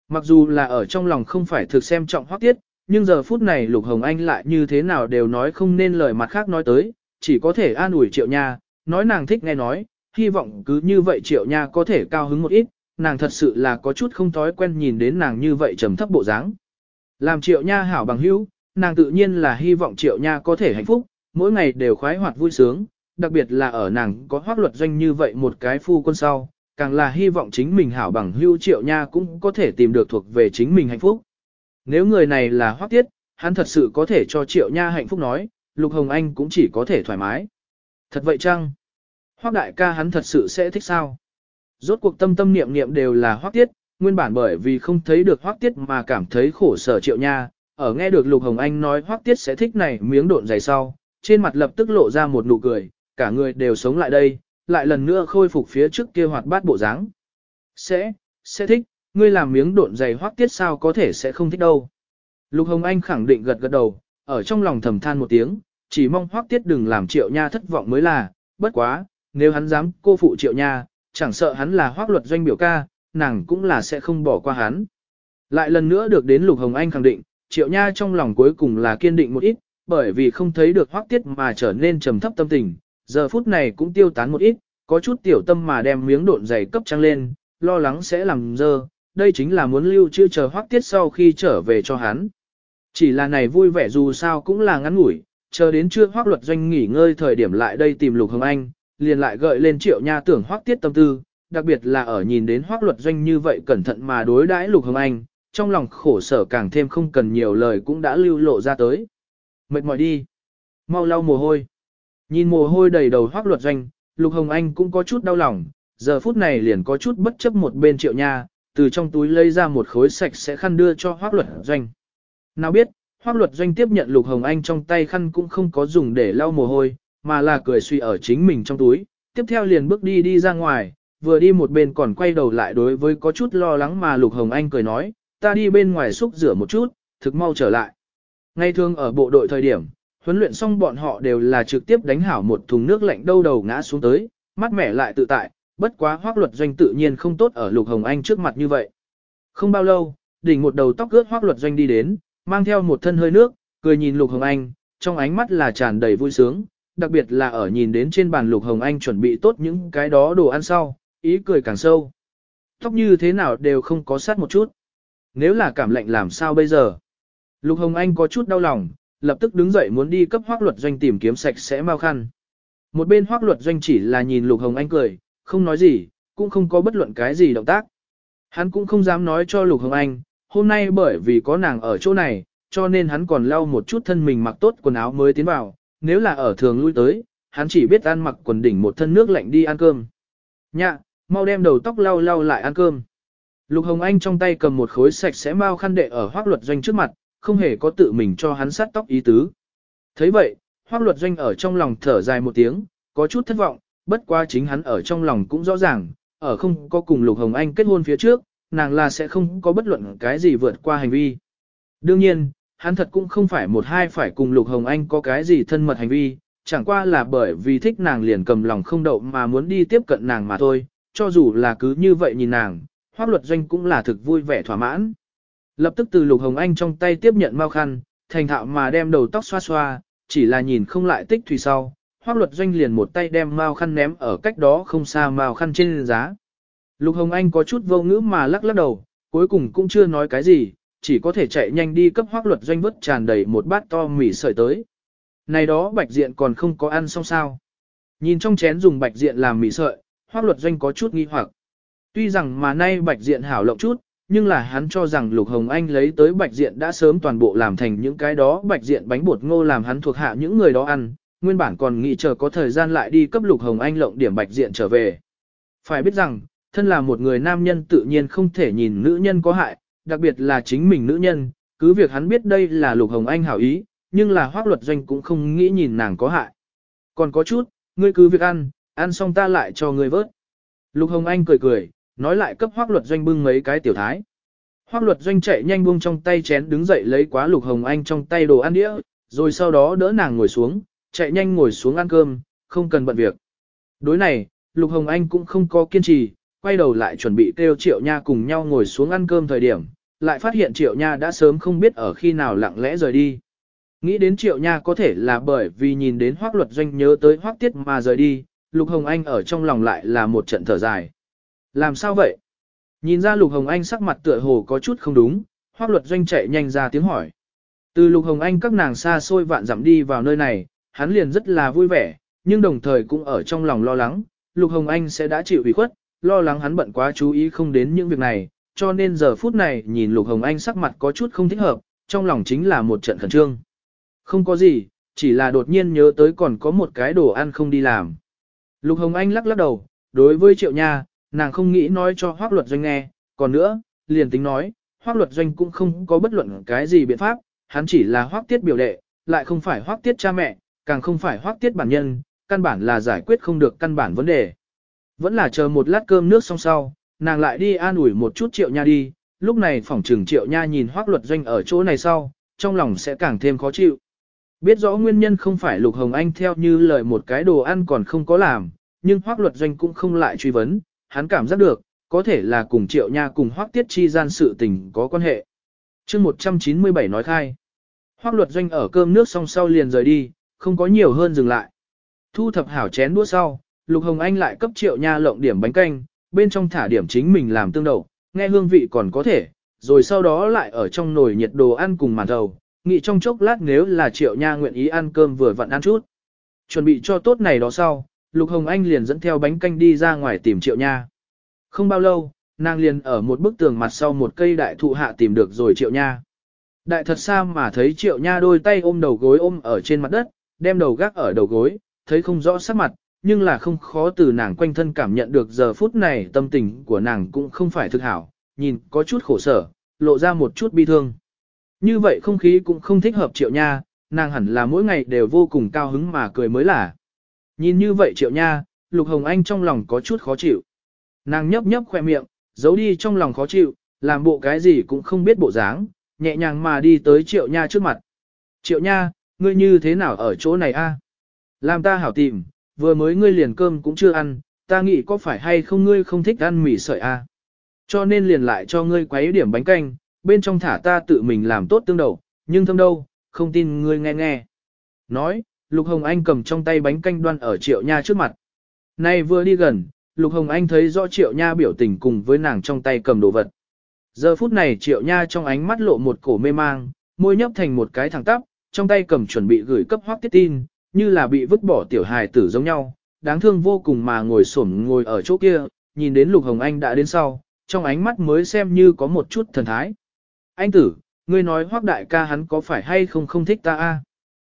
Mặc dù là ở trong lòng không phải thực xem trọng hoắc tiết, nhưng giờ phút này Lục Hồng Anh lại như thế nào đều nói không nên lời mặt khác nói tới, chỉ có thể an ủi triệu nha, nói nàng thích nghe nói, hy vọng cứ như vậy triệu nha có thể cao hứng một ít, nàng thật sự là có chút không thói quen nhìn đến nàng như vậy trầm thấp bộ dáng. Làm triệu nha hảo bằng hữu, nàng tự nhiên là hy vọng triệu nha có thể hạnh phúc, mỗi ngày đều khoái hoạt vui sướng, đặc biệt là ở nàng có hoác luật doanh như vậy một cái phu quân sau, càng là hy vọng chính mình hảo bằng hữu triệu nha cũng có thể tìm được thuộc về chính mình hạnh phúc. Nếu người này là hoác tiết, hắn thật sự có thể cho triệu nha hạnh phúc nói, Lục Hồng Anh cũng chỉ có thể thoải mái. Thật vậy chăng? Hoác đại ca hắn thật sự sẽ thích sao? Rốt cuộc tâm tâm niệm niệm đều là hoác tiết, nguyên bản bởi vì không thấy được hoác tiết mà cảm thấy khổ sở triệu nha, ở nghe được Lục Hồng Anh nói hoác tiết sẽ thích này miếng độn dày sau, trên mặt lập tức lộ ra một nụ cười, cả người đều sống lại đây, lại lần nữa khôi phục phía trước kia hoạt bát bộ dáng. Sẽ, sẽ thích, ngươi làm miếng độn dày hoác tiết sao có thể sẽ không thích đâu. Lục Hồng Anh khẳng định gật gật đầu, ở trong lòng thầm than một tiếng, chỉ mong hoác tiết đừng làm triệu nha thất vọng mới là, bất quá, nếu hắn dám cô phụ triệu nha, chẳng sợ hắn là hoác luật doanh biểu ca, nàng cũng là sẽ không bỏ qua hắn. Lại lần nữa được đến Lục Hồng Anh khẳng định, triệu nha trong lòng cuối cùng là kiên định một ít, bởi vì không thấy được hoác tiết mà trở nên trầm thấp tâm tình, giờ phút này cũng tiêu tán một ít, có chút tiểu tâm mà đem miếng độn dày cấp trăng lên, lo lắng sẽ làm dơ, đây chính là muốn lưu chưa chờ hoác tiết sau khi trở về cho hắn. Chỉ là này vui vẻ dù sao cũng là ngắn ngủi, chờ đến trưa hoác luật doanh nghỉ ngơi thời điểm lại đây tìm Lục Hồng Anh, liền lại gợi lên triệu nha tưởng hoác tiết tâm tư, đặc biệt là ở nhìn đến hoác luật doanh như vậy cẩn thận mà đối đãi Lục Hồng Anh, trong lòng khổ sở càng thêm không cần nhiều lời cũng đã lưu lộ ra tới. Mệt mỏi đi. Mau lau mồ hôi. Nhìn mồ hôi đầy đầu hoác luật doanh, Lục Hồng Anh cũng có chút đau lòng, giờ phút này liền có chút bất chấp một bên triệu nha, từ trong túi lấy ra một khối sạch sẽ khăn đưa cho hoác luật doanh. Nào biết, hoác luật doanh tiếp nhận Lục Hồng Anh trong tay khăn cũng không có dùng để lau mồ hôi, mà là cười suy ở chính mình trong túi, tiếp theo liền bước đi đi ra ngoài, vừa đi một bên còn quay đầu lại đối với có chút lo lắng mà Lục Hồng Anh cười nói, ta đi bên ngoài xúc rửa một chút, thực mau trở lại. Ngay thường ở bộ đội thời điểm, huấn luyện xong bọn họ đều là trực tiếp đánh hảo một thùng nước lạnh đâu đầu ngã xuống tới, mắt mẻ lại tự tại, bất quá hoác luật doanh tự nhiên không tốt ở Lục Hồng Anh trước mặt như vậy. Không bao lâu, đỉnh một đầu tóc ướt hoác luật doanh đi đến, mang theo một thân hơi nước, cười nhìn Lục Hồng Anh, trong ánh mắt là tràn đầy vui sướng, đặc biệt là ở nhìn đến trên bàn Lục Hồng Anh chuẩn bị tốt những cái đó đồ ăn sau, ý cười càng sâu. Tóc như thế nào đều không có sát một chút. Nếu là cảm lạnh làm sao bây giờ? Lục Hồng Anh có chút đau lòng, lập tức đứng dậy muốn đi cấp hoác luật doanh tìm kiếm sạch sẽ mau khăn. Một bên hoác luật doanh chỉ là nhìn Lục Hồng Anh cười, không nói gì, cũng không có bất luận cái gì động tác. Hắn cũng không dám nói cho Lục Hồng Anh, hôm nay bởi vì có nàng ở chỗ này, cho nên hắn còn lau một chút thân mình mặc tốt quần áo mới tiến vào, nếu là ở thường lui tới, hắn chỉ biết ăn mặc quần đỉnh một thân nước lạnh đi ăn cơm. Nhạ, mau đem đầu tóc lau lau lại ăn cơm. Lục Hồng Anh trong tay cầm một khối sạch sẽ mau khăn đệ ở hoác luật doanh trước mặt, không hề có tự mình cho hắn sát tóc ý tứ. thấy vậy, hoác luật doanh ở trong lòng thở dài một tiếng, có chút thất vọng, bất quá chính hắn ở trong lòng cũng rõ ràng, ở không có cùng Lục Hồng Anh kết hôn phía trước, nàng là sẽ không có bất luận cái gì vượt qua hành vi. Đương nhiên, hắn thật cũng không phải một hai phải cùng Lục Hồng Anh có cái gì thân mật hành vi, chẳng qua là bởi vì thích nàng liền cầm lòng không đậu mà muốn đi tiếp cận nàng mà thôi, cho dù là cứ như vậy nhìn nàng, hoác luật doanh cũng là thực vui vẻ thỏa mãn. Lập tức từ Lục Hồng Anh trong tay tiếp nhận mau khăn, thành thạo mà đem đầu tóc xoa xoa, chỉ là nhìn không lại tích thủy sau, hoác luật doanh liền một tay đem mau khăn ném ở cách đó không xa mau khăn trên giá. Lục Hồng Anh có chút vô ngữ mà lắc lắc đầu, cuối cùng cũng chưa nói cái gì, chỉ có thể chạy nhanh đi cấp hoác luật doanh vứt tràn đầy một bát to mì sợi tới. Này đó bạch diện còn không có ăn xong sao. Nhìn trong chén dùng bạch diện làm mì sợi, hoác luật doanh có chút nghi hoặc. Tuy rằng mà nay bạch diện hảo lộng chút, nhưng là hắn cho rằng Lục Hồng Anh lấy tới bạch diện đã sớm toàn bộ làm thành những cái đó bạch diện bánh bột ngô làm hắn thuộc hạ những người đó ăn, nguyên bản còn nghĩ chờ có thời gian lại đi cấp Lục Hồng Anh lộng điểm bạch diện trở về. Phải biết rằng, thân là một người nam nhân tự nhiên không thể nhìn nữ nhân có hại, đặc biệt là chính mình nữ nhân, cứ việc hắn biết đây là Lục Hồng Anh hảo ý, nhưng là hoác luật doanh cũng không nghĩ nhìn nàng có hại. Còn có chút, ngươi cứ việc ăn, ăn xong ta lại cho ngươi vớt. Lục Hồng Anh cười cười, nói lại cấp hoác luật doanh bưng mấy cái tiểu thái. Hoác luật doanh chạy nhanh buông trong tay chén đứng dậy lấy quá Lục Hồng Anh trong tay đồ ăn đĩa, rồi sau đó đỡ nàng ngồi xuống, chạy nhanh ngồi xuống ăn cơm, không cần bận việc. Đối này, Lục Hồng Anh cũng không có kiên trì, quay đầu lại chuẩn bị kêu Triệu Nha cùng nhau ngồi xuống ăn cơm thời điểm, lại phát hiện Triệu Nha đã sớm không biết ở khi nào lặng lẽ rời đi. Nghĩ đến Triệu Nha có thể là bởi vì nhìn đến Hoác Luật Doanh nhớ tới Hoác Tiết mà rời đi, Lục Hồng Anh ở trong lòng lại là một trận thở dài. Làm sao vậy? Nhìn ra Lục Hồng Anh sắc mặt tựa hồ có chút không đúng, Hoác Luật Doanh chạy nhanh ra tiếng hỏi. Từ Lục Hồng Anh các nàng xa xôi vạn dặm đi vào nơi này, hắn liền rất là vui vẻ, nhưng đồng thời cũng ở trong lòng lo lắng, Lục Hồng Anh sẽ đã chịu ủy khuất, lo lắng hắn bận quá chú ý không đến những việc này, cho nên giờ phút này nhìn Lục Hồng Anh sắc mặt có chút không thích hợp, trong lòng chính là một trận khẩn trương. Không có gì, chỉ là đột nhiên nhớ tới còn có một cái đồ ăn không đi làm. Lục Hồng Anh lắc lắc đầu, đối với Triệu Nha, nàng không nghĩ nói cho Hoác Luật Doanh nghe, còn nữa, liền tính nói, Hoác Luật Doanh cũng không có bất luận cái gì biện pháp, hắn chỉ là Hoác Tiết biểu đệ, lại không phải Hoác Tiết cha mẹ, càng không phải Hoác Tiết bản nhân, căn bản là giải quyết không được căn bản vấn đề. Vẫn là chờ một lát cơm nước xong sau, nàng lại đi an ủi một chút Triệu Nha đi, lúc này phỏng trừng Triệu Nha nhìn Hoác Luật Doanh ở chỗ này sau, trong lòng sẽ càng thêm khó chịu. Biết rõ nguyên nhân không phải Lục Hồng Anh theo như lời một cái đồ ăn còn không có làm, nhưng Hoác Luật Doanh cũng không lại truy vấn, hắn cảm giác được, có thể là cùng Triệu Nha cùng Hoác Tiết Chi gian sự tình có quan hệ. chương 197 nói khai. Hoác Luật Doanh ở cơm nước xong sau liền rời đi, không có nhiều hơn dừng lại. Thu thập hảo chén đũa sau, Lục Hồng Anh lại cấp Triệu Nha lộng điểm bánh canh, bên trong thả điểm chính mình làm tương đậu, nghe hương vị còn có thể, rồi sau đó lại ở trong nồi nhiệt đồ ăn cùng màn thầu, nghĩ trong chốc lát nếu là Triệu Nha nguyện ý ăn cơm vừa vặn ăn chút. Chuẩn bị cho tốt này đó sau, Lục Hồng Anh liền dẫn theo bánh canh đi ra ngoài tìm Triệu Nha. Không bao lâu, nàng liền ở một bức tường mặt sau một cây đại thụ hạ tìm được rồi Triệu Nha. Đại thật xa mà thấy Triệu Nha đôi tay ôm đầu gối ôm ở trên mặt đất, đem đầu gác ở đầu gối, thấy không rõ sắc mặt, nhưng là không khó từ nàng quanh thân cảm nhận được giờ phút này tâm tình của nàng cũng không phải thực hảo, nhìn có chút khổ sở, lộ ra một chút bi thương. Như vậy không khí cũng không thích hợp Triệu Nha, nàng hẳn là mỗi ngày đều vô cùng cao hứng mà cười mới là. Nhìn như vậy Triệu Nha, Lục Hồng Anh trong lòng có chút khó chịu. Nàng nhấp nhấp khoe miệng, giấu đi trong lòng khó chịu, làm bộ cái gì cũng không biết bộ dáng, nhẹ nhàng mà đi tới Triệu Nha trước mặt. Triệu Nha, ngươi như thế nào ở chỗ này a? Làm ta hảo tìm, vừa mới ngươi liền cơm cũng chưa ăn, ta nghĩ có phải hay không ngươi không thích ăn mì sợi a? Cho nên liền lại cho ngươi quấy điểm bánh canh, bên trong thả ta tự mình làm tốt tương đầu, nhưng thâm đâu, không tin ngươi nghe nghe. Nói, Lục Hồng Anh cầm trong tay bánh canh đoan ở Triệu Nha trước mặt. Nay vừa đi gần, Lục Hồng Anh thấy rõ Triệu Nha biểu tình cùng với nàng trong tay cầm đồ vật. Giờ phút này Triệu Nha trong ánh mắt lộ một cổ mê mang, môi nhấp thành một cái thẳng tắp, trong tay cầm chuẩn bị gửi cấp hoác tiết tin, như là bị vứt bỏ tiểu hài tử giống nhau, đáng thương vô cùng mà ngồi xổm ngồi ở chỗ kia, nhìn đến Lục Hồng Anh đã đến sau, trong ánh mắt mới xem như có một chút thần thái. Anh tử, ngươi nói hoác đại ca hắn có phải hay không không thích ta a?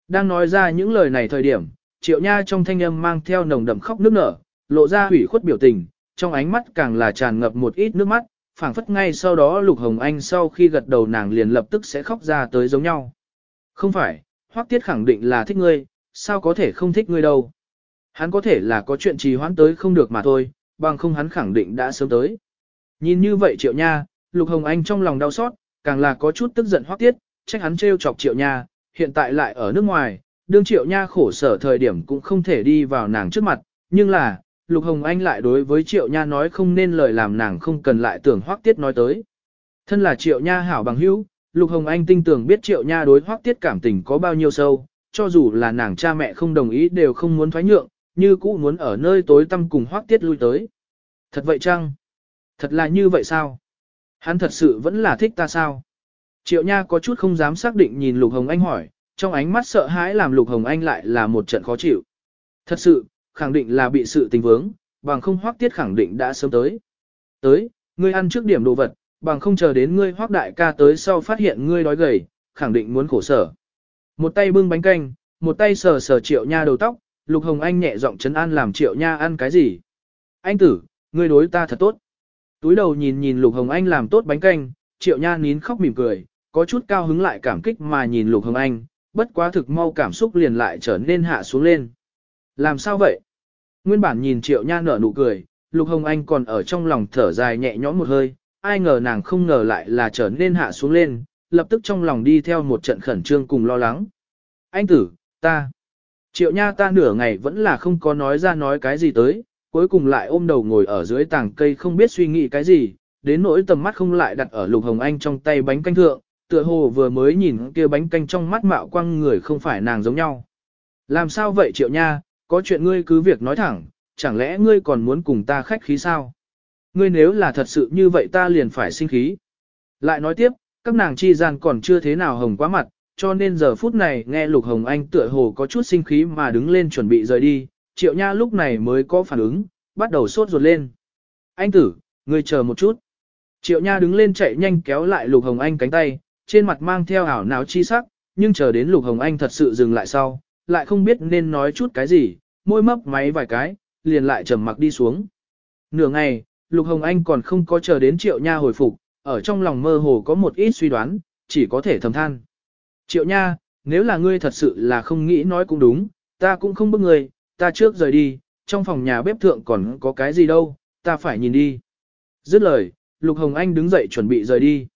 Đang nói ra những lời này thời điểm, triệu nha trong thanh âm mang theo nồng đậm khóc nước nở, lộ ra hủy khuất biểu tình, trong ánh mắt càng là tràn ngập một ít nước mắt, phảng phất ngay sau đó Lục Hồng Anh sau khi gật đầu nàng liền lập tức sẽ khóc ra tới giống nhau. Không phải, Hoắc Tiết khẳng định là thích ngươi, sao có thể không thích ngươi đâu. Hắn có thể là có chuyện trì hoãn tới không được mà thôi, bằng không hắn khẳng định đã sớm tới. Nhìn như vậy Triệu Nha, Lục Hồng Anh trong lòng đau xót, càng là có chút tức giận Hoắc Tiết, trách hắn trêu chọc Triệu Nha, hiện tại lại ở nước ngoài, đương Triệu Nha khổ sở thời điểm cũng không thể đi vào nàng trước mặt, nhưng là, Lục Hồng Anh lại đối với Triệu Nha nói không nên lời làm nàng không cần lại tưởng Hoắc Tiết nói tới. Thân là Triệu Nha hảo bằng hữu, Lục Hồng Anh tinh tưởng biết Triệu Nha đối Hoắc Tiết cảm tình có bao nhiêu sâu, cho dù là nàng cha mẹ không đồng ý đều không muốn thoái nhượng, như cũ muốn ở nơi tối tăm cùng Hoắc Tiết lui tới. Thật vậy chăng? Thật là như vậy sao? Hắn thật sự vẫn là thích ta sao? Triệu Nha có chút không dám xác định nhìn Lục Hồng Anh hỏi, trong ánh mắt sợ hãi làm Lục Hồng Anh lại là một trận khó chịu. Thật sự, khẳng định là bị sự tình vướng, bằng không hoác tiết khẳng định đã sớm tới. Tới, ngươi ăn trước điểm đồ vật, bằng không chờ đến ngươi hoác đại ca tới sau phát hiện ngươi đói gầy, khẳng định muốn khổ sở. Một tay bưng bánh canh, một tay sờ sờ triệu nha đầu tóc, Lục Hồng Anh nhẹ giọng chấn an làm triệu nha ăn cái gì. Anh tử, ngươi đối ta thật tốt. Túi đầu nhìn nhìn Lục Hồng Anh làm tốt bánh canh, triệu nha nín khóc mỉm cười, có chút cao hứng lại cảm kích mà nhìn Lục Hồng Anh, bất quá thực mau cảm xúc liền lại trở nên hạ xuống lên. Làm sao vậy? Nguyên bản nhìn triệu nha nở nụ cười, Lục Hồng Anh còn ở trong lòng thở dài nhẹ nhõm một hơi, ai ngờ nàng không ngờ lại là trở nên hạ xuống lên, lập tức trong lòng đi theo một trận khẩn trương cùng lo lắng. Anh tử, ta, triệu nha ta nửa ngày vẫn là không có nói ra nói cái gì tới, cuối cùng lại ôm đầu ngồi ở dưới tảng cây không biết suy nghĩ cái gì, đến nỗi tầm mắt không lại đặt ở lục hồng anh trong tay bánh canh thượng, tựa hồ vừa mới nhìn kia bánh canh trong mắt mạo quăng người không phải nàng giống nhau. Làm sao vậy triệu nha, có chuyện ngươi cứ việc nói thẳng, chẳng lẽ ngươi còn muốn cùng ta khách khí sao? Ngươi nếu là thật sự như vậy ta liền phải sinh khí. Lại nói tiếp, các nàng chi gian còn chưa thế nào hồng quá mặt, cho nên giờ phút này nghe Lục Hồng Anh tựa hồ có chút sinh khí mà đứng lên chuẩn bị rời đi, Triệu Nha lúc này mới có phản ứng, bắt đầu sốt ruột lên. Anh tử, ngươi chờ một chút. Triệu Nha đứng lên chạy nhanh kéo lại Lục Hồng Anh cánh tay, trên mặt mang theo ảo não chi sắc, nhưng chờ đến Lục Hồng Anh thật sự dừng lại sau, lại không biết nên nói chút cái gì, môi mấp máy vài cái, liền lại trầm mặc đi xuống. Nửa ngày, Lục Hồng Anh còn không có chờ đến Triệu Nha hồi phục, ở trong lòng mơ hồ có một ít suy đoán, chỉ có thể thầm than. Triệu Nha, nếu là ngươi thật sự là không nghĩ nói cũng đúng, ta cũng không bức ngươi, ta trước rời đi, trong phòng nhà bếp thượng còn có cái gì đâu, ta phải nhìn đi. Dứt lời, Lục Hồng Anh đứng dậy chuẩn bị rời đi.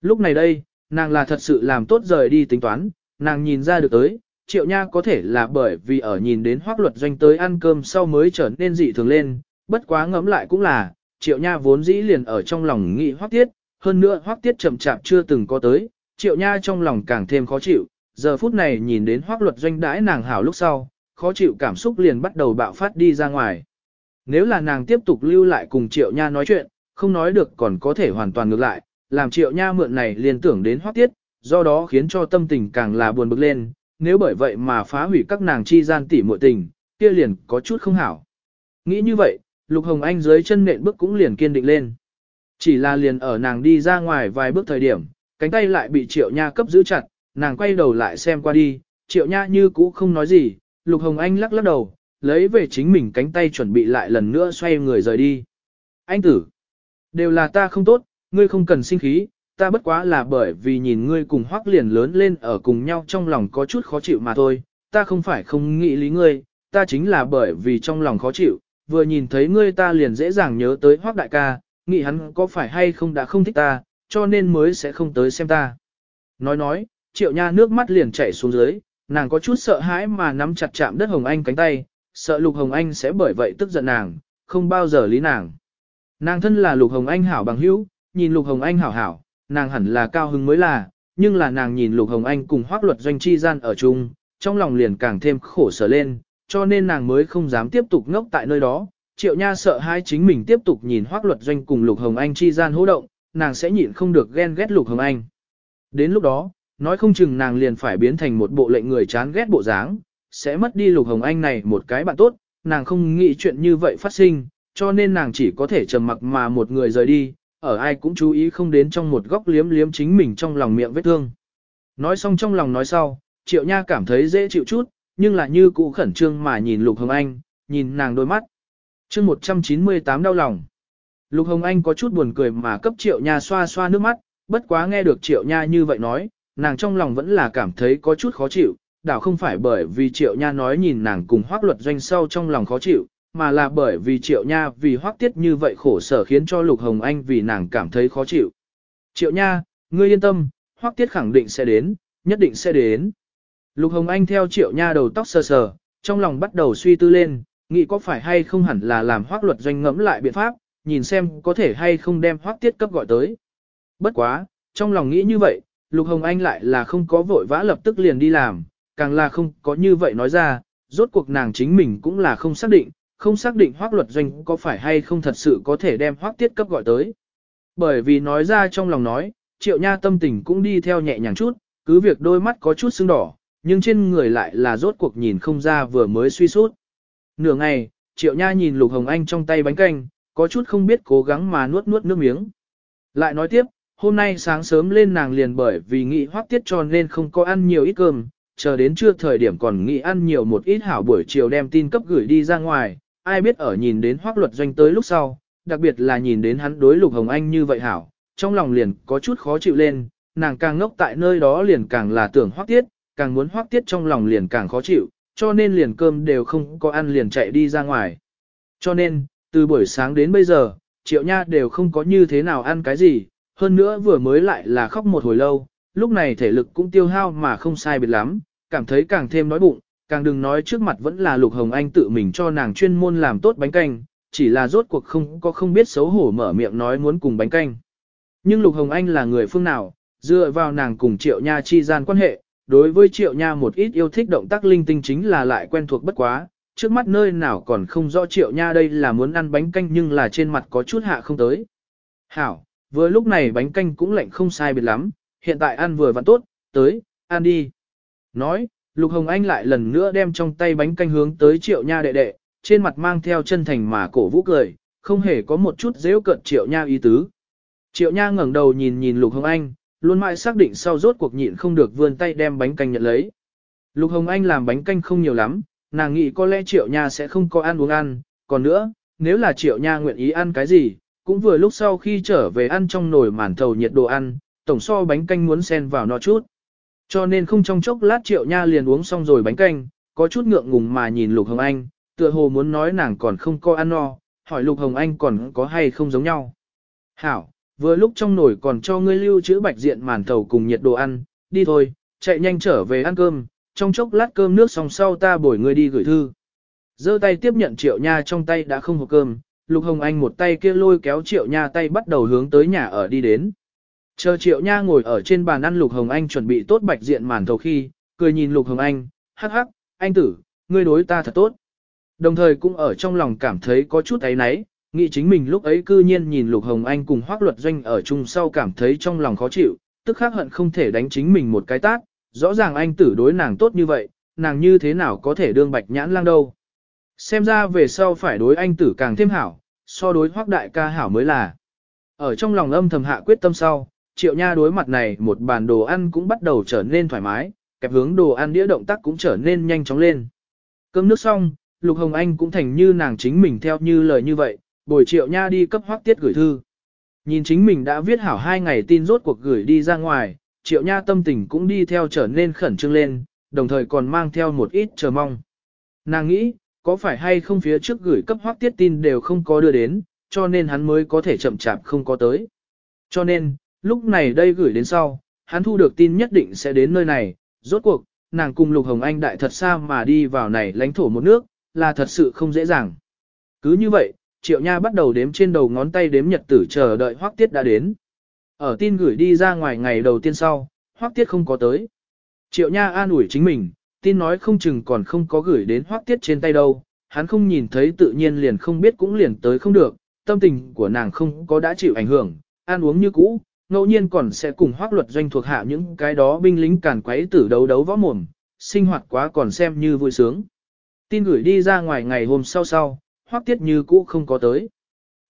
Lúc này đây, nàng là thật sự làm tốt rời đi tính toán, nàng nhìn ra được tới, Triệu Nha có thể là bởi vì ở nhìn đến hoác luật doanh tới ăn cơm sau mới trở nên dị thường lên, bất quá ngẫm lại cũng là, Triệu Nha vốn dĩ liền ở trong lòng nghĩ hoác tiết, hơn nữa hoác tiết chậm chạp chưa từng có tới, Triệu Nha trong lòng càng thêm khó chịu, giờ phút này nhìn đến hoác luật doanh đãi nàng hảo lúc sau, khó chịu cảm xúc liền bắt đầu bạo phát đi ra ngoài. Nếu là nàng tiếp tục lưu lại cùng Triệu Nha nói chuyện, không nói được còn có thể hoàn toàn ngược lại, làm Triệu Nha mượn này liền tưởng đến hoác tiết, do đó khiến cho tâm tình càng là buồn bực lên, nếu bởi vậy mà phá hủy các nàng chi gian tỉ muội tình, kia liền có chút không hảo. Nghĩ như vậy, Lục Hồng Anh dưới chân nện bước cũng liền kiên định lên. Chỉ là liền ở nàng đi ra ngoài vài bước thời điểm, cánh tay lại bị Triệu Nha cấp giữ chặt, nàng quay đầu lại xem qua đi, Triệu Nha như cũ không nói gì, Lục Hồng Anh lắc lắc đầu, lấy về chính mình cánh tay chuẩn bị lại lần nữa xoay người rời đi. Anh tử, đều là ta không tốt, ngươi không cần sinh khí, ta bất quá là bởi vì nhìn ngươi cùng hoác liền lớn lên ở cùng nhau trong lòng có chút khó chịu mà thôi, ta không phải không nghĩ lý ngươi, ta chính là bởi vì trong lòng khó chịu, vừa nhìn thấy ngươi ta liền dễ dàng nhớ tới hoác đại ca, nghĩ hắn có phải hay không đã không thích ta, cho nên mới sẽ không tới xem ta. Nói nói, triệu nha nước mắt liền chảy xuống dưới, nàng có chút sợ hãi mà nắm chặt chạm đất Hồng Anh cánh tay, sợ Lục Hồng Anh sẽ bởi vậy tức giận nàng, không bao giờ lý nàng. Nàng thân là Lục Hồng Anh hảo bằng hữu, nhìn Lục Hồng Anh hảo hảo, nàng hẳn là cao hứng mới là, nhưng là nàng nhìn Lục Hồng Anh cùng hoác luật doanh chi gian ở chung, trong lòng liền càng thêm khổ sở lên, cho nên nàng mới không dám tiếp tục ngốc tại nơi đó. Triệu Nha sợ hai chính mình tiếp tục nhìn hoác luật doanh cùng Lục Hồng Anh chi gian hỗ động, nàng sẽ nhịn không được ghen ghét Lục Hồng Anh. Đến lúc đó, nói không chừng nàng liền phải biến thành một bộ lệnh người chán ghét bộ dáng, sẽ mất đi Lục Hồng Anh này một cái bạn tốt, nàng không nghĩ chuyện như vậy phát sinh, cho nên nàng chỉ có thể trầm mặc mà một người rời đi, ở ai cũng chú ý không đến trong một góc liếm liếm chính mình trong lòng miệng vết thương. Nói xong trong lòng nói sau, Triệu Nha cảm thấy dễ chịu chút, nhưng là như cũ khẩn trương mà nhìn Lục Hồng Anh, nhìn nàng đôi mắt chương 198 đau lòng. Lục Hồng Anh có chút buồn cười mà cấp Triệu Nha xoa xoa nước mắt, bất quá nghe được Triệu Nha như vậy nói, nàng trong lòng vẫn là cảm thấy có chút khó chịu, đảo không phải bởi vì Triệu Nha nói nhìn nàng cùng hoác luật doanh sâu trong lòng khó chịu, mà là bởi vì Triệu Nha vì hoác tiết như vậy khổ sở khiến cho Lục Hồng Anh vì nàng cảm thấy khó chịu. Triệu Nha, ngươi yên tâm, hoác tiết khẳng định sẽ đến, nhất định sẽ đến. Lục Hồng Anh theo Triệu Nha đầu tóc sờ sờ, trong lòng bắt đầu suy tư lên, nghĩ có phải hay không hẳn là làm hoác luật doanh ngẫm lại biện pháp, nhìn xem có thể hay không đem hoác tiết cấp gọi tới. Bất quá, trong lòng nghĩ như vậy, Lục Hồng Anh lại là không có vội vã lập tức liền đi làm, càng là không có như vậy nói ra, rốt cuộc nàng chính mình cũng là không xác định, không xác định hoác luật doanh có phải hay không thật sự có thể đem hoác tiết cấp gọi tới. Bởi vì nói ra trong lòng nói, triệu nha tâm tình cũng đi theo nhẹ nhàng chút, cứ việc đôi mắt có chút sưng đỏ, nhưng trên người lại là rốt cuộc nhìn không ra vừa mới suy sút. Nửa ngày, triệu nha nhìn lục hồng anh trong tay bánh canh, có chút không biết cố gắng mà nuốt nuốt nước miếng. Lại nói tiếp, hôm nay sáng sớm lên nàng liền bởi vì nghĩ hoác tiết cho nên không có ăn nhiều ít cơm, chờ đến trưa thời điểm còn nghĩ ăn nhiều một ít hảo buổi chiều đem tin cấp gửi đi ra ngoài, ai biết ở nhìn đến hoác luật doanh tới lúc sau, đặc biệt là nhìn đến hắn đối lục hồng anh như vậy hảo, trong lòng liền có chút khó chịu lên, nàng càng ngốc tại nơi đó liền càng là tưởng hoác tiết, càng muốn hoác tiết trong lòng liền càng khó chịu, cho nên liền cơm đều không có ăn liền chạy đi ra ngoài. Cho nên, từ buổi sáng đến bây giờ, triệu nha đều không có như thế nào ăn cái gì, hơn nữa vừa mới lại là khóc một hồi lâu, lúc này thể lực cũng tiêu hao mà không sai biệt lắm, cảm thấy càng thêm nói bụng, càng đừng nói trước mặt vẫn là Lục Hồng Anh tự mình cho nàng chuyên môn làm tốt bánh canh, chỉ là rốt cuộc không có không biết xấu hổ mở miệng nói muốn cùng bánh canh. Nhưng Lục Hồng Anh là người phương nào, dựa vào nàng cùng Triệu Nha chi gian quan hệ, đối với Triệu Nha một ít yêu thích động tác linh tinh chính là lại quen thuộc bất quá, trước mắt nơi nào còn không rõ Triệu Nha đây là muốn ăn bánh canh nhưng là trên mặt có chút hạ không tới. Hảo, vừa lúc này bánh canh cũng lạnh không sai biệt lắm, hiện tại ăn vừa vặn tốt, tới, ăn đi. Nói, Lục Hồng Anh lại lần nữa đem trong tay bánh canh hướng tới Triệu Nha đệ đệ, trên mặt mang theo chân thành mà cổ vũ cười, không hề có một chút dễ cận Triệu Nha ý tứ. Triệu Nha ngẩng đầu nhìn nhìn Lục Hồng Anh, luôn mãi xác định sau rốt cuộc nhịn không được vươn tay đem bánh canh nhận lấy. Lục Hồng Anh làm bánh canh không nhiều lắm, nàng nghĩ có lẽ Triệu Nha sẽ không có ăn uống ăn, còn nữa, nếu là Triệu Nha nguyện ý ăn cái gì, cũng vừa lúc sau khi trở về ăn trong nồi màn thầu nhiệt độ ăn, tổng so bánh canh muốn xen vào nó chút. Cho nên không trong chốc lát Triệu Nha liền uống xong rồi bánh canh, có chút ngượng ngùng mà nhìn Lục Hồng Anh, tựa hồ muốn nói nàng còn không có ăn no, hỏi Lục Hồng Anh còn có hay không giống nhau. Hảo, vừa lúc trong nồi còn cho ngươi lưu trữ bạch diện màn thầu cùng nhiệt đồ ăn, đi thôi, chạy nhanh trở về ăn cơm, trong chốc lát cơm nước xong sau ta bổi ngươi đi gửi thư. giơ tay tiếp nhận triệu nha trong tay đã không hộp cơm, Lục Hồng Anh một tay kia lôi kéo triệu nha tay bắt đầu hướng tới nhà ở đi đến. Chờ triệu nha ngồi ở trên bàn ăn Lục Hồng Anh chuẩn bị tốt bạch diện màn thầu khi, cười nhìn Lục Hồng Anh, hắc hắc, anh tử, ngươi đối ta thật tốt. Đồng thời cũng ở trong lòng cảm thấy có chút ấy náy, nghĩ chính mình lúc ấy cư nhiên nhìn Lục Hồng Anh cùng hoác luật doanh ở chung sau cảm thấy trong lòng khó chịu, tức khắc hận không thể đánh chính mình một cái tát, rõ ràng anh tử đối nàng tốt như vậy, nàng như thế nào có thể đương bạch nhãn lang đâu. Xem ra về sau phải đối anh tử càng thêm hảo, so đối hoác đại ca hảo mới là. Ở trong lòng âm thầm hạ quyết tâm sau, triệu nha đối mặt này một bàn đồ ăn cũng bắt đầu trở nên thoải mái, kẹp hướng đồ ăn đĩa động tác cũng trở nên nhanh chóng lên. Cơm nước xong, Lục Hồng Anh cũng thành như nàng chính mình theo như lời như vậy, bồi triệu nha đi cấp hoác tiết gửi thư. Nhìn chính mình đã viết hảo hai ngày tin rốt cuộc gửi đi ra ngoài, triệu nha tâm tình cũng đi theo trở nên khẩn trương lên, đồng thời còn mang theo một ít chờ mong. Nàng nghĩ, có phải hay không phía trước gửi cấp hoác tiết tin đều không có đưa đến, cho nên hắn mới có thể chậm chạp không có tới. Cho nên, lúc này đây gửi đến sau, hắn thu được tin nhất định sẽ đến nơi này, rốt cuộc, nàng cùng Lục Hồng Anh đại thật xa mà đi vào này lãnh thổ một nước, là thật sự không dễ dàng. Cứ như vậy, Triệu Nha bắt đầu đếm trên đầu ngón tay đếm nhật tử chờ đợi Hoắc Tiết đã đến. Ở tin gửi đi ra ngoài ngày đầu tiên sau, Hoắc Tiết không có tới. Triệu Nha an ủi chính mình, tin nói không chừng còn không có gửi đến Hoắc Tiết trên tay đâu, hắn không nhìn thấy tự nhiên liền không biết cũng liền tới không được, tâm tình của nàng không có đã chịu ảnh hưởng, ăn uống như cũ, ngẫu nhiên còn sẽ cùng Hoắc Luật doanh thuộc hạ những cái đó binh lính càn quấy tử đấu đấu võ mồm, sinh hoạt quá còn xem như vui sướng. Tin gửi đi ra ngoài ngày hôm sau sau, hoắc tiết như cũ không có tới.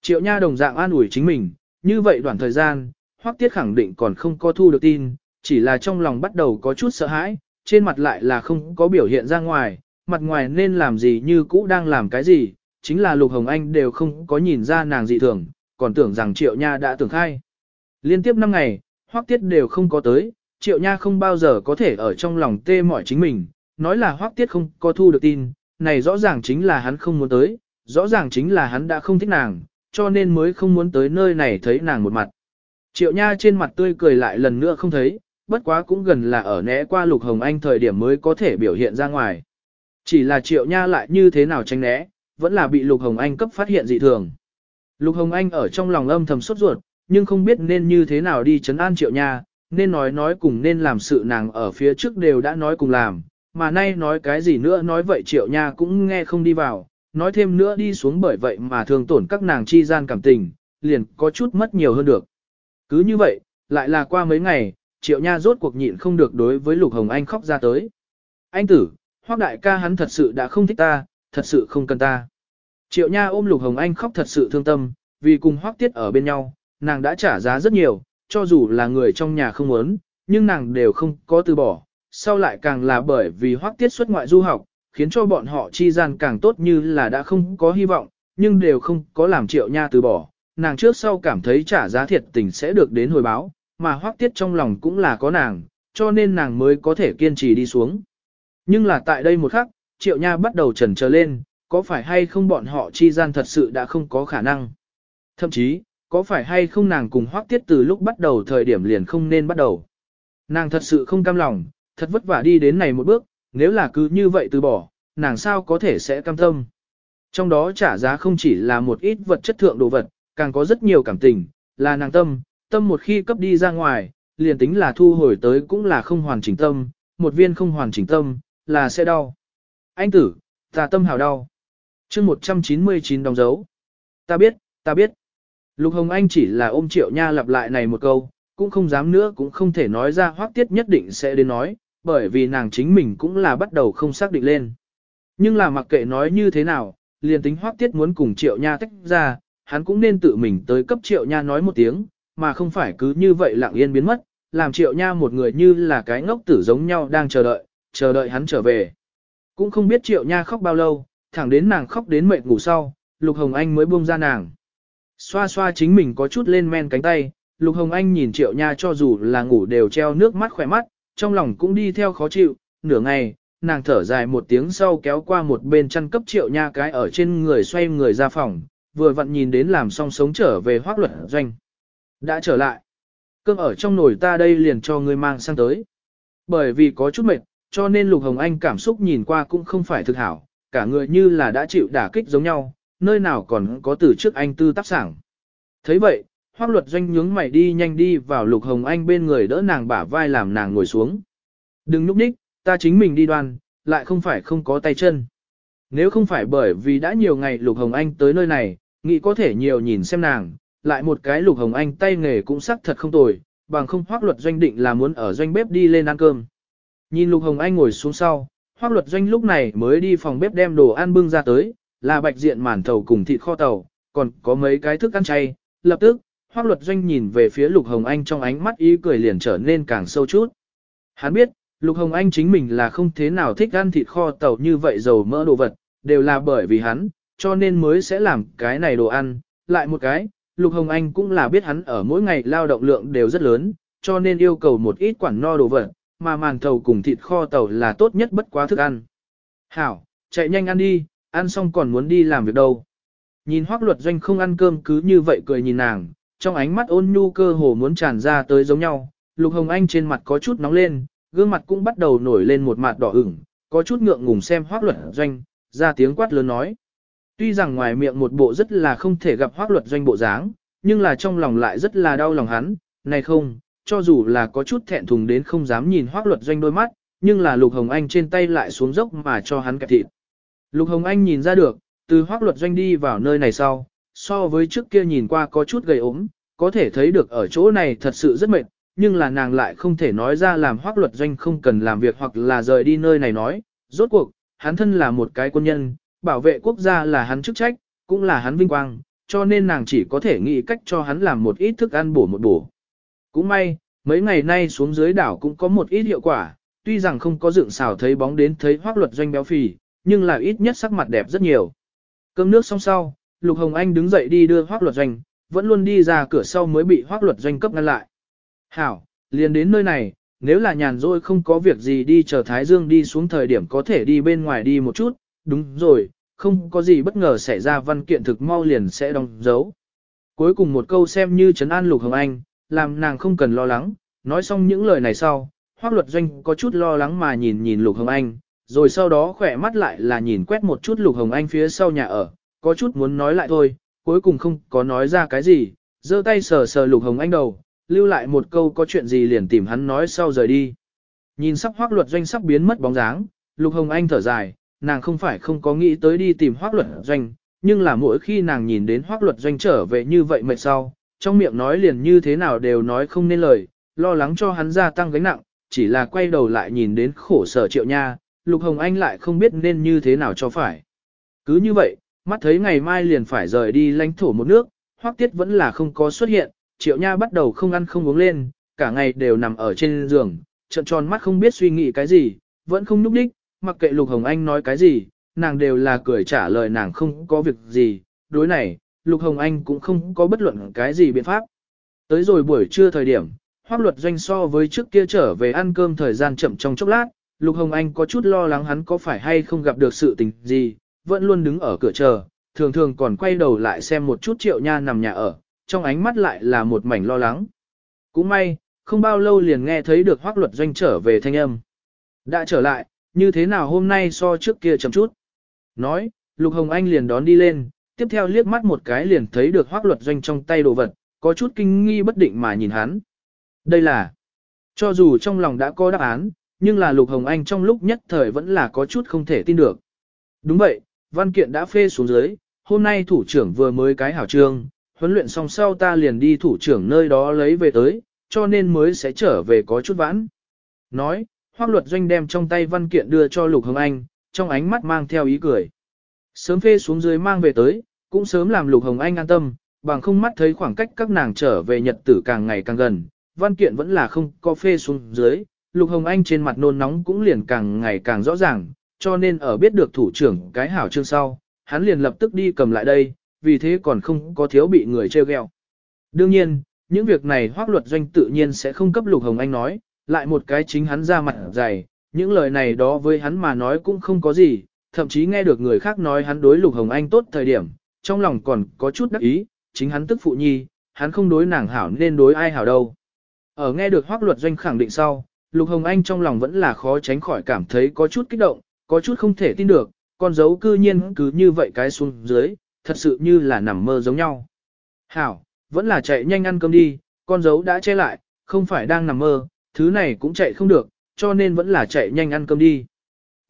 Triệu Nha đồng dạng an ủi chính mình, như vậy đoạn thời gian, hoắc tiết khẳng định còn không có thu được tin, chỉ là trong lòng bắt đầu có chút sợ hãi, trên mặt lại là không có biểu hiện ra ngoài, mặt ngoài nên làm gì như cũ đang làm cái gì, chính là Lục Hồng Anh đều không có nhìn ra nàng dị thường, còn tưởng rằng Triệu Nha đã tưởng khai. Liên tiếp 5 ngày, hoắc tiết đều không có tới, Triệu Nha không bao giờ có thể ở trong lòng tê mỏi chính mình, nói là hoắc tiết không có thu được tin, này rõ ràng chính là hắn không muốn tới, rõ ràng chính là hắn đã không thích nàng, cho nên mới không muốn tới nơi này thấy nàng một mặt. Triệu Nha trên mặt tươi cười lại lần nữa không thấy, bất quá cũng gần là ở né qua Lục Hồng Anh thời điểm mới có thể biểu hiện ra ngoài. Chỉ là Triệu Nha lại như thế nào tránh né, vẫn là bị Lục Hồng Anh cấp phát hiện dị thường. Lục Hồng Anh ở trong lòng âm thầm sốt ruột, nhưng không biết nên như thế nào đi chấn an Triệu Nha, nên nói nói cùng nên làm sự nàng ở phía trước đều đã nói cùng làm, mà nay nói cái gì nữa nói vậy Triệu Nha cũng nghe không đi vào, nói thêm nữa đi xuống bởi vậy mà thường tổn các nàng chi gian cảm tình, liền có chút mất nhiều hơn được. Cứ như vậy, lại là qua mấy ngày, Triệu Nha rốt cuộc nhịn không được đối với Lục Hồng Anh khóc ra tới. Anh tử, hoác đại ca hắn thật sự đã không thích ta, thật sự không cần ta. Triệu Nha ôm Lục Hồng Anh khóc thật sự thương tâm, vì cùng hoác tiết ở bên nhau, nàng đã trả giá rất nhiều, cho dù là người trong nhà không muốn, nhưng nàng đều không có từ bỏ. Sau lại càng là bởi vì hoác tiết xuất ngoại du học, khiến cho bọn họ chi gian càng tốt như là đã không có hy vọng, nhưng đều không có làm triệu nha từ bỏ. Nàng trước sau cảm thấy trả giá thiệt tình sẽ được đến hồi báo, mà hoác tiết trong lòng cũng là có nàng, cho nên nàng mới có thể kiên trì đi xuống. Nhưng là tại đây một khắc, triệu nha bắt đầu trần trở lên, có phải hay không bọn họ chi gian thật sự đã không có khả năng. Thậm chí, có phải hay không nàng cùng hoác tiết từ lúc bắt đầu thời điểm liền không nên bắt đầu. Nàng thật sự không cam lòng, thật vất vả đi đến này một bước, nếu là cứ như vậy từ bỏ, nàng sao có thể sẽ cam tâm. Trong đó trả giá không chỉ là một ít vật chất thượng đồ vật, càng có rất nhiều cảm tình, là nàng tâm, tâm một khi cấp đi ra ngoài, liền tính là thu hồi tới cũng là không hoàn chỉnh tâm, một viên không hoàn chỉnh tâm, là sẽ đau. Anh tử, ta tâm hào đau. chương 199 đóng dấu. Ta biết, ta biết. Lục Hồng Anh chỉ là ôm triệu nha lặp lại này một câu, cũng không dám nữa cũng không thể nói ra hoác tiết nhất định sẽ đến nói, bởi vì nàng chính mình cũng là bắt đầu không xác định lên. Nhưng là mặc kệ nói như thế nào, liền tính hoác tiết muốn cùng triệu nha tách ra, hắn cũng nên tự mình tới cấp triệu nha nói một tiếng, mà không phải cứ như vậy lặng yên biến mất, làm triệu nha một người như là cái ngốc tử giống nhau đang chờ đợi, chờ đợi hắn trở về. Cũng không biết triệu nha khóc bao lâu, thẳng đến nàng khóc đến mệt ngủ sau, Lục Hồng Anh mới buông ra nàng. Xoa xoa chính mình có chút lên men cánh tay, Lục Hồng Anh nhìn triệu nha cho dù là ngủ đều treo nước mắt khỏe mắt, trong lòng cũng đi theo khó chịu, nửa ngày, nàng thở dài một tiếng sau kéo qua một bên chăn cấp triệu nha cái ở trên người xoay người ra phòng, vừa vặn nhìn đến làm xong sống trở về hoác luật doanh. Đã trở lại. Cơm ở trong nồi ta đây liền cho ngươi mang sang tới. Bởi vì có chút mệt, cho nên Lục Hồng Anh cảm xúc nhìn qua cũng không phải thực hảo, cả người như là đã chịu đả kích giống nhau, nơi nào còn có từ trước anh tư tác sảng. thấy vậy, hoác luật doanh nhướng mày đi nhanh đi vào Lục Hồng Anh bên người đỡ nàng bả vai làm nàng ngồi xuống. Đừng núp ních, ta chính mình đi đoàn, lại không phải không có tay chân. Nếu không phải bởi vì đã nhiều ngày Lục Hồng Anh tới nơi này, nghĩ có thể nhiều nhìn xem nàng, lại một cái Lục Hồng Anh tay nghề cũng sắc thật không tồi, bằng không hoác luật doanh định là muốn ở doanh bếp đi lên ăn cơm. Nhìn Lục Hồng Anh ngồi xuống sau, hoác luật doanh lúc này mới đi phòng bếp đem đồ ăn bưng ra tới, là bạch diện màn thầu cùng thịt kho tàu, còn có mấy cái thức ăn chay, lập tức, hoác luật doanh nhìn về phía Lục Hồng Anh trong ánh mắt ý cười liền trở nên càng sâu chút. Hắn biết, Lục Hồng Anh chính mình là không thế nào thích ăn thịt kho tàu như vậy dầu mỡ đồ vật, đều là bởi vì hắn, cho nên mới sẽ làm cái này đồ ăn. Lại một cái, Lục Hồng Anh cũng là biết hắn ở mỗi ngày lao động lượng đều rất lớn, cho nên yêu cầu một ít quản no đồ vật, mà màn thầu cùng thịt kho tàu là tốt nhất bất quá thức ăn. Hảo, chạy nhanh ăn đi, ăn xong còn muốn đi làm việc đâu. Nhìn hoác luật doanh không ăn cơm cứ như vậy cười nhìn nàng, trong ánh mắt ôn nhu cơ hồ muốn tràn ra tới giống nhau, Lục Hồng Anh trên mặt có chút nóng lên, gương mặt cũng bắt đầu nổi lên một mặt đỏ ửng, có chút ngượng ngùng xem Hoắc luật doanh, ra tiếng quát lớn nói. Tuy rằng ngoài miệng một bộ rất là không thể gặp Hoắc luật doanh bộ dáng, nhưng là trong lòng lại rất là đau lòng hắn, này không, cho dù là có chút thẹn thùng đến không dám nhìn Hoắc luật doanh đôi mắt, nhưng là Lục Hồng Anh trên tay lại xuống dốc mà cho hắn kẹp thịt. Lục Hồng Anh nhìn ra được, từ Hoắc luật doanh đi vào nơi này sau, so với trước kia nhìn qua có chút gầy ốm, có thể thấy được ở chỗ này thật sự rất mệt, nhưng là nàng lại không thể nói ra làm hoác luật doanh không cần làm việc hoặc là rời đi nơi này nói. Rốt cuộc, hắn thân là một cái quân nhân, bảo vệ quốc gia là hắn chức trách, cũng là hắn vinh quang, cho nên nàng chỉ có thể nghĩ cách cho hắn làm một ít thức ăn bổ một bổ. Cũng may, mấy ngày nay xuống dưới đảo cũng có một ít hiệu quả, tuy rằng không có dựng xào thấy bóng đến thấy hoác luật doanh béo phì, nhưng là ít nhất sắc mặt đẹp rất nhiều. Cơm nước xong sau, Lục Hồng Anh đứng dậy đi đưa hoác luật doanh, vẫn luôn đi ra cửa sau mới bị hoác luật doanh cấp ngăn lại. Hảo, liền đến nơi này, nếu là nhàn rỗi không có việc gì đi chờ Thái Dương đi xuống thời điểm có thể đi bên ngoài đi một chút, đúng rồi, không có gì bất ngờ xảy ra văn kiện thực mau liền sẽ đóng dấu. Cuối cùng một câu xem như trấn an Lục Hồng Anh, làm nàng không cần lo lắng, nói xong những lời này sau, hoác luật doanh có chút lo lắng mà nhìn nhìn Lục Hồng Anh, rồi sau đó khỏe mắt lại là nhìn quét một chút Lục Hồng Anh phía sau nhà ở, có chút muốn nói lại thôi, cuối cùng không có nói ra cái gì, giơ tay sờ sờ Lục Hồng Anh đầu, lưu lại một câu có chuyện gì liền tìm hắn nói sau rời đi. Nhìn sắp hoác luật doanh sắp biến mất bóng dáng, Lục Hồng Anh thở dài, nàng không phải không có nghĩ tới đi tìm hoác luật doanh, nhưng là mỗi khi nàng nhìn đến hoác luật doanh trở về như vậy mệt sau, trong miệng nói liền như thế nào đều nói không nên lời, lo lắng cho hắn gia tăng gánh nặng, chỉ là quay đầu lại nhìn đến khổ sở triệu nha, Lục Hồng Anh lại không biết nên như thế nào cho phải. Cứ như vậy, mắt thấy ngày mai liền phải rời đi lãnh thổ một nước, Hoắc tiết vẫn là không có xuất hiện, triệu nha bắt đầu không ăn không uống lên, cả ngày đều nằm ở trên giường, trận tròn mắt không biết suy nghĩ cái gì, vẫn không núp đích, mặc kệ Lục Hồng Anh nói cái gì, nàng đều là cười trả lời nàng không có việc gì, đối này, Lục Hồng Anh cũng không có bất luận cái gì biện pháp. Tới rồi buổi trưa thời điểm, hoác luật doanh so với trước kia trở về ăn cơm thời gian chậm trong chốc lát, Lục Hồng Anh có chút lo lắng hắn có phải hay không gặp được sự tình gì, vẫn luôn đứng ở cửa chờ, thường thường còn quay đầu lại xem một chút triệu nha nằm nhà ở, trong ánh mắt lại là một mảnh lo lắng. Cũng may, không bao lâu liền nghe thấy được hoác luật doanh trở về thanh âm. Đã trở lại, như thế nào hôm nay so trước kia chậm chút. Nói, Lục Hồng Anh liền đón đi lên, tiếp theo liếc mắt một cái liền thấy được hoác luật doanh trong tay đồ vật, có chút kinh nghi bất định mà nhìn hắn. Đây là, cho dù trong lòng đã có đáp án, nhưng là Lục Hồng Anh trong lúc nhất thời vẫn là có chút không thể tin được. Đúng vậy, văn kiện đã phê xuống dưới, hôm nay thủ trưởng vừa mới cái hảo trương, huấn luyện xong sau ta liền đi thủ trưởng nơi đó lấy về tới, cho nên mới sẽ trở về có chút vãn. Nói, hoác luật doanh đem trong tay văn kiện đưa cho Lục Hồng Anh, trong ánh mắt mang theo ý cười. Sớm phê xuống dưới mang về tới, cũng sớm làm Lục Hồng Anh an tâm, bằng không mắt thấy khoảng cách các nàng trở về nhật tử càng ngày càng gần, văn kiện vẫn là không có phê xuống dưới, Lục Hồng Anh trên mặt nôn nóng cũng liền càng ngày càng rõ ràng, cho nên ở biết được thủ trưởng cái hảo chương sau, hắn liền lập tức đi cầm lại đây, vì thế còn không có thiếu bị người trêu ghẹo. Đương nhiên, những việc này hoác luật doanh tự nhiên sẽ không cấp Lục Hồng Anh nói, lại một cái chính hắn ra mặt dày, những lời này đó với hắn mà nói cũng không có gì, thậm chí nghe được người khác nói hắn đối Lục Hồng Anh tốt thời điểm, trong lòng còn có chút đắc ý, chính hắn tức phụ nhi, hắn không đối nàng hảo nên đối ai hảo đâu. Ở nghe được hoác luật doanh khẳng định sau, Lục Hồng Anh trong lòng vẫn là khó tránh khỏi cảm thấy có chút kích động, có chút không thể tin được, con dấu cư nhiên cứ như vậy cái xuống dưới, thật sự như là nằm mơ giống nhau. Hảo, vẫn là chạy nhanh ăn cơm đi, con dấu đã che lại, không phải đang nằm mơ, thứ này cũng chạy không được, cho nên vẫn là chạy nhanh ăn cơm đi.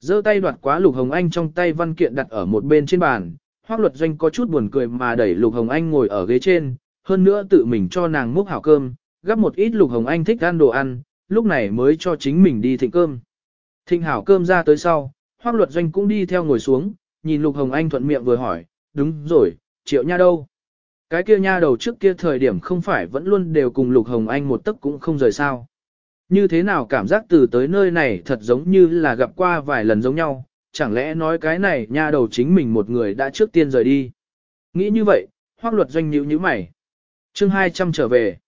giơ tay đoạt quá Lục Hồng Anh trong tay văn kiện đặt ở một bên trên bàn, Hoác luật doanh có chút buồn cười mà đẩy Lục Hồng Anh ngồi ở ghế trên, hơn nữa tự mình cho nàng múc hảo cơm, gắp một ít Lục Hồng Anh thích ăn đồ ăn, lúc này mới cho chính mình đi thịnh cơm. Thịnh hảo cơm ra tới sau, Hoác luật doanh cũng đi theo ngồi xuống, nhìn Lục Hồng Anh thuận miệng vừa hỏi, đúng rồi, triệu nha đâu? Cái kia nha đầu trước kia thời điểm không phải vẫn luôn đều cùng Lục Hồng Anh một tấc cũng không rời sao. Như thế nào cảm giác từ tới nơi này thật giống như là gặp qua vài lần giống nhau, chẳng lẽ nói cái này nha đầu chính mình một người đã trước tiên rời đi. Nghĩ như vậy, hoác luật doanh nhíu như mày. chương 200 trở về.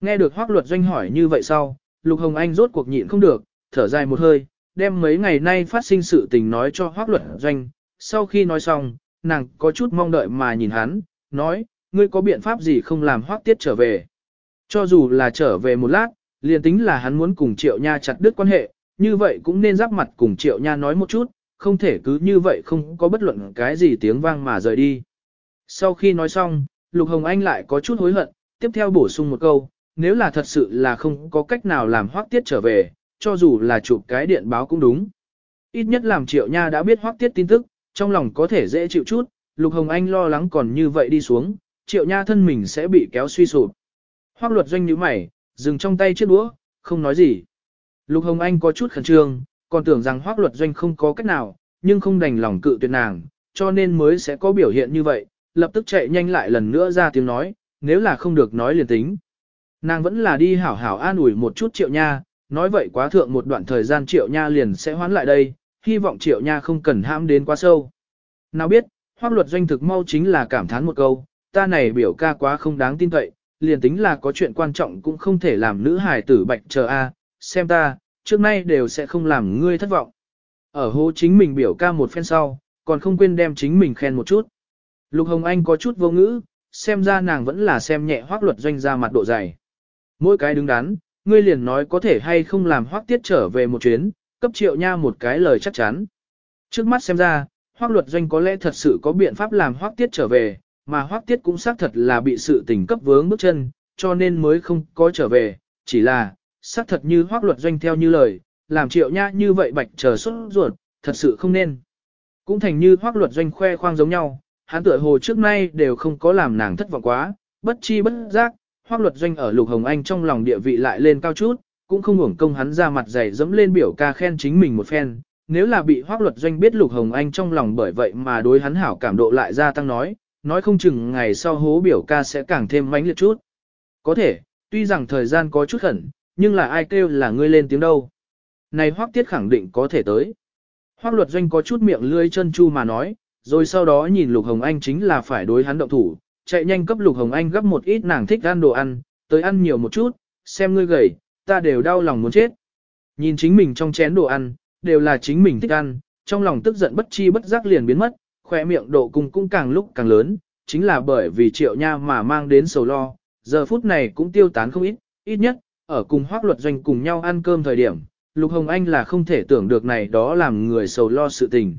Nghe được hoác luật doanh hỏi như vậy sau, Lục Hồng Anh rốt cuộc nhịn không được, thở dài một hơi, đem mấy ngày nay phát sinh sự tình nói cho hoác luật doanh. Sau khi nói xong, nàng có chút mong đợi mà nhìn hắn, nói, ngươi có biện pháp gì không làm hoác tiết trở về. Cho dù là trở về một lát, liền tính là hắn muốn cùng triệu nha chặt đứt quan hệ, như vậy cũng nên giáp mặt cùng triệu nha nói một chút, không thể cứ như vậy không có bất luận cái gì tiếng vang mà rời đi. Sau khi nói xong, Lục Hồng Anh lại có chút hối hận, tiếp theo bổ sung một câu, nếu là thật sự là không có cách nào làm hoác tiết trở về, cho dù là chụp cái điện báo cũng đúng. Ít nhất làm triệu nha đã biết hoác tiết tin tức, trong lòng có thể dễ chịu chút, Lục Hồng Anh lo lắng còn như vậy đi xuống, triệu nha thân mình sẽ bị kéo suy sụp. Hoác luật doanh nhíu mày, dừng trong tay chiếc đũa, không nói gì. Lục Hồng Anh có chút khẩn trương, còn tưởng rằng hoác luật doanh không có cách nào, nhưng không đành lòng cự tuyệt nàng, cho nên mới sẽ có biểu hiện như vậy, lập tức chạy nhanh lại lần nữa ra tiếng nói, nếu là không được nói liền tính. Nàng vẫn là đi hảo hảo an ủi một chút triệu nha, nói vậy quá thượng một đoạn thời gian triệu nha liền sẽ hoán lại đây, hy vọng triệu nha không cần ham đến quá sâu. Nào biết, hoác luật doanh thực mau chính là cảm thán một câu, ta này biểu ca quá không đáng tin cậy, liền tính là có chuyện quan trọng cũng không thể làm nữ hài tử bạch chờ a, xem ta, trước nay đều sẽ không làm ngươi thất vọng. Ở hố chính mình biểu ca một phen sau, còn không quên đem chính mình khen một chút. Lục Hồng Anh có chút vô ngữ, xem ra nàng vẫn là xem nhẹ hoác luật doanh ra mặt độ dày. Mỗi cái đứng đắn, ngươi liền nói có thể hay không làm hoác tiết trở về một chuyến, cấp triệu nha một cái lời chắc chắn. Trước mắt xem ra, hoác luật doanh có lẽ thật sự có biện pháp làm hoác tiết trở về, mà hoác tiết cũng xác thật là bị sự tình cấp vướng bước chân, cho nên mới không có trở về, chỉ là, xác thật như hoác luật doanh theo như lời, làm triệu nha như vậy bạch chờ xuất ruột, thật sự không nên. Cũng thành như hoác luật doanh khoe khoang giống nhau, hắn tựa hồ trước nay đều không có làm nàng thất vọng quá, bất chi bất giác, hoác luật doanh ở lục hồng anh trong lòng địa vị lại lên cao chút, cũng không hưởng công hắn ra mặt dày dẫm lên biểu ca khen chính mình một phen. Nếu là bị hoác luật doanh biết lục hồng anh trong lòng bởi vậy mà đối hắn hảo cảm độ lại gia tăng nói, nói không chừng ngày sau hố biểu ca sẽ càng thêm mãnh liệt chút. Có thể, tuy rằng thời gian có chút khẩn, nhưng là ai kêu là ngươi lên tiếng đâu. Này hoác tiết khẳng định có thể tới. Hoác luật doanh có chút miệng lươi chân chu mà nói, rồi sau đó nhìn Lục Hồng Anh chính là phải đối hắn động thủ, chạy nhanh cấp Lục Hồng Anh gấp một ít nàng thích ăn đồ ăn, tới ăn nhiều một chút, xem ngươi gầy, ta đều đau lòng muốn chết. Nhìn chính mình trong chén đồ ăn, đều là chính mình thích ăn, trong lòng tức giận bất chi bất giác liền biến mất, khoe miệng độ cung cũng càng lúc càng lớn, chính là bởi vì triệu nha mà mang đến sầu lo, giờ phút này cũng tiêu tán không ít, ít nhất, ở cùng hoác luật doanh cùng nhau ăn cơm thời điểm, Lục Hồng Anh là không thể tưởng được này đó làm người sầu lo sự tình.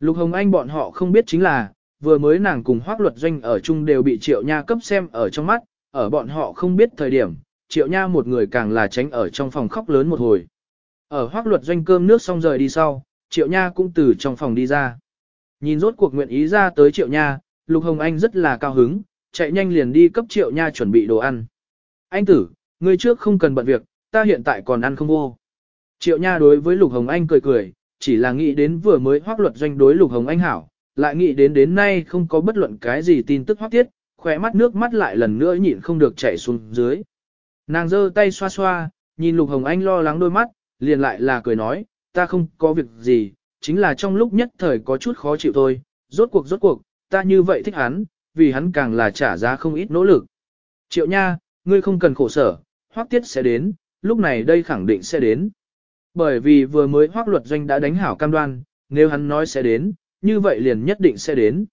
Lục Hồng Anh bọn họ không biết chính là, vừa mới nàng cùng hoác luật doanh ở chung đều bị triệu nha cấp xem ở trong mắt, ở bọn họ không biết thời điểm, triệu nha một người càng là tránh ở trong phòng khóc lớn một hồi. Ở hoác luật doanh cơm nước xong rời đi sau, triệu nha cũng từ trong phòng đi ra. Nhìn rốt cuộc nguyện ý ra tới triệu nha, Lục Hồng Anh rất là cao hứng, chạy nhanh liền đi cấp triệu nha chuẩn bị đồ ăn. Anh tử, ngươi trước không cần bận việc, ta hiện tại còn ăn không vô. Triệu nha đối với Lục Hồng Anh cười cười, chỉ là nghĩ đến vừa mới hoác luật doanh đối Lục Hồng Anh hảo, lại nghĩ đến đến nay không có bất luận cái gì tin tức hoác tiết, khỏe mắt nước mắt lại lần nữa nhịn không được chảy xuống dưới. Nàng giơ tay xoa xoa, nhìn Lục Hồng Anh lo lắng đôi mắt, liền lại là cười nói, ta không có việc gì, chính là trong lúc nhất thời có chút khó chịu thôi, rốt cuộc rốt cuộc, ta như vậy thích hắn, vì hắn càng là trả giá không ít nỗ lực. Triệu nha, ngươi không cần khổ sở, hoác tiết sẽ đến, lúc này đây khẳng định sẽ đến. Bởi vì vừa mới hoác luật doanh đã đánh hảo cam đoan, nếu hắn nói sẽ đến, như vậy liền nhất định sẽ đến.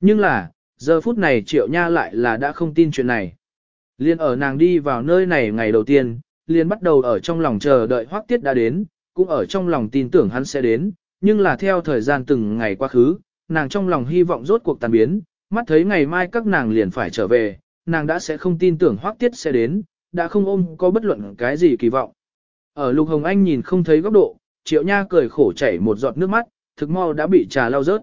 Nhưng là, giờ phút này triệu nha lại là đã không tin chuyện này. Liên ở nàng đi vào nơi này ngày đầu tiên, liền bắt đầu ở trong lòng chờ đợi hoác tiết đã đến, cũng ở trong lòng tin tưởng hắn sẽ đến, nhưng là theo thời gian từng ngày quá khứ, nàng trong lòng hy vọng rốt cuộc tàn biến, mắt thấy ngày mai các nàng liền phải trở về, nàng đã sẽ không tin tưởng hoác tiết sẽ đến, đã không ôm có bất luận cái gì kỳ vọng. Ở Lục Hồng Anh nhìn không thấy góc độ, Triệu Nha cười khổ chảy một giọt nước mắt, thực mau đã bị trà lau rớt.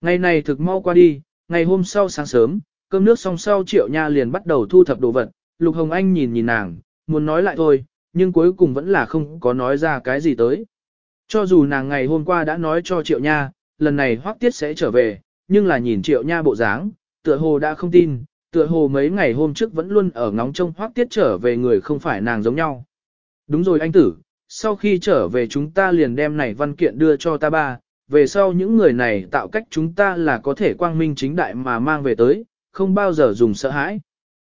Ngày này thực mau qua đi, ngày hôm sau sáng sớm, cơm nước xong sau Triệu Nha liền bắt đầu thu thập đồ vật, Lục Hồng Anh nhìn nhìn nàng, muốn nói lại thôi, nhưng cuối cùng vẫn là không có nói ra cái gì tới. Cho dù nàng ngày hôm qua đã nói cho Triệu Nha, lần này Hoắc Tiết sẽ trở về, nhưng là nhìn Triệu Nha bộ dáng, tựa hồ đã không tin, tựa hồ mấy ngày hôm trước vẫn luôn ở ngóng trông Hoắc Tiết trở về người không phải nàng giống nhau. Đúng rồi anh tử, sau khi trở về chúng ta liền đem này văn kiện đưa cho ta ba, về sau những người này tạo cách chúng ta là có thể quang minh chính đại mà mang về tới, không bao giờ dùng sợ hãi.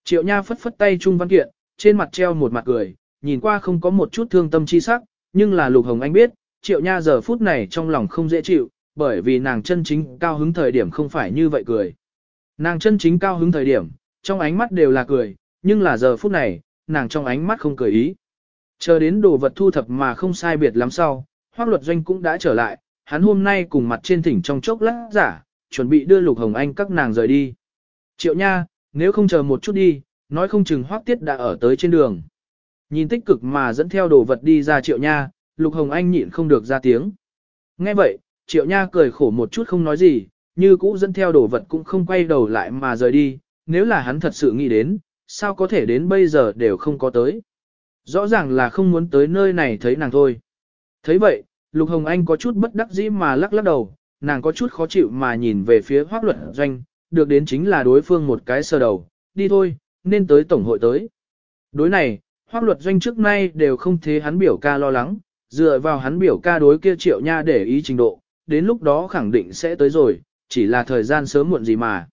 Triệu Nha phất phất tay chung văn kiện, trên mặt treo một mặt cười, nhìn qua không có một chút thương tâm chi sắc, nhưng là Lục Hồng Anh biết, Triệu Nha giờ phút này trong lòng không dễ chịu, bởi vì nàng chân chính cao hứng thời điểm không phải như vậy cười. Nàng chân chính cao hứng thời điểm, trong ánh mắt đều là cười, nhưng là giờ phút này, nàng trong ánh mắt không cười ý. Chờ đến đồ vật thu thập mà không sai biệt lắm sau, hoác luật doanh cũng đã trở lại, hắn hôm nay cùng mặt trên thỉnh trong chốc lát giả, chuẩn bị đưa Lục Hồng Anh các nàng rời đi. Triệu Nha, nếu không chờ một chút đi, nói không chừng hoác tiết đã ở tới trên đường. Nhìn tích cực mà dẫn theo đồ vật đi ra Triệu Nha, Lục Hồng Anh nhịn không được ra tiếng. Nghe vậy, Triệu Nha cười khổ một chút không nói gì, như cũ dẫn theo đồ vật cũng không quay đầu lại mà rời đi, nếu là hắn thật sự nghĩ đến, sao có thể đến bây giờ đều không có tới. Rõ ràng là không muốn tới nơi này thấy nàng thôi. thấy vậy, Lục Hồng Anh có chút bất đắc dĩ mà lắc lắc đầu, nàng có chút khó chịu mà nhìn về phía hoác luật doanh, được đến chính là đối phương một cái sơ đầu, đi thôi, nên tới tổng hội tới. Đối này, hoác luật doanh trước nay đều không thế hắn biểu ca lo lắng, dựa vào hắn biểu ca đối kia triệu nha để ý trình độ, đến lúc đó khẳng định sẽ tới rồi, chỉ là thời gian sớm muộn gì mà.